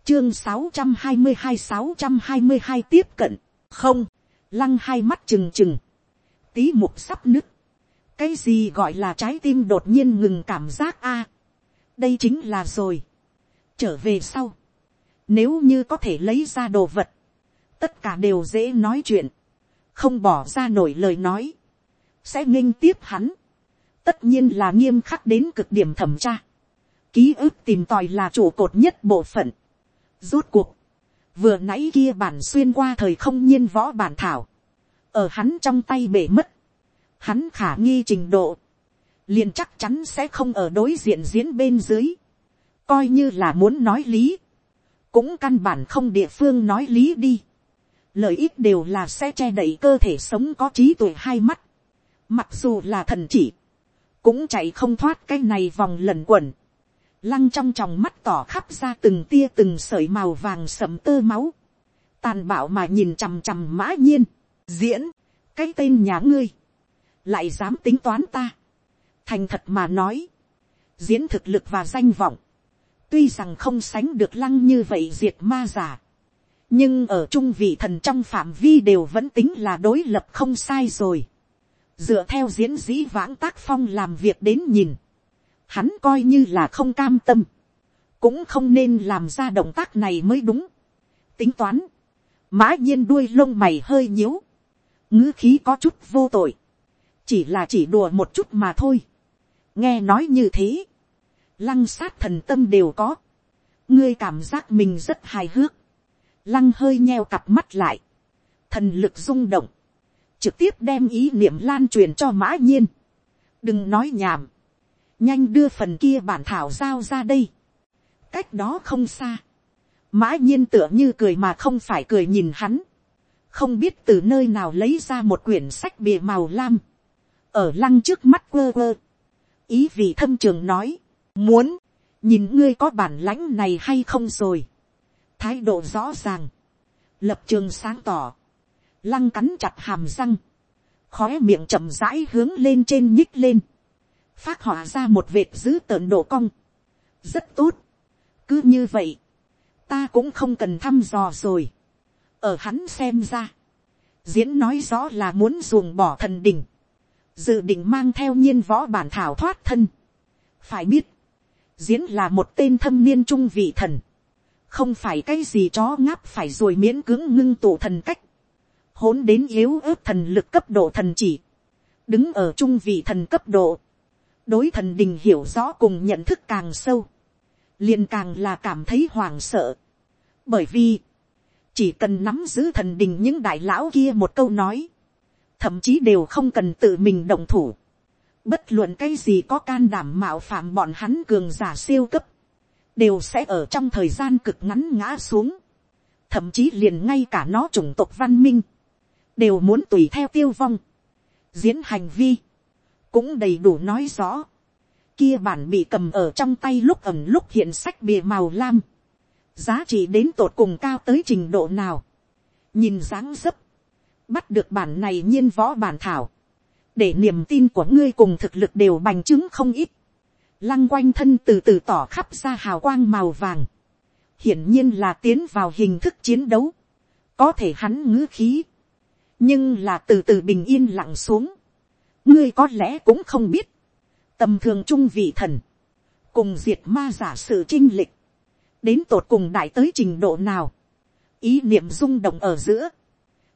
chương sáu trăm hai mươi hai sáu trăm hai mươi hai tiếp cận, không, lăng hai mắt trừng trừng, tí mục sắp nứt, cái gì gọi là trái tim đột nhiên ngừng cảm giác a, đây chính là rồi, trở về sau, nếu như có thể lấy ra đồ vật, tất cả đều dễ nói chuyện, không bỏ ra nổi lời nói, sẽ nghênh tiếp hắn, tất nhiên là nghiêm khắc đến cực điểm thẩm tra, ký ức tìm tòi là trụ cột nhất bộ phận, rốt cuộc, vừa nãy kia bản xuyên qua thời không nhiên võ bản thảo, ở hắn trong tay bể mất, hắn khả nghi trình độ, liền chắc chắn sẽ không ở đối diện diễn bên dưới, coi như là muốn nói lý, cũng căn bản không địa phương nói lý đi, lợi ích đều là sẽ che đậy cơ thể sống có trí tuệ hai mắt, mặc dù là thần chỉ, cũng chạy không thoát cái này vòng lần quẩn, lăng trong tròng mắt tỏ khắp ra từng tia từng sợi màu vàng sậm tơ máu, tàn bạo mà nhìn chằm chằm mã nhiên, diễn, cái tên nhà ngươi, lại dám tính toán ta, thành thật mà nói, diễn thực lực và danh vọng, tuy rằng không sánh được lăng như vậy diệt ma giả, nhưng ở trung vị thần trong phạm vi đều vẫn tính là đối lập không sai rồi. dựa theo diễn dĩ vãng tác phong làm việc đến nhìn, hắn coi như là không cam tâm, cũng không nên làm ra động tác này mới đúng. tính toán, mã nhiên đuôi lông mày hơi nhíu, ngữ khí có chút vô tội, chỉ là chỉ đùa một chút mà thôi. nghe nói như thế, lăng sát thần tâm đều có, ngươi cảm giác mình rất hài hước, lăng hơi nheo cặp mắt lại, thần lực rung động, trực tiếp đem ý niệm lan truyền cho mã nhiên, đừng nói nhảm, nhanh đưa phần kia bản thảo giao ra đây, cách đó không xa, mã nhiên tựa như cười mà không phải cười nhìn hắn, không biết từ nơi nào lấy ra một quyển sách bìa màu lam, ở lăng trước mắt quơ quơ, ý vị thâm trường nói, muốn, nhìn ngươi có bản lãnh này hay không rồi, thái độ rõ ràng, lập trường sáng tỏ, lăng cắn chặt hàm răng, khói miệng chậm rãi hướng lên trên nhích lên, phát họa ra một vệt giữ tợn độ cong, rất tốt, cứ như vậy, ta cũng không cần thăm dò rồi, ở hắn xem ra, diễn nói rõ là muốn ruồng bỏ thần đình, dự định mang theo nhiên võ bản thảo thoát thân. phải biết, diễn là một tên thâm niên trung vị thần, không phải cái gì chó ngáp phải rồi miễn cưỡng ngưng tụ thần cách, hỗn đến yếu ớt thần lực cấp độ thần chỉ, đứng ở trung vị thần cấp độ, đối thần đình hiểu rõ cùng nhận thức càng sâu, liền càng là cảm thấy hoảng sợ, bởi vì, chỉ cần nắm giữ thần đình những đại lão kia một câu nói, thậm chí đều không cần tự mình động thủ, bất luận cái gì có can đảm mạo phạm bọn hắn cường giả siêu cấp, đều sẽ ở trong thời gian cực ngắn ngã xuống, thậm chí liền ngay cả nó chủng tộc văn minh, đều muốn tùy theo tiêu vong, diễn hành vi, cũng đầy đủ nói rõ, kia bản bị cầm ở trong tay lúc ẩm lúc hiện sách bìa màu lam, giá trị đến tột cùng cao tới trình độ nào, nhìn dáng dấp, bắt được bản này nhiên võ bản thảo, để niềm tin của ngươi cùng thực lực đều bành chứng không ít, lăng quanh thân từ từ tỏ khắp ra hào quang màu vàng, hiển nhiên là tiến vào hình thức chiến đấu, có thể hắn ngữ khí, nhưng là từ từ bình yên lặng xuống, ngươi có lẽ cũng không biết, tầm thường trung vị thần, cùng diệt ma giả sự trinh lịch, đến tột cùng đại tới trình độ nào, ý niệm rung động ở giữa,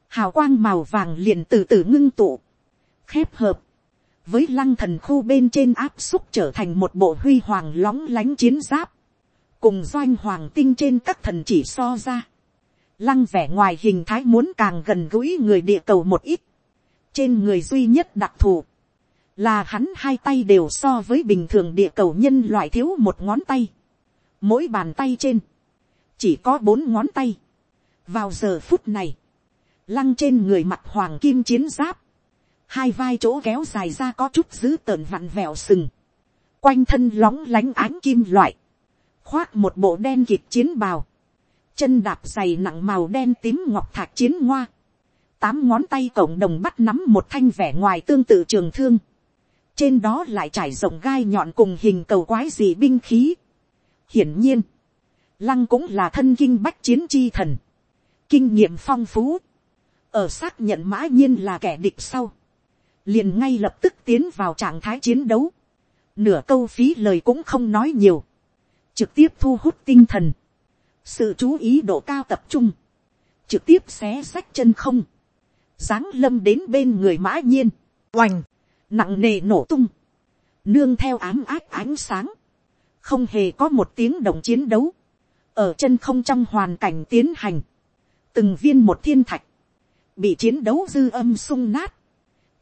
hào quang màu vàng liền từ từ ngưng tụ, khép hợp, với lăng thần khu bên trên áp xúc trở thành một bộ huy hoàng lóng lánh chiến giáp, cùng doanh hoàng tinh trên các thần chỉ so ra, lăng vẻ ngoài hình thái muốn càng gần gũi người địa cầu một ít, trên người duy nhất đặc thù, là hắn hai tay đều so với bình thường địa cầu nhân loại thiếu một ngón tay, mỗi bàn tay trên, chỉ có bốn ngón tay. vào giờ phút này, lăng trên người mặt hoàng kim chiến giáp, hai vai chỗ kéo dài ra có chút dữ tợn vặn vẹo sừng, quanh thân lóng lánh ánh kim loại, khoác một bộ đen kịp chiến bào, chân đạp dày nặng màu đen tím ngọc thạch chiến ngoa, tám ngón tay cộng đồng bắt nắm một thanh vẻ ngoài tương tự trường thương, trên đó lại trải rộng gai nhọn cùng hình cầu quái dị binh khí. hiển nhiên, lăng cũng là thân kinh bách chiến chi thần, kinh nghiệm phong phú, ở xác nhận mã nhiên là kẻ địch sau, liền ngay lập tức tiến vào trạng thái chiến đấu, nửa câu phí lời cũng không nói nhiều, trực tiếp thu hút tinh thần, sự chú ý độ cao tập trung, trực tiếp xé sách chân không, giáng lâm đến bên người mã nhiên, oành, nặng nề nổ tung, nương theo ám áp ánh sáng, không hề có một tiếng động chiến đấu, ở chân không trong hoàn cảnh tiến hành, từng viên một thiên thạch, bị chiến đấu dư âm sung nát,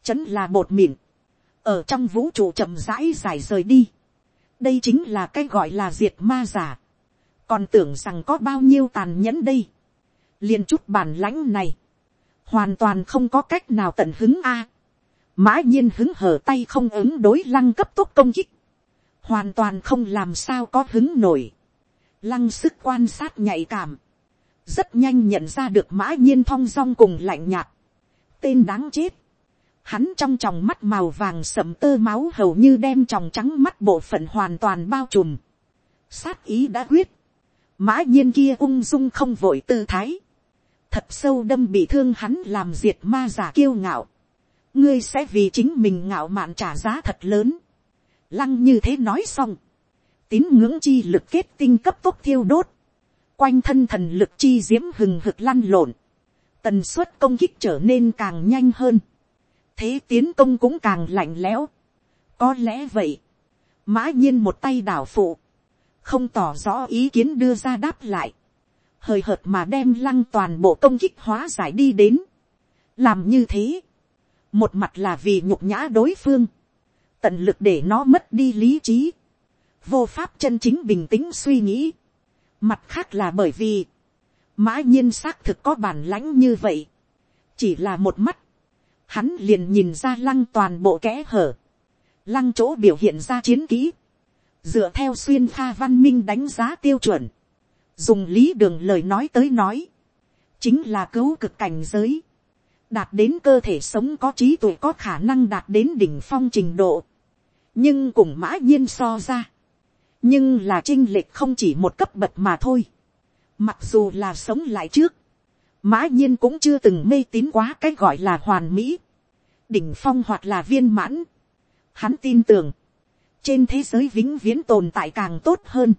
chấn là bột mịn, ở trong vũ trụ chậm rãi dài rời đi. đây chính là cái gọi là diệt ma giả. còn tưởng rằng có bao nhiêu tàn nhẫn đây. liền chút bản lãnh này, hoàn toàn không có cách nào tận hứng a. mã nhiên hứng hở tay không ứng đối lăng cấp tốc công kích, hoàn toàn không làm sao có hứng nổi. lăng sức quan sát nhạy cảm, rất nhanh nhận ra được mã nhiên thong dong cùng lạnh nhạt. tên đáng chết, hắn trong tròng mắt màu vàng sầm tơ máu hầu như đem tròng trắng mắt bộ phận hoàn toàn bao trùm. sát ý đã quyết, mã nhiên kia ung dung không vội tư thái, thật sâu đâm bị thương hắn làm diệt ma giả kiêu ngạo, ngươi sẽ vì chính mình ngạo mạn trả giá thật lớn. lăng như thế nói xong, tín ngưỡng chi lực kết tinh cấp tốc thiêu đốt, quanh thân thần lực chi diễm hừng hực lăn lộn, tần suất công kích trở nên càng nhanh hơn, thế tiến công cũng càng lạnh lẽo. có lẽ vậy, mã nhiên một tay đảo phụ, không tỏ rõ ý kiến đưa ra đáp lại, hời hợt mà đem lăng toàn bộ công kích hóa giải đi đến. làm như thế, một mặt là vì nhục nhã đối phương, tận lực để nó mất đi lý trí, vô pháp chân chính bình tĩnh suy nghĩ, mặt khác là bởi vì, mã nhiên xác thực có bản lãnh như vậy, chỉ là một mắt, hắn liền nhìn ra lăng toàn bộ kẽ hở, lăng chỗ biểu hiện ra chiến kỹ, dựa theo xuyên pha văn minh đánh giá tiêu chuẩn, dùng lý đường lời nói tới nói, chính là cứu cực cảnh giới, đạt đến cơ thể sống có trí tuệ có khả năng đạt đến đỉnh phong trình độ, nhưng cùng mã nhiên so ra, nhưng là chinh lệch không chỉ một cấp bậc mà thôi, mặc dù là sống lại trước, mã nhiên cũng chưa từng mê tín quá cái gọi là hoàn mỹ, đỉnh phong hoặc là viên mãn. Hắn tin tưởng, trên thế giới vĩnh viễn tồn tại càng tốt hơn.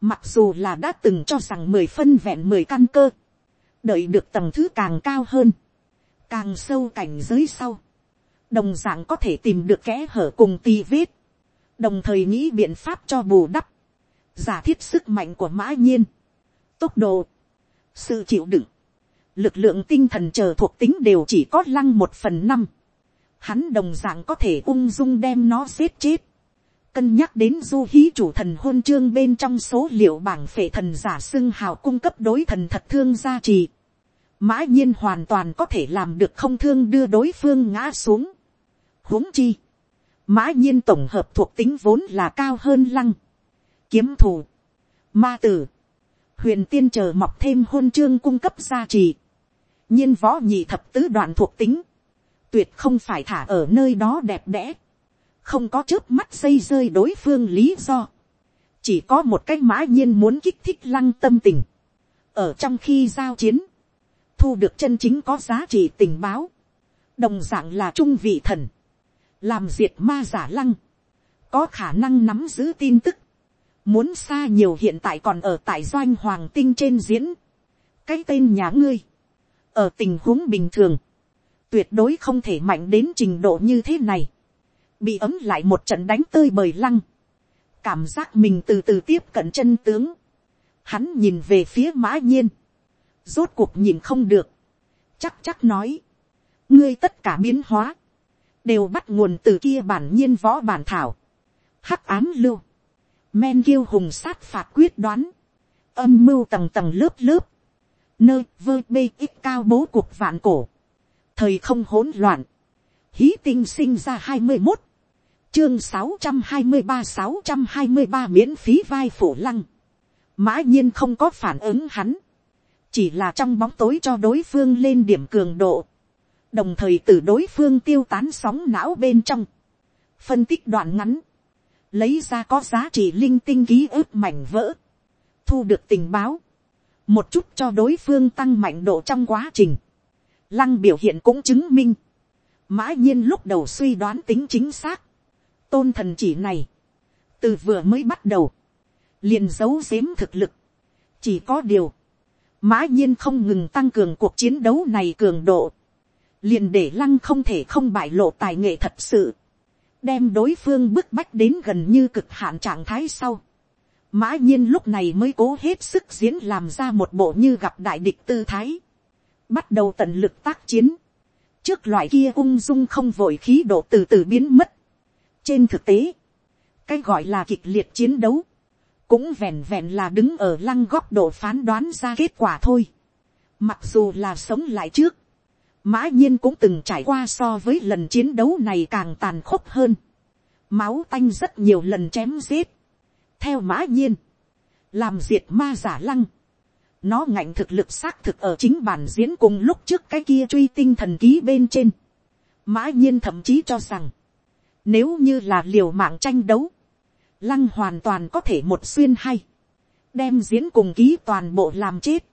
Mặc dù là đã từng cho rằng mười phân vẹn mười căn cơ, đợi được tầng thứ càng cao hơn, càng sâu cảnh giới sau, đồng d ạ n g có thể tìm được kẽ hở cùng tì vết, đồng thời nghĩ biện pháp cho bù đắp, giả thiết sức mạnh của mã nhiên, tốc độ, sự chịu đựng, lực lượng tinh thần chờ thuộc tính đều chỉ có lăng một phần năm, hắn đồng dạng có thể ung dung đem nó giết chết. Cân nhắc đến du hí chủ thần hôn chương bên trong số liệu bảng phệ thần giả xưng hào cung cấp đối thần thật thương gia trì. Mã nhiên hoàn toàn có thể làm được không thương đưa đối phương ngã xuống. huống chi. Mã nhiên tổng hợp thuộc tính vốn là cao hơn lăng. Kiếm thủ. Ma tử. Huyền tiên chờ mọc thêm hôn chương cung cấp gia trì. nhiên võ nhị thập tứ đoạn thuộc tính tuyệt không phải thả ở nơi đó đẹp đẽ, không có trước mắt xây rơi đối phương lý do, chỉ có một cách mã nhiên muốn kích thích lăng tâm tình, ở trong khi giao chiến, thu được chân chính có giá trị tình báo, đồng d ạ n g là trung vị thần, làm diệt ma giả lăng, có khả năng nắm giữ tin tức, muốn xa nhiều hiện tại còn ở tại doanh hoàng tinh trên diễn, cái tên nhà ngươi, ở tình huống bình thường, tuyệt đối không thể mạnh đến trình độ như thế này, bị ấm lại một trận đánh tơi bời lăng, cảm giác mình từ từ tiếp cận chân tướng, hắn nhìn về phía mã nhiên, rốt cuộc nhìn không được, chắc chắc nói, ngươi tất cả biến hóa, đều bắt nguồn từ kia bản nhiên võ bản thảo, hắc ám lưu, men kiêu hùng sát phạt quyết đoán, âm mưu tầng tầng lớp lớp, nơi vơ bê ít cao bố cuộc vạn cổ, thời không hỗn loạn, hí tinh sinh ra hai mươi một, chương sáu trăm hai mươi ba sáu trăm hai mươi ba miễn phí vai phủ lăng, mã nhiên không có phản ứng hắn, chỉ là trong bóng tối cho đối phương lên điểm cường độ, đồng thời từ đối phương tiêu tán sóng não bên trong, phân tích đoạn ngắn, lấy ra có giá trị linh tinh ký ức mảnh vỡ, thu được tình báo, một chút cho đối phương tăng mạnh độ trong quá trình, lăng biểu hiện cũng chứng minh, mã nhiên lúc đầu suy đoán tính chính xác, tôn thần chỉ này, từ vừa mới bắt đầu, liền giấu giếm thực lực, chỉ có điều, mã nhiên không ngừng tăng cường cuộc chiến đấu này cường độ, liền để lăng không thể không bại lộ tài nghệ thật sự, đem đối phương bức bách đến gần như cực hạn trạng thái sau. Mã nhiên lúc này mới cố hết sức diễn làm ra một bộ như gặp đại địch tư thái. Bắt đầu tận lực tác chiến. Trước loại kia ung dung không vội khí độ từ từ biến mất. Trên thực tế, cái gọi là kịch liệt chiến đấu, cũng vẹn vẹn là đứng ở lăng góc độ phán đoán ra kết quả thôi. Mặc dù là sống lại trước, mã nhiên cũng từng trải qua so với lần chiến đấu này càng tàn khốc hơn. Máu tanh rất nhiều lần chém giết. Theo mã nhiên, làm diệt ma giả lăng. Nó ngạnh thực lực xác thực ở chính bản diễn cùng lúc trước cái kia truy tinh thần ký bên trên. Mã nhiên thậm chí cho rằng, nếu như là liều mạng tranh đấu, lăng hoàn toàn có thể một xuyên hay, đem diễn cùng ký toàn bộ làm chết.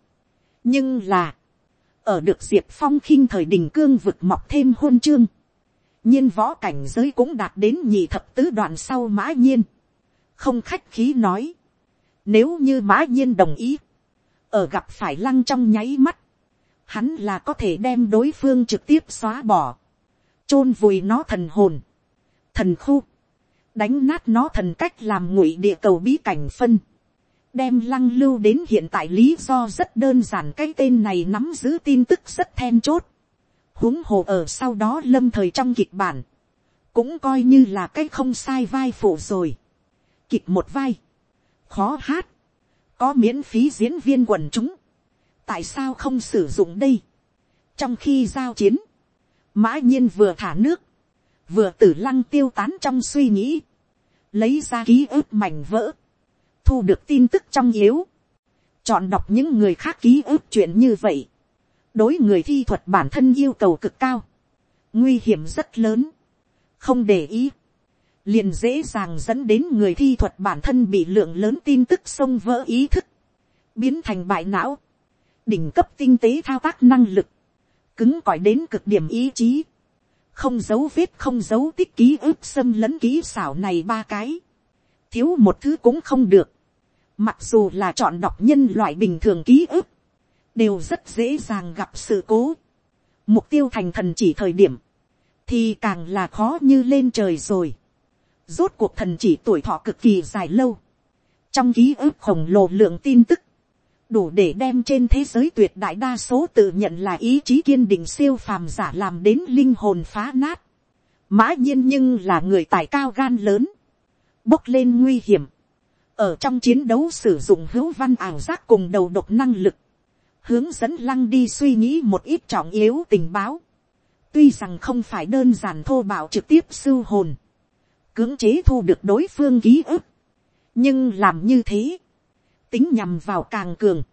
nhưng là, ở được diệp phong khinh thời đình cương vực mọc thêm hôn chương, nhiên võ cảnh giới cũng đạt đến nhị thập tứ đoạn sau mã nhiên, không khách khí nói, nếu như mã nhiên đồng ý, ở gặp phải lăng trong nháy mắt, hắn là có thể đem đối phương trực tiếp xóa bỏ, chôn vùi nó thần hồn, thần khu, đánh nát nó thần cách làm ngụy địa cầu bí cảnh phân, đem lăng lưu đến hiện tại lý do rất đơn giản cái tên này nắm giữ tin tức rất then chốt, huống hồ ở sau đó lâm thời trong kịch bản, cũng coi như là cái không sai vai phụ rồi, kịch một vai, khó hát, có miễn phí diễn viên quần chúng, tại sao không sử dụng đây, trong khi giao chiến, mã nhiên vừa thả nước, vừa tử lăng tiêu tán trong suy nghĩ, lấy ra ký ức mảnh vỡ, thu được tin tức trong yếu, chọn đọc những người khác ký ức chuyện như vậy, đối người thi thuật bản thân yêu cầu cực cao, nguy hiểm rất lớn, không để ý, liền dễ dàng dẫn đến người thi thuật bản thân bị lượng lớn tin tức xông vỡ ý thức, biến thành bại não, đỉnh cấp tinh tế thao tác năng lực, cứng cỏi đến cực điểm ý chí, không dấu vết không dấu tích ký ức xâm lấn ký xảo này ba cái, thiếu một thứ cũng không được, mặc dù là chọn đọc nhân loại bình thường ký ức, đều rất dễ dàng gặp sự cố, mục tiêu thành thần chỉ thời điểm, thì càng là khó như lên trời rồi. Rốt cuộc thần chỉ tuổi thọ cực kỳ dài lâu, trong ký ức khổng lồ lượng tin tức, đủ để đem trên thế giới tuyệt đại đa số tự nhận là ý chí kiên định siêu phàm giả làm đến linh hồn phá nát. Mã nhiên nhưng là người tài cao gan lớn, bốc lên nguy hiểm, ở trong chiến đấu sử dụng hữu văn ảo giác cùng đầu độc năng lực, hướng dẫn lăng đi suy nghĩ một ít trọng yếu tình báo, tuy rằng không phải đơn giản thô bạo trực tiếp sưu hồn, cưỡng chế thu được đối phương ký ức, nhưng làm như thế, tính nhằm vào càng cường,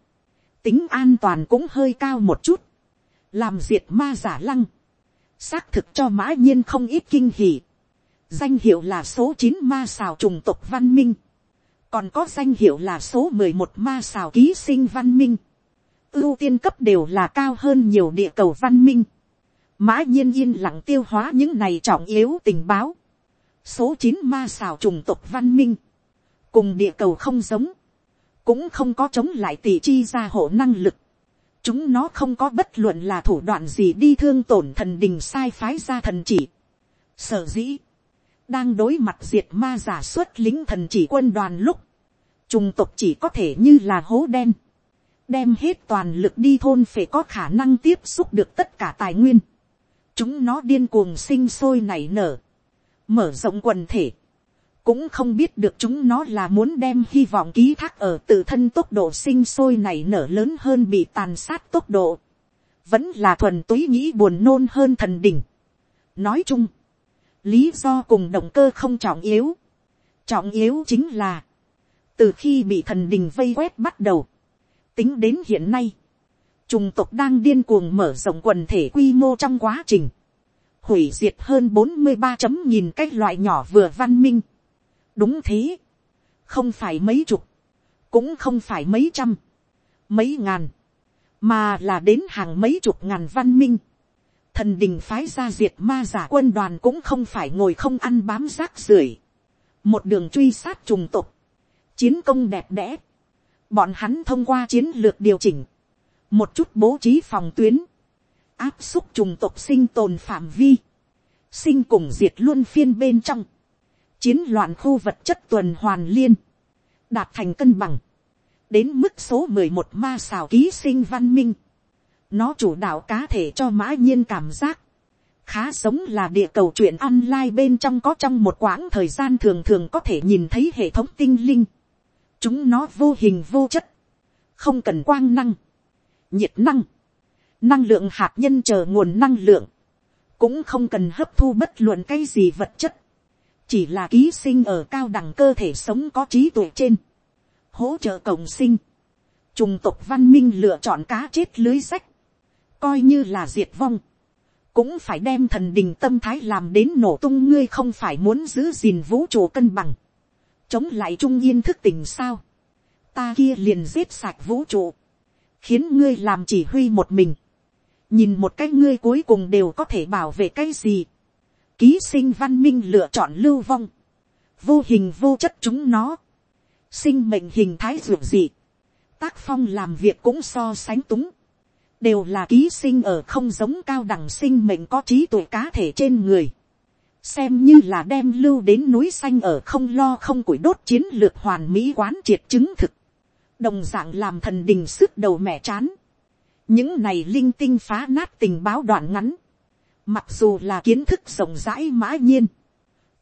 tính an toàn cũng hơi cao một chút, làm diệt ma giả lăng, xác thực cho mã nhiên không ít kinh hỉ, danh hiệu là số chín ma xào trùng tộc văn minh, còn có danh hiệu là số mười một ma xào ký sinh văn minh, ưu tiên cấp đều là cao hơn nhiều địa cầu văn minh, mã nhiên yên lặng tiêu hóa những này trọng yếu tình báo, số chín ma xào trùng tộc văn minh, cùng địa cầu không giống, cũng không có chống lại tỷ chi gia hộ năng lực, chúng nó không có bất luận là thủ đoạn gì đi thương tổn thần đình sai phái ra thần chỉ. Sở dĩ, đang đối mặt diệt ma giả xuất lính thần chỉ quân đoàn lúc, trùng tộc chỉ có thể như là hố đen, đem hết toàn lực đi thôn phải có khả năng tiếp xúc được tất cả tài nguyên. Chúng nó điên cuồng sinh sôi nảy nở, mở rộng quần thể, cũng không biết được chúng nó là muốn đem hy vọng ký thác ở tự thân tốc độ sinh sôi này nở lớn hơn bị tàn sát tốc độ, vẫn là thuần túy nghĩ buồn nôn hơn thần đỉnh. nói chung, lý do cùng động cơ không trọng yếu, trọng yếu chính là, từ khi bị thần đình vây quét bắt đầu, tính đến hiện nay, trùng tộc đang điên cuồng mở rộng quần thể quy mô trong quá trình, hủy diệt hơn bốn mươi ba chấm nghìn cái loại nhỏ vừa văn minh. đúng thế, không phải mấy chục, cũng không phải mấy trăm, mấy ngàn, mà là đến hàng mấy chục ngàn văn minh. thần đình phái ra diệt ma giả quân đoàn cũng không phải ngồi không ăn bám rác rưởi, một đường truy sát trùng tục, chiến công đẹp đẽ, bọn hắn thông qua chiến lược điều chỉnh, một chút bố trí phòng tuyến, áp xúc trùng tộc sinh tồn phạm vi, sinh cùng diệt luôn phiên bên trong, chiến loạn khu vật chất tuần hoàn liên, đạt thành cân bằng, đến mức số mười một ma xào ký sinh văn minh, nó chủ đạo cá thể cho mã nhiên cảm giác, khá giống là địa cầu chuyện online bên trong có trong một quãng thời gian thường thường có thể nhìn thấy hệ thống tinh linh, chúng nó vô hình vô chất, không cần quang năng, nhiệt năng, năng lượng hạt nhân chờ nguồn năng lượng, cũng không cần hấp thu bất luận cái gì vật chất, chỉ là ký sinh ở cao đẳng cơ thể sống có trí tuệ trên, hỗ trợ cộng sinh, trùng tộc văn minh lựa chọn cá chết lưới sách, coi như là diệt vong, cũng phải đem thần đình tâm thái làm đến nổ tung ngươi không phải muốn giữ gìn vũ trụ cân bằng, chống lại trung yên thức tỉnh sao, ta kia liền giết sạch vũ trụ, khiến ngươi làm chỉ huy một mình, nhìn một cái ngươi cuối cùng đều có thể bảo vệ cái gì, ký sinh văn minh lựa chọn lưu vong, vô hình vô chất chúng nó, sinh mệnh hình thái ruột gì, tác phong làm việc cũng so sánh túng, đều là ký sinh ở không giống cao đẳng sinh mệnh có trí tuệ cá thể trên người, xem như là đem lưu đến núi xanh ở không lo không củi đốt chiến lược hoàn mỹ quán triệt chứng thực, đồng d ạ n g làm thần đình sức đầu mẹ chán, những này linh tinh phá nát tình báo đoạn ngắn, mặc dù là kiến thức rộng rãi mã nhiên,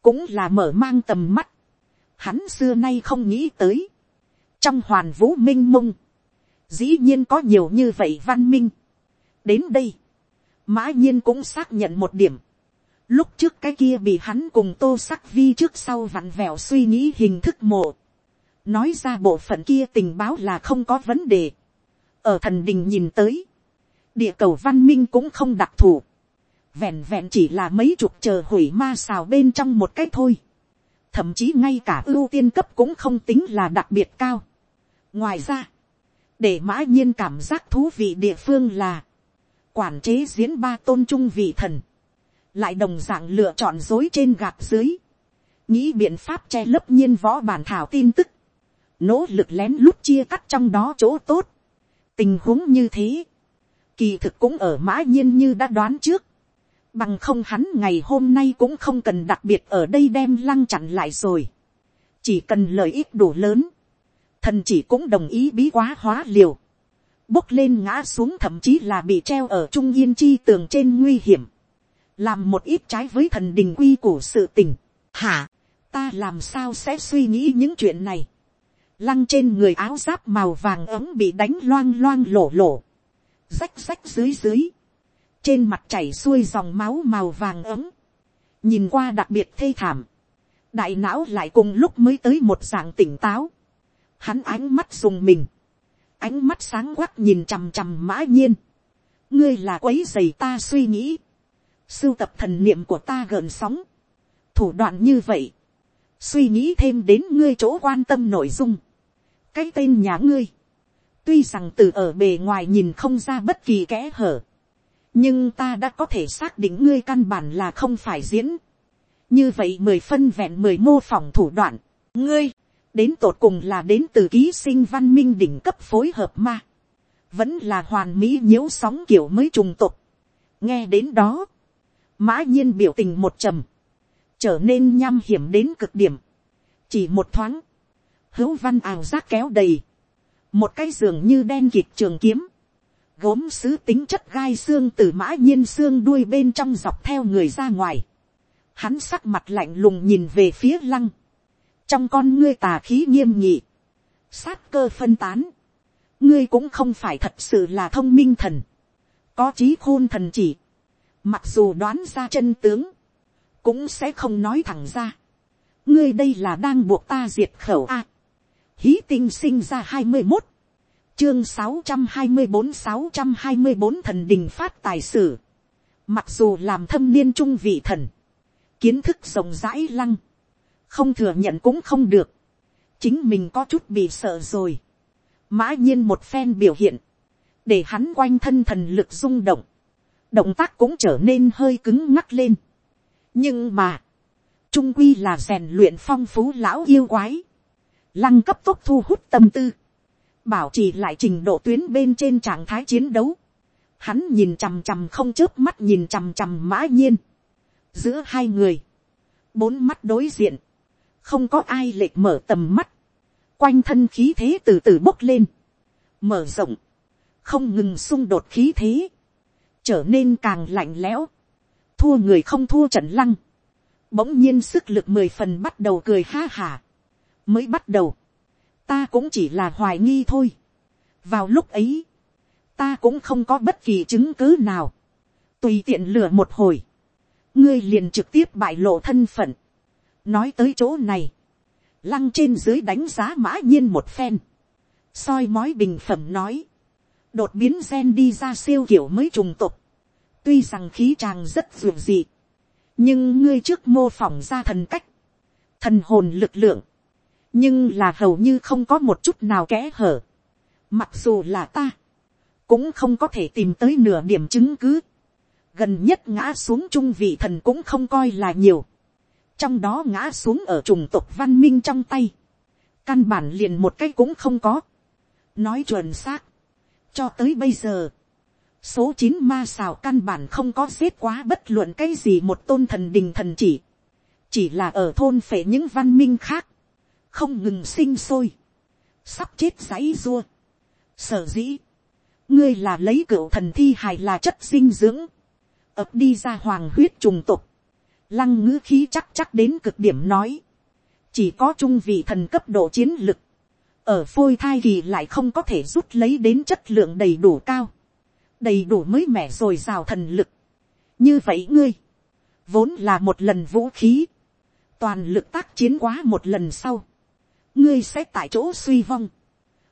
cũng là mở mang tầm mắt, hắn xưa nay không nghĩ tới, trong hoàn vũ m i n h mông, dĩ nhiên có nhiều như vậy văn minh. đến đây, mã nhiên cũng xác nhận một điểm, lúc trước cái kia bị hắn cùng tô sắc vi trước sau vặn vẹo suy nghĩ hình thức mộ, nói ra bộ phận kia tình báo là không có vấn đề ở thần đình nhìn tới, địa cầu văn minh cũng không đặc thù, vẹn vẹn chỉ là mấy chục chờ hủy ma xào bên trong một cái thôi. thậm chí ngay cả ưu tiên cấp cũng không tính là đặc biệt cao. ngoài ra, để mã nhiên cảm giác thú vị địa phương là, quản chế diễn ba tôn trung vị thần, lại đồng d ạ n g lựa chọn dối trên gạt dưới, nghĩ biện pháp che lấp nhiên võ bản thảo tin tức, nỗ lực lén lút chia cắt trong đó chỗ tốt tình huống như thế, kỳ thực cũng ở mã nhiên như đã đoán trước. bằng không hắn ngày hôm nay cũng không cần đặc biệt ở đây đem lăng chặn lại rồi. chỉ cần lợi ích đủ lớn, thần chỉ cũng đồng ý bí quá hóa liều. bốc lên ngã xuống thậm chí là bị treo ở trung yên chi tường trên nguy hiểm. làm một ít trái với thần đình quy của sự tình. hả, ta làm sao sẽ suy nghĩ những chuyện này lăng trên người áo giáp màu vàng ấm bị đánh loang loang lổ lổ, rách rách dưới dưới, trên mặt chảy xuôi dòng máu màu vàng ấm, nhìn qua đặc biệt thê thảm, đại não lại cùng lúc mới tới một dạng tỉnh táo, hắn ánh mắt dùng mình, ánh mắt sáng quắc nhìn chằm chằm mã nhiên, ngươi là quấy dày ta suy nghĩ, sưu tập thần niệm của ta gợn sóng, thủ đoạn như vậy, suy nghĩ thêm đến ngươi chỗ quan tâm nội dung, cái tên nhà ngươi, tuy rằng từ ở bề ngoài nhìn không ra bất kỳ kẽ hở, nhưng ta đã có thể xác định ngươi căn bản là không phải diễn. như vậy mười phân vẹn mười mô phỏng thủ đoạn, ngươi, đến tột cùng là đến từ ký sinh văn minh đỉnh cấp phối hợp ma, vẫn là hoàn mỹ nhiễu sóng kiểu mới trùng tục. nghe đến đó, mã nhiên biểu tình một trầm, trở nên nham hiểm đến cực điểm, chỉ một thoáng, hữu văn ảo giác kéo đầy, một cái giường như đen kịt trường kiếm, gốm sứ tính chất gai xương từ mã nhiên xương đuôi bên trong dọc theo người ra ngoài, hắn sắc mặt lạnh lùng nhìn về phía lăng, trong con ngươi tà khí nghiêm nhị, sát cơ phân tán, ngươi cũng không phải thật sự là thông minh thần, có trí khôn thần chỉ, mặc dù đoán ra chân tướng, cũng sẽ không nói thẳng ra, ngươi đây là đang buộc ta diệt khẩu a, hí tinh sinh ra hai mươi một, chương sáu trăm hai mươi bốn sáu trăm hai mươi bốn thần đình phát tài sử, mặc dù làm thâm niên trung vị thần, kiến thức rộng rãi lăng, không thừa nhận cũng không được, chính mình có chút bị sợ rồi, mã nhiên một phen biểu hiện, để hắn quanh thân thần lực rung động, động tác cũng trở nên hơi cứng ngắc lên. nhưng mà, trung quy là rèn luyện phong phú lão yêu quái, lăng cấp tốc thu hút tâm tư, bảo trì lại trình độ tuyến bên trên trạng thái chiến đấu, hắn nhìn chằm chằm không chớp mắt nhìn chằm chằm mã nhiên, giữa hai người, bốn mắt đối diện, không có ai lệch mở tầm mắt, quanh thân khí thế từ từ bốc lên, mở rộng, không ngừng xung đột khí thế, trở nên càng lạnh lẽo, thua người không thua trận lăng, bỗng nhiên sức lực mười phần bắt đầu cười ha hà, mới bắt đầu, ta cũng chỉ là hoài nghi thôi, vào lúc ấy, ta cũng không có bất kỳ chứng cứ nào, tùy tiện lừa một hồi, ngươi liền trực tiếp bại lộ thân phận, nói tới chỗ này, lăng trên dưới đánh giá mã nhiên một phen, soi mói bình phẩm nói, đột biến gen đi ra siêu kiểu mới trùng tục, tuy rằng khí tràng rất dường dị, nhưng ngươi trước mô phỏng ra thần cách, thần hồn lực lượng, nhưng là hầu như không có một chút nào kẽ hở, mặc dù là ta, cũng không có thể tìm tới nửa điểm chứng cứ, gần nhất ngã xuống trung vị thần cũng không coi là nhiều, trong đó ngã xuống ở trùng tộc văn minh trong tay, căn bản liền một cái cũng không có, nói chuẩn xác, cho tới bây giờ, số chín ma xào căn bản không có xếp quá bất luận cái gì một tôn thần đình thần chỉ, chỉ là ở thôn phệ những văn minh khác, không ngừng sinh sôi, sắp chết giấy rua, sở dĩ, ngươi là lấy cựu thần thi hài là chất dinh dưỡng, ập đi ra hoàng huyết trùng tục, lăng ngữ khí chắc chắc đến cực điểm nói, chỉ có trung vị thần cấp độ chiến lực, ở phôi thai thì lại không có thể rút lấy đến chất lượng đầy đủ cao, đầy đủ mới mẻ rồi rào thần lực. như vậy ngươi, vốn là một lần vũ khí, toàn lực tác chiến quá một lần sau, ngươi sẽ tại chỗ suy vong,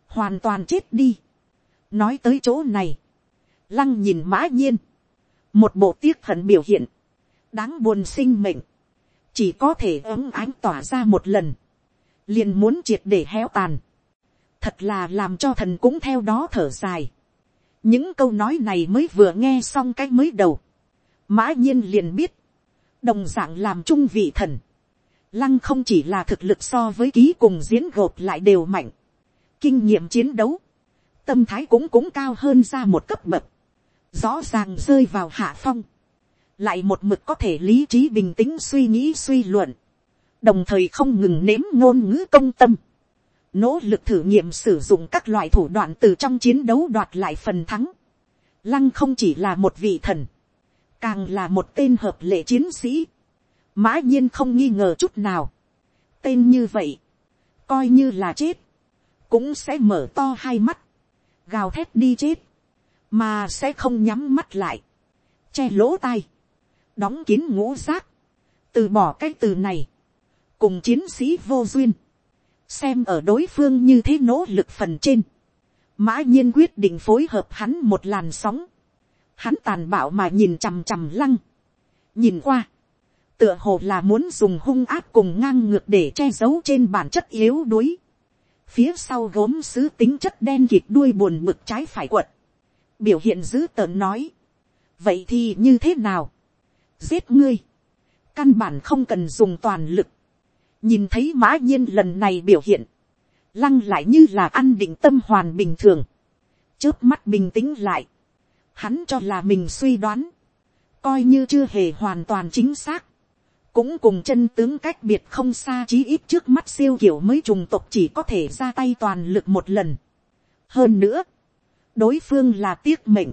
hoàn toàn chết đi. nói tới chỗ này, lăng nhìn mã nhiên, một bộ tiếc hận biểu hiện, đáng buồn sinh mệnh, chỉ có thể ấm ánh tỏa ra một lần, liền muốn triệt để héo tàn, thật là làm cho thần cũng theo đó thở dài. những câu nói này mới vừa nghe xong cái mới đầu, mã nhiên liền biết, đồng d ạ n g làm trung vị thần, lăng không chỉ là thực lực so với ký cùng diễn gộp lại đều mạnh, kinh nghiệm chiến đấu, tâm thái cũng cũng cao hơn ra một cấp bậc, rõ ràng rơi vào hạ phong, lại một mực có thể lý trí bình tĩnh suy nghĩ suy luận, đồng thời không ngừng nếm ngôn ngữ công tâm, nỗ lực thử nghiệm sử dụng các loại thủ đoạn từ trong chiến đấu đoạt lại phần thắng. Lăng không chỉ là một vị thần, càng là một tên hợp lệ chiến sĩ. Mã nhiên không nghi ngờ chút nào. Tên như vậy, coi như là chết, cũng sẽ mở to hai mắt, gào thét đi chết, mà sẽ không nhắm mắt lại, che lỗ tai, đóng kín ngũ giác, từ bỏ cái từ này, cùng chiến sĩ vô duyên, xem ở đối phương như thế nỗ lực phần trên, mã nhiên quyết định phối hợp hắn một làn sóng, hắn tàn bạo mà nhìn chằm chằm lăng, nhìn qua, tựa hồ là muốn dùng hung áp cùng ngang ngược để che giấu trên bản chất yếu đuối, phía sau gốm sứ tính chất đen kịt đuôi buồn bực trái phải quật, biểu hiện dữ tợn nói, vậy thì như thế nào, giết ngươi, căn bản không cần dùng toàn lực, nhìn thấy mã nhiên lần này biểu hiện, lăng lại như là ăn định tâm hoàn bình thường, trước mắt bình tĩnh lại, hắn cho là mình suy đoán, coi như chưa hề hoàn toàn chính xác, cũng cùng chân tướng cách biệt không xa chí ít trước mắt siêu kiểu mới trùng tộc chỉ có thể ra tay toàn lực một lần. hơn nữa, đối phương là tiếc mệnh,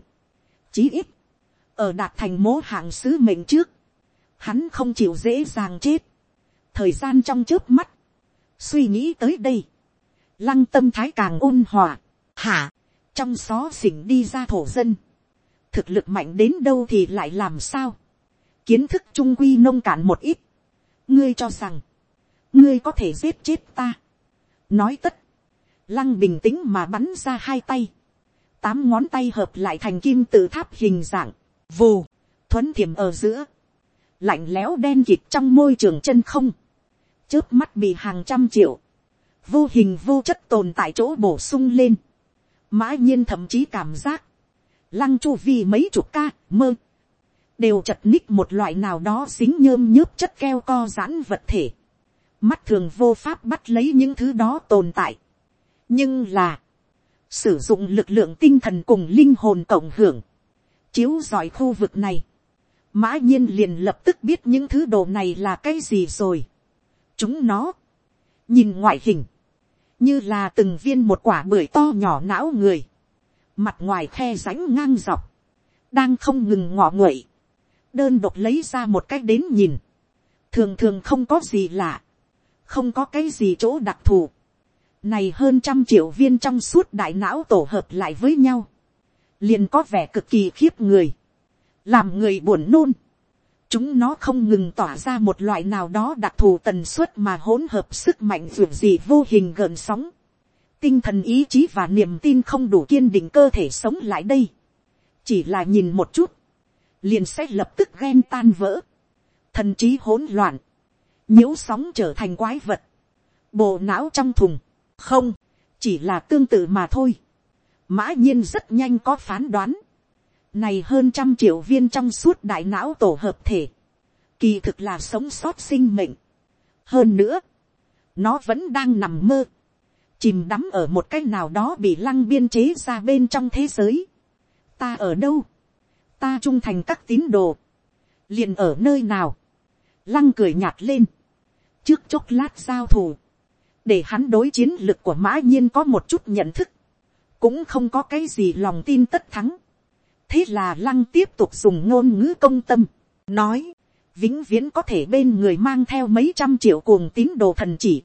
chí ít, ở đạt thành mố hạng sứ mệnh trước, hắn không chịu dễ dàng chết, thời gian trong trước mắt, suy nghĩ tới đây, lăng tâm thái càng ôn hòa, hả, trong xó xỉnh đi ra thổ dân, thực lực mạnh đến đâu thì lại làm sao, kiến thức trung quy nông cạn một ít, ngươi cho rằng, ngươi có thể giết chết ta, nói tất, lăng bình tĩnh mà bắn ra hai tay, tám ngón tay hợp lại thành kim tự tháp hình dạng, vù, thuấn thiểm ở giữa, lạnh lẽo đen kịt trong môi trường chân không, trước mắt bị hàng trăm triệu, vô hình vô chất tồn tại chỗ bổ sung lên, mã nhiên thậm chí cảm giác, lăng chu vi mấy chục ca, mơ, đều chật ních một loại nào đó dính nhơm nhớp chất keo co giãn vật thể, mắt thường vô pháp bắt lấy những thứ đó tồn tại, nhưng là, sử dụng lực lượng tinh thần cùng linh hồn cộng hưởng, chiếu giỏi khu vực này, mã nhiên liền lập tức biết những thứ đồ này là cái gì rồi. chúng nó, nhìn ngoại hình, như là từng viên một quả bưởi to nhỏ não người, mặt ngoài khe rãnh ngang dọc, đang không ngừng ngọ nguậy, đơn độc lấy ra một cách đến nhìn, thường thường không có gì lạ, không có cái gì chỗ đặc thù, này hơn trăm triệu viên trong suốt đại não tổ hợp lại với nhau, liền có vẻ cực kỳ khiếp người, làm người buồn nôn. chúng nó không ngừng tỏa ra một loại nào đó đặc thù tần suất mà hỗn hợp sức mạnh ruột gì vô hình gợn sóng. tinh thần ý chí và niềm tin không đủ kiên định cơ thể sống lại đây. chỉ là nhìn một chút, liền sẽ lập tức ghen tan vỡ, thần trí hỗn loạn, nhiễu sóng trở thành quái vật, bộ não trong thùng, không, chỉ là tương tự mà thôi. mã nhiên rất nhanh có phán đoán, này hơn trăm triệu viên trong suốt đại não tổ hợp thể, kỳ thực là sống sót sinh mệnh. hơn nữa, nó vẫn đang nằm mơ, chìm đắm ở một cái nào đó bị lăng biên chế ra bên trong thế giới. ta ở đâu, ta trung thành các tín đồ, liền ở nơi nào, lăng cười nhạt lên, trước chốc lát giao thủ, để hắn đối chiến lực của mã nhiên có một chút nhận thức, cũng không có cái gì lòng tin tất thắng. thế là lăng tiếp tục dùng ngôn ngữ công tâm, nói, vĩnh viễn có thể bên người mang theo mấy trăm triệu cuồng tín đồ thần chỉ.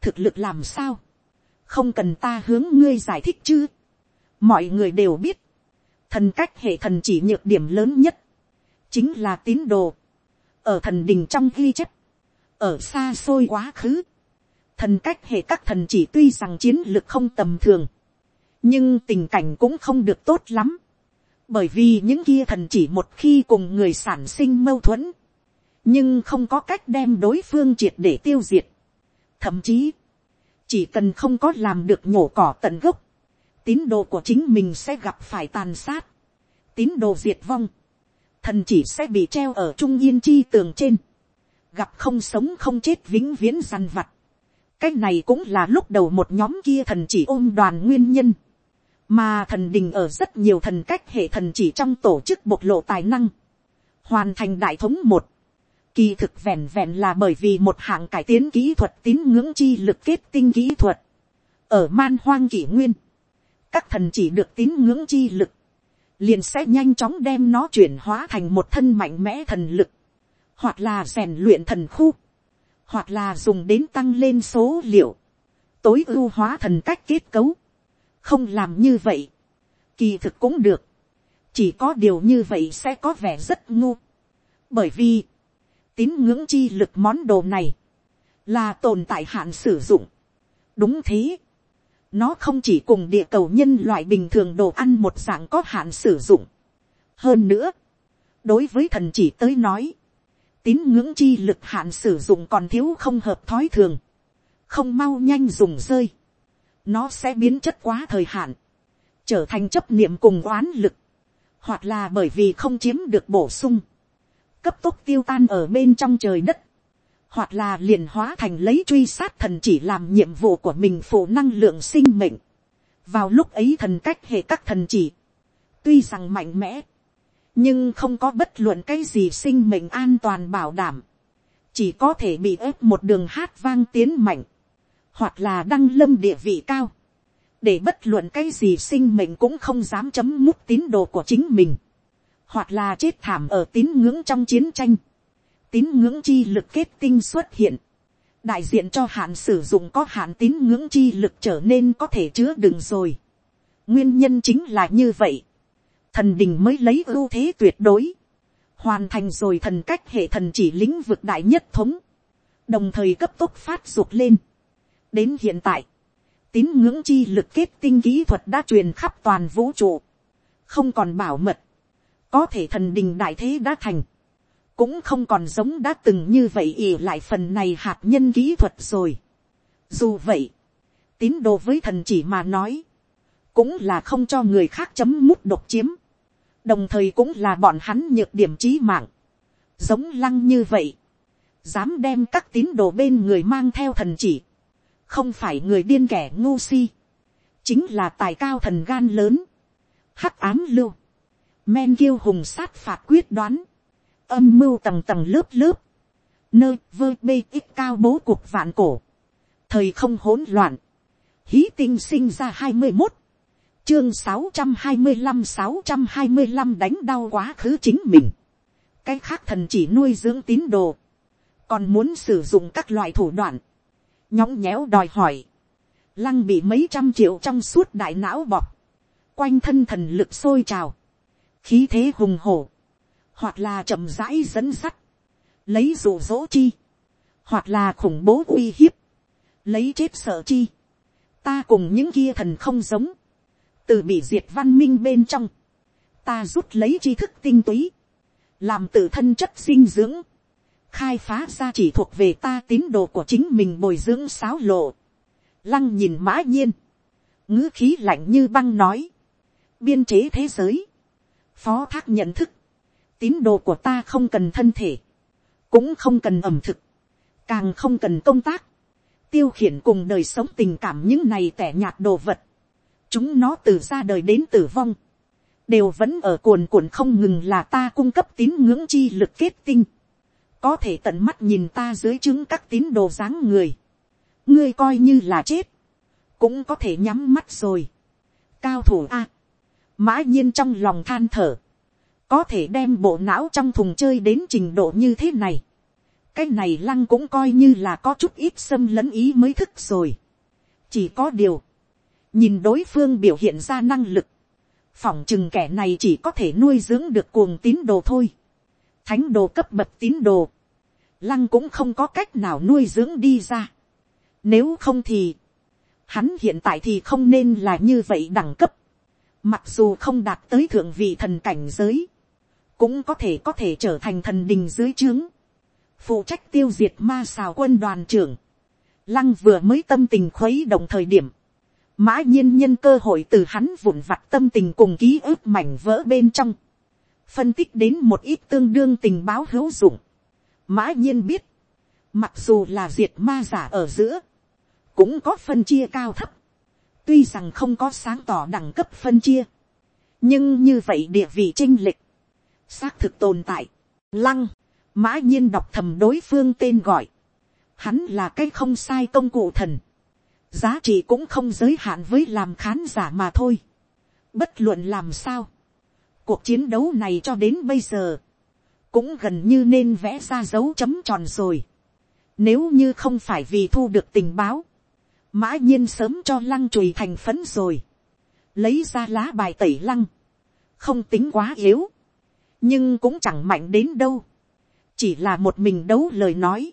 thực lực làm sao, không cần ta hướng ngươi giải thích chứ. mọi người đều biết, thần cách hệ thần chỉ nhược điểm lớn nhất, chính là tín đồ, ở thần đình trong ghi chép, ở xa xôi quá khứ, thần cách hệ các thần chỉ tuy rằng chiến lược không tầm thường, nhưng tình cảnh cũng không được tốt lắm, bởi vì những kia thần chỉ một khi cùng người sản sinh mâu thuẫn, nhưng không có cách đem đối phương triệt để tiêu diệt. Thậm chí, chỉ cần không có làm được nhổ cỏ tận gốc, tín đồ của chính mình sẽ gặp phải tàn sát, tín đồ diệt vong, thần chỉ sẽ bị treo ở trung yên chi tường trên, gặp không sống không chết vĩnh viễn dằn vặt, cái này cũng là lúc đầu một nhóm kia thần chỉ ôm đoàn nguyên nhân. Mà thần đình ở rất nhiều thần cách hệ thần chỉ trong tổ chức bộc lộ tài năng. Hoàn thành đại thống một. Kỳ thực vẹn vẹn là bởi vì một hạng cải tiến kỹ thuật tín ngưỡng chi lực kết tinh kỹ thuật. Ở man hoang kỷ nguyên. Các thần chỉ được tín ngưỡng chi lực. Liền sẽ nhanh chóng đem nó chuyển hóa thành một thân mạnh mẽ thần lực. Hoặc là rèn luyện thần khu hoặc là dùng đến tăng lên số liệu, tối ưu hóa thần cách kết cấu, không làm như vậy, kỳ thực cũng được, chỉ có điều như vậy sẽ có vẻ rất ngu, bởi vì, tín ngưỡng chi lực món đồ này, là tồn tại hạn sử dụng, đúng thế, nó không chỉ cùng địa cầu nhân loại bình thường đồ ăn một dạng có hạn sử dụng, hơn nữa, đối với thần chỉ tới nói, tín ngưỡng chi lực hạn sử dụng còn thiếu không hợp thói thường, không mau nhanh dùng rơi, nó sẽ biến chất quá thời hạn, trở thành chấp niệm cùng oán lực, hoặc là bởi vì không chiếm được bổ sung, cấp tốc tiêu tan ở bên trong trời đất, hoặc là liền hóa thành lấy truy sát thần chỉ làm nhiệm vụ của mình phụ năng lượng sinh mệnh. vào lúc ấy thần cách hệ các thần chỉ, tuy rằng mạnh mẽ, nhưng không có bất luận cái gì sinh mệnh an toàn bảo đảm, chỉ có thể bị ép một đường hát vang tiến mạnh, hoặc là đăng lâm địa vị cao, để bất luận cái gì sinh mệnh cũng không dám chấm mút tín đồ của chính mình, hoặc là chết thảm ở tín ngưỡng trong chiến tranh, tín ngưỡng chi lực kết tinh xuất hiện, đại diện cho hạn sử dụng có hạn tín ngưỡng chi lực trở nên có thể chứa đựng rồi. nguyên nhân chính là như vậy. thần đình mới lấy ưu thế tuyệt đối. hoàn thành rồi thần cách hệ thần chỉ lĩnh vực đại nhất thống. đồng thời cấp tốc phát dục lên. đến hiện tại, tín ngưỡng chi lực kết tinh kỹ thuật đã truyền khắp toàn vũ trụ. không còn bảo mật. có thể thần đình đại thế đã thành cũng không còn giống đã từng như vậy ỉ lại phần này hạt nhân kỹ thuật rồi. Dù vậy, tín đồ với thần chỉ mà nói, cũng là không cho người khác chấm mút độc chiếm, đồng thời cũng là bọn hắn nhược điểm trí mạng, giống lăng như vậy, dám đem các tín đồ bên người mang theo thần chỉ, không phải người điên kẻ ngu si, chính là tài cao thần gan lớn, hắc ám lưu, men kiêu hùng sát phạt quyết đoán, âm mưu tầng tầng lớp lớp, nơi vơ bê ít cao bố cuộc vạn cổ, thời không hỗn loạn, hí tinh sinh ra hai mươi một, chương sáu trăm hai mươi năm sáu trăm hai mươi năm đánh đau quá khứ chính mình, cái khác thần chỉ nuôi dưỡng tín đồ, còn muốn sử dụng các loại thủ đoạn, nhõng nhẽo đòi hỏi, lăng bị mấy trăm triệu trong suốt đại não bọc, quanh thân thần lực sôi trào, khí thế hùng hổ, hoặc là chậm rãi dẫn sắt, lấy dụ dỗ chi, hoặc là khủng bố uy hiếp, lấy chết sợ chi, ta cùng những kia thần không giống, từ bị diệt văn minh bên trong, ta rút lấy tri thức tinh túy, làm tự thân chất dinh dưỡng, khai phá ra chỉ thuộc về ta tín đồ của chính mình bồi dưỡng sáo lộ, lăng nhìn mã nhiên, ngữ khí lạnh như băng nói, biên chế thế giới, phó thác nhận thức, tín đồ của ta không cần thân thể, cũng không cần ẩm thực, càng không cần công tác, tiêu khiển cùng đời sống tình cảm những này tẻ nhạt đồ vật, chúng nó từ ra đời đến tử vong, đều vẫn ở cuồn cuộn không ngừng là ta cung cấp tín ngưỡng chi lực kết tinh, có thể tận mắt nhìn ta dưới chứng các tín đồ dáng người, ngươi coi như là chết, cũng có thể nhắm mắt rồi. cao thủ a, mã nhiên trong lòng than thở, có thể đem bộ não trong thùng chơi đến trình độ như thế này. cái này lăng cũng coi như là có chút ít xâm lấn ý mới thức rồi. chỉ có điều, nhìn đối phương biểu hiện ra năng lực, phỏng chừng kẻ này chỉ có thể nuôi dưỡng được cuồng tín đồ thôi. thánh đồ cấp bậc tín đồ, lăng cũng không có cách nào nuôi dưỡng đi ra. nếu không thì, hắn hiện tại thì không nên là như vậy đẳng cấp. Mặc dù không đạt tới thượng vị thần cảnh giới, cũng có thể có thể trở thành thần đình dưới trướng, phụ trách tiêu diệt ma xào quân đoàn trưởng, lăng vừa mới tâm tình khuấy động thời điểm, mã nhiên nhân cơ hội từ hắn vụn vặt tâm tình cùng ký ức mảnh vỡ bên trong, phân tích đến một ít tương đương tình báo hữu dụng, mã nhiên biết, mặc dù là diệt ma giả ở giữa, cũng có phân chia cao thấp, tuy rằng không có sáng tỏ đẳng cấp phân chia, nhưng như vậy địa vị chinh lịch, xác thực tồn tại. Lăng, mã nhiên đọc thầm đối phương tên gọi. Hắn là cái không sai công cụ thần. Giá trị cũng không giới hạn với làm khán giả mà thôi. Bất luận làm sao. Cuộc chiến đấu này cho đến bây giờ. Cũng gần như nên vẽ ra dấu chấm tròn rồi. Nếu như không phải vì thu được tình báo. Mã nhiên sớm cho lăng chùi thành phấn rồi. Lấy ra lá bài tẩy lăng. Không tính quá yếu nhưng cũng chẳng mạnh đến đâu, chỉ là một mình đấu lời nói,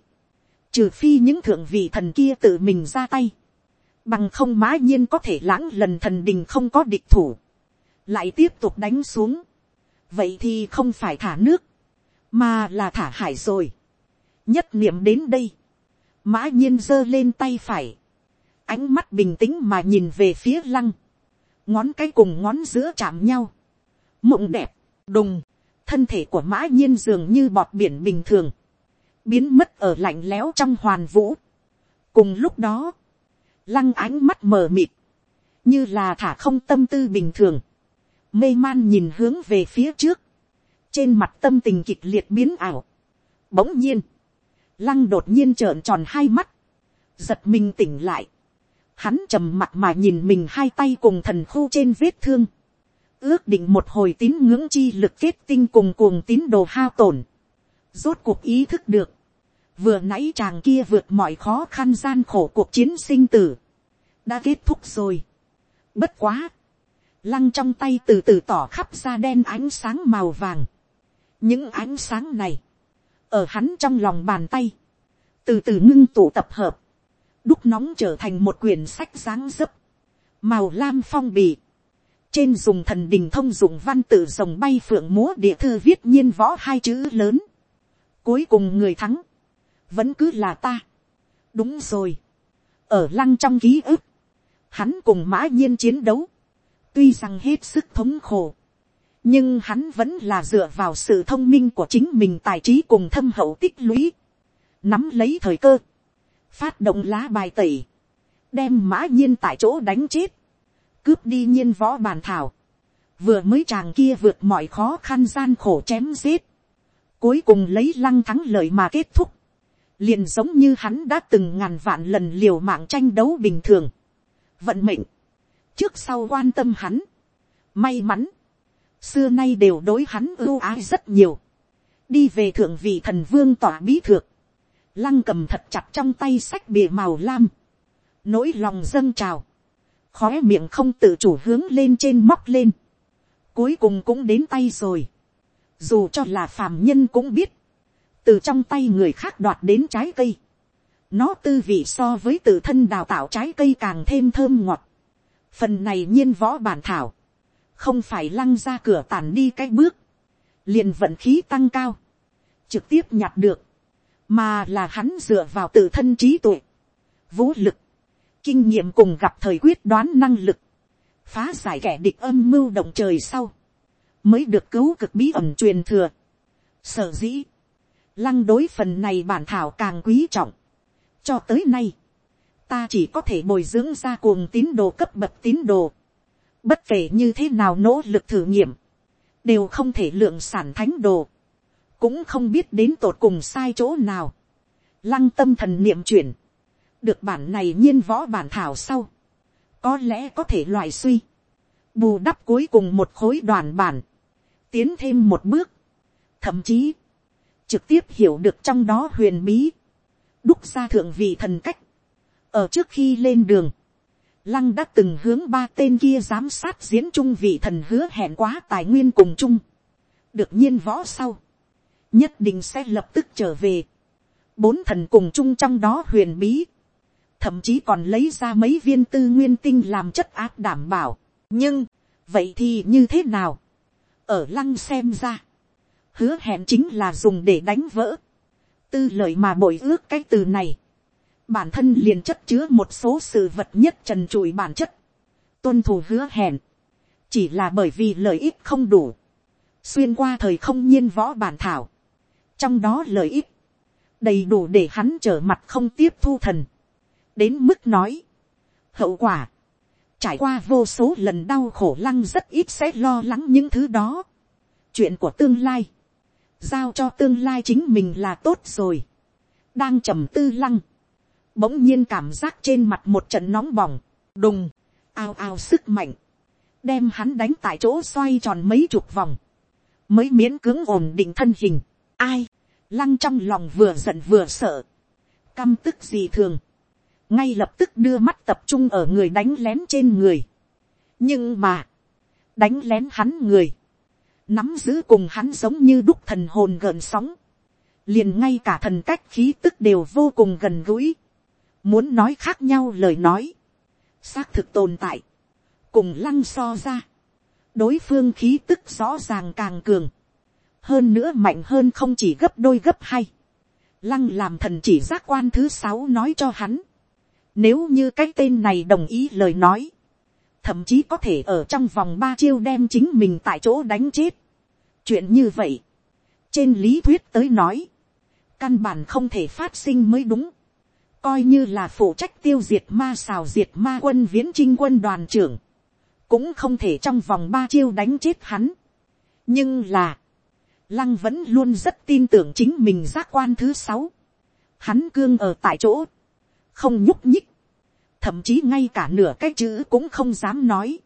trừ phi những thượng vị thần kia tự mình ra tay, bằng không mã nhiên có thể lãng lần thần đình không có địch thủ, lại tiếp tục đánh xuống, vậy thì không phải thả nước, mà là thả hải rồi. nhất niệm đến đây, mã nhiên giơ lên tay phải, ánh mắt bình tĩnh mà nhìn về phía lăng, ngón cái cùng ngón giữa chạm nhau, mộng đẹp, đùng, thân thể của mã nhiên dường như bọt biển bình thường, biến mất ở lạnh lẽo trong hoàn vũ. cùng lúc đó, lăng ánh mắt mờ mịt, như là thả không tâm tư bình thường, mê man nhìn hướng về phía trước, trên mặt tâm tình kịch liệt biến ảo. Bỗng nhiên, lăng đột nhiên trợn tròn hai mắt, giật mình tỉnh lại, hắn trầm mặt mà nhìn mình hai tay cùng thần khu trên vết thương, ước định một hồi tín ngưỡng chi lực kết tinh cùng cuồng tín đồ hao tổn, rốt cuộc ý thức được, vừa nãy chàng kia vượt mọi khó khăn gian khổ cuộc chiến sinh tử, đã kết thúc rồi. bất quá, lăng trong tay từ từ tỏ khắp ra đen ánh sáng màu vàng. những ánh sáng này, ở hắn trong lòng bàn tay, từ từ ngưng tụ tập hợp, đúc nóng trở thành một quyển sách dáng dấp, màu lam phong bì, trên dùng thần đình thông dụng văn tự rồng bay phượng múa địa thư viết nhiên võ hai chữ lớn, cuối cùng người thắng, vẫn cứ là ta. đúng rồi, ở lăng trong ký ức, hắn cùng mã nhiên chiến đấu, tuy rằng hết sức thống khổ, nhưng hắn vẫn là dựa vào sự thông minh của chính mình tài trí cùng thâm hậu tích lũy, nắm lấy thời cơ, phát động lá bài tẩy, đem mã nhiên tại chỗ đánh chết, cướp đi nhiên võ bàn thảo, vừa mới chàng kia vượt mọi khó khăn gian khổ chém giết, cuối cùng lấy lăng thắng lợi mà kết thúc, liền giống như hắn đã từng ngàn vạn lần liều mạng tranh đấu bình thường, vận mệnh, trước sau quan tâm hắn, may mắn, xưa nay đều đối hắn ưu ái rất nhiều, đi về thượng vị thần vương tỏa bí thượng, lăng cầm thật chặt trong tay sách bìa màu lam, nỗi lòng dâng trào, khóe miệng không tự chủ hướng lên trên móc lên, cuối cùng cũng đến tay rồi, dù cho là phàm nhân cũng biết, từ trong tay người khác đoạt đến trái cây, nó tư vị so với tự thân đào tạo trái cây càng thêm thơm ngọt, phần này nhiên võ bản thảo, không phải lăng ra cửa tàn đi cái bước, liền vận khí tăng cao, trực tiếp nhặt được, mà là hắn dựa vào tự thân trí tuệ, vũ lực, kinh nghiệm cùng gặp thời quyết đoán năng lực, phá giải kẻ địch âm mưu động trời sau, mới được cứu cực bí ẩn truyền thừa. Sở dĩ, lăng đối phần này bản thảo càng quý trọng. cho tới nay, ta chỉ có thể bồi dưỡng ra cuồng tín đồ cấp bậc tín đồ. bất kể như thế nào nỗ lực thử nghiệm, đều không thể lượng sản thánh đồ, cũng không biết đến tột cùng sai chỗ nào. lăng tâm thần niệm chuyển, được bản này nhiên võ bản thảo sau, có lẽ có thể loại suy, bù đắp cuối cùng một khối đoàn bản, tiến thêm một bước, thậm chí, trực tiếp hiểu được trong đó huyền bí, đúc ra thượng vị thần cách, ở trước khi lên đường, lăng đã từng hướng ba tên kia giám sát diễn trung vị thần hứa hẹn quá tài nguyên cùng chung, được nhiên võ sau, nhất định sẽ lập tức trở về, bốn thần cùng chung trong đó huyền bí, thậm chí còn lấy ra mấy viên tư nguyên tinh làm chất áp đảm bảo. nhưng, vậy thì như thế nào, ở lăng xem ra, hứa hẹn chính là dùng để đánh vỡ, tư lợi mà bội ước cái từ này, bản thân liền chất chứa một số sự vật nhất trần trụi bản chất, tuân thủ hứa hẹn, chỉ là bởi vì lợi ích không đủ, xuyên qua thời không nhiên võ bản thảo, trong đó lợi ích, đầy đủ để hắn trở mặt không tiếp thu thần, đến mức nói, hậu quả, trải qua vô số lần đau khổ lăng rất ít sẽ lo lắng những thứ đó, chuyện của tương lai, giao cho tương lai chính mình là tốt rồi, đang trầm tư lăng, bỗng nhiên cảm giác trên mặt một trận nóng bỏng, đùng, ao ao sức mạnh, đem hắn đánh tại chỗ xoay tròn mấy chục vòng, mới miễn cưỡng ổn định thân hình, ai, lăng trong lòng vừa giận vừa sợ, căm tức gì thường, ngay lập tức đưa mắt tập trung ở người đánh lén trên người. nhưng mà, đánh lén hắn người, nắm giữ cùng hắn giống như đúc thần hồn gợn sóng, liền ngay cả thần cách khí tức đều vô cùng gần gũi, muốn nói khác nhau lời nói, xác thực tồn tại, cùng lăng so ra, đối phương khí tức rõ ràng càng cường, hơn nữa mạnh hơn không chỉ gấp đôi gấp hay, lăng làm thần chỉ giác quan thứ sáu nói cho hắn, nếu như cái tên này đồng ý lời nói, thậm chí có thể ở trong vòng ba chiêu đem chính mình tại chỗ đánh chết. chuyện như vậy, trên lý thuyết tới nói, căn bản không thể phát sinh mới đúng. coi như là phụ trách tiêu diệt ma xào diệt ma quân viễn trinh quân đoàn trưởng, cũng không thể trong vòng ba chiêu đánh chết hắn. nhưng là, lăng vẫn luôn rất tin tưởng chính mình giác quan thứ sáu. hắn cương ở tại chỗ, không nhúc nhích, thậm chí ngay cả nửa cái chữ cũng không dám nói.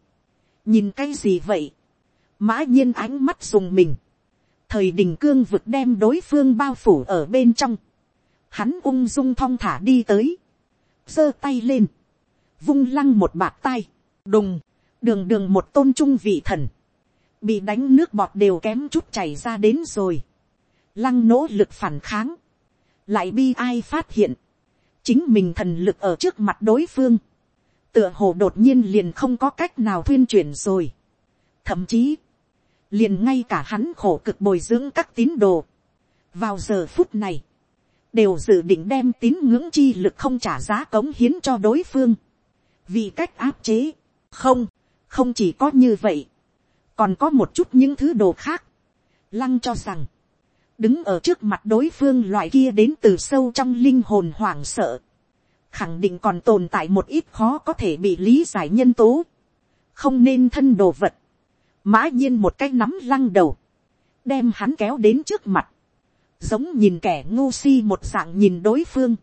nhìn cái gì vậy, mã nhiên ánh mắt dùng mình, thời đình cương vực đem đối phương bao phủ ở bên trong, hắn ung dung thong thả đi tới, giơ tay lên, vung lăng một bạt tay, đùng, đường đường một tôn trung vị thần, bị đánh nước bọt đều kém chút chảy ra đến rồi, lăng nỗ lực phản kháng, lại bi ai phát hiện, chính mình thần lực ở trước mặt đối phương, tựa hồ đột nhiên liền không có cách nào thuyên chuyển rồi. Thậm chí, liền ngay cả hắn khổ cực bồi dưỡng các tín đồ. vào giờ phút này, đều dự định đem tín ngưỡng chi lực không trả giá cống hiến cho đối phương. vì cách áp chế, không, không chỉ có như vậy, còn có một chút những thứ đồ khác. lăng cho rằng, đứng ở trước mặt đối phương loại kia đến từ sâu trong linh hồn hoảng sợ, khẳng định còn tồn tại một ít khó có thể bị lý giải nhân tố, không nên thân đồ vật, mã nhiên một cái nắm lăng đầu, đem hắn kéo đến trước mặt, giống nhìn kẻ ngu si một dạng nhìn đối phương,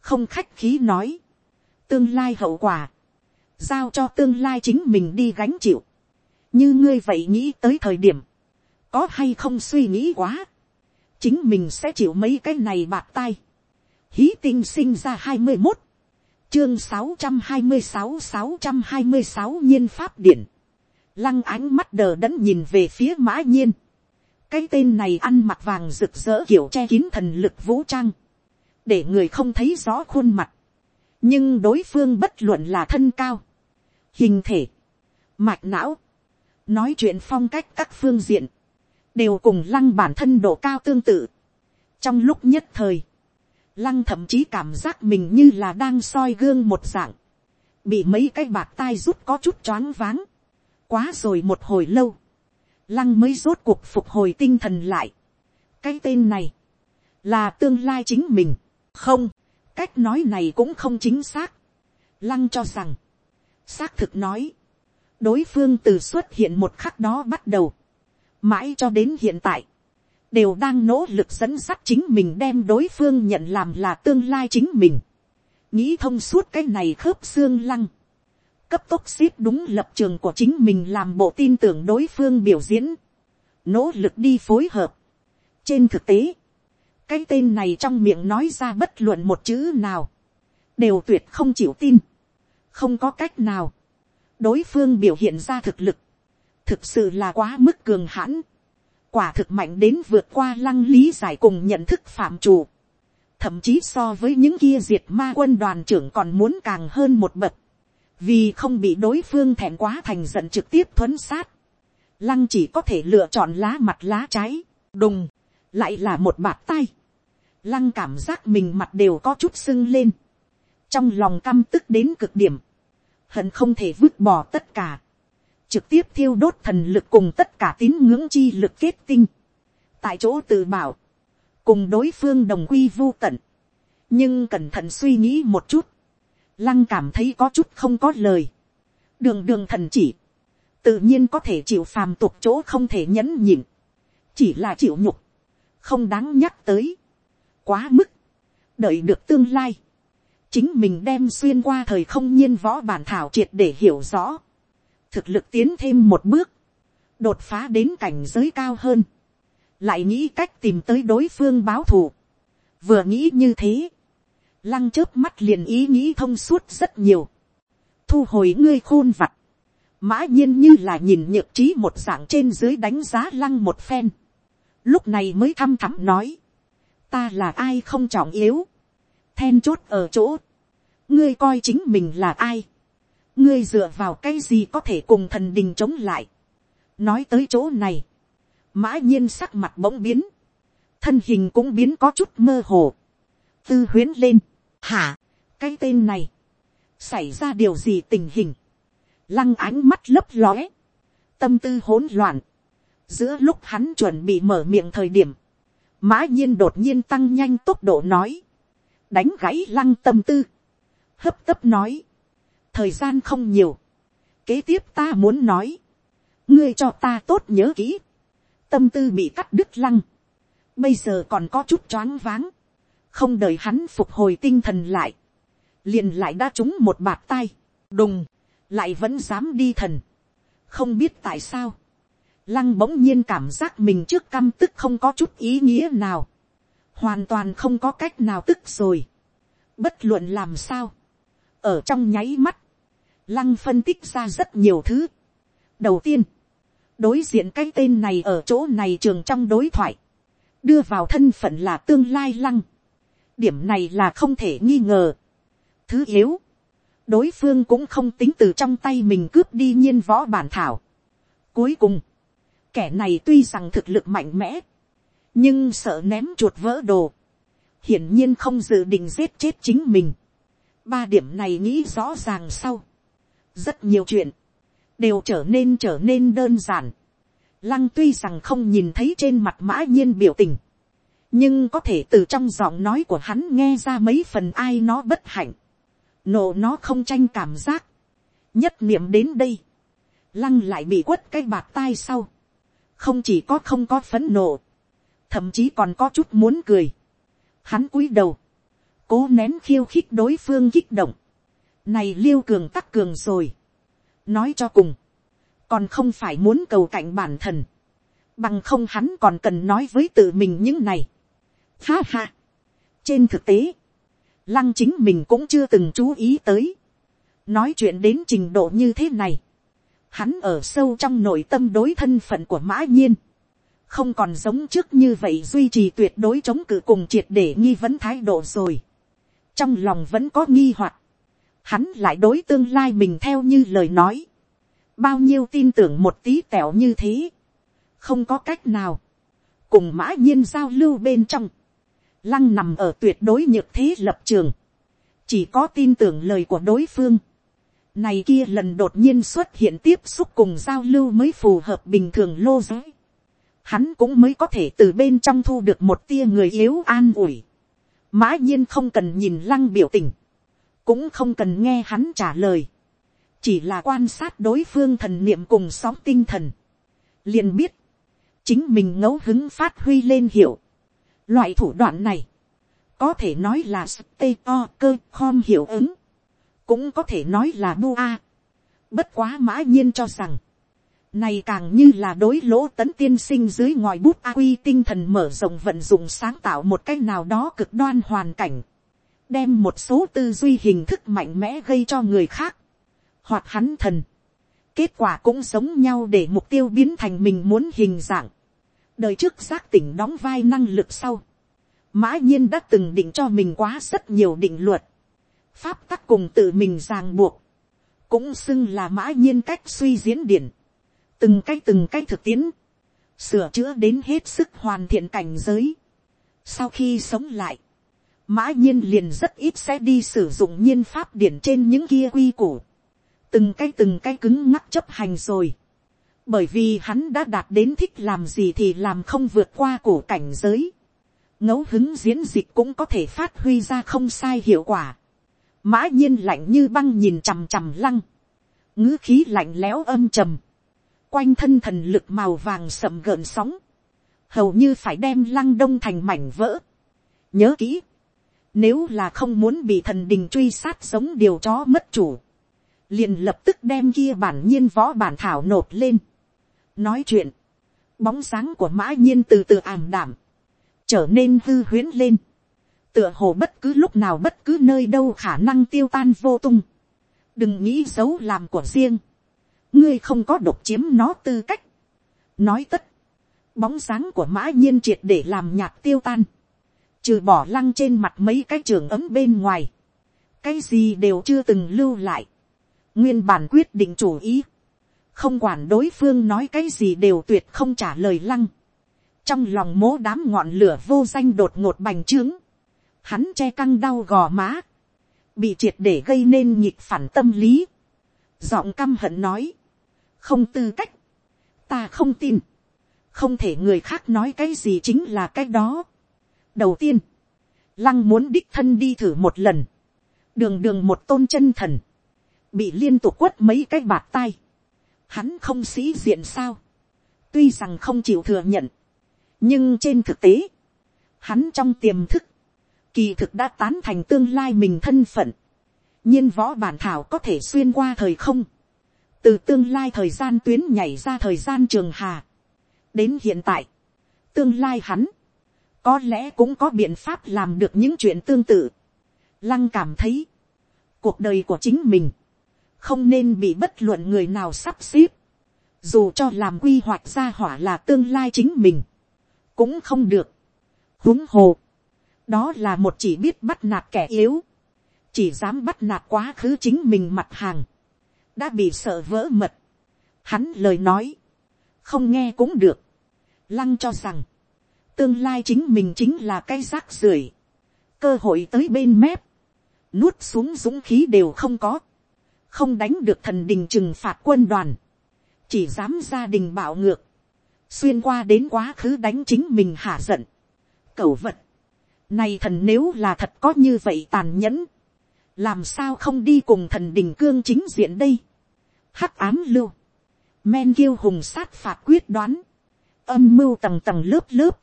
không khách khí nói, tương lai hậu quả, giao cho tương lai chính mình đi gánh chịu, như ngươi vậy nghĩ tới thời điểm, có hay không suy nghĩ quá, chính mình sẽ chịu mấy cái này bạc tai. hí tinh sinh ra hai mươi một, chương sáu trăm hai mươi sáu sáu trăm hai mươi sáu nhiên pháp điển, lăng ánh mắt đờ đẫn nhìn về phía mã nhiên, cái tên này ăn mặc vàng rực rỡ kiểu che kín thần lực vũ trang, để người không thấy rõ khuôn mặt, nhưng đối phương bất luận là thân cao, hình thể, mạch não, nói chuyện phong cách các phương diện, đều cùng lăng bản thân độ cao tương tự. trong lúc nhất thời, lăng thậm chí cảm giác mình như là đang soi gương một dạng, bị mấy cái bạc tai rút có chút choáng váng, quá rồi một hồi lâu, lăng mới rốt cuộc phục hồi tinh thần lại. cái tên này, là tương lai chính mình, không, cách nói này cũng không chính xác. lăng cho rằng, xác thực nói, đối phương từ xuất hiện một khắc đó bắt đầu, mãi cho đến hiện tại, đều đang nỗ lực dẫn dắt chính mình đem đối phương nhận làm là tương lai chính mình. nghĩ thông suốt cái này khớp xương lăng. cấp tốc xếp đúng lập trường của chính mình làm bộ tin tưởng đối phương biểu diễn. nỗ lực đi phối hợp. trên thực tế, cái tên này trong miệng nói ra bất luận một chữ nào, đều tuyệt không chịu tin. không có cách nào. đối phương biểu hiện ra thực lực, thực sự là quá mức cường hãn quả thực mạnh đến vượt qua lăng lý giải cùng nhận thức phạm chủ. Thậm chí so với những kia diệt ma quân đoàn trưởng còn muốn càng hơn một bậc. Vì không bị đối phương thẹn quá thành giận trực tiếp thuấn sát. Lăng chỉ có thể lựa chọn lá mặt lá trái, đùng, lại là một bạt tay. Lăng cảm giác mình mặt đều có chút sưng lên. Trong lòng căm tức đến cực điểm. Hận không thể vứt bỏ tất cả trực tiếp thiêu đốt thần lực cùng tất cả tín ngưỡng chi lực kết tinh, tại chỗ tự bảo, cùng đối phương đồng quy vô tận, nhưng cẩn thận suy nghĩ một chút, lăng cảm thấy có chút không có lời, đường đường thần chỉ, tự nhiên có thể chịu phàm tục chỗ không thể nhẫn nhịn, chỉ là chịu nhục, không đáng nhắc tới, quá mức, đợi được tương lai, chính mình đem xuyên qua thời không nhiên võ bản thảo triệt để hiểu rõ, thực lực tiến thêm một bước, đột phá đến cảnh giới cao hơn, lại nghĩ cách tìm tới đối phương báo thù. Vừa nghĩ như thế, lăng chớp mắt liền ý nghĩ thông suốt rất nhiều, thu hồi ngươi khôn vặt, mã nhiên như là nhìn nhược trí một dạng trên dưới đánh giá lăng một phen, lúc này mới thăm thẳm nói, ta là ai không trọng yếu, then chốt ở chỗ, ngươi coi chính mình là ai, ngươi dựa vào cái gì có thể cùng thần đình chống lại. nói tới chỗ này, mã nhiên sắc mặt bỗng biến, thân hình cũng biến có chút mơ hồ, tư huyến lên, hả, cái tên này, xảy ra điều gì tình hình, lăng ánh mắt lấp lóe, tâm tư hỗn loạn, giữa lúc hắn chuẩn bị mở miệng thời điểm, mã nhiên đột nhiên tăng nhanh tốc độ nói, đánh gãy lăng tâm tư, hấp tấp nói, thời gian không nhiều. kế tiếp ta muốn nói, ngươi cho ta tốt nhớ kỹ, tâm tư bị cắt đứt lăng, bây giờ còn có chút choáng váng, không đợi hắn phục hồi tinh thần lại, liền lại đã trúng một bạt tay, đùng, lại vẫn dám đi thần, không biết tại sao, lăng bỗng nhiên cảm giác mình trước căm tức không có chút ý nghĩa nào, hoàn toàn không có cách nào tức rồi. bất luận làm sao, ở trong nháy mắt, lăng phân tích ra rất nhiều thứ. đầu tiên, đối diện cái tên này ở chỗ này trường trong đối thoại, đưa vào thân phận là tương lai lăng. điểm này là không thể nghi ngờ. thứ yếu, đối phương cũng không tính từ trong tay mình cướp đi nhiên võ bản thảo. cuối cùng, kẻ này tuy rằng thực lực mạnh mẽ, nhưng sợ ném chuột vỡ đồ, hiển nhiên không dự định giết chết chính mình. ba điểm này nghĩ rõ ràng sau, rất nhiều chuyện, đều trở nên trở nên đơn giản. Lăng tuy rằng không nhìn thấy trên mặt mã nhiên biểu tình, nhưng có thể từ trong giọng nói của hắn nghe ra mấy phần ai nó bất hạnh, nộ nó không tranh cảm giác, nhất niệm đến đây, lăng lại bị quất cái bạc tai sau, không chỉ có không có phấn nộ, thậm chí còn có chút muốn cười. Hắn cúi đầu, cố nén khiêu khích đối phương kích động. Này liêu cường tắc cường rồi. Nói cho cùng, còn không phải muốn cầu cạnh bản thân Bằng không hắn còn cần nói với tự mình những này. Ha ha. Trên thực tế, lăng chính mình cũng chưa từng chú ý tới. Nói chuyện đến trình độ như thế này. Hắn ở sâu trong nội tâm đối thân phận của mã nhiên không còn giống trước như vậy duy trì tuyệt đối chống cự cùng triệt để nghi vấn thái độ rồi. trong lòng vẫn có nghi hoặc, hắn lại đối tương lai mình theo như lời nói, bao nhiêu tin tưởng một tí tẻo như thế, không có cách nào, cùng mã nhiên giao lưu bên trong, lăng nằm ở tuyệt đối nhược thế lập trường, chỉ có tin tưởng lời của đối phương, này kia lần đột nhiên xuất hiện tiếp xúc cùng giao lưu mới phù hợp bình thường lô giới. Hắn cũng mới có thể từ bên trong thu được một tia người yếu an ủi. Mã nhiên không cần nhìn lăng biểu tình, cũng không cần nghe hắn trả lời, chỉ là quan sát đối phương thần niệm cùng sóng tinh thần, liền biết, chính mình ngẫu hứng phát huy lên hiểu. Loại thủ đoạn này, có thể nói là tê cơ khom hiệu ứng, cũng có thể nói là bu a. Bất quá mã nhiên cho rằng, này càng như là đối lỗ tấn tiên sinh dưới ngòi bút a quy tinh thần mở rộng vận dụng sáng tạo một cách nào đó cực đoan hoàn cảnh. Đem một số tư duy hình thức mạnh mẽ gây cho người khác. Hoặc hắn thần. Kết quả cũng giống nhau để mục tiêu biến thành mình muốn hình dạng. Đời trước giác tỉnh đóng vai năng lực sau. Mã nhiên đã từng định cho mình quá rất nhiều định luật. Pháp tắc cùng tự mình ràng buộc. Cũng xưng là mã nhiên cách suy diễn điển từng cái từng cái thực tiễn, sửa chữa đến hết sức hoàn thiện cảnh giới. Sau khi sống lại, mã nhiên liền rất ít sẽ đi sử dụng nhiên pháp điển trên những kia quy củ. Từng cái từng cái cứng ngắc chấp hành rồi. Bởi vì hắn đã đạt đến thích làm gì thì làm không vượt qua cổ cảnh giới. ngẫu hứng diễn dịch cũng có thể phát huy ra không sai hiệu quả. Mã nhiên lạnh như băng nhìn chằm chằm lăng. ngữ khí lạnh lẽo âm trầm quanh thân thần lực màu vàng sậm gợn sóng, hầu như phải đem lăng đông thành mảnh vỡ. nhớ kỹ, nếu là không muốn bị thần đình truy sát giống điều chó mất chủ, liền lập tức đem kia bản nhiên võ bản thảo nộp lên. nói chuyện, bóng sáng của mã nhiên từ từ ảm đảm, trở nên hư huyến lên, tựa hồ bất cứ lúc nào bất cứ nơi đâu khả năng tiêu tan vô tung, đừng nghĩ xấu làm của riêng, ngươi không có độc chiếm nó tư cách. nói tất, bóng sáng của mã nhiên triệt để làm nhạt tiêu tan, trừ bỏ lăng trên mặt mấy cái trường ấm bên ngoài, cái gì đều chưa từng lưu lại, nguyên bản quyết định chủ ý, không quản đối phương nói cái gì đều tuyệt không trả lời lăng, trong lòng mố đám ngọn lửa vô danh đột ngột bành trướng, hắn che căng đau gò má, bị triệt để gây nên nhịp phản tâm lý, giọng căm hận nói, không tư cách, ta không tin, không thể người khác nói cái gì chính là cái đó đầu tiên, lăng muốn đích thân đi thử một lần, đường đường một tôn chân thần, bị liên tục quất mấy cái bạt tay, hắn không sĩ diện sao, tuy rằng không chịu thừa nhận, nhưng trên thực tế, hắn trong tiềm thức, kỳ thực đã tán thành tương lai mình thân phận, nhiên võ bản thảo có thể xuyên qua thời không, từ tương lai thời gian tuyến nhảy ra thời gian trường hà, đến hiện tại, tương lai hắn, có lẽ cũng có biện pháp làm được những chuyện tương tự. Lăng cảm thấy, cuộc đời của chính mình, không nên bị bất luận người nào sắp xếp, dù cho làm quy hoạch ra hỏa là tương lai chính mình, cũng không được. huống hồ, đó là một chỉ biết bắt nạt kẻ yếu, chỉ dám bắt nạt quá khứ chính mình mặt hàng, đã bị sợ vỡ mật. Hắn lời nói, không nghe cũng được, lăng cho rằng, tương lai chính mình chính là cái rác rưởi, cơ hội tới bên mép, nuốt xuống dũng khí đều không có, không đánh được thần đình trừng phạt quân đoàn, chỉ dám gia đình bạo ngược, xuyên qua đến quá khứ đánh chính mình hạ giận, cẩu vật, này thần nếu là thật có như vậy tàn nhẫn, làm sao không đi cùng thần đình cương chính diện đây, hắc ám lưu, men kiêu hùng sát phạt quyết đoán, âm mưu tầng tầng lớp lớp,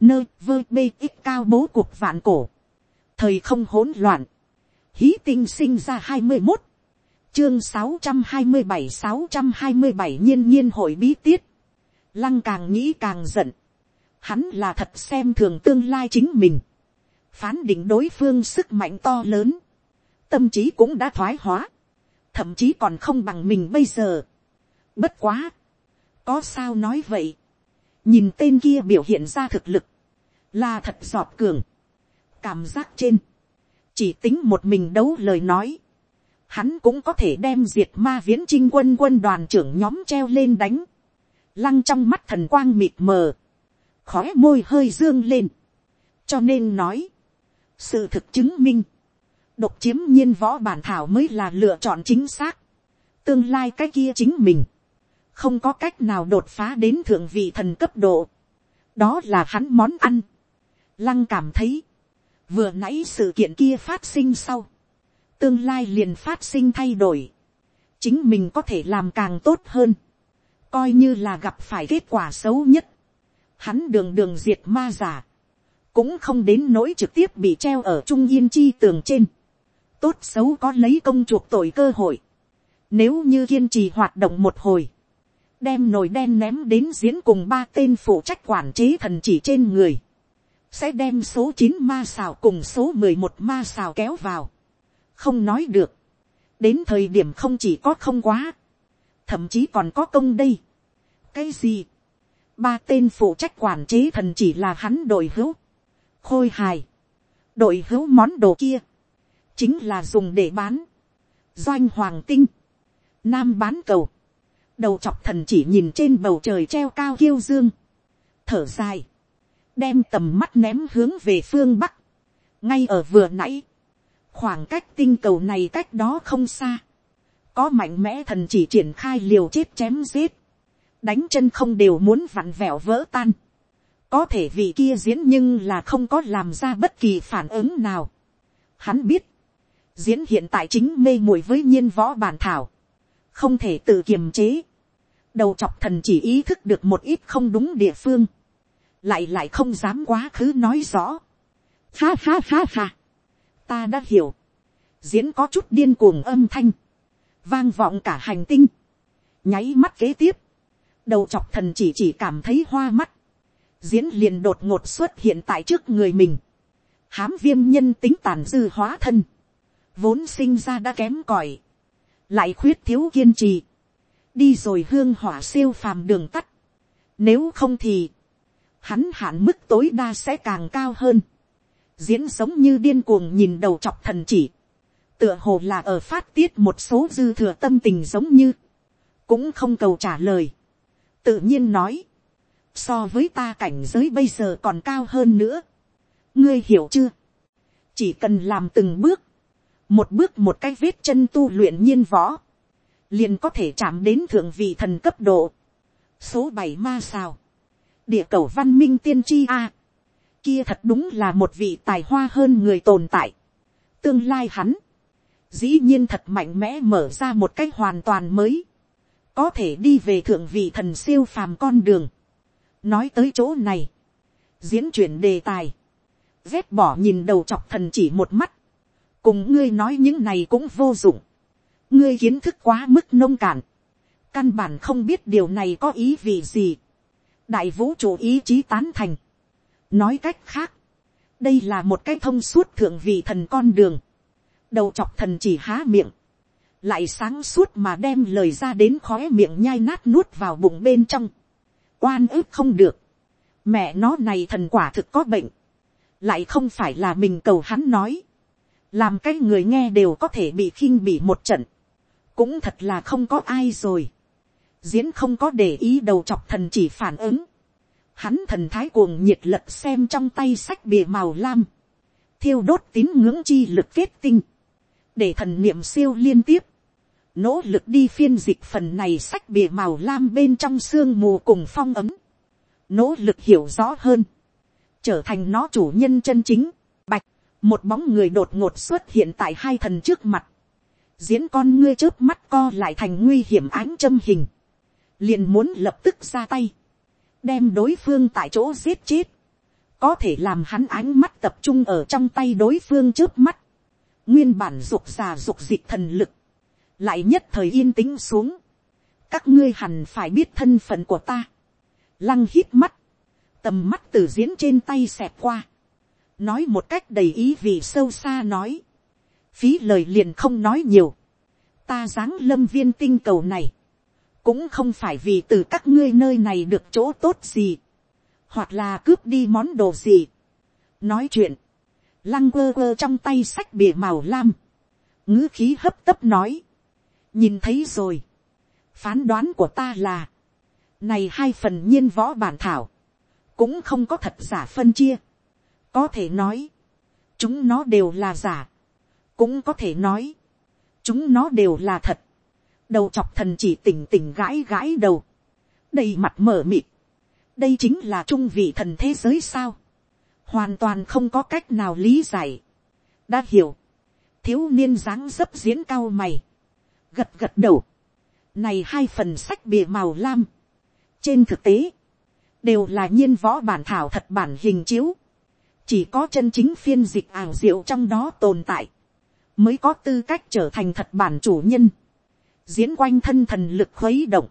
nơi vơ bê ít cao bố cuộc vạn cổ, thời không hỗn loạn, hí tinh sinh ra hai mươi một, chương sáu trăm hai mươi bảy sáu trăm hai mươi bảy nhiên nhiên hội bí tiết, lăng càng nghĩ càng giận, hắn là thật xem thường tương lai chính mình, phán định đối phương sức mạnh to lớn, tâm trí cũng đã thoái hóa, thậm chí còn không bằng mình bây giờ. Bất quá, có sao nói vậy, nhìn tên kia biểu hiện ra thực lực, là thật giọt cường, cảm giác trên, chỉ tính một mình đấu lời nói, hắn cũng có thể đem diệt ma viễn trinh quân quân đoàn trưởng nhóm treo lên đánh, lăng trong mắt thần quang mịt mờ, khói môi hơi dương lên, cho nên nói, sự thực chứng minh, độc chiếm nhiên võ bản thảo mới là lựa chọn chính xác, tương lai cái kia chính mình, không có cách nào đột phá đến thượng vị thần cấp độ, đó là hắn món ăn, lăng cảm thấy, vừa nãy sự kiện kia phát sinh sau, tương lai liền phát sinh thay đổi, chính mình có thể làm càng tốt hơn, coi như là gặp phải kết quả xấu nhất, hắn đường đường diệt ma giả, cũng không đến nỗi trực tiếp bị treo ở trung yên chi tường trên, tốt xấu có lấy công chuộc tội cơ hội, nếu như kiên trì hoạt động một hồi, đem nồi đen ném đến diễn cùng ba tên phụ trách quản chế thần chỉ trên người, sẽ đem số chín ma xào cùng số mười một ma xào kéo vào, không nói được, đến thời điểm không chỉ có không quá, thậm chí còn có công đây. cái gì, ba tên phụ trách quản chế thần chỉ là hắn đội hữu, khôi hài, đội hữu món đồ kia, chính là dùng để bán, doanh hoàng tinh, nam bán cầu, đầu chọc thần chỉ nhìn trên bầu trời treo cao kiêu dương, thở dài, đem tầm mắt ném hướng về phương bắc, ngay ở vừa nãy, khoảng cách tinh cầu này cách đó không xa, có mạnh mẽ thần chỉ triển khai liều chết chém giết, đánh chân không đều muốn vặn vẹo vỡ tan, có thể vì kia diễn nhưng là không có làm ra bất kỳ phản ứng nào. Hắn biết, diễn hiện tại chính mê muội với nhiên võ bản thảo, không thể tự kiềm chế. đầu chọc thần chỉ ý thức được một ít không đúng địa phương, lại lại không dám quá khứ nói rõ. Ha ha ha ha, ta đã hiểu, diễn có chút điên cuồng âm thanh, vang vọng cả hành tinh, nháy mắt kế tiếp, đầu chọc thần chỉ chỉ cảm thấy hoa mắt, diễn liền đột ngột xuất hiện tại trước người mình, hám viêm nhân tính tàn dư hóa thân, vốn sinh ra đã kém cỏi, lại khuyết thiếu kiên trì, đi rồi hương hỏa siêu phàm đường tắt, nếu không thì, hắn hạn mức tối đa sẽ càng cao hơn, diễn giống như điên cuồng nhìn đầu chọc thần chỉ, tựa hồ là ở phát tiết một số dư thừa tâm tình giống như, cũng không cầu trả lời, tự nhiên nói, so với ta cảnh giới bây giờ còn cao hơn nữa. ngươi hiểu chưa, chỉ cần làm từng bước, một bước một cái vết chân tu luyện nhiên võ, liền có thể chạm đến thượng vị thần cấp độ. số bảy ma sao, địa cầu văn minh tiên tri a, kia thật đúng là một vị tài hoa hơn người tồn tại. tương lai hắn, dĩ nhiên thật mạnh mẽ mở ra một cách hoàn toàn mới, có thể đi về thượng vị thần siêu phàm con đường. Nói tới chỗ này, diễn chuyển đề tài, vét bỏ nhìn đầu chọc thần chỉ một mắt, cùng ngươi nói những này cũng vô dụng, ngươi kiến thức quá mức nông cạn, căn bản không biết điều này có ý vì gì, đại vũ trụ ý chí tán thành, nói cách khác, đây là một cái thông suốt thượng vị thần con đường, đầu chọc thần chỉ há miệng, lại sáng suốt mà đem lời ra đến khó miệng nhai nát nuốt vào bụng bên trong, oan ức không được, mẹ nó này thần quả thực có bệnh, lại không phải là mình cầu hắn nói, làm cái người nghe đều có thể bị khinh bị một trận, cũng thật là không có ai rồi, diễn không có để ý đầu chọc thần chỉ phản ứng, hắn thần thái cuồng nhiệt lật xem trong tay sách bìa màu lam, thiêu đốt tín ngưỡng chi lực kết tinh, để thần niệm siêu liên tiếp, nỗ lực đi phiên dịch phần này sách bìa màu lam bên trong sương mù cùng phong ấm, nỗ lực hiểu rõ hơn, trở thành nó chủ nhân chân chính, một bóng người đột ngột xuất hiện tại hai thần trước mặt, diễn con ngươi trước mắt co lại thành nguy hiểm ánh châm hình, liền muốn lập tức ra tay, đem đối phương tại chỗ giết chết, có thể làm hắn ánh mắt tập trung ở trong tay đối phương trước mắt, nguyên bản dục già dục dịch thần lực, lại nhất thời yên tĩnh xuống, các ngươi hẳn phải biết thân phận của ta, lăng hít mắt, tầm mắt từ diễn trên tay xẹp qua, nói một cách đầy ý vì sâu xa nói, phí lời liền không nói nhiều, ta dáng lâm viên tinh cầu này, cũng không phải vì từ các ngươi nơi này được chỗ tốt gì, hoặc là cướp đi món đồ gì. nói chuyện, lăng quơ quơ trong tay sách bìa màu lam, ngữ khí hấp tấp nói, nhìn thấy rồi, phán đoán của ta là, này hai phần nhiên võ bản thảo, cũng không có thật giả phân chia, có thể nói, chúng nó đều là giả, cũng có thể nói, chúng nó đều là thật, đầu chọc thần chỉ tỉnh tỉnh gãi gãi đầu, đầy mặt mở mịt, đây chính là trung vị thần thế giới sao, hoàn toàn không có cách nào lý giải, đã hiểu, thiếu niên dáng dấp diễn cao mày, gật gật đầu, này hai phần sách bìa màu lam, trên thực tế, đều là nhiên võ bản thảo thật bản hình chiếu, chỉ có chân chính phiên dịch ảo diệu trong đó tồn tại, mới có tư cách trở thành thật bản chủ nhân. Diễn quanh thân thần lực khuấy động,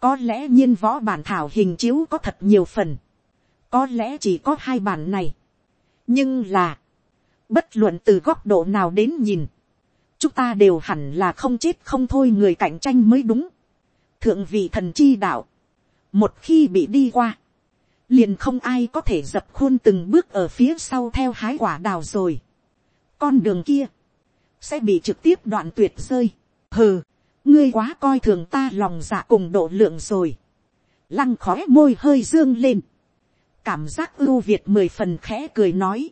có lẽ nhiên võ bản thảo hình chiếu có thật nhiều phần, có lẽ chỉ có hai bản này, nhưng là, bất luận từ góc độ nào đến nhìn, chúng ta đều hẳn là không chết không thôi người cạnh tranh mới đúng. thượng vị thần chi đạo, một khi bị đi qua, liền không ai có thể dập khuôn từng bước ở phía sau theo hái quả đào rồi. con đường kia, sẽ bị trực tiếp đoạn tuyệt rơi. hừ, ngươi quá coi thường ta lòng dạ cùng độ lượng rồi. lăng khóe môi hơi dương lên. cảm giác ưu việt mười phần khẽ cười nói.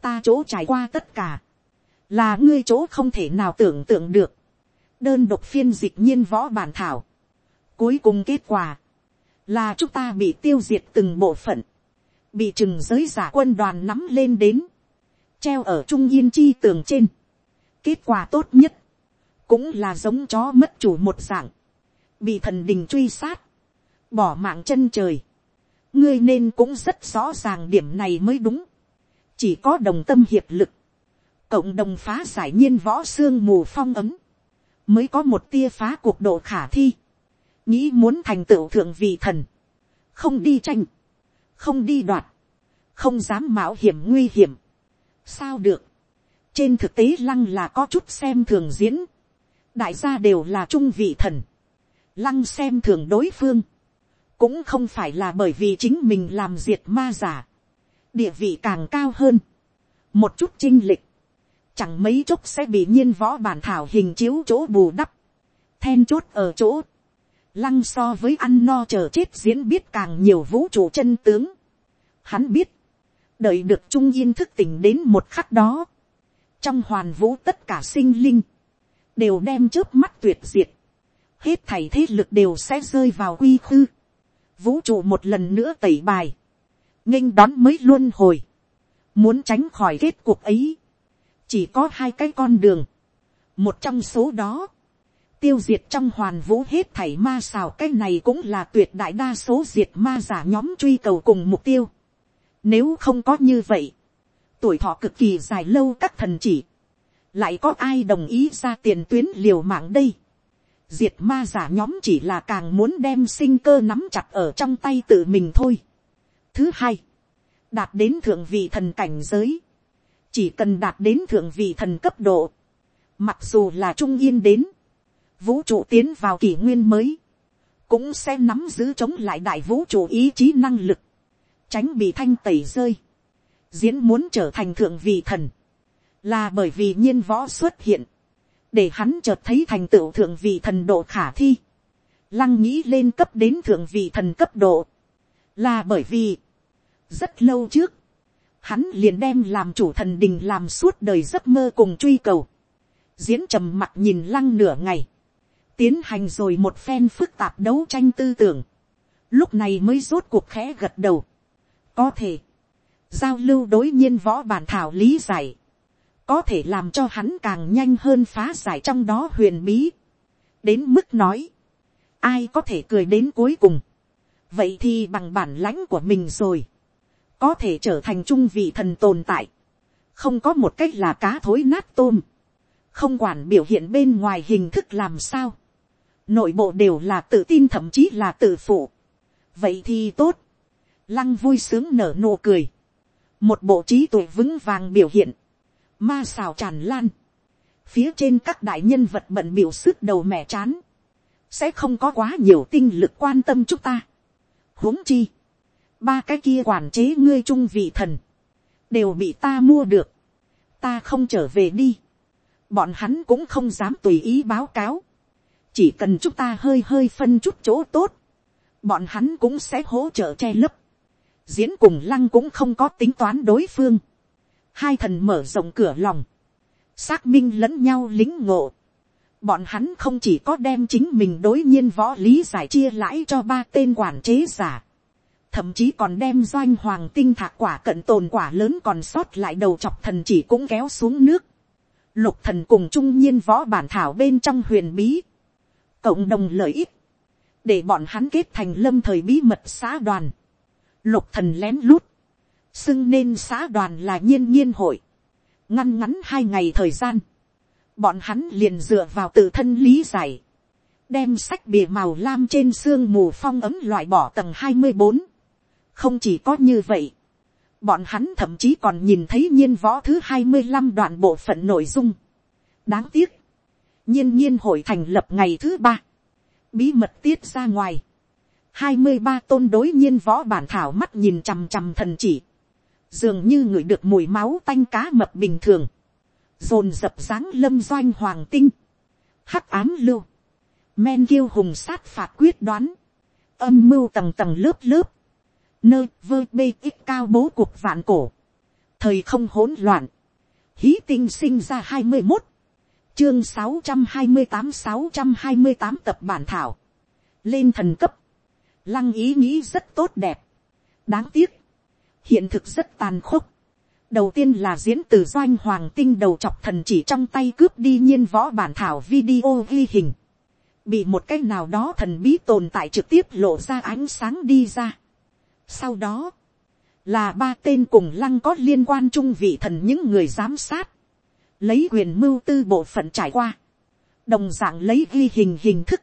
ta chỗ trải qua tất cả. là ngươi chỗ không thể nào tưởng tượng được. đơn độc phiên dịch nhiên võ bản thảo. cuối cùng kết quả là chúng ta bị tiêu diệt từng bộ phận. bị chừng giới giả quân đoàn nắm lên đến. treo ở trung yên chi tường trên. kết quả tốt nhất cũng là giống chó mất chủ một dạng, bị thần đình truy sát, bỏ mạng chân trời, ngươi nên cũng rất rõ ràng điểm này mới đúng, chỉ có đồng tâm hiệp lực, cộng đồng phá giải nhiên võ xương mù phong ấm, mới có một tia phá cuộc độ khả thi, nghĩ muốn thành tựu thượng vị thần, không đi tranh, không đi đoạt, không dám mạo hiểm nguy hiểm, sao được, trên thực tế lăng là có chút xem thường diễn, đại gia đều là trung vị thần, lăng xem thường đối phương, cũng không phải là bởi vì chính mình làm diệt ma giả, địa vị càng cao hơn, một chút chinh lịch, chẳng mấy chốc sẽ bị nhiên võ bản thảo hình chiếu chỗ bù đắp, then chốt ở chỗ, lăng so với ăn no chờ chết diễn biết càng nhiều vũ trụ chân tướng. Hắn biết, đợi được trung yên thức tỉnh đến một khắc đó, trong hoàn vũ tất cả sinh linh, đều đem trước mắt tuyệt diệt, hết thảy thế lực đều sẽ rơi vào quy khư, vũ trụ một lần nữa tẩy bài, nghênh đón mới luôn hồi, muốn tránh khỏi kết cuộc ấy, chỉ có hai cái con đường, một trong số đó, tiêu diệt trong hoàn vũ hết thảy ma xào cái này cũng là tuyệt đại đa số diệt ma giả nhóm truy cầu cùng mục tiêu. Nếu không có như vậy, tuổi thọ cực kỳ dài lâu các thần chỉ, lại có ai đồng ý ra tiền tuyến liều mạng đây. diệt ma giả nhóm chỉ là càng muốn đem sinh cơ nắm chặt ở trong tay tự mình thôi. thứ hai, đạt đến thượng vị thần cảnh giới, chỉ cần đạt đến thượng vị thần cấp độ, mặc dù là trung yên đến, vũ trụ tiến vào kỷ nguyên mới, cũng sẽ nắm giữ chống lại đại vũ trụ ý chí năng lực, tránh bị thanh tẩy rơi. diễn muốn trở thành thượng vị thần, là bởi vì nhiên võ xuất hiện, để hắn chợt thấy thành tựu thượng vị thần độ khả thi, lăng nghĩ lên cấp đến thượng vị thần cấp độ, là bởi vì, rất lâu trước, hắn liền đem làm chủ thần đình làm suốt đời giấc mơ cùng truy cầu, diễn trầm mặt nhìn lăng nửa ngày, tiến hành rồi một phen phức tạp đấu tranh tư tưởng, lúc này mới rốt cuộc khẽ gật đầu, có thể, giao lưu đối nhiên võ bản thảo lý giải, có thể làm cho hắn càng nhanh hơn phá giải trong đó huyền bí, đến mức nói, ai có thể cười đến cuối cùng, vậy thì bằng bản lãnh của mình rồi, có thể trở thành trung vị thần tồn tại, không có một cách là cá thối nát tôm, không quản biểu hiện bên ngoài hình thức làm sao, nội bộ đều là tự tin thậm chí là tự phụ, vậy thì tốt, lăng vui sướng nở nụ cười, một bộ trí tuệ vững vàng biểu hiện, ma xào tràn lan, phía trên các đại nhân vật bận biểu sức đầu mẹ chán, sẽ không có quá nhiều tinh lực quan tâm chúng ta. huống chi, ba cái kia quản chế ngươi trung vị thần, đều bị ta mua được, ta không trở về đi, bọn hắn cũng không dám tùy ý báo cáo, chỉ cần chúng ta hơi hơi phân chút chỗ tốt, bọn hắn cũng sẽ hỗ trợ che lấp, diễn cùng lăng cũng không có tính toán đối phương, hai thần mở rộng cửa lòng, xác minh lẫn nhau lính ngộ, bọn hắn không chỉ có đem chính mình đối nhiên võ lý giải chia lãi cho ba tên quản chế giả, thậm chí còn đem doanh hoàng tinh thạc quả cận tồn quả lớn còn sót lại đầu chọc thần chỉ cũng kéo xuống nước, lục thần cùng trung nhiên võ bản thảo bên trong huyền bí, cộng đồng lợi ích, để bọn hắn kết thành lâm thời bí mật xã đoàn, lục thần lén lút, xưng nên xã đoàn là nhiên nhiên hội, ngăn ngắn hai ngày thời gian, bọn hắn liền dựa vào tự thân lý giải, đem sách bìa màu lam trên xương mù phong ấm loại bỏ tầng hai mươi bốn, không chỉ có như vậy, bọn hắn thậm chí còn nhìn thấy nhiên võ thứ hai mươi năm đoạn bộ phận nội dung. đáng tiếc, nhiên nhiên hội thành lập ngày thứ ba, bí mật tiết ra ngoài, hai mươi ba tôn đối nhiên võ bản thảo mắt nhìn chằm chằm thần chỉ, dường như người được mùi máu tanh cá mập bình thường, dồn dập dáng lâm doanh hoàng tinh, hắc ám lưu, men kiêu hùng sát phạt quyết đoán, âm mưu tầng tầng lớp lớp, nơi vơ bê ít cao bố cuộc vạn cổ, thời không hỗn loạn, hí tinh sinh ra hai mươi một, chương sáu trăm hai mươi tám sáu trăm hai mươi tám tập bản thảo, lên thần cấp, lăng ý nghĩ rất tốt đẹp, đáng tiếc, hiện thực rất tàn khốc, đầu tiên là diễn từ doanh hoàng tinh đầu chọc thần chỉ trong tay cướp đi nhiên võ bản thảo video ghi hình, bị một cách nào đó thần bí tồn tại trực tiếp lộ ra ánh sáng đi ra. Sau đó, là ba tên cùng lăng có liên quan trung vị thần những người giám sát, lấy quyền mưu tư bộ phận trải qua, đồng d ạ n g lấy ghi hình hình thức,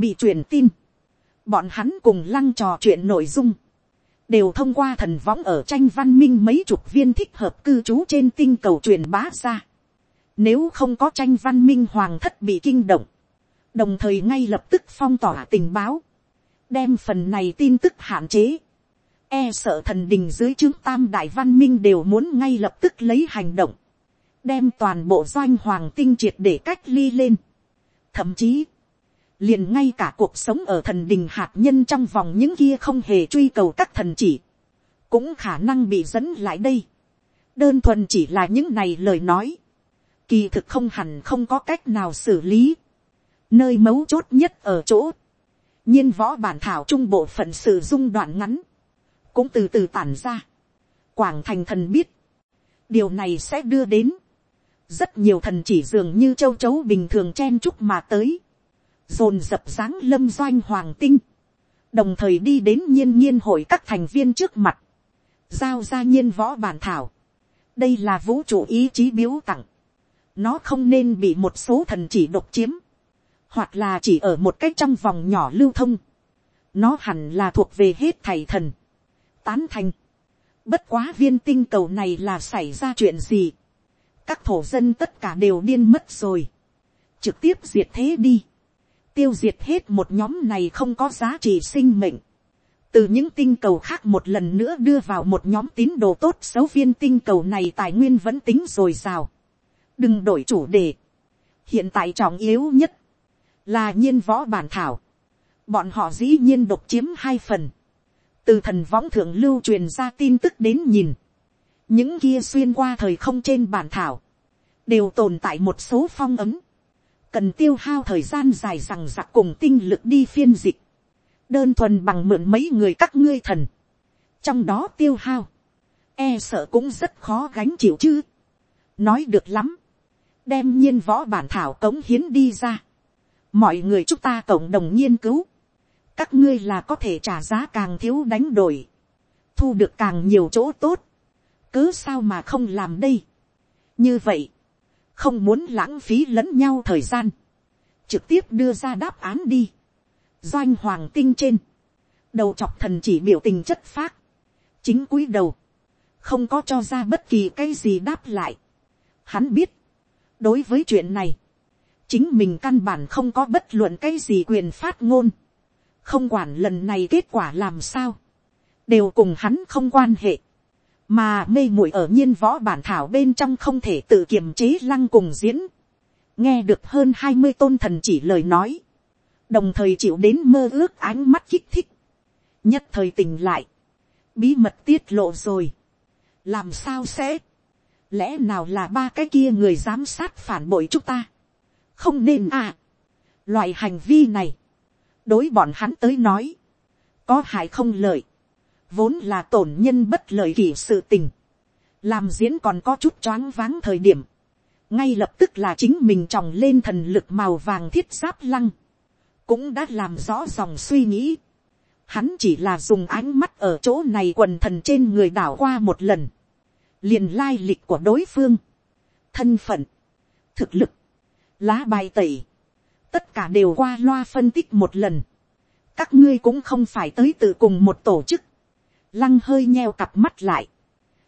bị truyền tin, bọn hắn cùng lăng trò chuyện nội dung, đều thông qua thần võng ở tranh văn minh mấy chục viên thích hợp cư trú trên tinh cầu truyền bá ra. Nếu không có tranh văn minh hoàng thất bị kinh động, đồng thời ngay lập tức phong tỏa tình báo, đem phần này tin tức hạn chế, e sợ thần đình dưới chứng tam đại văn minh đều muốn ngay lập tức lấy hành động, đem toàn bộ doanh hoàng tinh triệt để cách ly lên. Thậm chí, liền ngay cả cuộc sống ở thần đình hạt nhân trong vòng những kia không hề truy cầu các thần chỉ, cũng khả năng bị dẫn lại đây. đơn thuần chỉ là những này lời nói, kỳ thực không hẳn không có cách nào xử lý. nơi mấu chốt nhất ở chỗ, nhiên võ bản thảo trung bộ phận sử dung đoạn ngắn, cũng từ từ tản ra. Quảng thành thần biết, điều này sẽ đưa đến, rất nhiều thần chỉ dường như châu chấu bình thường chen chúc mà tới, dồn dập dáng lâm doanh hoàng tinh, đồng thời đi đến nhiên nhiên hội các thành viên trước mặt, giao ra nhiên võ bản thảo. đây là vũ trụ ý chí biếu tặng, nó không nên bị một số thần chỉ độc chiếm, hoặc là chỉ ở một cách trong vòng nhỏ lưu thông, nó hẳn là thuộc về hết thầy thần. Tán thành. Bất quá viên tinh cầu này là xảy ra chuyện gì. Các thổ dân tất cả đều điên mất rồi. Trực tiếp diệt thế đi. Tiêu diệt hết một nhóm này không có giá trị sinh mệnh. Từ những tinh cầu khác một lần nữa đưa vào một nhóm tín đồ tốt xấu viên tinh cầu này tài nguyên vẫn tính dồi dào. Đừng đổi chủ đề. Hiện tại trọng yếu nhất là nhiên võ bản thảo. Bọn họ dĩ nhiên độc chiếm hai phần từ thần võng thượng lưu truyền ra tin tức đến nhìn, những kia xuyên qua thời không trên bản thảo, đều tồn tại một số phong ấm, cần tiêu hao thời gian dài rằng giặc cùng tinh lực đi phiên dịch, đơn thuần bằng mượn mấy người các ngươi thần, trong đó tiêu hao, e sợ cũng rất khó gánh chịu chứ, nói được lắm, đem nhiên võ bản thảo cống hiến đi ra, mọi người chúng ta cộng đồng nghiên cứu, các ngươi là có thể trả giá càng thiếu đánh đổi, thu được càng nhiều chỗ tốt, cớ sao mà không làm đây. như vậy, không muốn lãng phí lẫn nhau thời gian, trực tiếp đưa ra đáp án đi. doanh hoàng tinh trên, đầu chọc thần chỉ biểu tình chất phác, chính cúi đầu, không có cho ra bất kỳ cái gì đáp lại. Hắn biết, đối với chuyện này, chính mình căn bản không có bất luận cái gì quyền phát ngôn. Không quản lần này kết quả làm sao, đều cùng hắn không quan hệ, mà mê muội ở nhiên võ bản thảo bên trong không thể tự kiềm chế lăng cùng diễn, nghe được hơn hai mươi tôn thần chỉ lời nói, đồng thời chịu đến mơ ước ánh mắt kích thích, nhất thời tỉnh lại, bí mật tiết lộ rồi, làm sao sẽ, lẽ nào là ba cái kia người giám sát phản bội chúng ta, không nên à, loại hành vi này, đối bọn hắn tới nói, có hại không lợi, vốn là tổn nhân bất lợi kỷ sự tình, làm diễn còn có chút choáng váng thời điểm, ngay lập tức là chính mình tròng lên thần lực màu vàng thiết giáp lăng, cũng đã làm rõ dòng suy nghĩ. Hắn chỉ là dùng ánh mắt ở chỗ này quần thần trên người đảo qua một lần, liền lai lịch của đối phương, thân phận, thực lực, lá bài tẩy, tất cả đều qua loa phân tích một lần. các ngươi cũng không phải tới từ cùng một tổ chức lăng hơi nheo cặp mắt lại.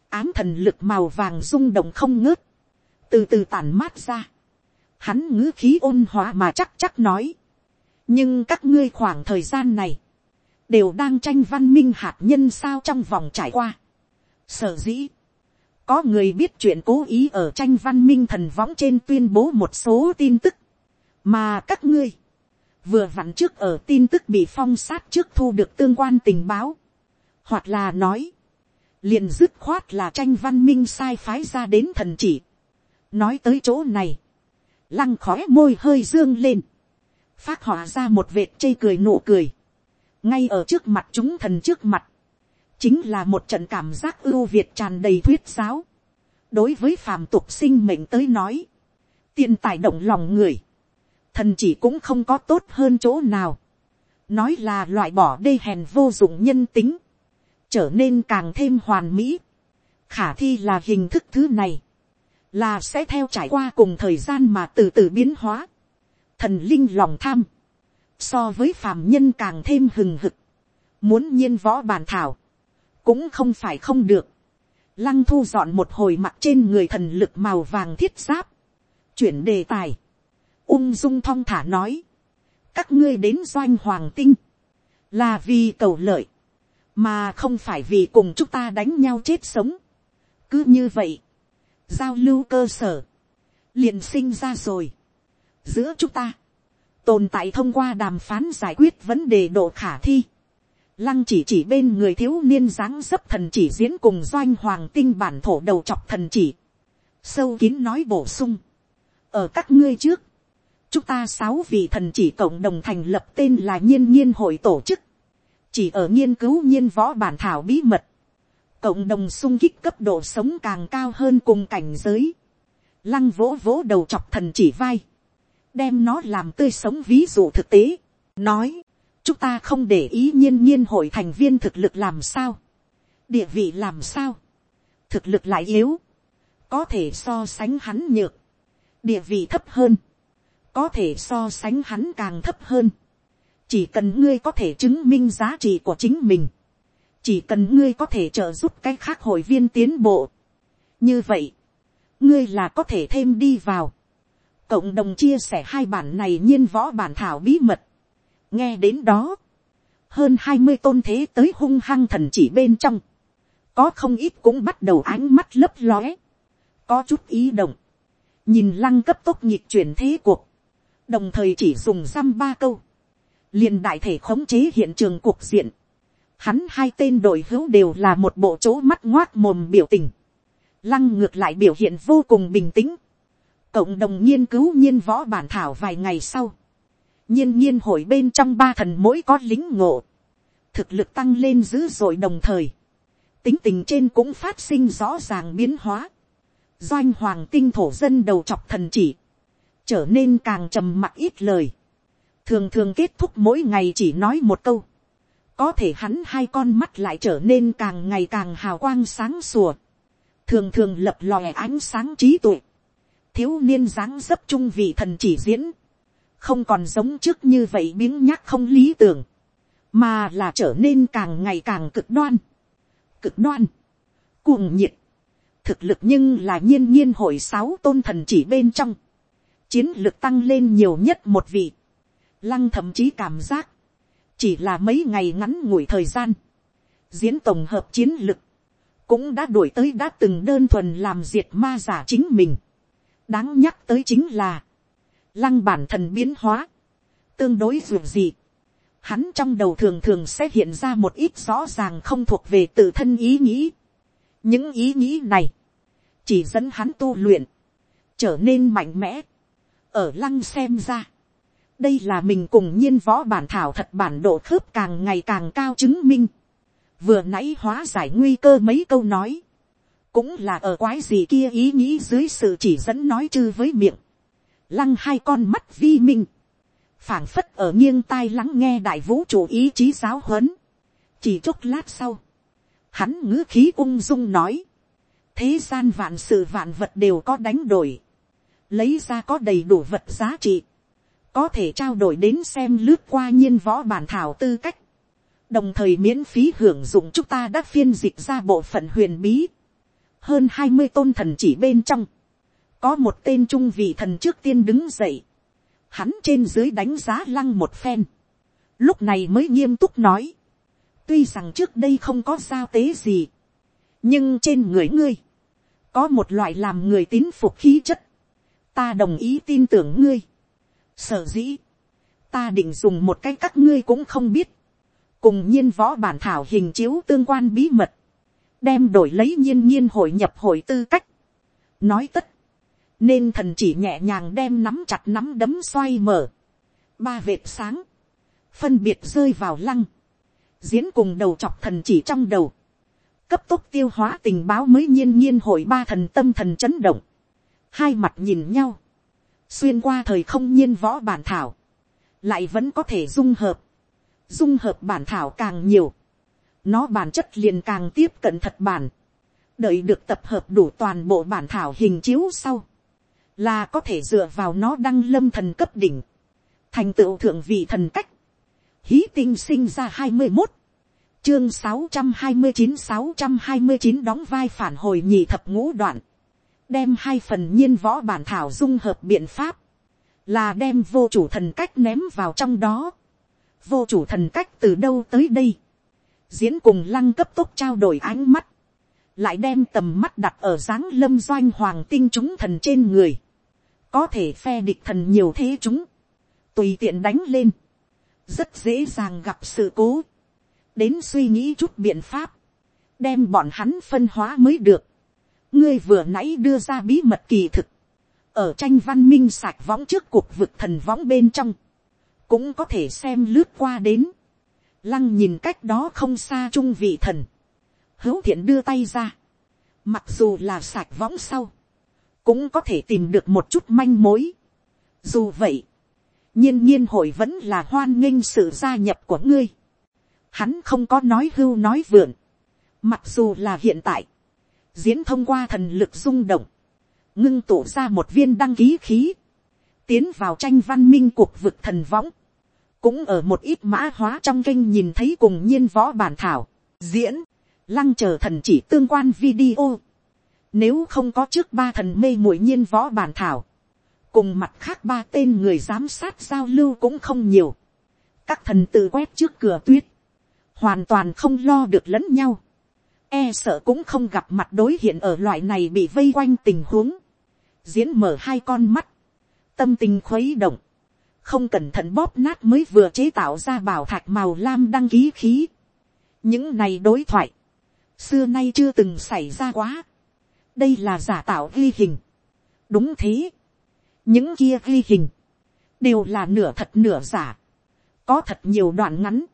ám thần lực màu vàng rung động không ngớt. từ từ tàn mát ra. hắn ngữ khí ôn hòa mà chắc chắc nói. nhưng các ngươi khoảng thời gian này, đều đang tranh văn minh hạt nhân sao trong vòng trải qua. sở dĩ, có người biết chuyện cố ý ở tranh văn minh thần võng trên tuyên bố một số tin tức, mà các ngươi, vừa vặn trước ở tin tức bị phong sát trước thu được tương quan tình báo, hoặc là nói, liền dứt khoát là tranh văn minh sai phái ra đến thần chỉ. nói tới chỗ này, lăng khói môi hơi dương lên, phát họa ra một vệt chê cười nụ cười, ngay ở trước mặt chúng thần trước mặt, chính là một trận cảm giác ưu việt tràn đầy thuyết giáo. đối với phàm tục sinh mệnh tới nói, tiền tài động lòng người, thần chỉ cũng không có tốt hơn chỗ nào. nói là loại bỏ đê hèn vô dụng nhân tính, trở nên càng thêm hoàn mỹ. khả thi là hình thức thứ này, là sẽ theo trải qua cùng thời gian mà từ từ biến hóa. thần linh lòng tham, so với phàm nhân càng thêm hừng hực, muốn nhiên võ bàn thảo, cũng không phải không được. Lăng thu dọn một hồi mặt trên người thần lực màu vàng thiết giáp, chuyển đề tài, ung dung thong thả nói, các ngươi đến doanh hoàng tinh, là vì cầu lợi, mà không phải vì cùng chúng ta đánh nhau chết sống. cứ như vậy, giao lưu cơ sở, liền sinh ra rồi. giữa chúng ta, tồn tại thông qua đàm phán giải quyết vấn đề độ khả thi. Lăng chỉ chỉ bên người thiếu niên dáng dấp thần chỉ diễn cùng doanh hoàng tinh bản thổ đầu chọc thần chỉ. Sâu kín nói bổ sung. Ở các ngươi trước, chúng ta sáu vị thần chỉ cộng đồng thành lập tên là nhiên nhiên hội tổ chức, chỉ ở nghiên cứu nhiên võ bản thảo bí mật, cộng đồng sung kích cấp độ sống càng cao hơn cùng cảnh giới, lăng vỗ vỗ đầu chọc thần chỉ vai, đem nó làm tươi sống ví dụ thực tế, nói, chúng ta không để ý nhiên nhiên hội thành viên thực lực làm sao, địa vị làm sao, thực lực lại yếu, có thể so sánh hắn nhược, địa vị thấp hơn, có thể so sánh hắn càng thấp hơn chỉ cần ngươi có thể chứng minh giá trị của chính mình, chỉ cần ngươi có thể trợ giúp cái khác hội viên tiến bộ. như vậy, ngươi là có thể thêm đi vào. cộng đồng chia sẻ hai bản này nhiên võ bản thảo bí mật. nghe đến đó, hơn hai mươi tôn thế tới hung hăng thần chỉ bên trong, có không ít cũng bắt đầu ánh mắt lấp lóe, có chút ý động, nhìn lăng cấp tốc nhịp chuyển thế cuộc, đồng thời chỉ dùng dăm ba câu, liền đại thể khống chế hiện trường cuộc diện, hắn hai tên đội hữu đều là một bộ chỗ mắt ngoác mồm biểu tình, lăng ngược lại biểu hiện vô cùng bình tĩnh, cộng đồng nghiên cứu nhiên võ bản thảo vài ngày sau, nhiên nhiên hội bên trong ba thần mỗi có lính ngộ, thực lực tăng lên dữ dội đồng thời, tính tình trên cũng phát sinh rõ ràng biến hóa, doanh hoàng tinh thổ dân đầu chọc thần chỉ, trở nên càng trầm mặc ít lời, thường thường kết thúc mỗi ngày chỉ nói một câu, có thể hắn hai con mắt lại trở nên càng ngày càng hào quang sáng sủa, thường thường lập lòe ánh sáng trí tuệ, thiếu niên dáng dấp trung vị thần chỉ diễn, không còn giống trước như vậy biếng nhắc không lý tưởng, mà là trở nên càng ngày càng cực đoan, cực đoan, cuồng nhiệt, thực lực nhưng là nhiên nhiên hội sáu tôn thần chỉ bên trong, chiến lực tăng lên nhiều nhất một vị, lăng thậm chí cảm giác, chỉ là mấy ngày ngắn ngủi thời gian, diễn tổng hợp chiến lực, cũng đã đuổi tới đã từng đơn thuần làm diệt ma giả chính mình. đáng nhắc tới chính là, lăng bản thần biến hóa, tương đối dù gì, hắn trong đầu thường thường sẽ hiện ra một ít rõ ràng không thuộc về tự thân ý nghĩ. những ý nghĩ này, chỉ dẫn hắn tu luyện, trở nên mạnh mẽ. ở lăng xem ra, đây là mình cùng nhiên võ bản thảo thật bản độ khớp càng ngày càng cao chứng minh. vừa nãy hóa giải nguy cơ mấy câu nói, cũng là ở quái gì kia ý nghĩ dưới sự chỉ dẫn nói chư với miệng. lăng hai con mắt vi minh, phảng phất ở nghiêng tai lắng nghe đại vũ trụ ý chí giáo huấn. chỉ chốc lát sau, hắn ngữ khí ung dung nói, thế gian vạn sự vạn vật đều có đánh đổi, lấy ra có đầy đủ vật giá trị, có thể trao đổi đến xem lướt qua nhiên võ bản thảo tư cách, đồng thời miễn phí hưởng dụng chúng ta đã phiên dịch ra bộ phận huyền bí, hơn hai mươi tôn thần chỉ bên trong, có một tên trung vị thần trước tiên đứng dậy, hắn trên dưới đánh giá lăng một phen, lúc này mới nghiêm túc nói, tuy rằng trước đây không có giao tế gì, nhưng trên người ngươi, có một loại làm người tín phục khí chất, ta đồng ý tin tưởng ngươi, sở dĩ, ta định dùng một cái các ngươi cũng không biết, cùng nhiên võ bản thảo hình chiếu tương quan bí mật, đem đổi lấy nhiên nhiên hội nhập hội tư cách, nói tất, nên thần chỉ nhẹ nhàng đem nắm chặt nắm đấm xoay mở, ba vệt sáng, phân biệt rơi vào lăng, diễn cùng đầu chọc thần chỉ trong đầu, cấp tốc tiêu hóa tình báo mới nhiên nhiên hội ba thần tâm thần chấn động, hai mặt nhìn nhau, xuyên qua thời không nhiên võ bản thảo, lại vẫn có thể dung hợp, dung hợp bản thảo càng nhiều, nó bản chất liền càng tiếp cận thật bản, đợi được tập hợp đủ toàn bộ bản thảo hình chiếu sau, là có thể dựa vào nó đăng lâm thần cấp đỉnh, thành tựu thượng vị thần cách, hí tinh sinh ra hai mươi một, chương sáu trăm hai mươi chín sáu trăm hai mươi chín đóng vai phản hồi nhị thập ngũ đoạn, đem hai phần nhiên võ bản thảo dung hợp biện pháp, là đem vô chủ thần cách ném vào trong đó. vô chủ thần cách từ đâu tới đây, diễn cùng lăng cấp tốc trao đổi ánh mắt, lại đem tầm mắt đặt ở dáng lâm doanh hoàng tinh chúng thần trên người, có thể phe địch thần nhiều thế chúng, tùy tiện đánh lên, rất dễ dàng gặp sự cố, đến suy nghĩ chút biện pháp, đem bọn hắn phân hóa mới được, ngươi vừa nãy đưa ra bí mật kỳ thực, ở tranh văn minh sạc võng trước cuộc vực thần võng bên trong, cũng có thể xem lướt qua đến, lăng nhìn cách đó không xa trung vị thần, hữu thiện đưa tay ra, mặc dù là sạc võng sau, cũng có thể tìm được một chút manh mối. Dù vậy, nhiên nhiên hội vẫn là hoan nghênh sự gia nhập của ngươi. Hắn không có nói hưu nói vượn. Mặc dù là hiện tại, diễn thông qua thần lực rung động, ngưng tụ ra một viên đăng ký khí, tiến vào tranh văn minh cuộc vực thần võng, cũng ở một ít mã hóa trong kinh nhìn thấy cùng nhiên võ bản thảo, diễn, lăng chờ thần chỉ tương quan video, nếu không có trước ba thần mê muội nhiên võ bản thảo, cùng mặt khác ba tên người giám sát giao lưu cũng không nhiều, các thần tự quét trước cửa tuyết, hoàn toàn không lo được lẫn nhau, e sợ cũng không gặp mặt đối hiện ở loại này bị vây quanh tình huống, diễn mở hai con mắt, tâm tình khuấy động, không cẩn thận bóp nát mới vừa chế tạo ra bảo thạch màu lam đăng ký khí. những này đối thoại, xưa nay chưa từng xảy ra quá. đây là giả tạo ghi hình. đúng thế. những kia ghi hình, đều là nửa thật nửa giả. có thật nhiều đoạn ngắn,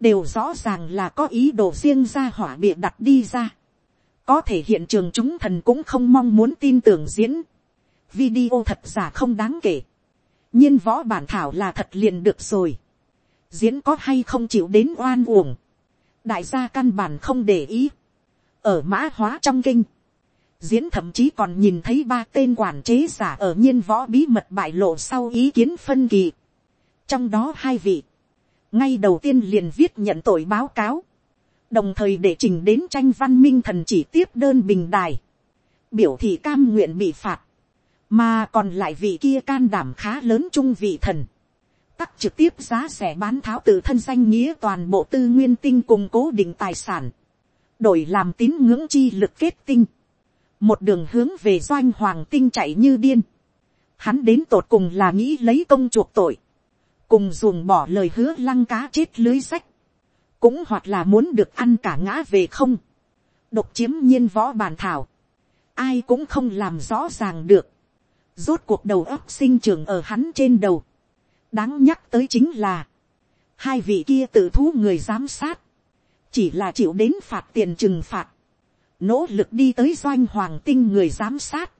đều rõ ràng là có ý đồ riêng ra hỏa bịa đặt đi ra. có thể hiện trường chúng thần cũng không mong muốn tin tưởng diễn. video thật giả không đáng kể nhiên võ bản thảo là thật liền được rồi. diễn có hay không chịu đến oan uổng. đại gia căn bản không để ý. ở mã hóa trong kinh, diễn thậm chí còn nhìn thấy ba tên quản chế giả ở nhiên võ bí mật bại lộ sau ý kiến phân kỳ. trong đó hai vị, ngay đầu tiên liền viết nhận tội báo cáo, đồng thời để trình đến tranh văn minh thần chỉ tiếp đơn bình đài, biểu thị cam nguyện bị phạt, mà còn lại vị kia can đảm khá lớn trung vị thần, tắc trực tiếp giá rẻ bán tháo từ thân danh nghĩa toàn bộ tư nguyên tinh cùng cố định tài sản, đổi làm tín ngưỡng chi lực kết tinh, một đường hướng về doanh hoàng tinh chạy như điên, hắn đến tột cùng là nghĩ lấy công chuộc tội, cùng ruồng bỏ lời hứa lăng cá chết lưới sách, cũng hoặc là muốn được ăn cả ngã về không, độc chiếm nhiên võ bàn thảo, ai cũng không làm rõ ràng được, rốt cuộc đầu óc sinh trưởng ở hắn trên đầu. đáng nhắc tới chính là, hai vị kia tự thú người giám sát, chỉ là chịu đến phạt tiền trừng phạt, nỗ lực đi tới doanh hoàng tinh người giám sát,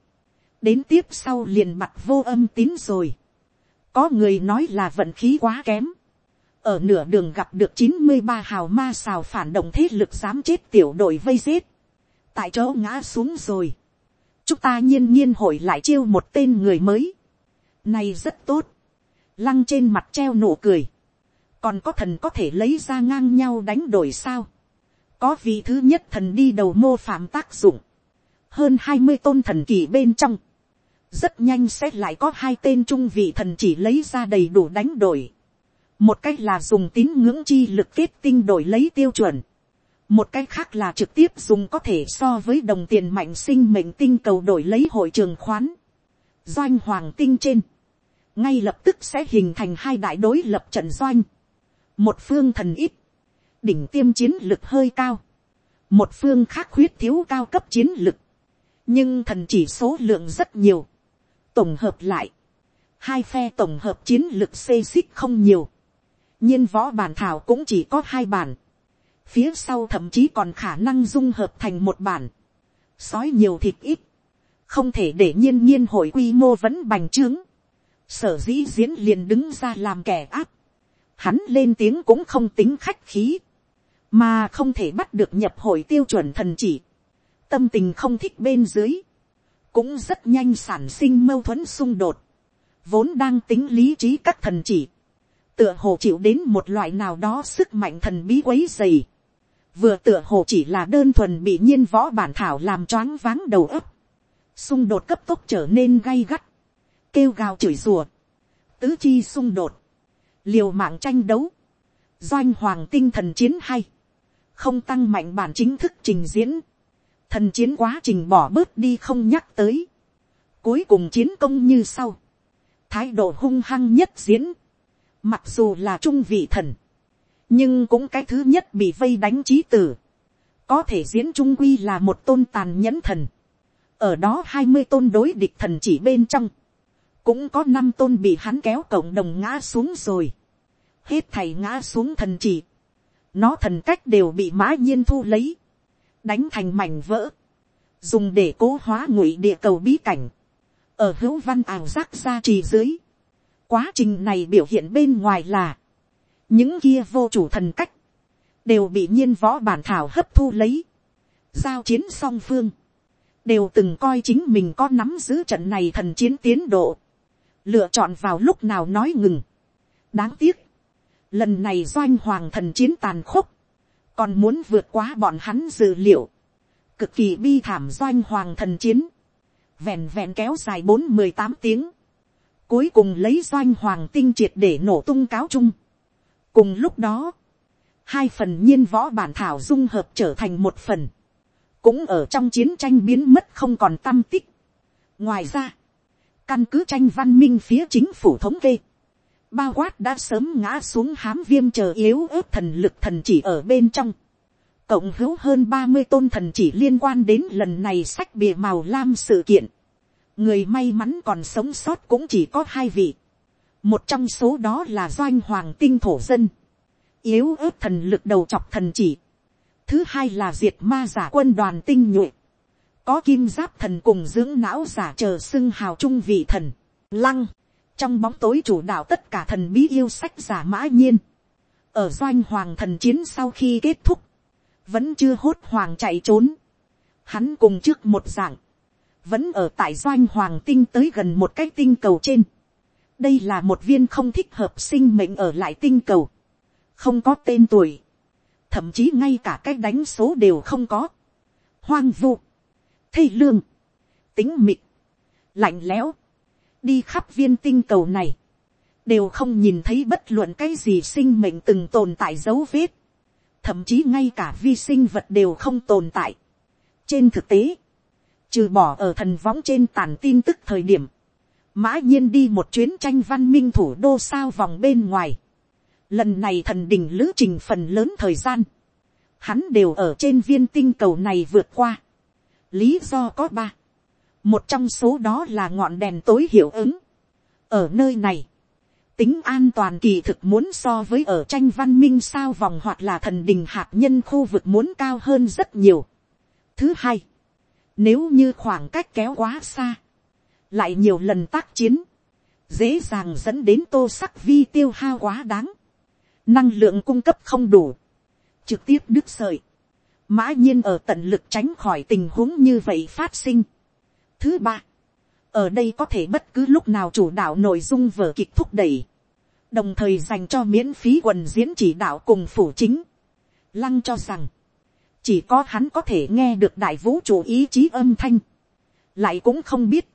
đến tiếp sau liền mặt vô âm tín rồi có người nói là vận khí quá kém, ở nửa đường gặp được chín mươi ba hào ma xào phản động thế lực dám chết tiểu đội vây giết, tại chỗ ngã xuống rồi chúng ta nhiên nhiên hội lại chiêu một tên người mới. Này rất tốt. Lăng trên mặt treo nụ cười. Còn có thần có thể lấy ra ngang nhau đánh đổi sao. Có vị thứ nhất thần đi đầu mô phạm tác dụng. Hơn hai mươi tôn thần kỳ bên trong. Rất nhanh sẽ lại có hai tên trung vị thần chỉ lấy ra đầy đủ đánh đổi. Một cách là dùng tín ngưỡng chi lực kết tinh đổi lấy tiêu chuẩn. Một cách khác là trực tiếp dùng có thể so với đồng tiền mạnh sinh mệnh tinh cầu đổi lấy hội trường khoán, doanh hoàng tinh trên, ngay lập tức sẽ hình thành hai đại đối lập trận doanh, một phương thần ít, đỉnh tiêm chiến lực hơi cao, một phương khác khuyết thiếu cao cấp chiến lực, nhưng thần chỉ số lượng rất nhiều, tổng hợp lại, hai phe tổng hợp chiến lực xê xích không nhiều, nhiên võ bản thảo cũng chỉ có hai bản, phía sau thậm chí còn khả năng dung hợp thành một bản, sói nhiều thịt ít, không thể để nhiên nhiên hội quy mô vẫn bành trướng, sở dĩ diễn liền đứng ra làm kẻ áp, hắn lên tiếng cũng không tính khách khí, mà không thể bắt được nhập hội tiêu chuẩn thần chỉ, tâm tình không thích bên dưới, cũng rất nhanh sản sinh mâu thuẫn xung đột, vốn đang tính lý trí các thần chỉ, tựa hồ chịu đến một loại nào đó sức mạnh thần bí quấy dày, vừa tựa hồ chỉ là đơn thuần bị nhiên võ bản thảo làm choáng váng đầu ấp, xung đột cấp tốc trở nên gay gắt, kêu gào chửi rùa, tứ chi xung đột, liều mạng tranh đấu, doanh hoàng tinh thần chiến hay, không tăng mạnh bản chính thức trình diễn, thần chiến quá trình bỏ bớt đi không nhắc tới, cuối cùng chiến công như sau, thái độ hung hăng nhất diễn, mặc dù là trung vị thần, nhưng cũng cái thứ nhất bị vây đánh trí tử, có thể diễn trung quy là một tôn tàn nhẫn thần, ở đó hai mươi tôn đối địch thần chỉ bên trong, cũng có năm tôn bị hắn kéo cộng đồng ngã xuống rồi, hết thầy ngã xuống thần chỉ, nó thần cách đều bị mã nhiên thu lấy, đánh thành mảnh vỡ, dùng để cố hóa ngụy địa cầu bí cảnh, ở hữu văn ảo giác ra trì dưới, quá trình này biểu hiện bên ngoài là, những kia vô chủ thần cách, đều bị nhiên võ bản thảo hấp thu lấy, giao chiến song phương, đều từng coi chính mình có nắm giữ trận này thần chiến tiến độ, lựa chọn vào lúc nào nói ngừng. đáng tiếc, lần này doanh hoàng thần chiến tàn khốc, còn muốn vượt quá bọn hắn dự liệu, cực kỳ bi thảm doanh hoàng thần chiến, vẹn vẹn kéo dài bốn mười tám tiếng, cuối cùng lấy doanh hoàng tinh triệt để nổ tung cáo chung. cùng lúc đó, hai phần nhiên võ bản thảo dung hợp trở thành một phần, cũng ở trong chiến tranh biến mất không còn tâm tích. ngoài ra, căn cứ tranh văn minh phía chính phủ thống kê, bao quát đã sớm ngã xuống hám viêm chờ yếu ớt thần lực thần chỉ ở bên trong, cộng hữu hơn ba mươi tôn thần chỉ liên quan đến lần này sách bìa màu lam sự kiện, người may mắn còn sống sót cũng chỉ có hai vị, một trong số đó là doanh hoàng tinh thổ dân, yếu ớt thần lực đầu chọc thần chỉ, thứ hai là diệt ma giả quân đoàn tinh nhuệ, có kim giáp thần cùng dưỡng não giả chờ xưng hào trung vị thần, lăng, trong bóng tối chủ đạo tất cả thần bí yêu sách giả mã nhiên, ở doanh hoàng thần chiến sau khi kết thúc, vẫn chưa hốt hoàng chạy trốn, hắn cùng trước một dạng, vẫn ở tại doanh hoàng tinh tới gần một cái tinh cầu trên, đây là một viên không thích hợp sinh mệnh ở lại tinh cầu, không có tên tuổi, thậm chí ngay cả cái đánh số đều không có, hoang vu, thê lương, tính mịt, lạnh lẽo, đi khắp viên tinh cầu này, đều không nhìn thấy bất luận cái gì sinh mệnh từng tồn tại dấu vết, thậm chí ngay cả vi sinh vật đều không tồn tại. trên thực tế, trừ bỏ ở thần võng trên tàn tin tức thời điểm, mã nhiên đi một chuyến tranh văn minh thủ đô sao vòng bên ngoài. lần này thần đình lữ trình phần lớn thời gian, hắn đều ở trên viên tinh cầu này vượt qua. lý do có ba, một trong số đó là ngọn đèn tối hiệu ứng. ở nơi này, tính an toàn kỳ thực muốn so với ở tranh văn minh sao vòng hoặc là thần đình hạt nhân khu vực muốn cao hơn rất nhiều. thứ hai, nếu như khoảng cách kéo quá xa, lại nhiều lần tác chiến, dễ dàng dẫn đến tô sắc vi tiêu hao quá đáng, năng lượng cung cấp không đủ, trực tiếp đứt sợi, mã nhiên ở tận lực tránh khỏi tình huống như vậy phát sinh. Thứ ba, ở đây có thể bất cứ lúc nào chủ đạo nội dung vở kịch thúc đẩy, đồng thời dành cho miễn phí quần diễn chỉ đạo cùng phủ chính. Lăng cho rằng, chỉ có hắn có thể nghe được đại vũ trụ ý chí âm thanh, lại cũng không biết,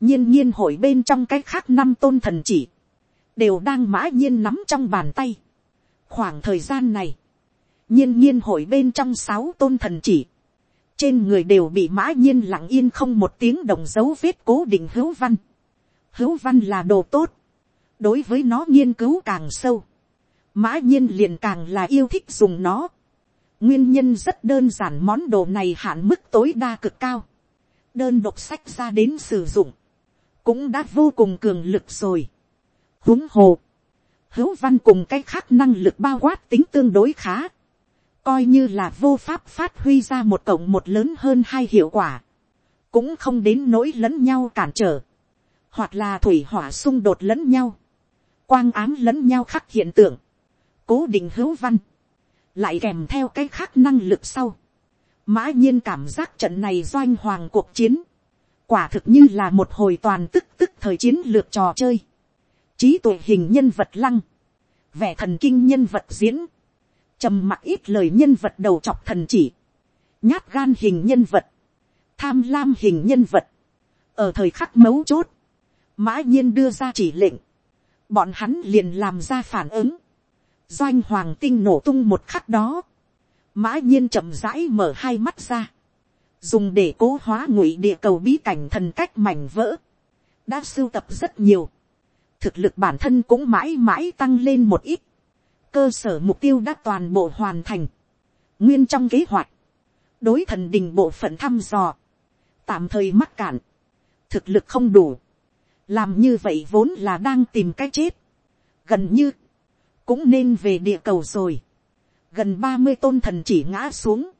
nhiên nhiên hội bên trong cái khác năm tôn thần chỉ, đều đang mã nhiên nắm trong bàn tay. khoảng thời gian này, nhiên nhiên hội bên trong sáu tôn thần chỉ, trên người đều bị mã nhiên lặng yên không một tiếng đồng dấu vết cố định hữu văn. hữu văn là đồ tốt, đối với nó nghiên cứu càng sâu, mã nhiên liền càng là yêu thích dùng nó. nguyên nhân rất đơn giản món đồ này hạn mức tối đa cực cao, đơn độc sách ra đến sử dụng, cũng đã vô cùng cường lực rồi. huống hồ, hữu văn cùng cái khác năng lực bao quát tính tương đối khá, coi như là vô pháp phát huy ra một cộng một lớn hơn hai hiệu quả, cũng không đến nỗi lẫn nhau cản trở, hoặc là thủy hỏa xung đột lẫn nhau, quang ám lẫn nhau khắc hiện tượng, cố định hữu văn, lại kèm theo cái khác năng lực sau, mã nhiên cảm giác trận này doanh hoàng cuộc chiến, quả thực như là một hồi toàn tức tức thời chiến lược trò chơi, trí tuệ hình nhân vật lăng, vẻ thần kinh nhân vật diễn, trầm mặc ít lời nhân vật đầu chọc thần chỉ, nhát gan hình nhân vật, tham lam hình nhân vật, ở thời khắc mấu chốt, mã nhiên đưa ra chỉ lệnh, bọn hắn liền làm ra phản ứng, doanh hoàng tinh nổ tung một khắc đó, mã nhiên chậm rãi mở hai mắt ra, dùng để cố hóa ngụy địa cầu bí cảnh thần cách mảnh vỡ, đã sưu tập rất nhiều, thực lực bản thân cũng mãi mãi tăng lên một ít, cơ sở mục tiêu đã toàn bộ hoàn thành, nguyên trong kế hoạch, đối thần đình bộ phận thăm dò, tạm thời mắc cạn, thực lực không đủ, làm như vậy vốn là đang tìm cái chết, gần như, cũng nên về địa cầu rồi, gần ba mươi tôn thần chỉ ngã xuống,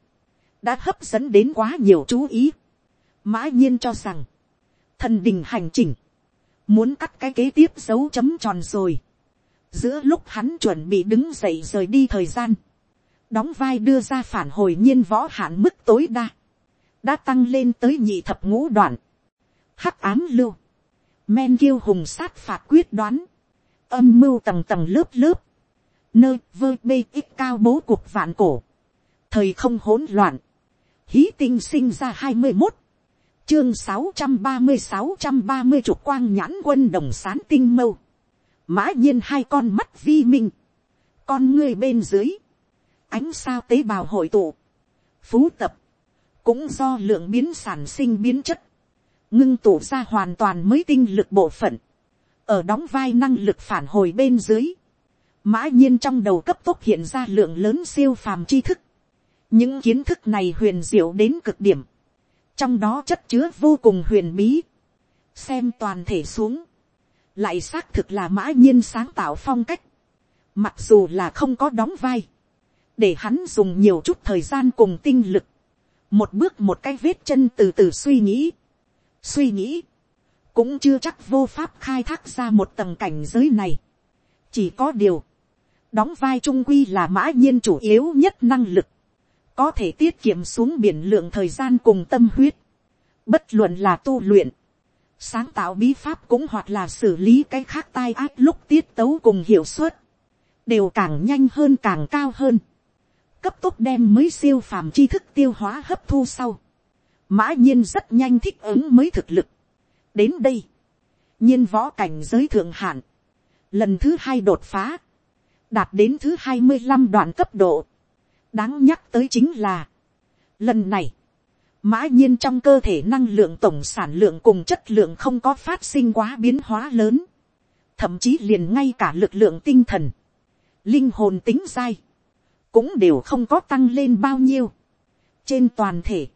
đã hấp dẫn đến quá nhiều chú ý, mã nhiên cho rằng, thần đình hành trình, muốn cắt cái kế tiếp dấu chấm tròn rồi, giữa lúc hắn chuẩn bị đứng dậy rời đi thời gian, đóng vai đưa ra phản hồi nhiên võ hạn mức tối đa, đã tăng lên tới nhị thập ngũ đoạn, hắc ám lưu, men kiêu hùng sát phạt quyết đoán, âm mưu tầng tầng lớp lớp, nơi vơ bê ít cao bố cuộc vạn cổ, thời không hỗn loạn, hí tinh sinh ra hai mươi một, chương sáu trăm ba mươi sáu trăm ba mươi chục quang nhãn quân đồng sán tinh mâu, mã nhiên hai con mắt vi minh, con ngươi bên dưới, ánh sao tế bào hội tụ, phú tập, cũng do lượng biến sản sinh biến chất, ngưng tụ ra hoàn toàn mới tinh lực bộ phận, ở đóng vai năng lực phản hồi bên dưới, mã nhiên trong đầu cấp tốc hiện ra lượng lớn siêu phàm tri thức, những kiến thức này huyền diệu đến cực điểm, trong đó chất chứa vô cùng huyền bí, xem toàn thể xuống, lại xác thực là mã nhiên sáng tạo phong cách, mặc dù là không có đóng vai, để hắn dùng nhiều chút thời gian cùng tinh lực, một bước một cái vết chân từ từ suy nghĩ, suy nghĩ, cũng chưa chắc vô pháp khai thác ra một tầng cảnh giới này. chỉ có điều, đóng vai trung quy là mã nhiên chủ yếu nhất năng lực, có thể tiết kiệm xuống biển lượng thời gian cùng tâm huyết, bất luận là tu luyện, sáng tạo bí pháp cũng hoặc là xử lý cái khác tai ác lúc tiết tấu cùng hiệu suất, đều càng nhanh hơn càng cao hơn, cấp tốc đem mới siêu phàm tri thức tiêu hóa hấp thu sau, mã nhiên rất nhanh thích ứng mới thực lực. đến đây, nhiên võ cảnh giới thượng hạn, lần thứ hai đột phá, đạt đến thứ hai mươi năm đoạn cấp độ. đáng nhắc tới chính là, lần này, mã nhiên trong cơ thể năng lượng tổng sản lượng cùng chất lượng không có phát sinh quá biến hóa lớn, thậm chí liền ngay cả lực lượng tinh thần, linh hồn tính dai, cũng đều không có tăng lên bao nhiêu. trên toàn thể,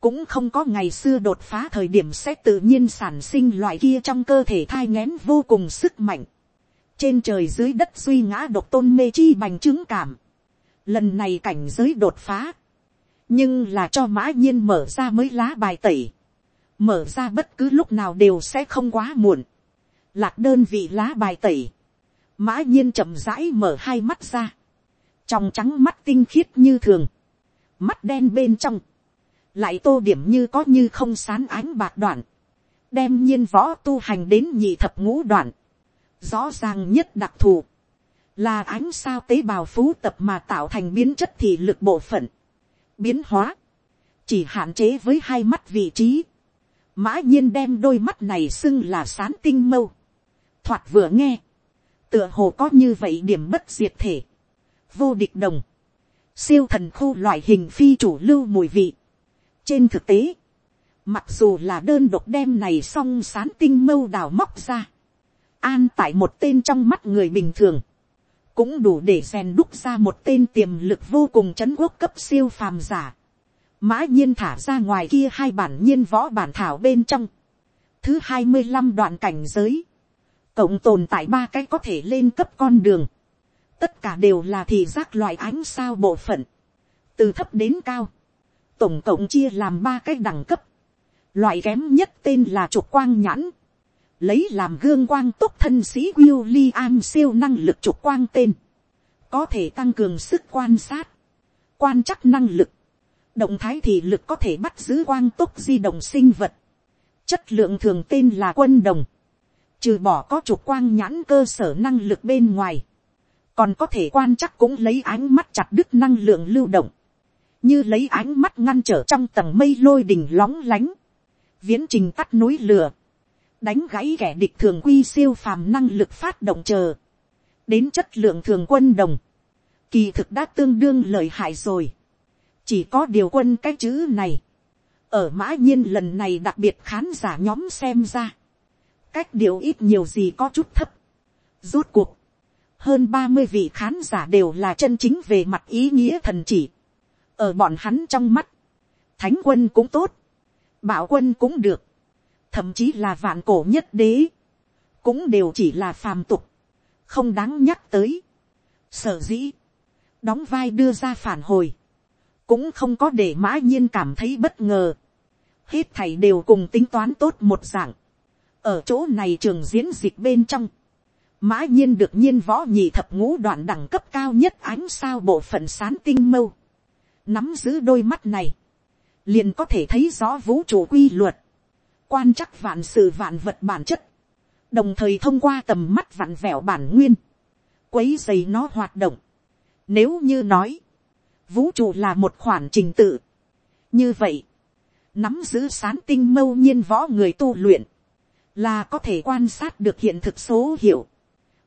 cũng không có ngày xưa đột phá thời điểm sẽ tự nhiên sản sinh loại kia trong cơ thể thai ngén vô cùng sức mạnh. trên trời dưới đất suy ngã độc tôn mê chi bành trướng cảm. lần này cảnh giới đột phá, nhưng là cho mã nhiên mở ra mới lá bài tẩy. mở ra bất cứ lúc nào đều sẽ không quá muộn. lạc đơn vị lá bài tẩy. mã nhiên chậm rãi mở hai mắt ra. trong trắng mắt tinh khiết như thường. mắt đen bên trong lại tô điểm như có như không sán ánh bạc đoạn, đem nhiên võ tu hành đến nhị thập ngũ đoạn, rõ ràng nhất đặc thù, là ánh sao tế bào phú tập mà tạo thành biến chất thị lực bộ phận, biến hóa, chỉ hạn chế với hai mắt vị trí, mã nhiên đem đôi mắt này xưng là sán tinh mâu, thoạt vừa nghe, tựa hồ có như vậy điểm bất diệt thể, vô địch đồng, siêu thần khu loại hình phi chủ lưu mùi vị, trên thực tế, mặc dù là đơn độc đem này song sán tinh mâu đào móc ra, an tại một tên trong mắt người bình thường, cũng đủ để rèn đúc ra một tên tiềm lực vô cùng c quốc cấp siêu phàm giả. mã nhiên thả ra ngoài kia hai bản nhiên võ bản thảo bên trong. thứ hai mươi năm đoạn cảnh giới, cộng tồn tại ba cái có thể lên cấp con đường. tất cả đều là thị giác loại ánh sao bộ phận, từ thấp đến cao tổng cộng chia làm ba cái đẳng cấp. Loại kém nhất tên là trục quang nhãn. Lấy làm gương quang túc thân sĩ William siêu năng lực trục quang tên. Có thể tăng cường sức quan sát. Quan chắc năng lực. Động thái thì lực có thể bắt giữ quang túc di động sinh vật. Chất lượng thường tên là quân đồng. Trừ bỏ có trục quang nhãn cơ sở năng lực bên ngoài. Còn có thể quan chắc cũng lấy ánh mắt chặt đứt năng lượng lưu động như lấy ánh mắt ngăn trở trong tầng mây lôi đình lóng lánh, viễn trình tắt núi lửa, đánh gãy kẻ địch thường quy siêu phàm năng lực phát động chờ, đến chất lượng thường quân đồng, kỳ thực đã tương đương lợi hại rồi, chỉ có điều quân cái chữ này, ở mã nhiên lần này đặc biệt khán giả nhóm xem ra, cách điều ít nhiều gì có chút thấp, rốt cuộc, hơn ba mươi vị khán giả đều là chân chính về mặt ý nghĩa thần chỉ, ở bọn hắn trong mắt, thánh quân cũng tốt, bảo quân cũng được, thậm chí là vạn cổ nhất đế, cũng đều chỉ là phàm tục, không đáng nhắc tới. Sở dĩ, đóng vai đưa ra phản hồi, cũng không có để mã nhiên cảm thấy bất ngờ. Hết thảy đều cùng tính toán tốt một dạng. Ở chỗ này trường diễn dịch bên trong, mã nhiên được nhiên võ nhị thập ngũ đoạn đẳng cấp cao nhất ánh sao bộ phận sán tinh mâu nắm giữ đôi mắt này, liền có thể thấy rõ vũ trụ quy luật, quan chắc vạn sự vạn vật bản chất, đồng thời thông qua tầm mắt vặn vẹo bản nguyên, quấy dày nó hoạt động. Nếu như nói, vũ trụ là một khoản trình tự. như vậy, nắm giữ sán tinh mâu nhiên võ người tu luyện, là có thể quan sát được hiện thực số hiệu,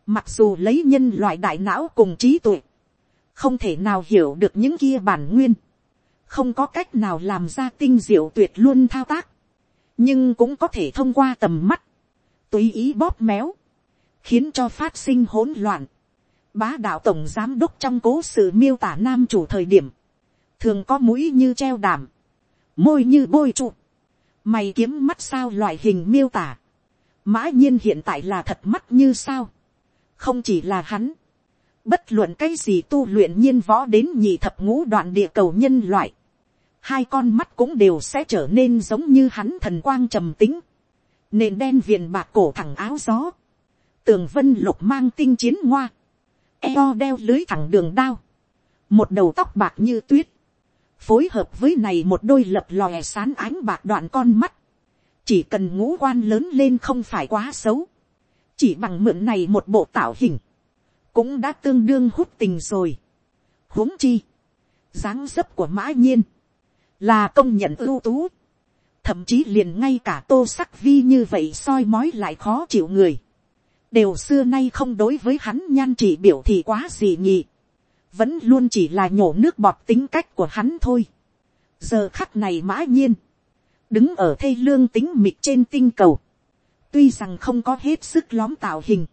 mặc dù lấy nhân loại đại não cùng trí tuệ, không thể nào hiểu được những kia bản nguyên, không có cách nào làm ra tinh diệu tuyệt luôn thao tác, nhưng cũng có thể thông qua tầm mắt, tùy ý bóp méo, khiến cho phát sinh hỗn loạn. Bá đạo tổng giám đốc trong cố sự miêu tả nam chủ thời điểm, thường có mũi như treo đảm, môi như bôi trụ, mày kiếm mắt sao loại hình miêu tả. Mã nhiên hiện tại là thật mắt như sao, không chỉ là hắn, bất luận cái gì tu luyện nhiên võ đến nhị thập ngũ đoạn địa cầu nhân loại, hai con mắt cũng đều sẽ trở nên giống như hắn thần quang trầm tính, nền đen viền bạc cổ thẳng áo gió, tường vân lục mang tinh chiến ngoa, eo đeo lưới thẳng đường đao, một đầu tóc bạc như tuyết, phối hợp với này một đôi lập lòe sán ánh bạc đoạn con mắt, chỉ cần ngũ quan lớn lên không phải quá xấu, chỉ bằng mượn này một bộ tạo hình, cũng đã tương đương hút tình rồi. huống chi, dáng dấp của mã nhiên, là công nhận ưu tú, thậm chí liền ngay cả tô sắc vi như vậy soi mói lại khó chịu người, đều xưa nay không đối với hắn nhan chỉ biểu thì quá gì nhỉ, vẫn luôn chỉ là nhổ nước bọt tính cách của hắn thôi. giờ khắc này mã nhiên, đứng ở thây lương tính mịt trên tinh cầu, tuy rằng không có hết sức lóm tạo hình,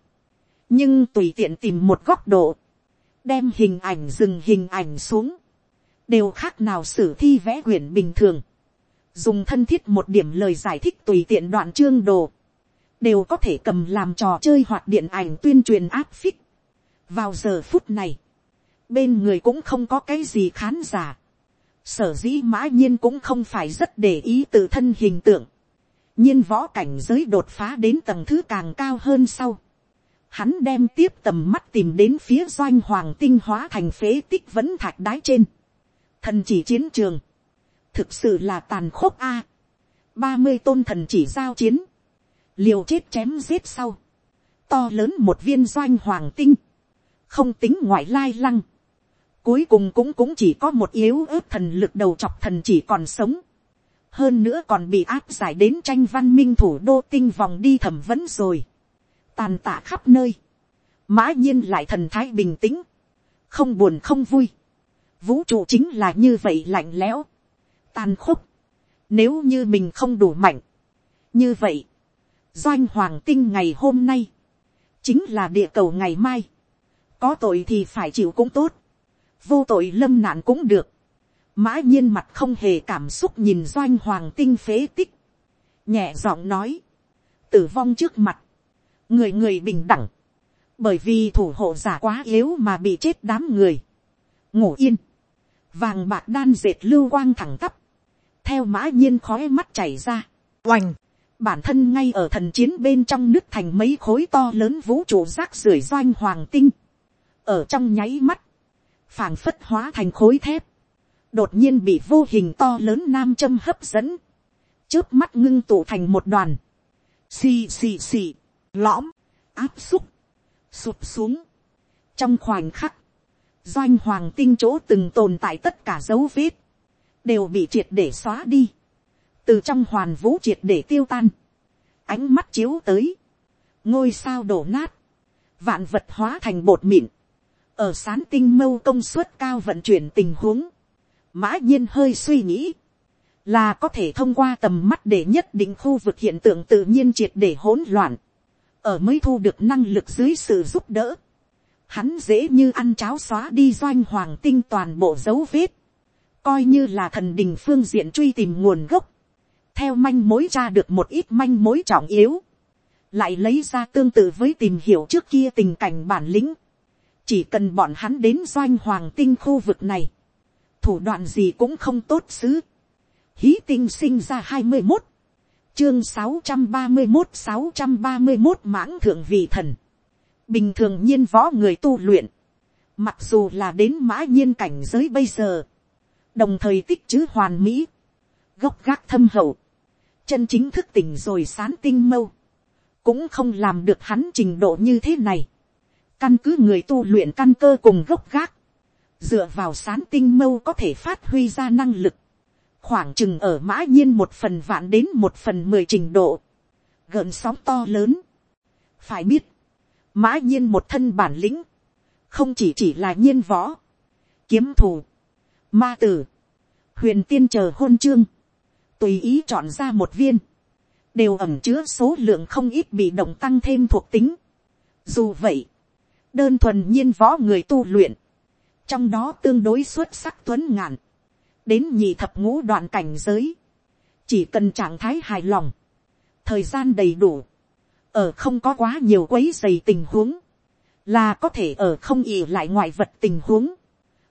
nhưng tùy tiện tìm một góc độ, đem hình ảnh dừng hình ảnh xuống, đều khác nào sử thi vẽ quyển bình thường, dùng thân thiết một điểm lời giải thích tùy tiện đoạn chương đồ, đều có thể cầm làm trò chơi hoặc điện ảnh tuyên truyền áp phích. vào giờ phút này, bên người cũng không có cái gì khán giả, sở dĩ mã nhiên cũng không phải rất để ý tự thân hình tượng, nhiên võ cảnh giới đột phá đến tầng thứ càng cao hơn sau, hắn đem tiếp tầm mắt tìm đến phía doanh hoàng tinh hóa thành phế tích vẫn thạch đái trên, thần chỉ chiến trường, thực sự là tàn khốc a, ba mươi tôn thần chỉ giao chiến, liều chết chém giết sau, to lớn một viên doanh hoàng tinh, không tính ngoại lai lăng, cuối cùng cũng cũng chỉ có một yếu ớt thần lực đầu chọc thần chỉ còn sống, hơn nữa còn bị áp giải đến tranh văn minh thủ đô tinh vòng đi thẩm vấn rồi, tàn tạ khắp nơi, mã nhiên lại thần thái bình tĩnh, không buồn không vui, vũ trụ chính là như vậy lạnh lẽo, tàn khốc, nếu như mình không đủ mạnh, như vậy, doanh hoàng tinh ngày hôm nay, chính là địa cầu ngày mai, có tội thì phải chịu cũng tốt, vô tội lâm nạn cũng được, mã nhiên mặt không hề cảm xúc nhìn doanh hoàng tinh phế tích, nhẹ giọng nói, tử vong trước mặt, người người bình đẳng, bởi vì thủ hộ giả quá yếu mà bị chết đám người, ngủ yên, vàng bạc đan dệt lưu quang thẳng tắp, theo mã nhiên khói mắt chảy ra, oành, bản thân ngay ở thần chiến bên trong nước thành mấy khối to lớn vũ trụ rác rưởi doanh hoàng tinh, ở trong nháy mắt, phảng phất hóa thành khối thép, đột nhiên bị vô hình to lớn nam châm hấp dẫn, trước mắt ngưng tụ thành một đoàn, xì xì xì, lõm, áp xúc, sụp xuống. trong khoảnh khắc, doanh hoàng tinh chỗ từng tồn tại tất cả dấu vết, đều bị triệt để xóa đi, từ trong hoàn vũ triệt để tiêu tan, ánh mắt chiếu tới, ngôi sao đổ nát, vạn vật hóa thành bột mịn, ở sán tinh mâu công suất cao vận chuyển tình huống, mã nhiên hơi suy nghĩ, là có thể thông qua tầm mắt để nhất định khu vực hiện tượng tự nhiên triệt để hỗn loạn, ở mới thu được năng lực dưới sự giúp đỡ, hắn dễ như ăn cháo xóa đi doanh hoàng tinh toàn bộ dấu vết, coi như là thần đình phương diện truy tìm nguồn gốc, theo manh mối ra được một ít manh mối trọng yếu, lại lấy ra tương tự với tìm hiểu trước kia tình cảnh bản lĩnh, chỉ cần bọn hắn đến doanh hoàng tinh khu vực này, thủ đoạn gì cũng không tốt xứ. Hí tinh sinh ra hai mươi một, chương sáu trăm ba mươi một sáu trăm ba mươi một mãng thượng vị thần. Bình thường nhiên võ người tu luyện, mặc dù là đến mã nhiên cảnh giới bây giờ, đồng thời tích chữ hoàn mỹ, gốc gác thâm hậu, chân chính thức tỉnh rồi sán tinh mâu, cũng không làm được hắn trình độ như thế này. Căn cứ người tu luyện căn cơ cùng gốc gác, dựa vào sán tinh mâu có thể phát huy ra năng lực, khoảng chừng ở mã nhiên một phần vạn đến một phần mười trình độ, gợn sóng to lớn. phải biết, mã nhiên một thân bản lĩnh, không chỉ chỉ là nhiên võ, kiếm thù, ma tử, huyền tiên chờ hôn chương, tùy ý chọn ra một viên, đều ẩm chứa số lượng không ít bị động tăng thêm thuộc tính. Dù vậy, đơn thuần nhiên võ người tu luyện, trong đó tương đối xuất sắc tuấn ngạn, đến nhị thập ngũ đoạn cảnh giới, chỉ cần trạng thái hài lòng, thời gian đầy đủ, ở không có quá nhiều quấy dày tình huống, là có thể ở không ỉ lại ngoại vật tình huống,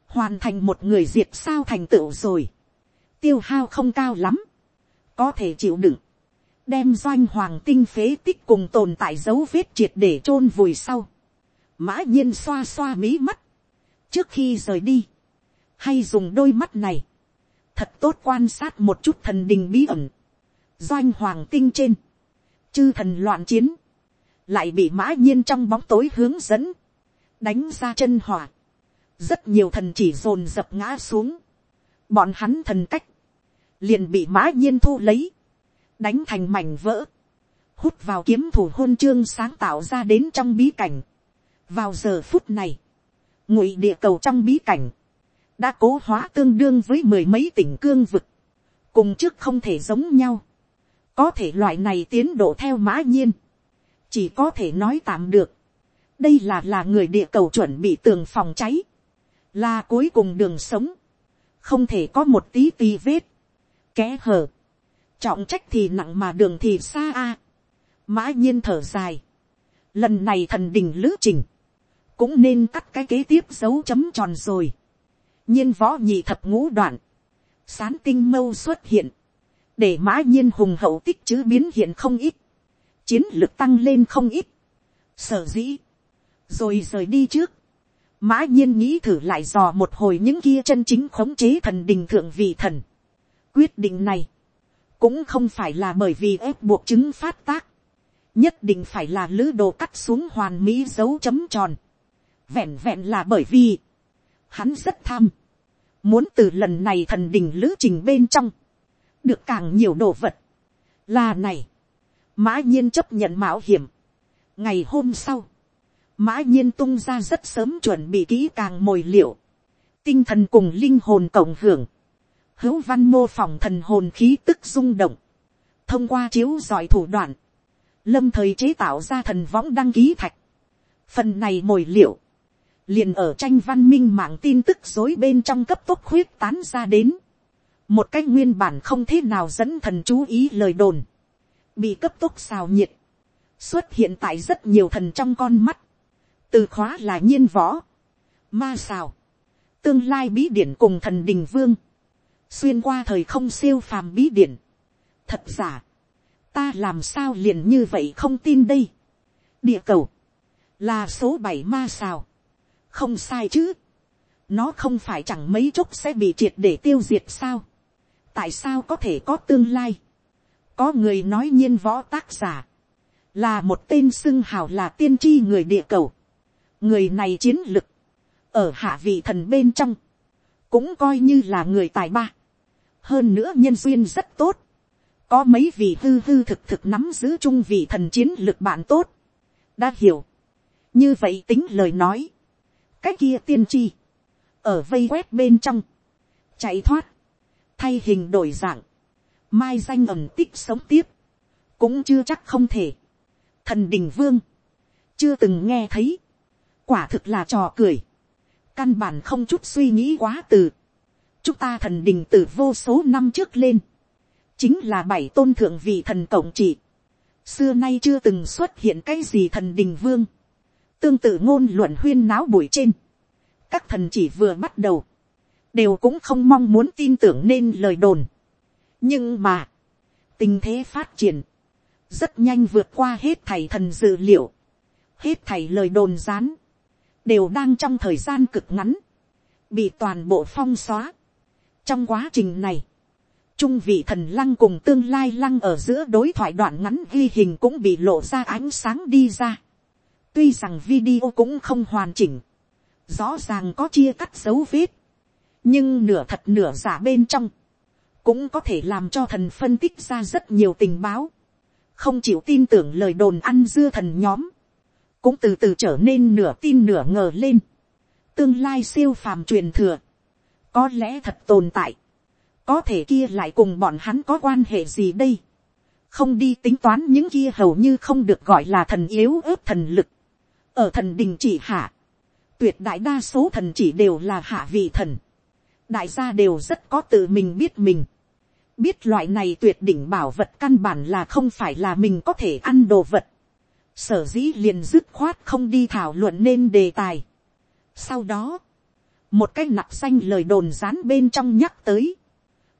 hoàn thành một người diệt sao thành tựu rồi, tiêu hao không cao lắm, có thể chịu đựng, đem doanh hoàng tinh phế tích cùng tồn tại dấu vết triệt để chôn vùi sau, mã nhiên xoa xoa mí mắt, trước khi rời đi, hay dùng đôi mắt này, thật tốt quan sát một chút thần đình bí ẩn, doanh hoàng tinh trên, chư thần loạn chiến, lại bị mã nhiên trong bóng tối hướng dẫn, đánh ra chân hỏa, rất nhiều thần chỉ dồn dập ngã xuống, bọn hắn thần cách, liền bị mã nhiên thu lấy, đánh thành mảnh vỡ, hút vào kiếm thủ hôn chương sáng tạo ra đến trong bí cảnh. vào giờ phút này, ngụy địa cầu trong bí cảnh, đã cố hóa tương đương với mười mấy tỉnh cương vực, cùng trước không thể giống nhau có thể loại này tiến độ theo mã nhiên, chỉ có thể nói tạm được. đây là là người địa cầu chuẩn bị tường phòng cháy, là cuối cùng đường sống, không thể có một tí tí vết, ké hở, trọng trách thì nặng mà đường thì xa a, mã nhiên thở dài, lần này thần đình lữ trình, cũng nên cắt cái kế tiếp dấu chấm tròn rồi, nhiên võ nhị thập ngũ đoạn, sán tinh mâu xuất hiện, để mã nhiên hùng hậu tích chữ biến hiện không ít, chiến lược tăng lên không ít, sở dĩ, rồi rời đi trước, mã nhiên nghĩ thử lại dò một hồi những kia chân chính khống chế thần đình thượng vị thần. quyết định này, cũng không phải là bởi vì ép buộc chứng phát tác, nhất định phải là lữ đồ cắt xuống hoàn mỹ dấu chấm tròn, vẹn vẹn là bởi vì, hắn rất tham, muốn từ lần này thần đình lữ trình bên trong, được càng nhiều đồ vật, là này, mã nhiên chấp nhận mạo hiểm, ngày hôm sau, mã nhiên tung ra rất sớm chuẩn bị kỹ càng mồi liệu, tinh thần cùng linh hồn cộng hưởng, hữu văn mô phỏng thần hồn khí tức rung động, thông qua chiếu giỏi thủ đoạn, lâm thời chế tạo ra thần võng đăng ký thạch. Phần này mồi liệu, liền ở tranh văn minh mạng tin tức dối bên trong cấp tốc khuyết tán ra đến. Một cách nguyên bản không thế nào dẫn thần chú ý lời đồn, bị cấp tốc xào nhiệt, xuất hiện tại rất nhiều thần trong con mắt. Từ khóa là nhiên võ, ma xào, tương lai bí điển cùng thần đình vương xuyên qua thời không siêu phàm bí điển. thật giả, ta làm sao liền như vậy không tin đây. địa cầu, là số bảy ma xào, không sai chứ. nó không phải chẳng mấy chốc sẽ bị triệt để tiêu diệt sao tại sao có thể có tương lai. có người nói nhiên võ tác giả, là một tên xưng hào là tiên tri người địa cầu. người này chiến lực, ở hạ vị thần bên trong, cũng coi như là người tài ba. Hơn nữa nhân duyên rất tốt, có mấy vị hư hư thực thực nắm giữ chung vị thần chiến lực bạn tốt, đã hiểu, như vậy tính lời nói, cái kia tiên tri, ở vây quét bên trong, chạy thoát, thay hình đổi dạng, mai danh ẩm tích sống tiếp, cũng chưa chắc không thể, thần đình vương, chưa từng nghe thấy, quả thực là trò cười, căn bản không chút suy nghĩ quá từ, chúng ta thần đình từ vô số năm trước lên, chính là bảy tôn thượng vị thần cộng trị, xưa nay chưa từng xuất hiện cái gì thần đình vương, tương tự ngôn luận huyên náo buổi trên, các thần chỉ vừa bắt đầu, đều cũng không mong muốn tin tưởng nên lời đồn. nhưng mà, tình thế phát triển, rất nhanh vượt qua hết thầy thần dự liệu, hết thầy lời đồn rán đều đang trong thời gian cực ngắn, bị toàn bộ phong xóa. trong quá trình này, trung vị thần lăng cùng tương lai lăng ở giữa đối thoại đoạn ngắn ghi hình cũng bị lộ ra ánh sáng đi ra. tuy rằng video cũng không hoàn chỉnh, rõ ràng có chia cắt dấu vết, nhưng nửa thật nửa giả bên trong, cũng có thể làm cho thần phân tích ra rất nhiều tình báo, không chịu tin tưởng lời đồn ăn dưa thần nhóm, cũng từ từ trở nên nửa tin nửa ngờ lên, tương lai siêu phàm truyền thừa, có lẽ thật tồn tại, có thể kia lại cùng bọn hắn có quan hệ gì đây, không đi tính toán những kia hầu như không được gọi là thần yếu ớt thần lực, ở thần đình chỉ hạ, tuyệt đại đa số thần chỉ đều là hạ vị thần, đại gia đều rất có tự mình biết mình, biết loại này tuyệt đỉnh bảo vật căn bản là không phải là mình có thể ăn đồ vật, sở dĩ liền dứt khoát không đi thảo luận nên đề tài. sau đó, một cái nặc xanh lời đồn dán bên trong nhắc tới,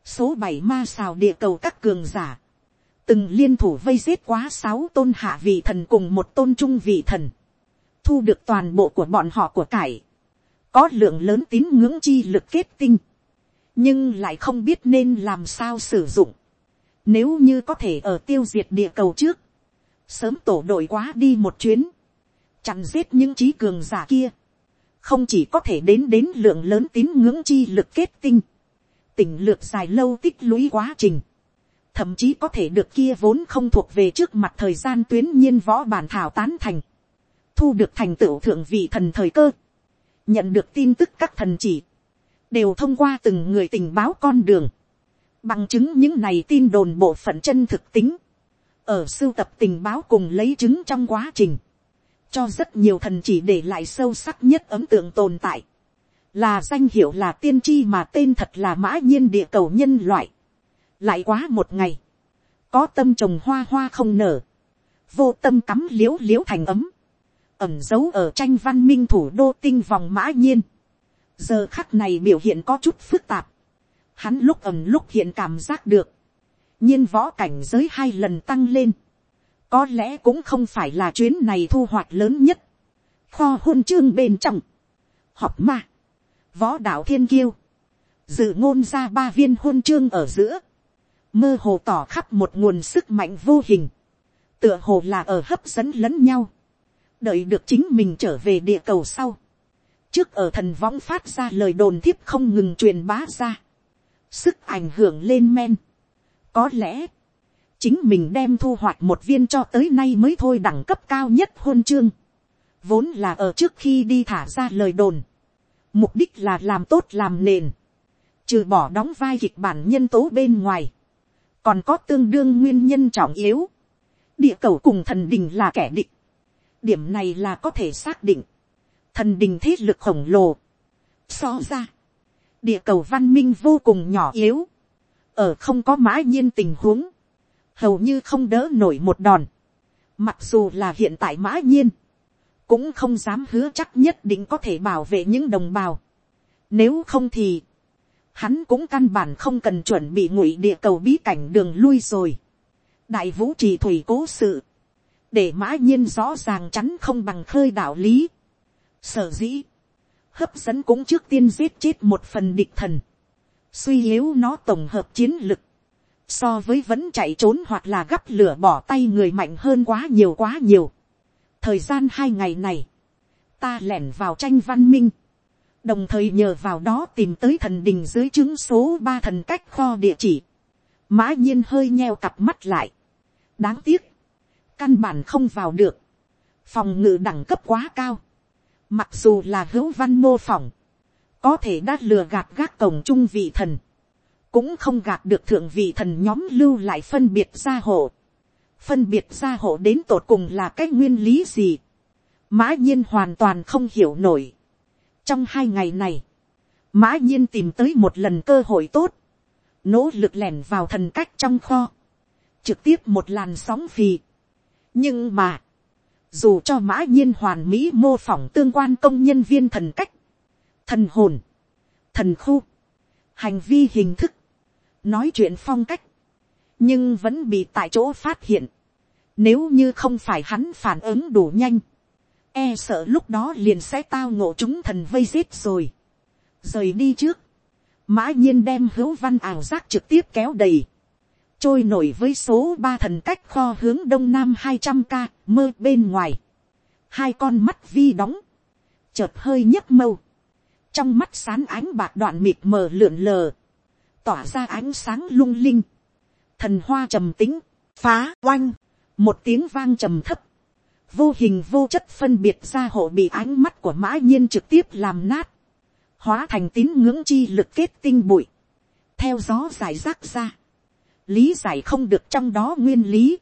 số bảy ma xào địa cầu các cường giả, từng liên thủ vây giết quá sáu tôn hạ vị thần cùng một tôn trung vị thần, thu được toàn bộ của bọn họ của cải, có lượng lớn tín ngưỡng chi lực kết tinh, nhưng lại không biết nên làm sao sử dụng. Nếu như có thể ở tiêu diệt địa cầu trước, sớm tổ đội quá đi một chuyến, chặn giết những trí cường giả kia, không chỉ có thể đến đến lượng lớn tín ngưỡng chi lực kết tinh, tỉnh lược dài lâu tích lũy quá trình, thậm chí có thể được kia vốn không thuộc về trước mặt thời gian tuyến nhiên võ bản thảo tán thành, thu được thành tựu thượng vị thần thời cơ, nhận được tin tức các thần chỉ, đều thông qua từng người tình báo con đường, bằng chứng những này tin đồn bộ phận chân thực tính, ở sưu tập tình báo cùng lấy chứng trong quá trình, cho rất nhiều thần chỉ để lại sâu sắc nhất ấm tượng tồn tại, là danh hiệu là tiên tri mà tên thật là mã nhiên địa cầu nhân loại, lại quá một ngày, có tâm trồng hoa hoa không nở, vô tâm cắm l i ễ u l i ễ u thành ấm, ẩm giấu ở tranh văn minh thủ đô tinh vòng mã nhiên, giờ khắc này biểu hiện có chút phức tạp, hắn lúc ẩm lúc hiện cảm giác được, nhiên võ cảnh giới hai lần tăng lên, có lẽ cũng không phải là chuyến này thu hoạch lớn nhất, kho hôn chương bên trong, họp ma, võ đạo thiên kiêu, dự ngôn ra ba viên hôn chương ở giữa, mơ hồ tỏ khắp một nguồn sức mạnh vô hình, tựa hồ là ở hấp dẫn lẫn nhau, đợi được chính mình trở về địa cầu sau, trước ở thần võng phát ra lời đồn thiếp không ngừng truyền bá ra, sức ảnh hưởng lên men, có lẽ, chính mình đem thu hoạch một viên cho tới nay mới thôi đẳng cấp cao nhất hôn chương, vốn là ở trước khi đi thả ra lời đồn, mục đích là làm tốt làm nền, trừ bỏ đóng vai kịch bản nhân tố bên ngoài, còn có tương đương nguyên nhân trọng yếu. địa cầu cùng thần đình là kẻ địch điểm này là có thể xác định. thần đình thế lực khổng lồ. so ra, địa cầu văn minh vô cùng nhỏ yếu. ở không có mã nhiên tình huống, hầu như không đỡ nổi một đòn. mặc dù là hiện tại mã nhiên, cũng không dám hứa chắc nhất định có thể bảo vệ những đồng bào. Nếu không thì, hắn cũng căn bản không cần chuẩn bị ngụy địa cầu bí cảnh đường lui rồi. đại vũ trì thủy cố sự, để mã nhiên rõ ràng chắn không bằng khơi đạo lý. sở dĩ, hấp dẫn cũng trước tiên giết chết một phần địch thần, suy yếu nó tổng hợp chiến lực, so với vẫn chạy trốn hoặc là gắp lửa bỏ tay người mạnh hơn quá nhiều quá nhiều. thời gian hai ngày này, ta lẻn vào tranh văn minh, đồng thời nhờ vào đó tìm tới thần đình dưới chứng số ba thần cách kho địa chỉ, mã nhiên hơi nheo cặp mắt lại, đáng tiếc, căn bản không vào được, phòng ngự đẳng cấp quá cao, mặc dù là hữu văn mô phỏng, có thể đã lừa gạt gác cổng trung vị thần, cũng không gạt được thượng vị thần nhóm lưu lại phân biệt gia hộ, phân biệt gia hộ đến tột cùng là cái nguyên lý gì, mã nhiên hoàn toàn không hiểu nổi, trong hai ngày này, mã nhiên tìm tới một lần cơ hội tốt, nỗ lực lẻn vào thần cách trong kho, trực tiếp một làn sóng phì nhưng mà, dù cho mã nhiên hoàn mỹ mô phỏng tương quan công nhân viên thần cách, thần hồn, thần khu, hành vi hình thức, nói chuyện phong cách, nhưng vẫn bị tại chỗ phát hiện. Nếu như không phải hắn phản ứng đủ nhanh, e sợ lúc đó liền sẽ tao ngộ chúng thần vây giết rồi. rời đi trước, mã nhiên đem hữu văn ảo giác trực tiếp kéo đầy, trôi nổi với số ba thần cách kho hướng đông nam hai trăm ca mơ bên ngoài, hai con mắt vi đóng, chợt hơi nhấp mâu, trong mắt sán ánh bạc đoạn mịt mờ lượn lờ, tỏa ra ánh sáng lung linh, thần hoa trầm tính, phá oanh, một tiếng vang trầm thấp, vô hình vô chất phân biệt ra hộ bị ánh mắt của mã nhiên trực tiếp làm nát, hóa thành tín ngưỡng chi lực kết tinh bụi, theo gió giải rác ra, lý giải không được trong đó nguyên lý,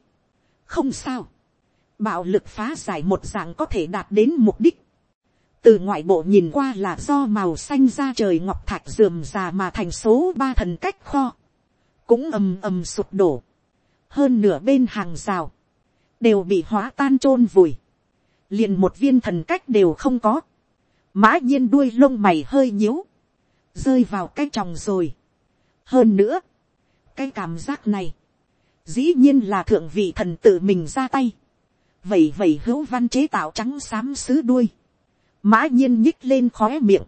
không sao, bạo lực phá giải một dạng có thể đạt đến mục đích, từ ngoại bộ nhìn qua là do màu xanh ra trời ngọc thạch dườm già mà thành số ba thần cách kho, cũng ầm ầm sụp đổ, hơn nửa bên hàng rào, đều bị hóa tan chôn vùi, liền một viên thần cách đều không có, mã nhiên đuôi lông mày hơi nhíu, rơi vào cái tròng rồi. hơn nữa, cái cảm giác này, dĩ nhiên là thượng vị thần tự mình ra tay, vậy vậy hữu văn chế tạo trắng xám sứ đuôi, mã nhiên nhích lên khóe miệng,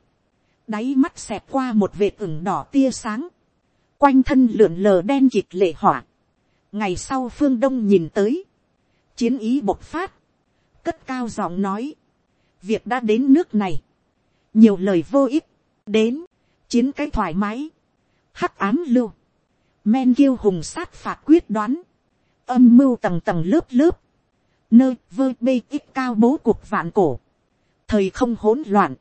đáy mắt xẹt qua một vệt ửng đỏ tia sáng, quanh thân lượn lờ đen kịt lệ hỏa, ngày sau phương đông nhìn tới, chiến ý bộc phát, cất cao giọng nói, việc đã đến nước này, nhiều lời vô ích, đến, chiến cái thoải mái, hắc ám lưu, men kiêu hùng sát phạt quyết đoán, âm mưu tầng tầng lớp lớp, nơi vơ bê ít cao bố cuộc vạn cổ, thời không hỗn loạn,